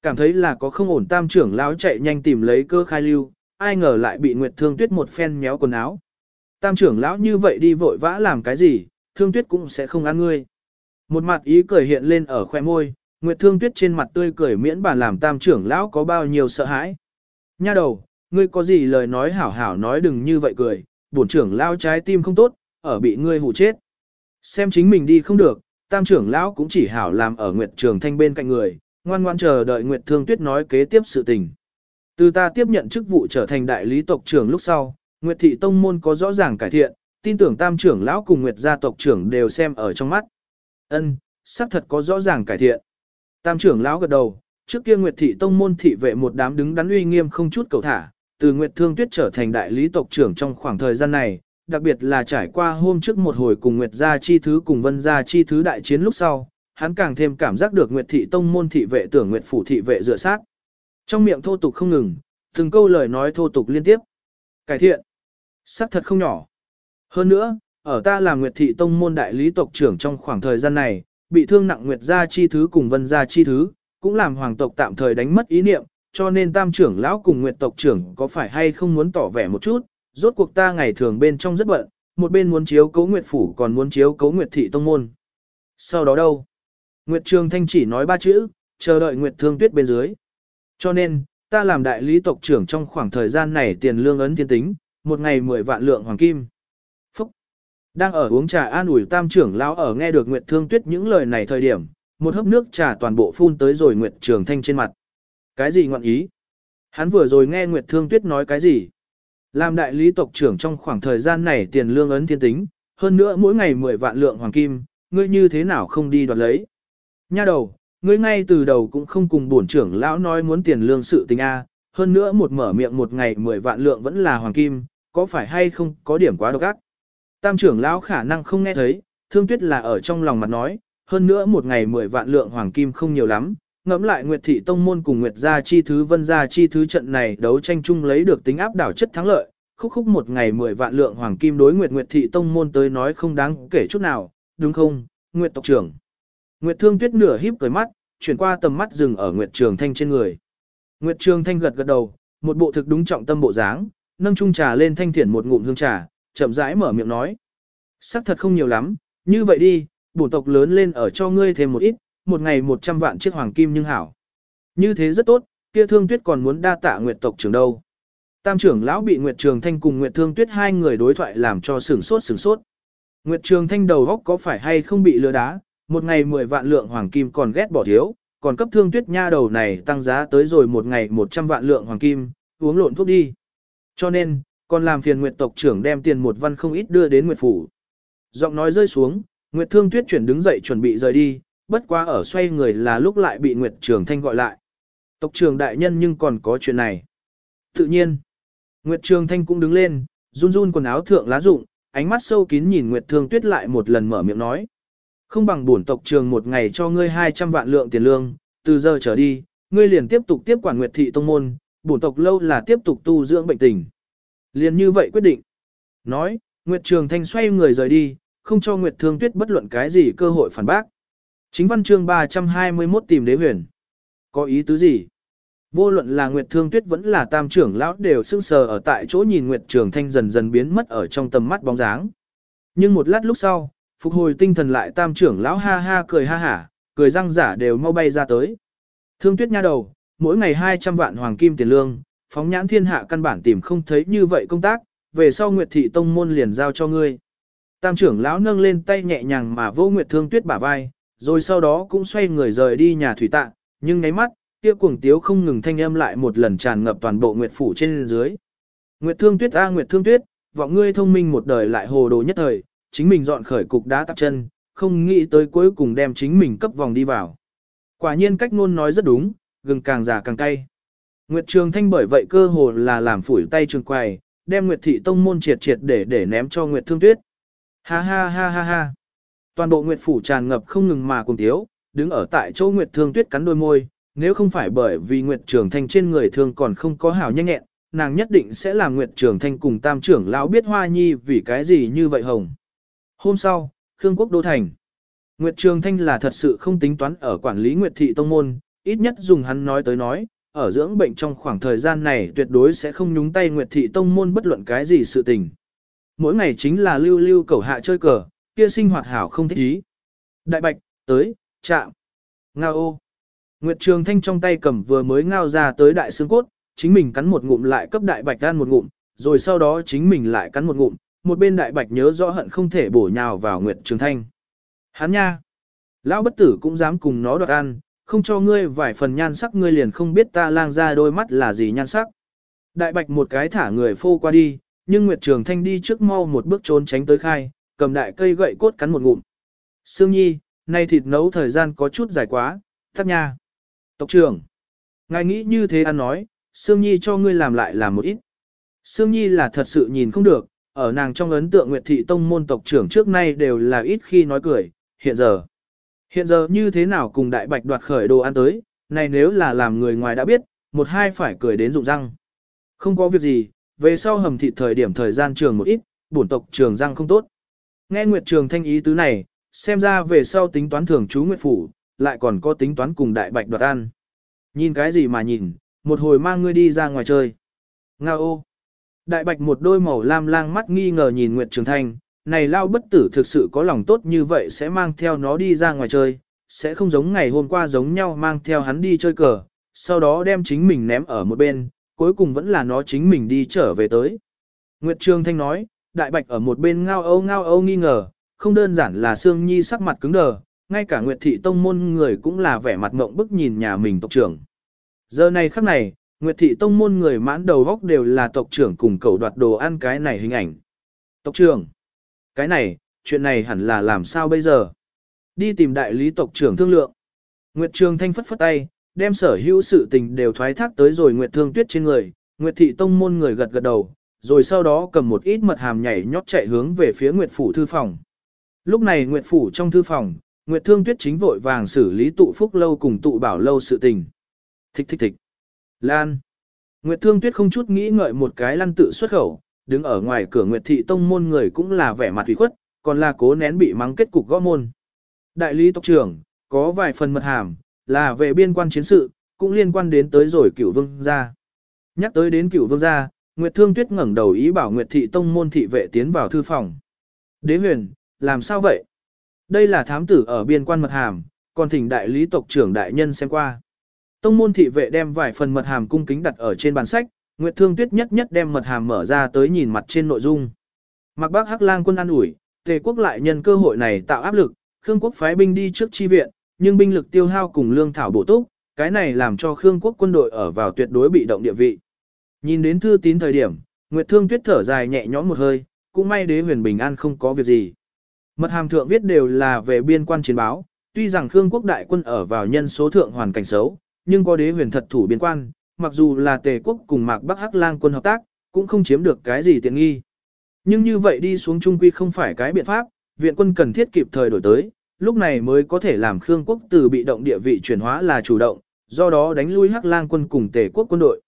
Cảm thấy là có không ổn tam trưởng lão chạy nhanh tìm lấy cơ khai lưu, ai ngờ lại bị Nguyệt Thương Tuyết một phen méo quần áo. Tam trưởng lão như vậy đi vội vã làm cái gì, Thương Tuyết cũng sẽ không ăn ngươi. Một mặt ý cười hiện lên ở khoe môi, Nguyệt Thương Tuyết trên mặt tươi cười miễn bàn làm tam trưởng lão có bao nhiêu sợ hãi. Nha đầu, ngươi có gì lời nói hảo hảo nói đừng như vậy cười, bổn trưởng lão trái tim không tốt, ở bị ngươi hù chết. Xem chính mình đi không được, tam trưởng lão cũng chỉ hảo làm ở Nguyệt Trường Thanh bên cạnh người, ngoan ngoan chờ đợi Nguyệt Thương Tuyết nói kế tiếp sự tình. Từ ta tiếp nhận chức vụ trở thành đại lý tộc trưởng lúc sau, Nguyệt Thị Tông Môn có rõ ràng cải thiện, tin tưởng tam trưởng lão cùng Nguyệt gia tộc trưởng đều xem ở trong mắt. Ân, xác thật có rõ ràng cải thiện. Tam trưởng lão gật đầu, trước kia Nguyệt Thị Tông Môn thị vệ một đám đứng đắn uy nghiêm không chút cầu thả, từ Nguyệt Thương Tuyết trở thành đại lý tộc trưởng trong khoảng thời gian này, đặc biệt là trải qua hôm trước một hồi cùng Nguyệt gia chi thứ cùng Vân gia chi thứ đại chiến lúc sau, hắn càng thêm cảm giác được Nguyệt thị tông môn thị vệ tưởng Nguyệt phủ thị vệ dựa sát. Trong miệng thô tục không ngừng, từng câu lời nói thô tục liên tiếp. Cải thiện xác thật không nhỏ. Hơn nữa, ở ta làm Nguyệt thị tông môn đại lý tộc trưởng trong khoảng thời gian này, bị thương nặng Nguyệt gia chi thứ cùng Vân gia chi thứ, cũng làm hoàng tộc tạm thời đánh mất ý niệm, cho nên tam trưởng lão cùng nguyệt tộc trưởng có phải hay không muốn tỏ vẻ một chút, rốt cuộc ta ngày thường bên trong rất bận, một bên muốn chiếu cấu nguyệt phủ còn muốn chiếu cấu nguyệt thị tông môn. Sau đó đâu? Nguyệt trường thanh chỉ nói ba chữ, chờ đợi nguyệt thương tuyết bên dưới. Cho nên, ta làm đại lý tộc trưởng trong khoảng thời gian này tiền lương ấn thiên tính, một ngày 10 vạn lượng hoàng kim. Phúc! Đang ở uống trà an ủi tam trưởng lão ở nghe được Nguyệt Thương Tuyết những lời này thời điểm, một hớp nước trà toàn bộ phun tới rồi Nguyệt Trường Thanh trên mặt. Cái gì ngọn ý? Hắn vừa rồi nghe Nguyệt Thương Tuyết nói cái gì? Làm đại lý tộc trưởng trong khoảng thời gian này tiền lương ấn thiên tính, hơn nữa mỗi ngày 10 vạn lượng hoàng kim, ngươi như thế nào không đi đoạt lấy? Nha đầu, ngươi ngay từ đầu cũng không cùng bổn trưởng lão nói muốn tiền lương sự tình A, hơn nữa một mở miệng một ngày 10 vạn lượng vẫn là hoàng kim, có phải hay không có điểm quá độc ác? Tam trưởng lão khả năng không nghe thấy, thương tuyết là ở trong lòng mặt nói, hơn nữa một ngày 10 vạn lượng hoàng kim không nhiều lắm, ngẫm lại Nguyệt thị tông môn cùng Nguyệt gia chi thứ Vân gia chi thứ trận này đấu tranh chung lấy được tính áp đảo chất thắng lợi, khúc khúc một ngày 10 vạn lượng hoàng kim đối Nguyệt Nguyệt thị tông môn tới nói không đáng kể chút nào, đúng không, Nguyệt tộc trưởng. Nguyệt Thương Tuyết nửa híp cười mắt, chuyển qua tầm mắt dừng ở Nguyệt Trường Thanh trên người. Nguyệt Trường Thanh gật gật đầu, một bộ thực đúng trọng tâm bộ dáng, nâng chung trà lên thanh thiển một ngụm hương trà, chậm rãi mở miệng nói: "Sắc thật không nhiều lắm, như vậy đi, bổn tộc lớn lên ở cho ngươi thêm một ít, một ngày 100 vạn chiếc hoàng kim nhưng hảo. Như thế rất tốt, kia thương tuyết còn muốn đa tạ nguyệt tộc trưởng đâu. Tam trưởng lão bị Nguyệt Trường Thanh cùng Nguyệt Thương Tuyết hai người đối thoại làm cho sửng sốt sửng sốt. Nguyệt Trường Thanh đầu góc có phải hay không bị lừa đá, một ngày 10 vạn lượng hoàng kim còn ghét bỏ thiếu, còn cấp thương tuyết nha đầu này tăng giá tới rồi một ngày 100 vạn lượng hoàng kim, uống lộn thuốc đi. Cho nên, còn làm phiền Nguyệt tộc trưởng đem tiền một văn không ít đưa đến Nguyệt phủ. Giọng nói rơi xuống, Nguyệt Thương Tuyết chuyển đứng dậy chuẩn bị rời đi, bất quá ở xoay người là lúc lại bị Nguyệt Trường Thanh gọi lại. Tộc trưởng đại nhân nhưng còn có chuyện này. Tự nhiên, Nguyệt Trường Thanh cũng đứng lên, run run quần áo thượng lá rụng, ánh mắt sâu kín nhìn Nguyệt Thương Tuyết lại một lần mở miệng nói. Không bằng bổn tộc trường một ngày cho ngươi 200 vạn lượng tiền lương, từ giờ trở đi, ngươi liền tiếp tục tiếp quản Nguyệt thị tông môn, bổn tộc lâu là tiếp tục tu dưỡng bệnh tình. Liền như vậy quyết định. Nói, Nguyệt Trường Thanh xoay người rời đi, không cho Nguyệt Thương Tuyết bất luận cái gì cơ hội phản bác. Chính văn chương 321 tìm đế huyền. Có ý tứ gì? Vô luận là Nguyệt Thương Tuyết vẫn là tam trưởng lão đều sững sờ ở tại chỗ nhìn Nguyệt Trường Thanh dần dần biến mất ở trong tầm mắt bóng dáng. Nhưng một lát lúc sau, phục hồi tinh thần lại tam trưởng lão ha ha cười ha hả, cười răng giả đều mau bay ra tới. Thương Tuyết nha đầu, mỗi ngày 200 vạn hoàng kim tiền lương, phóng nhãn thiên hạ căn bản tìm không thấy như vậy công tác, về sau Nguyệt thị tông môn liền giao cho ngươi. Tam trưởng lão nâng lên tay nhẹ nhàng mà vô Nguyệt Thương Tuyết bả vai, rồi sau đó cũng xoay người rời đi nhà thủy tạ, nhưng ngáy mắt, kia cuồng tiếu không ngừng thanh âm lại một lần tràn ngập toàn bộ Nguyệt phủ trên dưới. Nguyệt Thương Tuyết a Nguyệt Thương Tuyết, vọng ngươi thông minh một đời lại hồ đồ nhất thời, chính mình dọn khởi cục đá tắp chân, không nghĩ tới cuối cùng đem chính mình cấp vòng đi vào. Quả nhiên cách ngôn nói rất đúng, gừng càng già càng cay. Nguyệt Trường Thanh bởi vậy cơ hồ là làm phủi tay trường quầy, đem Nguyệt Thị Tông môn triệt triệt để để ném cho Nguyệt Thương Tuyết. Ha ha ha ha ha. Toàn bộ Nguyệt Phủ tràn ngập không ngừng mà cùng thiếu, đứng ở tại chỗ Nguyệt Thương Tuyết cắn đôi môi, nếu không phải bởi vì Nguyệt Trường Thanh trên người thương còn không có hảo nhanh nhẹn, nàng nhất định sẽ làm Nguyệt Trường Thanh cùng tam trưởng lão biết Hoa Nhi vì cái gì như vậy hồng. Hôm sau, Khương Quốc Đô Thành. Nguyệt Trường Thanh là thật sự không tính toán ở quản lý Nguyệt Thị Tông Môn, ít nhất dùng hắn nói tới nói, ở dưỡng bệnh trong khoảng thời gian này tuyệt đối sẽ không nhúng tay Nguyệt Thị Tông Môn bất luận cái gì sự tình. Mỗi ngày chính là lưu lưu cầu hạ chơi cờ, kia sinh hoạt hảo không thích ý. Đại Bạch, tới, chạm. Ngao ô. Nguyệt Trường Thanh trong tay cầm vừa mới ngao ra tới đại xương cốt, chính mình cắn một ngụm lại cấp Đại Bạch ăn một ngụm, rồi sau đó chính mình lại cắn một ngụm, một bên Đại Bạch nhớ rõ hận không thể bổ nhào vào Nguyệt Trường Thanh. Hắn nha. Lão bất tử cũng dám cùng nó đoạt ăn, không cho ngươi vài phần nhan sắc ngươi liền không biết ta lang ra đôi mắt là gì nhan sắc. Đại bạch một cái thả người phô qua đi, nhưng Nguyệt Trường Thanh đi trước mau một bước trốn tránh tới khai, cầm đại cây gậy cốt cắn một ngụm. Sương Nhi, nay thịt nấu thời gian có chút dài quá, thắc nha. Tộc trưởng, ngài nghĩ như thế ăn nói, Sương Nhi cho ngươi làm lại làm một ít. Sương Nhi là thật sự nhìn không được, ở nàng trong ấn tượng Nguyệt Thị Tông môn tộc trưởng trước nay đều là ít khi nói cười, hiện giờ. Hiện giờ như thế nào cùng đại bạch đoạt khởi đồ ăn tới, này nếu là làm người ngoài đã biết, một hai phải cười đến rụng răng. Không có việc gì, về sau hầm thịt thời điểm thời gian trường một ít, bổn tộc trường răng không tốt. Nghe Nguyệt Trường thanh ý tứ này, xem ra về sau tính toán thường chú Nguyệt Phủ, lại còn có tính toán cùng đại bạch đoạt ăn. Nhìn cái gì mà nhìn, một hồi mang ngươi đi ra ngoài chơi. Nga ô! Đại bạch một đôi màu lam lang mắt nghi ngờ nhìn Nguyệt Trường Thanh, này lao bất tử thực sự có lòng tốt như vậy sẽ mang theo nó đi ra ngoài chơi, sẽ không giống ngày hôm qua giống nhau mang theo hắn đi chơi cờ, sau đó đem chính mình ném ở một bên, cuối cùng vẫn là nó chính mình đi trở về tới. Nguyệt Trường Thanh nói, đại bạch ở một bên ngao âu ngao âu nghi ngờ, không đơn giản là Sương Nhi sắc mặt cứng đờ, ngay cả Nguyệt Thị Tông môn người cũng là vẻ mặt ngộng bức nhìn nhà mình tộc trưởng. Giờ này khắc này, Nguyệt Thị Tông môn người mãn đầu góc đều là tộc trưởng cùng cầu đoạt đồ ăn cái này hình ảnh. Tộc trưởng, cái này, chuyện này hẳn là làm sao bây giờ? Đi tìm đại lý tộc trưởng thương lượng. Nguyệt Trường Thanh phất phất tay, đem sở hữu sự tình đều thoái thác tới rồi Nguyệt Thương Tuyết trên người, Nguyệt Thị Tông môn người gật gật đầu, rồi sau đó cầm một ít mật hàm nhảy nhót chạy hướng về phía Nguyệt Phủ thư phòng. Lúc này Nguyệt Phủ trong thư phòng, Nguyệt Thương Tuyết chính vội vàng xử lý tụ phúc lâu cùng tụ bảo lâu sự tình. Thích thích thích. Lan. Nguyệt Thương Tuyết không chút nghĩ ngợi một cái lăn tự xuất khẩu, đứng ở ngoài cửa Nguyệt Thị Tông môn người cũng là vẻ mặt ủy khuất, còn là cố nén bị mắng kết cục gõ môn. Đại lý tộc trưởng, có vài phần mật hàm, là về biên quan chiến sự, cũng liên quan đến tới rồi cửu vương gia. Nhắc tới đến cửu vương gia, Nguyệt Thương Tuyết ngẩng đầu ý bảo Nguyệt Thị Tông môn thị vệ tiến vào thư phòng. Đế huyền, làm sao vậy? Đây là thám tử ở biên quan mật hàm, còn thỉnh đại lý tộc trưởng đại nhân xem qua. Tông môn thị vệ đem vài phần mật hàm cung kính đặt ở trên bàn sách, Nguyệt Thương Tuyết nhất nhất đem mật hàm mở ra tới nhìn mặt trên nội dung. Mặc bác Hắc Lang quân an ủi, Tề quốc lại nhân cơ hội này tạo áp lực, Khương quốc phái binh đi trước chi viện, nhưng binh lực tiêu hao cùng lương thảo bổ túc, cái này làm cho Khương quốc quân đội ở vào tuyệt đối bị động địa vị. Nhìn đến thư tín thời điểm, Nguyệt Thương Tuyết thở dài nhẹ nhõm một hơi, cũng may đế huyền bình an không có việc gì. Mật hàm thượng viết đều là về biên quan chiến báo, tuy rằng Khương quốc đại quân ở vào nhân số thượng hoàn cảnh xấu, nhưng có đế huyền thật thủ biên quan, mặc dù là tề quốc cùng mạc Bắc Hắc lang quân hợp tác, cũng không chiếm được cái gì tiện nghi. Nhưng như vậy đi xuống trung quy không phải cái biện pháp, viện quân cần thiết kịp thời đổi tới, lúc này mới có thể làm Khương quốc từ bị động địa vị chuyển hóa là chủ động, do đó đánh lui Hắc lang quân cùng tề quốc quân đội.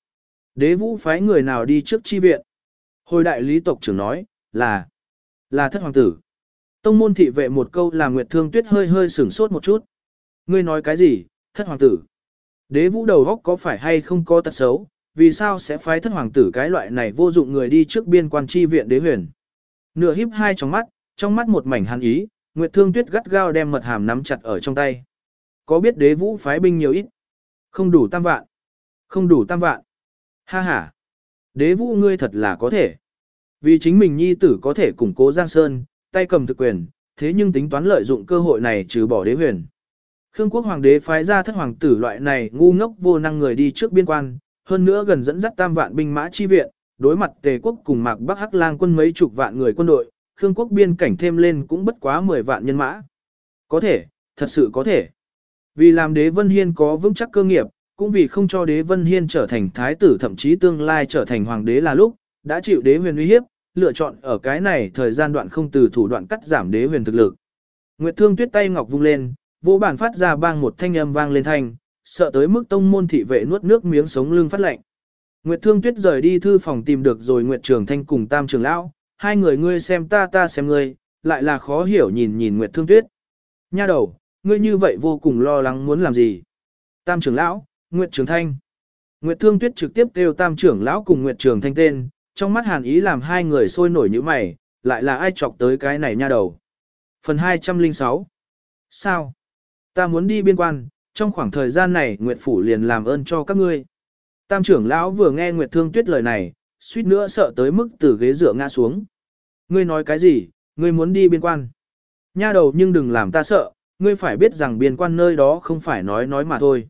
Đế vũ phái người nào đi trước chi viện? Hồi đại lý tộc trưởng nói, là, là thất hoàng tử. Tông môn thị vệ một câu làm Nguyệt Thương Tuyết hơi hơi sửng sốt một chút. Ngươi nói cái gì, thất hoàng tử? Đế vũ đầu góc có phải hay không có tật xấu, vì sao sẽ phái thất hoàng tử cái loại này vô dụng người đi trước biên quan chi viện đế huyền? Nửa híp hai trong mắt, trong mắt một mảnh hàn ý, Nguyệt Thương Tuyết gắt gao đem mật hàm nắm chặt ở trong tay. Có biết đế vũ phái binh nhiều ít? Không đủ tam vạn. Không đủ tam vạn. Ha ha. Đế vũ ngươi thật là có thể. Vì chính mình nhi tử có thể củng cố Giang Sơn, tay cầm thực quyền, thế nhưng tính toán lợi dụng cơ hội này trừ bỏ đế huyền. Khương quốc hoàng đế phái ra thất hoàng tử loại này ngu ngốc vô năng người đi trước biên quan, hơn nữa gần dẫn dắt tam vạn binh mã chi viện, đối mặt tề quốc cùng mạc bắc hắc lang quân mấy chục vạn người quân đội, Khương quốc biên cảnh thêm lên cũng bất quá 10 vạn nhân mã. Có thể, thật sự có thể. Vì làm đế vân hiên có vững chắc cơ nghiệp, cũng vì không cho đế vân hiên trở thành thái tử thậm chí tương lai trở thành hoàng đế là lúc, đã chịu đế huyền uy hiếp, lựa chọn ở cái này thời gian đoạn không từ thủ đoạn cắt giảm đế huyền thực lực. Nguyệt Thương Tuyết tay ngọc vung lên, vô bản phát ra bang một thanh âm vang lên thanh, sợ tới mức tông môn thị vệ nuốt nước miếng sống lưng phát lạnh. Nguyệt Thương Tuyết rời đi thư phòng tìm được rồi Nguyệt Trường Thanh cùng Tam Trường Lão, hai người ngươi xem ta ta xem ngươi, lại là khó hiểu nhìn nhìn Nguyệt Thương Tuyết. Nha đầu, ngươi như vậy vô cùng lo lắng muốn làm gì? Tam Trường Lão, Nguyệt Trường Thanh. Nguyệt Thương Tuyết trực tiếp kêu Tam Trường Lão cùng Nguyệt Trường Thanh tên, trong mắt hàn ý làm hai người sôi nổi như mày, lại là ai chọc tới cái này nha đầu. Phần 206 Sao? Ta muốn đi biên quan, trong khoảng thời gian này Nguyệt Phủ liền làm ơn cho các ngươi. Tam trưởng lão vừa nghe Nguyệt Thương Tuyết lời này, suýt nữa sợ tới mức từ ghế dựa ngã xuống. Ngươi nói cái gì, ngươi muốn đi biên quan. Nha đầu nhưng đừng làm ta sợ, ngươi phải biết rằng biên quan nơi đó không phải nói nói mà thôi.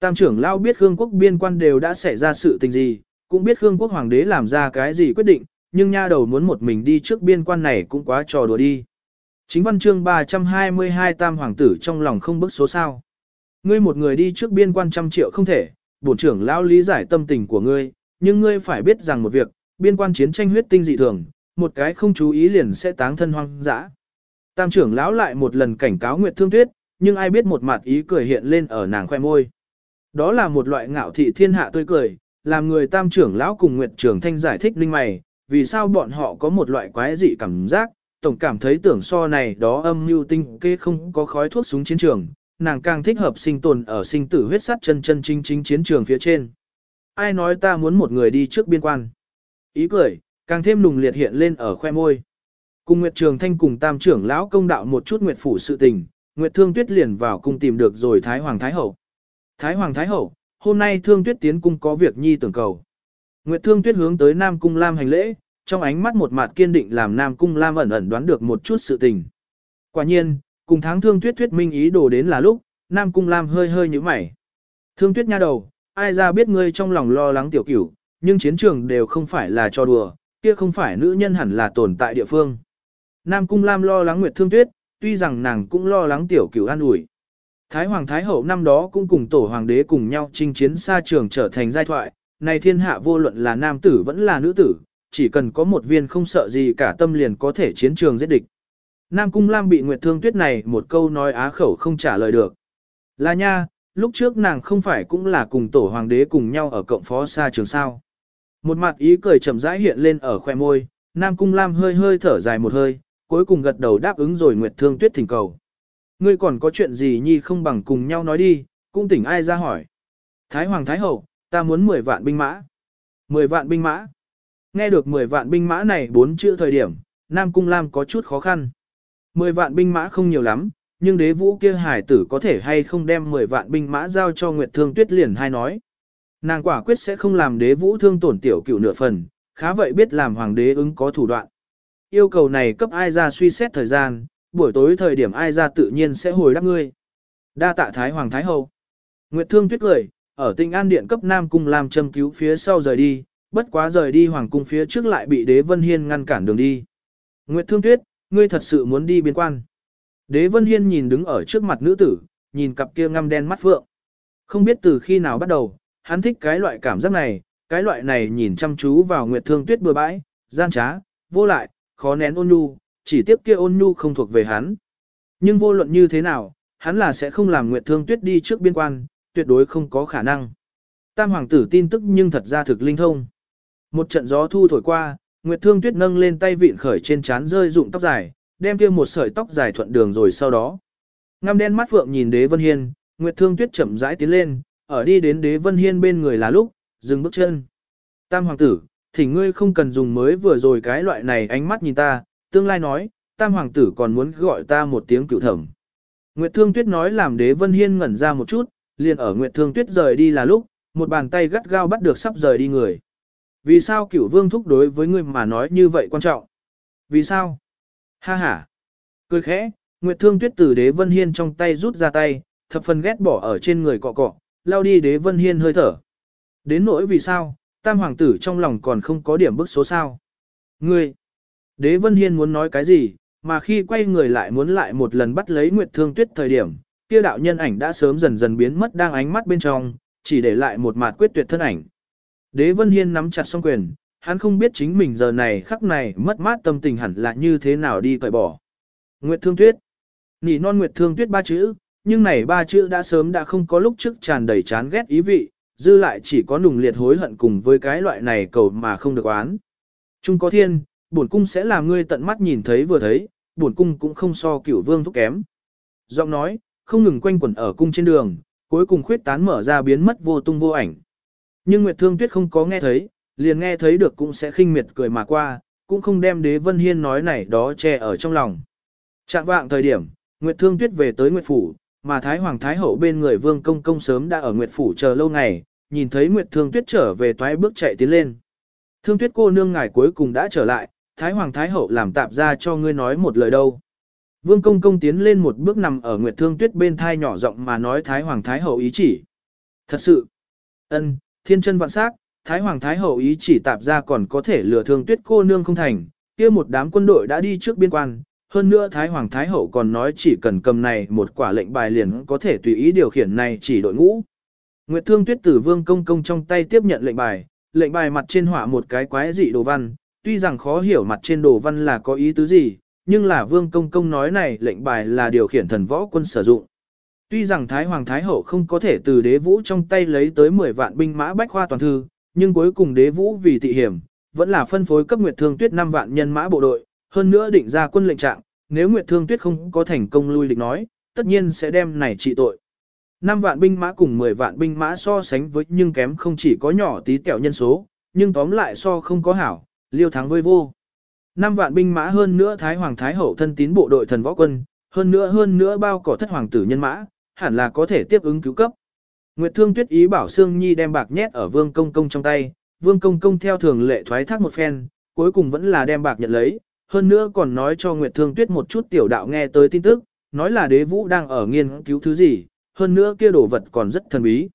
Tam trưởng lão biết Khương quốc biên quan đều đã xảy ra sự tình gì, cũng biết Khương quốc hoàng đế làm ra cái gì quyết định, nhưng nha đầu muốn một mình đi trước biên quan này cũng quá trò đùa đi. Chính văn chương 322 tam hoàng tử trong lòng không bức số sao. Ngươi một người đi trước biên quan trăm triệu không thể, bổn trưởng lão lý giải tâm tình của ngươi, nhưng ngươi phải biết rằng một việc, biên quan chiến tranh huyết tinh dị thường, một cái không chú ý liền sẽ táng thân hoang dã. Tam trưởng lão lại một lần cảnh cáo Nguyệt Thương Tuyết, nhưng ai biết một mặt ý cười hiện lên ở nàng khoe môi. Đó là một loại ngạo thị thiên hạ tươi cười, làm người tam trưởng lão cùng Nguyệt Trường Thanh giải thích linh mày, vì sao bọn họ có một loại quái dị cảm giác, tổng cảm thấy tưởng so này đó âm mưu tinh kê không có khói thuốc súng chiến trường, nàng càng thích hợp sinh tồn ở sinh tử huyết sát chân chân chính chính chiến trường phía trên. Ai nói ta muốn một người đi trước biên quan? Ý cười, càng thêm nùng liệt hiện lên ở khoe môi. Cùng Nguyệt Trường Thanh cùng tam trưởng lão công đạo một chút Nguyệt phủ sự tình, Nguyệt Thương Tuyết liền vào cung tìm được rồi Thái Hoàng Thái Hậu. Thái Hoàng Thái Hậu, hôm nay Thương Tuyết tiến cung có việc nhi tưởng cầu. Nguyệt Thương Tuyết hướng tới Nam Cung Lam hành lễ, trong ánh mắt một mặt kiên định làm Nam Cung Lam ẩn ẩn đoán được một chút sự tình. Quả nhiên, cùng tháng Thương Tuyết thuyết minh ý đồ đến là lúc, Nam Cung Lam hơi hơi như mày. Thương Tuyết nha đầu, ai ra biết ngươi trong lòng lo lắng tiểu cửu, nhưng chiến trường đều không phải là cho đùa, kia không phải nữ nhân hẳn là tồn tại địa phương. Nam Cung Lam lo lắng Nguyệt Thương Tuyết, tuy rằng nàng cũng lo lắng tiểu cửu an ủi. Thái Hoàng Thái Hậu năm đó cũng cùng tổ hoàng đế cùng nhau chinh chiến xa trường trở thành giai thoại, này thiên hạ vô luận là nam tử vẫn là nữ tử, chỉ cần có một viên không sợ gì cả tâm liền có thể chiến trường giết địch. Nam Cung Lam bị Nguyệt Thương Tuyết này một câu nói á khẩu không trả lời được. Là nha, lúc trước nàng không phải cũng là cùng tổ hoàng đế cùng nhau ở cộng phó xa trường sao. Một mặt ý cười chậm rãi hiện lên ở khoe môi, Nam Cung Lam hơi hơi thở dài một hơi, cuối cùng gật đầu đáp ứng rồi Nguyệt Thương Tuyết thỉnh cầu. Ngươi còn có chuyện gì nhi không bằng cùng nhau nói đi, cũng tỉnh ai ra hỏi. Thái Hoàng Thái Hậu, ta muốn 10 vạn binh mã. 10 vạn binh mã. Nghe được 10 vạn binh mã này bốn chữ thời điểm, Nam Cung Lam có chút khó khăn. 10 vạn binh mã không nhiều lắm, nhưng đế vũ kia hải tử có thể hay không đem 10 vạn binh mã giao cho Nguyệt Thương Tuyết liền hay nói. Nàng quả quyết sẽ không làm đế vũ thương tổn tiểu cựu nửa phần, khá vậy biết làm hoàng đế ứng có thủ đoạn. Yêu cầu này cấp ai ra suy xét thời gian, buổi tối thời điểm ai ra tự nhiên sẽ hồi đáp ngươi. Đa tạ Thái Hoàng Thái Hậu. Nguyệt Thương Tuyết cười, ở tinh an điện cấp Nam Cung Lam châm cứu phía sau rời đi, bất quá rời đi Hoàng Cung phía trước lại bị Đế Vân Hiên ngăn cản đường đi. Nguyệt Thương Tuyết, ngươi thật sự muốn đi biên quan. Đế Vân Hiên nhìn đứng ở trước mặt nữ tử, nhìn cặp kia ngăm đen mắt phượng. Không biết từ khi nào bắt đầu, hắn thích cái loại cảm giác này, cái loại này nhìn chăm chú vào Nguyệt Thương Tuyết bừa bãi, gian trá, vô lại, khó nén ôn nhu, chỉ tiếp kia ôn nhu không thuộc về hắn. Nhưng vô luận như thế nào, hắn là sẽ không làm Nguyệt Thương Tuyết đi trước biên quan, tuyệt đối không có khả năng. Tam hoàng tử tin tức nhưng thật ra thực linh thông. Một trận gió thu thổi qua, Nguyệt Thương Tuyết nâng lên tay vịn khởi trên trán rơi rụng tóc dài, đem kia một sợi tóc dài thuận đường rồi sau đó. Ngăm đen mắt phượng nhìn Đế Vân Hiên, Nguyệt Thương Tuyết chậm rãi tiến lên, ở đi đến Đế Vân Hiên bên người là lúc, dừng bước chân. Tam hoàng tử, thỉnh ngươi không cần dùng mới vừa rồi cái loại này ánh mắt nhìn ta, tương lai nói, tam hoàng tử còn muốn gọi ta một tiếng cựu thẩm. Nguyệt Thương Tuyết nói làm Đế Vân Hiên ngẩn ra một chút, liền ở Nguyệt Thương Tuyết rời đi là lúc, một bàn tay gắt gao bắt được sắp rời đi người. Vì sao cửu vương thúc đối với ngươi mà nói như vậy quan trọng? Vì sao? Ha ha! Cười khẽ, Nguyệt Thương Tuyết từ Đế Vân Hiên trong tay rút ra tay, thập phần ghét bỏ ở trên người cọ cọ, lao đi Đế Vân Hiên hơi thở. Đến nỗi vì sao, tam hoàng tử trong lòng còn không có điểm bức số sao. Ngươi! Đế Vân Hiên muốn nói cái gì, mà khi quay người lại muốn lại một lần bắt lấy Nguyệt Thương Tuyết thời điểm, kia đạo nhân ảnh đã sớm dần dần biến mất đang ánh mắt bên trong, chỉ để lại một mặt quyết tuyệt thân ảnh. Đế Vân Hiên nắm chặt song quyền, hắn không biết chính mình giờ này khắc này mất mát tâm tình hẳn là như thế nào đi cởi bỏ. Nguyệt Thương Tuyết. Nỉ non Nguyệt Thương Tuyết ba chữ, nhưng này ba chữ đã sớm đã không có lúc trước tràn đầy chán ghét ý vị, dư lại chỉ có nùng liệt hối hận cùng với cái loại này cầu mà không được oán. Trung có thiên, bổn cung sẽ làm ngươi tận mắt nhìn thấy vừa thấy, bổn cung cũng không so cửu vương thúc kém. Giọng nói, không ngừng quanh quẩn ở cung trên đường, cuối cùng khuyết tán mở ra biến mất vô tung vô ảnh. Nhưng Nguyệt Thương Tuyết không có nghe thấy, liền nghe thấy được cũng sẽ khinh miệt cười mà qua, cũng không đem đế vân hiên nói này đó che ở trong lòng. Trạng vạng thời điểm, Nguyệt Thương Tuyết về tới Nguyệt Phủ, mà Thái Hoàng Thái Hậu bên người Vương Công Công sớm đã ở Nguyệt Phủ chờ lâu ngày, nhìn thấy Nguyệt Thương Tuyết trở về toái bước chạy tiến lên. Thương Tuyết cô nương ngài cuối cùng đã trở lại, Thái Hoàng Thái Hậu làm tạp ra cho ngươi nói một lời đâu. Vương Công Công tiến lên một bước nằm ở Nguyệt Thương Tuyết bên thai nhỏ giọng mà nói Thái Hoàng Thái Hậu ý chỉ. Thật sự, ân, thiên chân vạn sắc, Thái Hoàng Thái Hậu ý chỉ tạp ra còn có thể lừa Thương Tuyết cô nương không thành, kia một đám quân đội đã đi trước biên quan. Hơn nữa Thái Hoàng Thái Hậu còn nói chỉ cần cầm này một quả lệnh bài liền có thể tùy ý điều khiển này chỉ đội ngũ. Nguyệt Thương Tuyết Tử Vương Công Công trong tay tiếp nhận lệnh bài, lệnh bài mặt trên họa một cái quái dị đồ văn, tuy rằng khó hiểu mặt trên đồ văn là có ý tứ gì, nhưng là Vương Công Công nói này lệnh bài là điều khiển thần võ quân sử dụng. Tuy rằng Thái Hoàng Thái Hậu không có thể từ đế vũ trong tay lấy tới 10 vạn binh mã bách khoa toàn thư, nhưng cuối cùng đế vũ vì thị hiểm, vẫn là phân phối cấp Nguyệt Thương Tuyết 5 vạn nhân mã bộ đội, hơn nữa định ra quân lệnh trạng, nếu Nguyệt Thương Tuyết không có thành công lui lịch nói, tất nhiên sẽ đem này trị tội. 5 vạn binh mã cùng 10 vạn binh mã so sánh với nhưng kém không chỉ có nhỏ tí tẹo nhân số, nhưng tóm lại so không có hảo, liêu thắng vơi vô. Năm vạn binh mã hơn nữa Thái Hoàng Thái Hậu thân tín bộ đội thần võ quân, hơn nữa hơn nữa bao cỏ thất hoàng tử nhân mã, hẳn là có thể tiếp ứng cứu cấp. Nguyệt Thương Tuyết ý bảo Sương Nhi đem bạc nhét ở Vương Công Công trong tay, Vương Công Công theo thường lệ thoái thác một phen, cuối cùng vẫn là đem bạc nhận lấy, hơn nữa còn nói cho Nguyệt Thương Tuyết một chút tiểu đạo nghe tới tin tức, nói là đế vũ đang ở nghiên cứu thứ gì, hơn nữa kia đồ vật còn rất thần bí.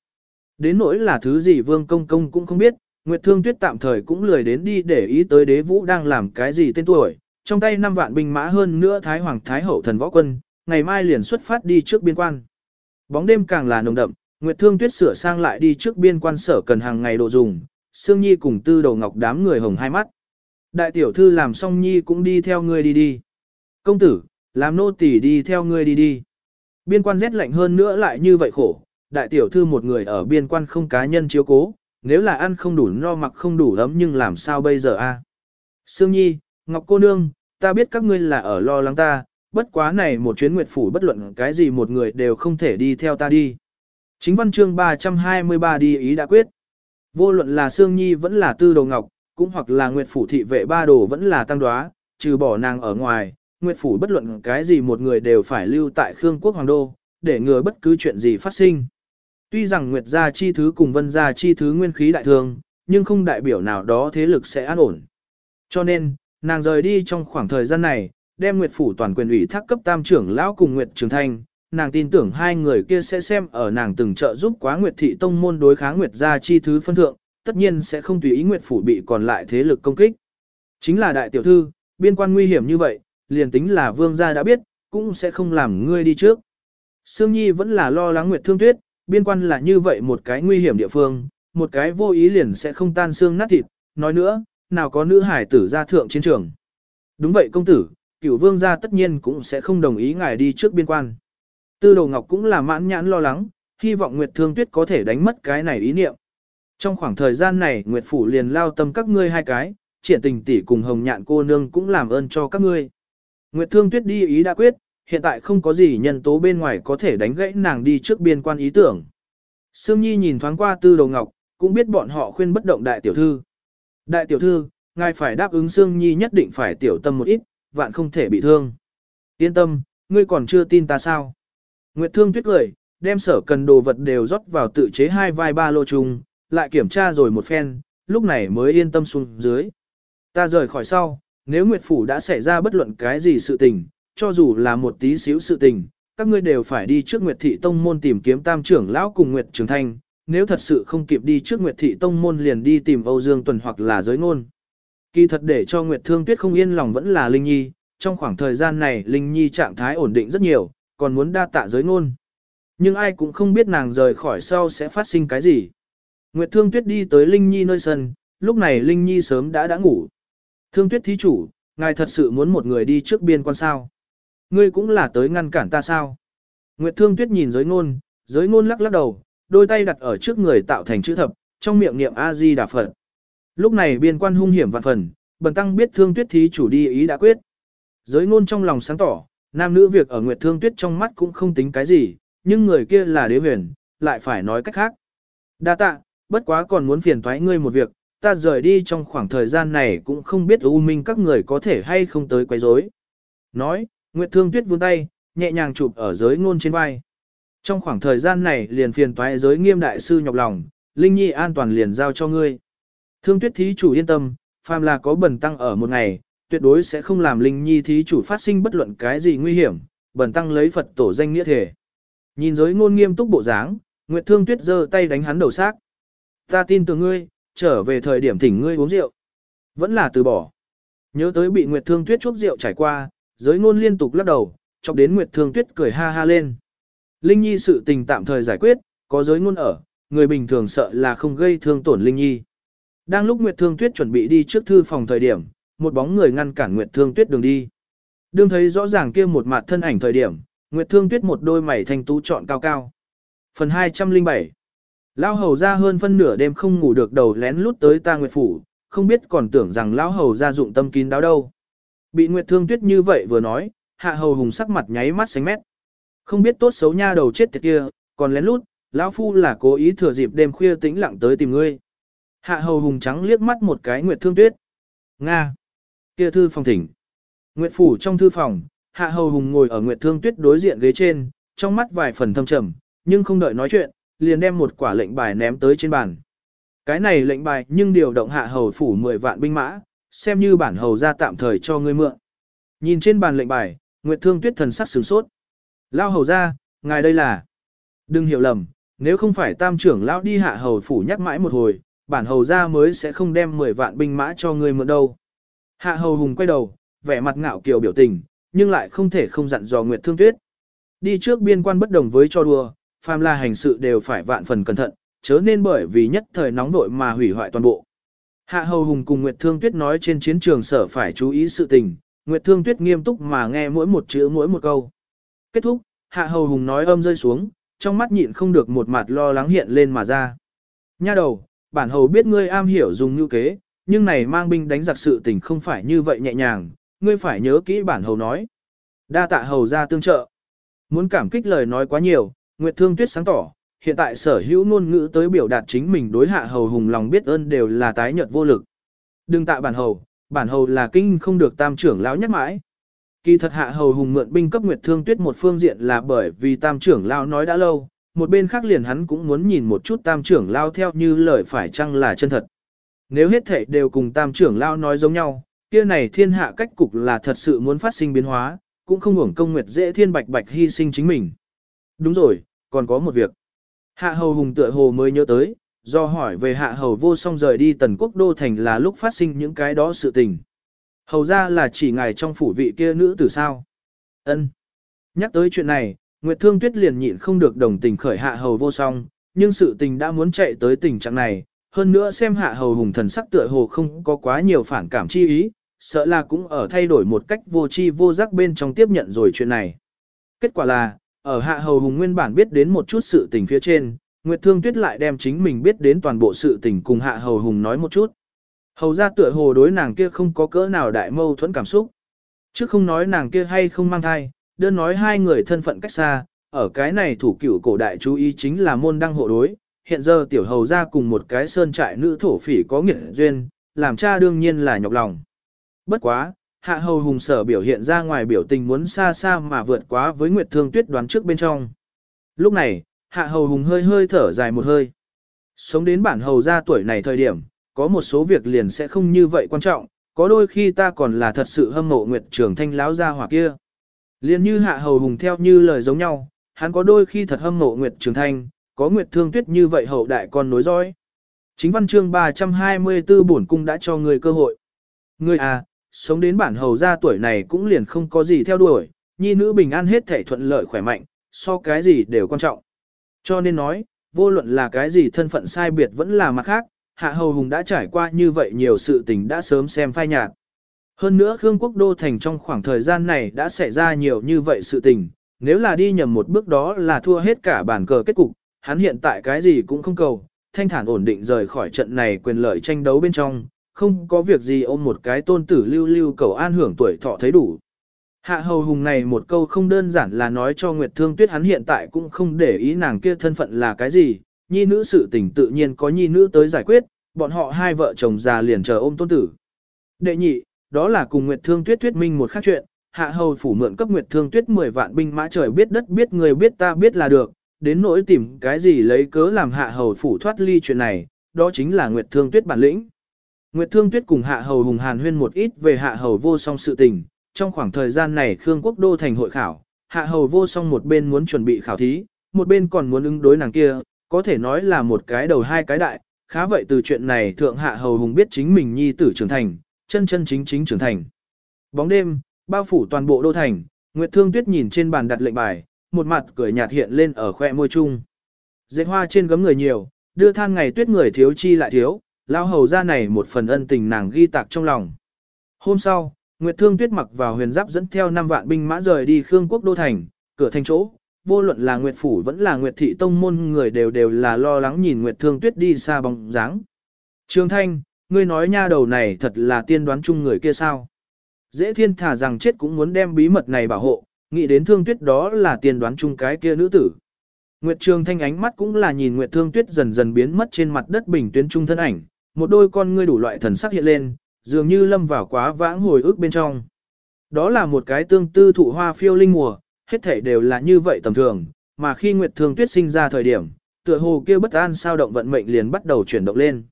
Đến nỗi là thứ gì Vương Công Công cũng không biết, Nguyệt Thương Tuyết tạm thời cũng lười đến đi để ý tới đế vũ đang làm cái gì tên tuổi, trong tay 5 vạn binh mã hơn nữa Thái Hoàng Thái Hậu thần võ quân, ngày mai liền xuất phát đi trước biên quan. Bóng đêm càng là nồng đậm, Nguyệt Thương Tuyết sửa sang lại đi trước biên quan sở cần hàng ngày đồ dùng, Sương Nhi cùng Tư Đầu Ngọc đám người hồng hai mắt. Đại tiểu thư làm xong Nhi cũng đi theo ngươi đi đi. Công tử, làm nô tỳ đi theo ngươi đi đi. Biên quan rét lạnh hơn nữa lại như vậy khổ, đại tiểu thư một người ở biên quan không cá nhân chiếu cố, nếu là ăn không đủ no mặc không đủ ấm nhưng làm sao bây giờ a? Sương Nhi, Ngọc cô nương, ta biết các ngươi là ở lo lắng ta, bất quá này một chuyến nguyệt phủ bất luận cái gì một người đều không thể đi theo ta đi. Chính văn chương 323 đi ý đã quyết. Vô luận là Sương Nhi vẫn là tư đồ ngọc, cũng hoặc là nguyệt phủ thị vệ ba đồ vẫn là tăng đoá, trừ bỏ nàng ở ngoài, nguyệt phủ bất luận cái gì một người đều phải lưu tại Khương quốc hoàng đô, để ngừa bất cứ chuyện gì phát sinh. Tuy rằng Nguyệt gia chi thứ cùng Vân gia chi thứ nguyên khí đại thương, nhưng không đại biểu nào đó thế lực sẽ an ổn. Cho nên, nàng rời đi trong khoảng thời gian này, đem Nguyệt phủ toàn quyền ủy thác cấp tam trưởng lão cùng Nguyệt Trường Thanh, nàng tin tưởng hai người kia sẽ xem ở nàng từng trợ giúp quá Nguyệt thị tông môn đối kháng Nguyệt gia chi thứ phân thượng, tất nhiên sẽ không tùy ý Nguyệt phủ bị còn lại thế lực công kích. Chính là đại tiểu thư, biên quan nguy hiểm như vậy, liền tính là vương gia đã biết, cũng sẽ không làm ngươi đi trước. Sương Nhi vẫn là lo lắng Nguyệt Thương Tuyết, biên quan là như vậy một cái nguy hiểm địa phương, một cái vô ý liền sẽ không tan xương nát thịt, nói nữa, nào có nữ hải tử ra thượng chiến trường. Đúng vậy công tử, cửu vương gia tất nhiên cũng sẽ không đồng ý ngài đi trước biên quan. Tư đồ ngọc cũng là mãn nhãn lo lắng, hy vọng Nguyệt Thương Tuyết có thể đánh mất cái này ý niệm. Trong khoảng thời gian này Nguyệt Phủ liền lao tâm các ngươi hai cái, triển tình tỷ cùng hồng nhạn cô nương cũng làm ơn cho các ngươi. Nguyệt Thương Tuyết đi ý đã quyết, hiện tại không có gì nhân tố bên ngoài có thể đánh gãy nàng đi trước biên quan ý tưởng. Sương Nhi nhìn thoáng qua tư Đầu ngọc, cũng biết bọn họ khuyên bất động đại tiểu thư. Đại tiểu thư, ngài phải đáp ứng Sương Nhi nhất định phải tiểu tâm một ít, vạn không thể bị thương. Yên tâm, ngươi còn chưa tin ta sao? Nguyệt Thương Tuyết cười, đem sở cần đồ vật đều rót vào tự chế hai vai ba lô chung, lại kiểm tra rồi một phen, lúc này mới yên tâm xuống dưới. Ta rời khỏi sau, nếu Nguyệt Phủ đã xảy ra bất luận cái gì sự tình, cho dù là một tí xíu sự tình, các ngươi đều phải đi trước Nguyệt Thị Tông Môn tìm kiếm tam trưởng lão cùng Nguyệt Trường Thanh, nếu thật sự không kịp đi trước Nguyệt Thị Tông Môn liền đi tìm Âu Dương Tuần hoặc là giới ngôn. Kỳ thật để cho Nguyệt Thương Tuyết không yên lòng vẫn là Linh Nhi, trong khoảng thời gian này Linh Nhi trạng thái ổn định rất nhiều, còn muốn đa tạ giới ngôn. Nhưng ai cũng không biết nàng rời khỏi sau sẽ phát sinh cái gì. Nguyệt Thương Tuyết đi tới Linh Nhi nơi sân, lúc này Linh Nhi sớm đã đã ngủ. Thương Tuyết thí chủ, ngài thật sự muốn một người đi trước biên quan sao? Ngươi cũng là tới ngăn cản ta sao? Nguyệt Thương Tuyết nhìn giới ngôn, giới ngôn lắc lắc đầu, đôi tay đặt ở trước người tạo thành chữ thập, trong miệng niệm A-di Đà Phật. Lúc này biên quan hung hiểm vạn phần, bần tăng biết Thương Tuyết thí chủ đi ý đã quyết. Giới ngôn trong lòng sáng tỏ, nam nữ việc ở Nguyệt Thương Tuyết trong mắt cũng không tính cái gì, nhưng người kia là đế huyền, lại phải nói cách khác. Đa tạ, bất quá còn muốn phiền thoái ngươi một việc, ta rời đi trong khoảng thời gian này cũng không biết U Minh các người có thể hay không tới quấy rối. Nói, Nguyệt Thương Tuyết vươn tay, nhẹ nhàng chụp ở giới ngôn trên vai. Trong khoảng thời gian này liền phiền toái giới nghiêm đại sư nhọc lòng, Linh Nhi an toàn liền giao cho ngươi. Thương Tuyết thí chủ yên tâm, phàm là có bẩn tăng ở một ngày, tuyệt đối sẽ không làm Linh Nhi thí chủ phát sinh bất luận cái gì nguy hiểm, bẩn tăng lấy Phật tổ danh nghĩa thể. Nhìn giới ngôn nghiêm túc bộ dáng, Nguyệt Thương Tuyết giơ tay đánh hắn đầu xác. Ta tin tưởng ngươi, trở về thời điểm thỉnh ngươi uống rượu. Vẫn là từ bỏ. Nhớ tới bị Nguyệt Thương Tuyết chuốc rượu trải qua, giới ngôn liên tục lắc đầu, chọc đến Nguyệt Thương Tuyết cười ha ha lên. Linh Nhi sự tình tạm thời giải quyết, có giới ngôn ở, người bình thường sợ là không gây thương tổn Linh Nhi. Đang lúc Nguyệt Thương Tuyết chuẩn bị đi trước thư phòng thời điểm, một bóng người ngăn cản Nguyệt Thương Tuyết đường đi. Đương thấy rõ ràng kia một mặt thân ảnh thời điểm, Nguyệt Thương Tuyết một đôi mày thanh tú chọn cao cao. Phần 207 Lão hầu ra hơn phân nửa đêm không ngủ được đầu lén lút tới ta Nguyệt Phủ, không biết còn tưởng rằng lão hầu ra dụng tâm kín đáo đâu. Bị Nguyệt Thương Tuyết như vậy vừa nói, hạ hầu hùng sắc mặt nháy mắt xanh mét. Không biết tốt xấu nha đầu chết tiệt kia, còn lén lút, lão phu là cố ý thừa dịp đêm khuya tĩnh lặng tới tìm ngươi. Hạ hầu hùng trắng liếc mắt một cái Nguyệt Thương Tuyết. Nga. Kia thư phòng thỉnh. Nguyệt phủ trong thư phòng, Hạ hầu hùng ngồi ở Nguyệt Thương Tuyết đối diện ghế trên, trong mắt vài phần thâm trầm, nhưng không đợi nói chuyện, liền đem một quả lệnh bài ném tới trên bàn. Cái này lệnh bài nhưng điều động hạ hầu phủ 10 vạn binh mã, xem như bản hầu ra tạm thời cho ngươi mượn. Nhìn trên bàn lệnh bài, Nguyệt Thương Tuyết thần sắc sửng sốt. Lao hầu ra, ngài đây là... Đừng hiểu lầm, nếu không phải tam trưởng lão đi hạ hầu phủ nhắc mãi một hồi, bản hầu ra mới sẽ không đem 10 vạn binh mã cho ngươi mượn đâu. Hạ hầu hùng quay đầu, vẻ mặt ngạo kiều biểu tình, nhưng lại không thể không dặn dò Nguyệt Thương Tuyết. Đi trước biên quan bất đồng với cho đùa, phàm là hành sự đều phải vạn phần cẩn thận, chớ nên bởi vì nhất thời nóng vội mà hủy hoại toàn bộ. Hạ Hầu Hùng cùng Nguyệt Thương Tuyết nói trên chiến trường sở phải chú ý sự tình, Nguyệt Thương Tuyết nghiêm túc mà nghe mỗi một chữ mỗi một câu. Kết thúc, Hạ Hầu Hùng nói âm rơi xuống, trong mắt nhịn không được một mặt lo lắng hiện lên mà ra. Nha đầu, bản hầu biết ngươi am hiểu dùng như kế, nhưng này mang binh đánh giặc sự tình không phải như vậy nhẹ nhàng, ngươi phải nhớ kỹ bản hầu nói. Đa tạ hầu ra tương trợ. Muốn cảm kích lời nói quá nhiều, Nguyệt Thương Tuyết sáng tỏ, hiện tại sở hữu ngôn ngữ tới biểu đạt chính mình đối hạ hầu hùng lòng biết ơn đều là tái nhợt vô lực. Đừng tạ bản hầu, bản hầu là kinh không được tam trưởng lão nhắc mãi. Kỳ thật hạ hầu hùng mượn binh cấp Nguyệt Thương Tuyết một phương diện là bởi vì tam trưởng lão nói đã lâu, một bên khác liền hắn cũng muốn nhìn một chút tam trưởng lao theo như lời phải chăng là chân thật. Nếu hết thảy đều cùng tam trưởng lao nói giống nhau, kia này thiên hạ cách cục là thật sự muốn phát sinh biến hóa, cũng không hưởng công Nguyệt dễ thiên bạch bạch hy sinh chính mình. Đúng rồi, còn có một việc. Hạ hầu hùng tựa hồ mới nhớ tới, do hỏi về hạ hầu vô song rời đi tần quốc đô thành là lúc phát sinh những cái đó sự tình. Hầu ra là chỉ ngài trong phủ vị kia nữ tử sao. ân Nhắc tới chuyện này, Nguyệt Thương Tuyết liền nhịn không được đồng tình khởi hạ hầu vô song, nhưng sự tình đã muốn chạy tới tình trạng này, hơn nữa xem hạ hầu hùng thần sắc tựa hồ không có quá nhiều phản cảm chi ý, sợ là cũng ở thay đổi một cách vô chi vô giác bên trong tiếp nhận rồi chuyện này. Kết quả là, ở hạ hầu hùng nguyên bản biết đến một chút sự tình phía trên, Nguyệt Thương Tuyết lại đem chính mình biết đến toàn bộ sự tình cùng hạ hầu hùng nói một chút. Hầu ra tựa hồ đối nàng kia không có cỡ nào đại mâu thuẫn cảm xúc. Chứ không nói nàng kia hay không mang thai, đơn nói hai người thân phận cách xa, ở cái này thủ cửu cổ đại chú ý chính là môn đăng hộ đối. Hiện giờ tiểu hầu ra cùng một cái sơn trại nữ thổ phỉ có nghĩa duyên, làm cha đương nhiên là nhọc lòng. Bất quá, hạ hầu hùng sở biểu hiện ra ngoài biểu tình muốn xa xa mà vượt quá với Nguyệt Thương Tuyết đoán trước bên trong. Lúc này, hạ hầu hùng hơi hơi thở dài một hơi. Sống đến bản hầu ra tuổi này thời điểm, có một số việc liền sẽ không như vậy quan trọng, có đôi khi ta còn là thật sự hâm mộ Nguyệt Trường Thanh láo ra hỏa kia. Liền như hạ hầu hùng theo như lời giống nhau, hắn có đôi khi thật hâm mộ Nguyệt Trường Thanh, có Nguyệt Thương Tuyết như vậy hậu đại con nối dõi. Chính văn chương 324 bổn cung đã cho người cơ hội. Ngươi à, sống đến bản hầu gia tuổi này cũng liền không có gì theo đuổi, nhi nữ bình an hết thể thuận lợi khỏe mạnh, so cái gì đều quan trọng. Cho nên nói, vô luận là cái gì thân phận sai biệt vẫn là mặt khác, Hạ Hầu Hùng đã trải qua như vậy nhiều sự tình đã sớm xem phai nhạt. Hơn nữa Khương Quốc Đô Thành trong khoảng thời gian này đã xảy ra nhiều như vậy sự tình, nếu là đi nhầm một bước đó là thua hết cả bản cờ kết cục, hắn hiện tại cái gì cũng không cầu, thanh thản ổn định rời khỏi trận này quyền lợi tranh đấu bên trong, không có việc gì ôm một cái tôn tử lưu lưu cầu an hưởng tuổi thọ thấy đủ. Hạ hầu hùng này một câu không đơn giản là nói cho Nguyệt Thương Tuyết hắn hiện tại cũng không để ý nàng kia thân phận là cái gì, nhi nữ sự tình tự nhiên có nhi nữ tới giải quyết, bọn họ hai vợ chồng già liền chờ ôm tôn tử. Đệ nhị, đó là cùng Nguyệt Thương Tuyết thuyết minh một khác chuyện, hạ hầu phủ mượn cấp Nguyệt Thương Tuyết 10 vạn binh mã trời biết đất biết người biết ta biết là được, đến nỗi tìm cái gì lấy cớ làm hạ hầu phủ thoát ly chuyện này, đó chính là Nguyệt Thương Tuyết bản lĩnh. Nguyệt Thương Tuyết cùng Hạ Hầu Hùng Hàn huyên một ít về Hạ Hầu vô song sự tình, trong khoảng thời gian này Khương Quốc Đô thành hội khảo, Hạ Hầu vô song một bên muốn chuẩn bị khảo thí, một bên còn muốn ứng đối nàng kia, có thể nói là một cái đầu hai cái đại, khá vậy từ chuyện này Thượng Hạ Hầu Hùng biết chính mình nhi tử trưởng thành, chân chân chính chính trưởng thành. Bóng đêm, bao phủ toàn bộ đô thành, Nguyệt Thương Tuyết nhìn trên bàn đặt lệnh bài, một mặt cười nhạt hiện lên ở khoe môi chung. Dệt hoa trên gấm người nhiều, đưa than ngày tuyết người thiếu chi lại thiếu, lao hầu ra này một phần ân tình nàng ghi tạc trong lòng. Hôm sau, Nguyệt Thương Tuyết mặc vào huyền giáp dẫn theo 5 vạn binh mã rời đi Khương Quốc Đô Thành, cửa thành chỗ, vô luận là Nguyệt Phủ vẫn là Nguyệt Thị Tông môn người đều đều là lo lắng nhìn Nguyệt Thương Tuyết đi xa bóng dáng. Trường Thanh, ngươi nói nha đầu này thật là tiên đoán chung người kia sao? Dễ thiên thả rằng chết cũng muốn đem bí mật này bảo hộ, nghĩ đến Thương Tuyết đó là tiên đoán chung cái kia nữ tử. Nguyệt Trường Thanh ánh mắt cũng là nhìn Nguyệt Thương Tuyết dần dần biến mất trên mặt đất bình tuyến trung thân ảnh, một đôi con ngươi đủ loại thần sắc hiện lên, dường như lâm vào quá vãng hồi ức bên trong. Đó là một cái tương tư thụ hoa phiêu linh mùa, hết thể đều là như vậy tầm thường, mà khi Nguyệt Thương Tuyết sinh ra thời điểm, tựa hồ kia bất an sao động vận mệnh liền bắt đầu chuyển động lên.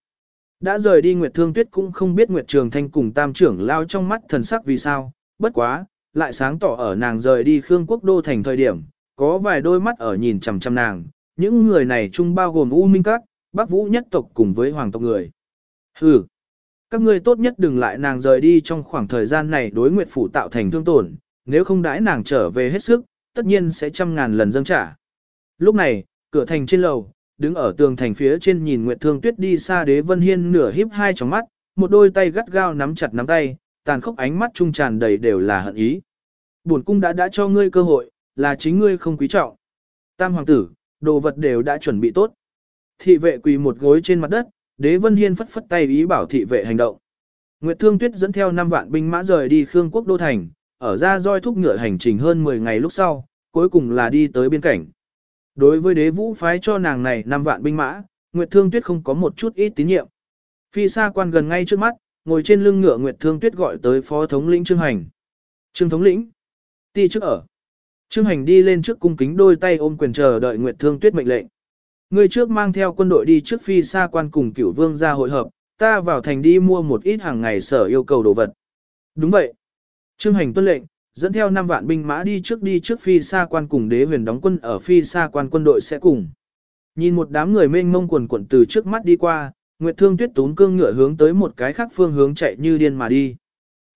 Đã rời đi Nguyệt Thương Tuyết cũng không biết Nguyệt Trường Thanh cùng Tam trưởng lao trong mắt thần sắc vì sao, bất quá, lại sáng tỏ ở nàng rời đi Khương Quốc Đô thành thời điểm, có vài đôi mắt ở nhìn chằm chằm nàng, những người này chung bao gồm U Minh Các, Bắc Vũ nhất tộc cùng với hoàng tộc người. Hừ, các ngươi tốt nhất đừng lại nàng rời đi trong khoảng thời gian này đối nguyệt phủ tạo thành thương tổn, nếu không đãi nàng trở về hết sức, tất nhiên sẽ trăm ngàn lần dâng trả. Lúc này, cửa thành trên lầu, đứng ở tường thành phía trên nhìn Nguyệt Thương Tuyết đi xa đế vân hiên nửa híp hai tròng mắt, một đôi tay gắt gao nắm chặt nắm tay, tàn khốc ánh mắt trung tràn đầy đều là hận ý. Bổn cung đã đã cho ngươi cơ hội, là chính ngươi không quý trọng. Tam hoàng tử, đồ vật đều đã chuẩn bị tốt. Thị vệ quỳ một gối trên mặt đất, Đế Vân Hiên phất phất tay ý bảo thị vệ hành động. Nguyệt Thương Tuyết dẫn theo 5 vạn binh mã rời đi Khương Quốc Đô Thành, ở ra roi thúc ngựa hành trình hơn 10 ngày lúc sau, cuối cùng là đi tới biên cảnh. Đối với đế vũ phái cho nàng này 5 vạn binh mã, Nguyệt Thương Tuyết không có một chút ít tín nhiệm. Phi xa quan gần ngay trước mắt, ngồi trên lưng ngựa Nguyệt Thương Tuyết gọi tới phó thống lĩnh Trương Hành. Trương thống lĩnh, ti trước ở. Trương Hành đi lên trước cung kính đôi tay ôm quyền chờ đợi Nguyệt Thương Tuyết mệnh lệnh. Ngươi trước mang theo quân đội đi trước phi xa quan cùng cửu vương ra hội hợp, ta vào thành đi mua một ít hàng ngày sở yêu cầu đồ vật. Đúng vậy. Trương hành tuân lệnh, dẫn theo 5 vạn binh mã đi trước đi trước phi xa quan cùng đế huyền đóng quân ở phi xa quan quân đội sẽ cùng. Nhìn một đám người mênh mông quần quần từ trước mắt đi qua, Nguyệt Thương Tuyết tún cương ngựa hướng tới một cái khác phương hướng chạy như điên mà đi.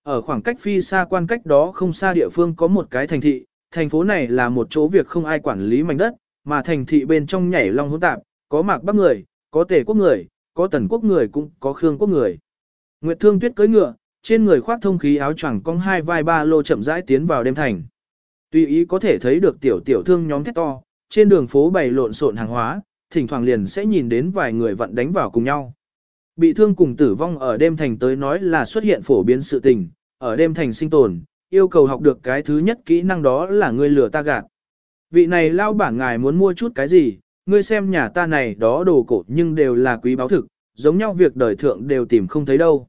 Ở khoảng cách phi xa quan cách đó không xa địa phương có một cái thành thị, thành phố này là một chỗ việc không ai quản lý mảnh đất, mà thành thị bên trong nhảy long hỗn tạp, có mạc bắc người, có tề quốc người, có tần quốc người cũng có khương quốc người. Nguyệt Thương Tuyết cưỡi ngựa, trên người khoác thông khí áo choàng cong hai vai ba lô chậm rãi tiến vào đêm thành. Tuy ý có thể thấy được tiểu tiểu thương nhóm thét to, trên đường phố bày lộn xộn hàng hóa, thỉnh thoảng liền sẽ nhìn đến vài người vận đánh vào cùng nhau. Bị thương cùng tử vong ở đêm thành tới nói là xuất hiện phổ biến sự tình, ở đêm thành sinh tồn, yêu cầu học được cái thứ nhất kỹ năng đó là ngươi lừa ta gạt. Vị này lao bảng ngài muốn mua chút cái gì, ngươi xem nhà ta này đó đồ cổ nhưng đều là quý báu thực, giống nhau việc đời thượng đều tìm không thấy đâu.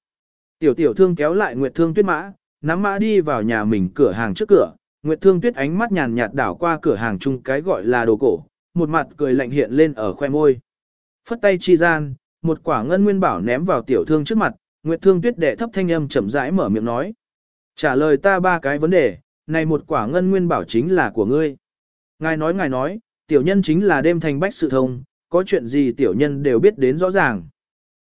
Tiểu tiểu thương kéo lại Nguyệt Thương Tuyết mã, nắm mã đi vào nhà mình cửa hàng trước cửa, Nguyệt Thương Tuyết ánh mắt nhàn nhạt đảo qua cửa hàng chung cái gọi là đồ cổ, một mặt cười lạnh hiện lên ở khoe môi. Phất tay chi gian, một quả ngân nguyên bảo ném vào tiểu thương trước mặt, Nguyệt Thương Tuyết đệ thấp thanh âm chậm rãi mở miệng nói. Trả lời ta ba cái vấn đề, này một quả ngân nguyên bảo chính là của ngươi. Ngài nói ngài nói, tiểu nhân chính là đêm thành bách sự thông, có chuyện gì tiểu nhân đều biết đến rõ ràng.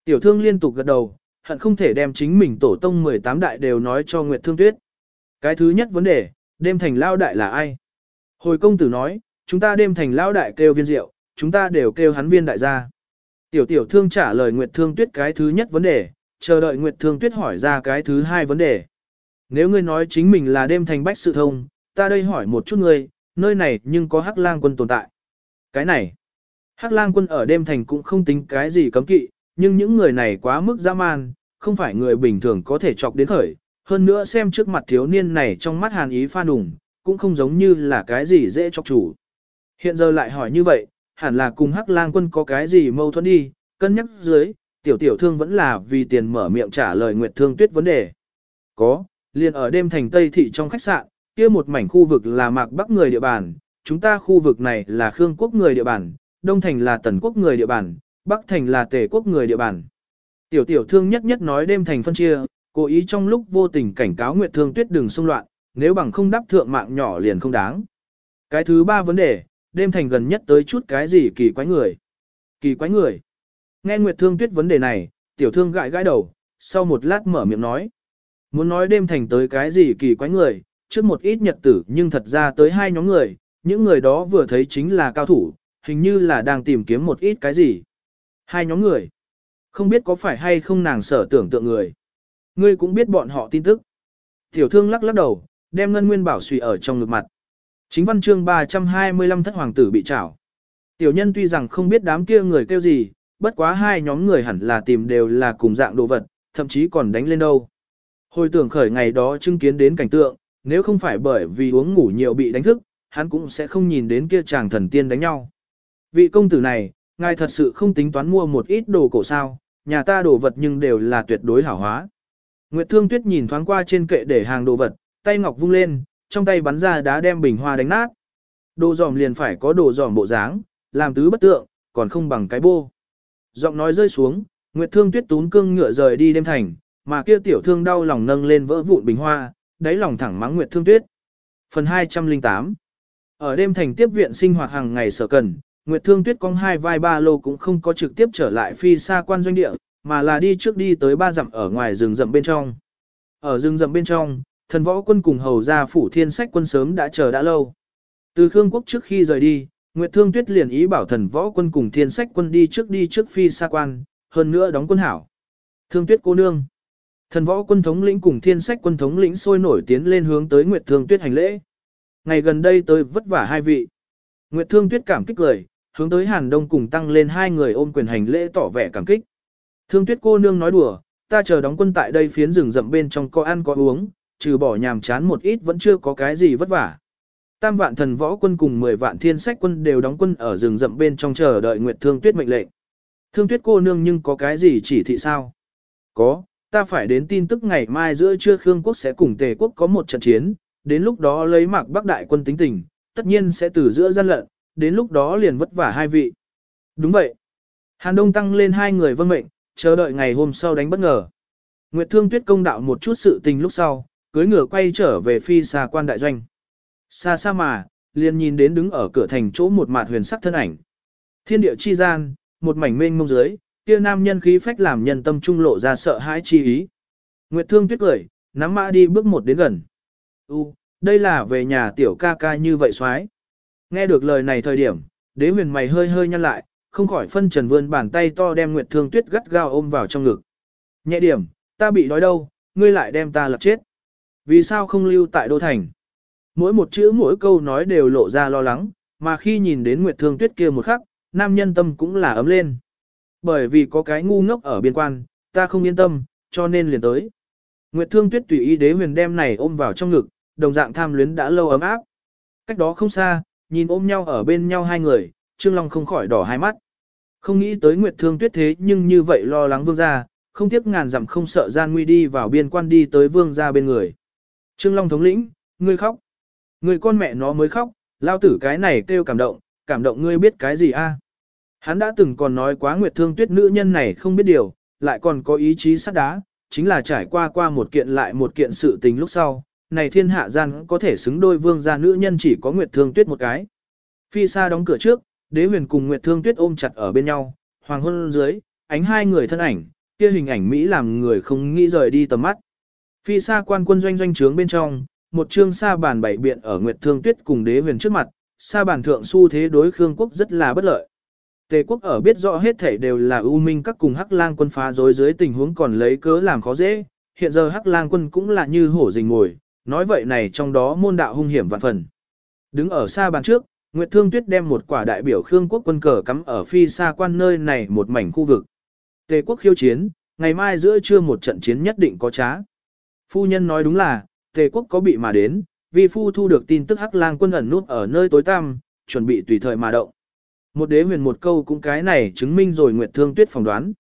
Tiểu thương liên tục gật đầu, hận không thể đem chính mình tổ tông 18 đại đều nói cho Nguyệt Thương Tuyết. Cái thứ nhất vấn đề, đêm thành lao đại là ai? Hồi công tử nói, chúng ta đêm thành lao đại kêu viên rượu, chúng ta đều kêu hắn viên đại gia. Tiểu tiểu thương trả lời Nguyệt Thương Tuyết cái thứ nhất vấn đề, chờ đợi Nguyệt Thương Tuyết hỏi ra cái thứ hai vấn đề. Nếu ngươi nói chính mình là đêm thành bách sự thông, ta đây hỏi một chút ngươi, nơi này nhưng có hắc lang quân tồn tại. Cái này, hắc lang quân ở đêm thành cũng không tính cái gì cấm kỵ, nhưng những người này quá mức dã man, không phải người bình thường có thể chọc đến khởi. Hơn nữa xem trước mặt thiếu niên này trong mắt hàn ý pha đùng, cũng không giống như là cái gì dễ chọc chủ. Hiện giờ lại hỏi như vậy, hẳn là cùng hắc lang quân có cái gì mâu thuẫn đi, cân nhắc dưới, tiểu tiểu thương vẫn là vì tiền mở miệng trả lời Nguyệt Thương Tuyết vấn đề. Có, liền ở đêm thành Tây Thị trong khách sạn, kia một mảnh khu vực là mạc bắc người địa bàn, chúng ta khu vực này là Khương quốc người địa bàn, Đông thành là Tần quốc người địa bàn, Bắc thành là Tề quốc người địa bàn. Tiểu tiểu thương nhất nhất nói đêm thành phân chia, cố ý trong lúc vô tình cảnh cáo Nguyệt Thương Tuyết đừng xung loạn, nếu bằng không đáp thượng mạng nhỏ liền không đáng. Cái thứ ba vấn đề, đêm thành gần nhất tới chút cái gì kỳ quái người. Kỳ quái người. Nghe Nguyệt Thương Tuyết vấn đề này, tiểu thương gãi gãi đầu, sau một lát mở miệng nói. Muốn nói đêm thành tới cái gì kỳ quái người, trước một ít nhật tử nhưng thật ra tới hai nhóm người, những người đó vừa thấy chính là cao thủ, hình như là đang tìm kiếm một ít cái gì. Hai nhóm người. Không biết có phải hay không nàng sở tưởng tượng người. Ngươi cũng biết bọn họ tin tức. Tiểu thương lắc lắc đầu, đem ngân nguyên bảo suy ở trong ngực mặt. Chính văn chương 325 thất hoàng tử bị trảo. Tiểu nhân tuy rằng không biết đám kia người kêu gì, bất quá hai nhóm người hẳn là tìm đều là cùng dạng đồ vật, thậm chí còn đánh lên đâu. Hồi tưởng khởi ngày đó chứng kiến đến cảnh tượng, nếu không phải bởi vì uống ngủ nhiều bị đánh thức, hắn cũng sẽ không nhìn đến kia chàng thần tiên đánh nhau. Vị công tử này, ngài thật sự không tính toán mua một ít đồ cổ sao, nhà ta đồ vật nhưng đều là tuyệt đối hảo hóa. Nguyệt Thương Tuyết nhìn thoáng qua trên kệ để hàng đồ vật, tay ngọc vung lên, trong tay bắn ra đá đem bình hoa đánh nát. Đồ giòm liền phải có đồ giòm bộ dáng, làm tứ bất tượng, còn không bằng cái bô. Giọng nói rơi xuống, Nguyệt Thương Tuyết tún cương ngựa rời đi đêm thành, mà kia tiểu thương đau lòng nâng lên vỡ vụn bình hoa, đáy lòng thẳng mắng Nguyệt Thương Tuyết. Phần 208 Ở đêm thành tiếp viện sinh hoạt hàng ngày sở cần, Nguyệt Thương Tuyết cong hai vai ba lô cũng không có trực tiếp trở lại phi xa quan doanh địa, mà là đi trước đi tới ba dặm ở ngoài rừng rậm bên trong. Ở rừng rậm bên trong, thần võ quân cùng hầu gia phủ thiên sách quân sớm đã chờ đã lâu. Từ Khương quốc trước khi rời đi, Nguyệt Thương Tuyết liền ý bảo thần võ quân cùng thiên sách quân đi trước đi trước phi xa quan, hơn nữa đóng quân hảo. Thương Tuyết cô nương. Thần võ quân thống lĩnh cùng thiên sách quân thống lĩnh sôi nổi tiến lên hướng tới Nguyệt Thương Tuyết hành lễ. Ngày gần đây tôi vất vả hai vị. Nguyệt Thương Tuyết cảm kích cười, hướng tới Hàn Đông cùng tăng lên hai người ôm quyền hành lễ tỏ vẻ cảm kích. Thương Tuyết cô nương nói đùa, ta chờ đóng quân tại đây phiến rừng rậm bên trong có ăn có uống, trừ bỏ nhàm chán một ít vẫn chưa có cái gì vất vả. Tam vạn thần võ quân cùng 10 vạn thiên sách quân đều đóng quân ở rừng rậm bên trong chờ đợi Nguyệt Thương Tuyết mệnh lệnh. Thương Tuyết cô nương nhưng có cái gì chỉ thị sao? Có, ta phải đến tin tức ngày mai giữa trưa Khương quốc sẽ cùng Tề quốc có một trận chiến, đến lúc đó lấy mạc Bắc đại quân tính tình, tất nhiên sẽ từ giữa gian lận, đến lúc đó liền vất vả hai vị. Đúng vậy. Hàn Đông tăng lên hai người vân mệnh, chờ đợi ngày hôm sau đánh bất ngờ. Nguyệt Thương Tuyết công đạo một chút sự tình lúc sau, cưới ngựa quay trở về phi xa quan đại doanh. Xa xa mà, liền nhìn đến đứng ở cửa thành chỗ một mạt huyền sắc thân ảnh. Thiên địa chi gian, một mảnh mênh mông dưới, kia nam nhân khí phách làm nhân tâm trung lộ ra sợ hãi chi ý. Nguyệt Thương Tuyết cười, nắm mã đi bước một đến gần. U, đây là về nhà tiểu ca ca như vậy xoái. Nghe được lời này thời điểm, đế huyền mày hơi hơi nhăn lại, không khỏi phân trần vươn bàn tay to đem Nguyệt Thương Tuyết gắt gao ôm vào trong ngực. Nhẹ điểm, ta bị đói đâu, ngươi lại đem ta lật chết. Vì sao không lưu tại Đô Thành? Mỗi một chữ mỗi câu nói đều lộ ra lo lắng, mà khi nhìn đến Nguyệt Thương Tuyết kia một khắc, nam nhân tâm cũng là ấm lên. Bởi vì có cái ngu ngốc ở biên quan, ta không yên tâm, cho nên liền tới. Nguyệt Thương Tuyết tùy ý đế huyền đem này ôm vào trong ngực, đồng dạng tham luyến đã lâu ấm áp. Cách đó không xa, nhìn ôm nhau ở bên nhau hai người, Trương Long không khỏi đỏ hai mắt. Không nghĩ tới Nguyệt Thương Tuyết thế nhưng như vậy lo lắng vương gia, không tiếc ngàn dặm không sợ gian nguy đi vào biên quan đi tới vương gia bên người. Trương Long thống lĩnh, ngươi khóc. Người con mẹ nó mới khóc, lao tử cái này kêu cảm động, cảm động ngươi biết cái gì a? Hắn đã từng còn nói quá Nguyệt Thương Tuyết nữ nhân này không biết điều, lại còn có ý chí sắt đá, chính là trải qua qua một kiện lại một kiện sự tình lúc sau, này thiên hạ gian có thể xứng đôi vương gia nữ nhân chỉ có Nguyệt Thương Tuyết một cái. Phi xa đóng cửa trước, đế huyền cùng Nguyệt Thương Tuyết ôm chặt ở bên nhau, hoàng hôn dưới, ánh hai người thân ảnh, kia hình ảnh Mỹ làm người không nghĩ rời đi tầm mắt. Phi xa quan quân doanh doanh trướng bên trong, một chương sa bàn bảy biện ở Nguyệt Thương Tuyết cùng đế huyền trước mặt, sa bàn thượng su thế đối Khương quốc rất là bất lợi. Tề quốc ở biết rõ hết thể đều là ưu minh các cùng Hắc Lang quân phá rối dưới tình huống còn lấy cớ làm khó dễ, hiện giờ Hắc Lang quân cũng là như hổ rình ngồi, nói vậy này trong đó môn đạo hung hiểm vạn phần. Đứng ở xa bàn trước, Nguyệt Thương Tuyết đem một quả đại biểu Khương quốc quân cờ cắm ở phi xa quan nơi này một mảnh khu vực. Tề quốc khiêu chiến, ngày mai giữa trưa một trận chiến nhất định có trá. Phu nhân nói đúng là, Tề quốc có bị mà đến, vì phu thu được tin tức Hắc Lang quân ẩn nút ở nơi tối tăm, chuẩn bị tùy thời mà động. Một đế huyền một câu cũng cái này chứng minh rồi Nguyệt Thương Tuyết phỏng đoán.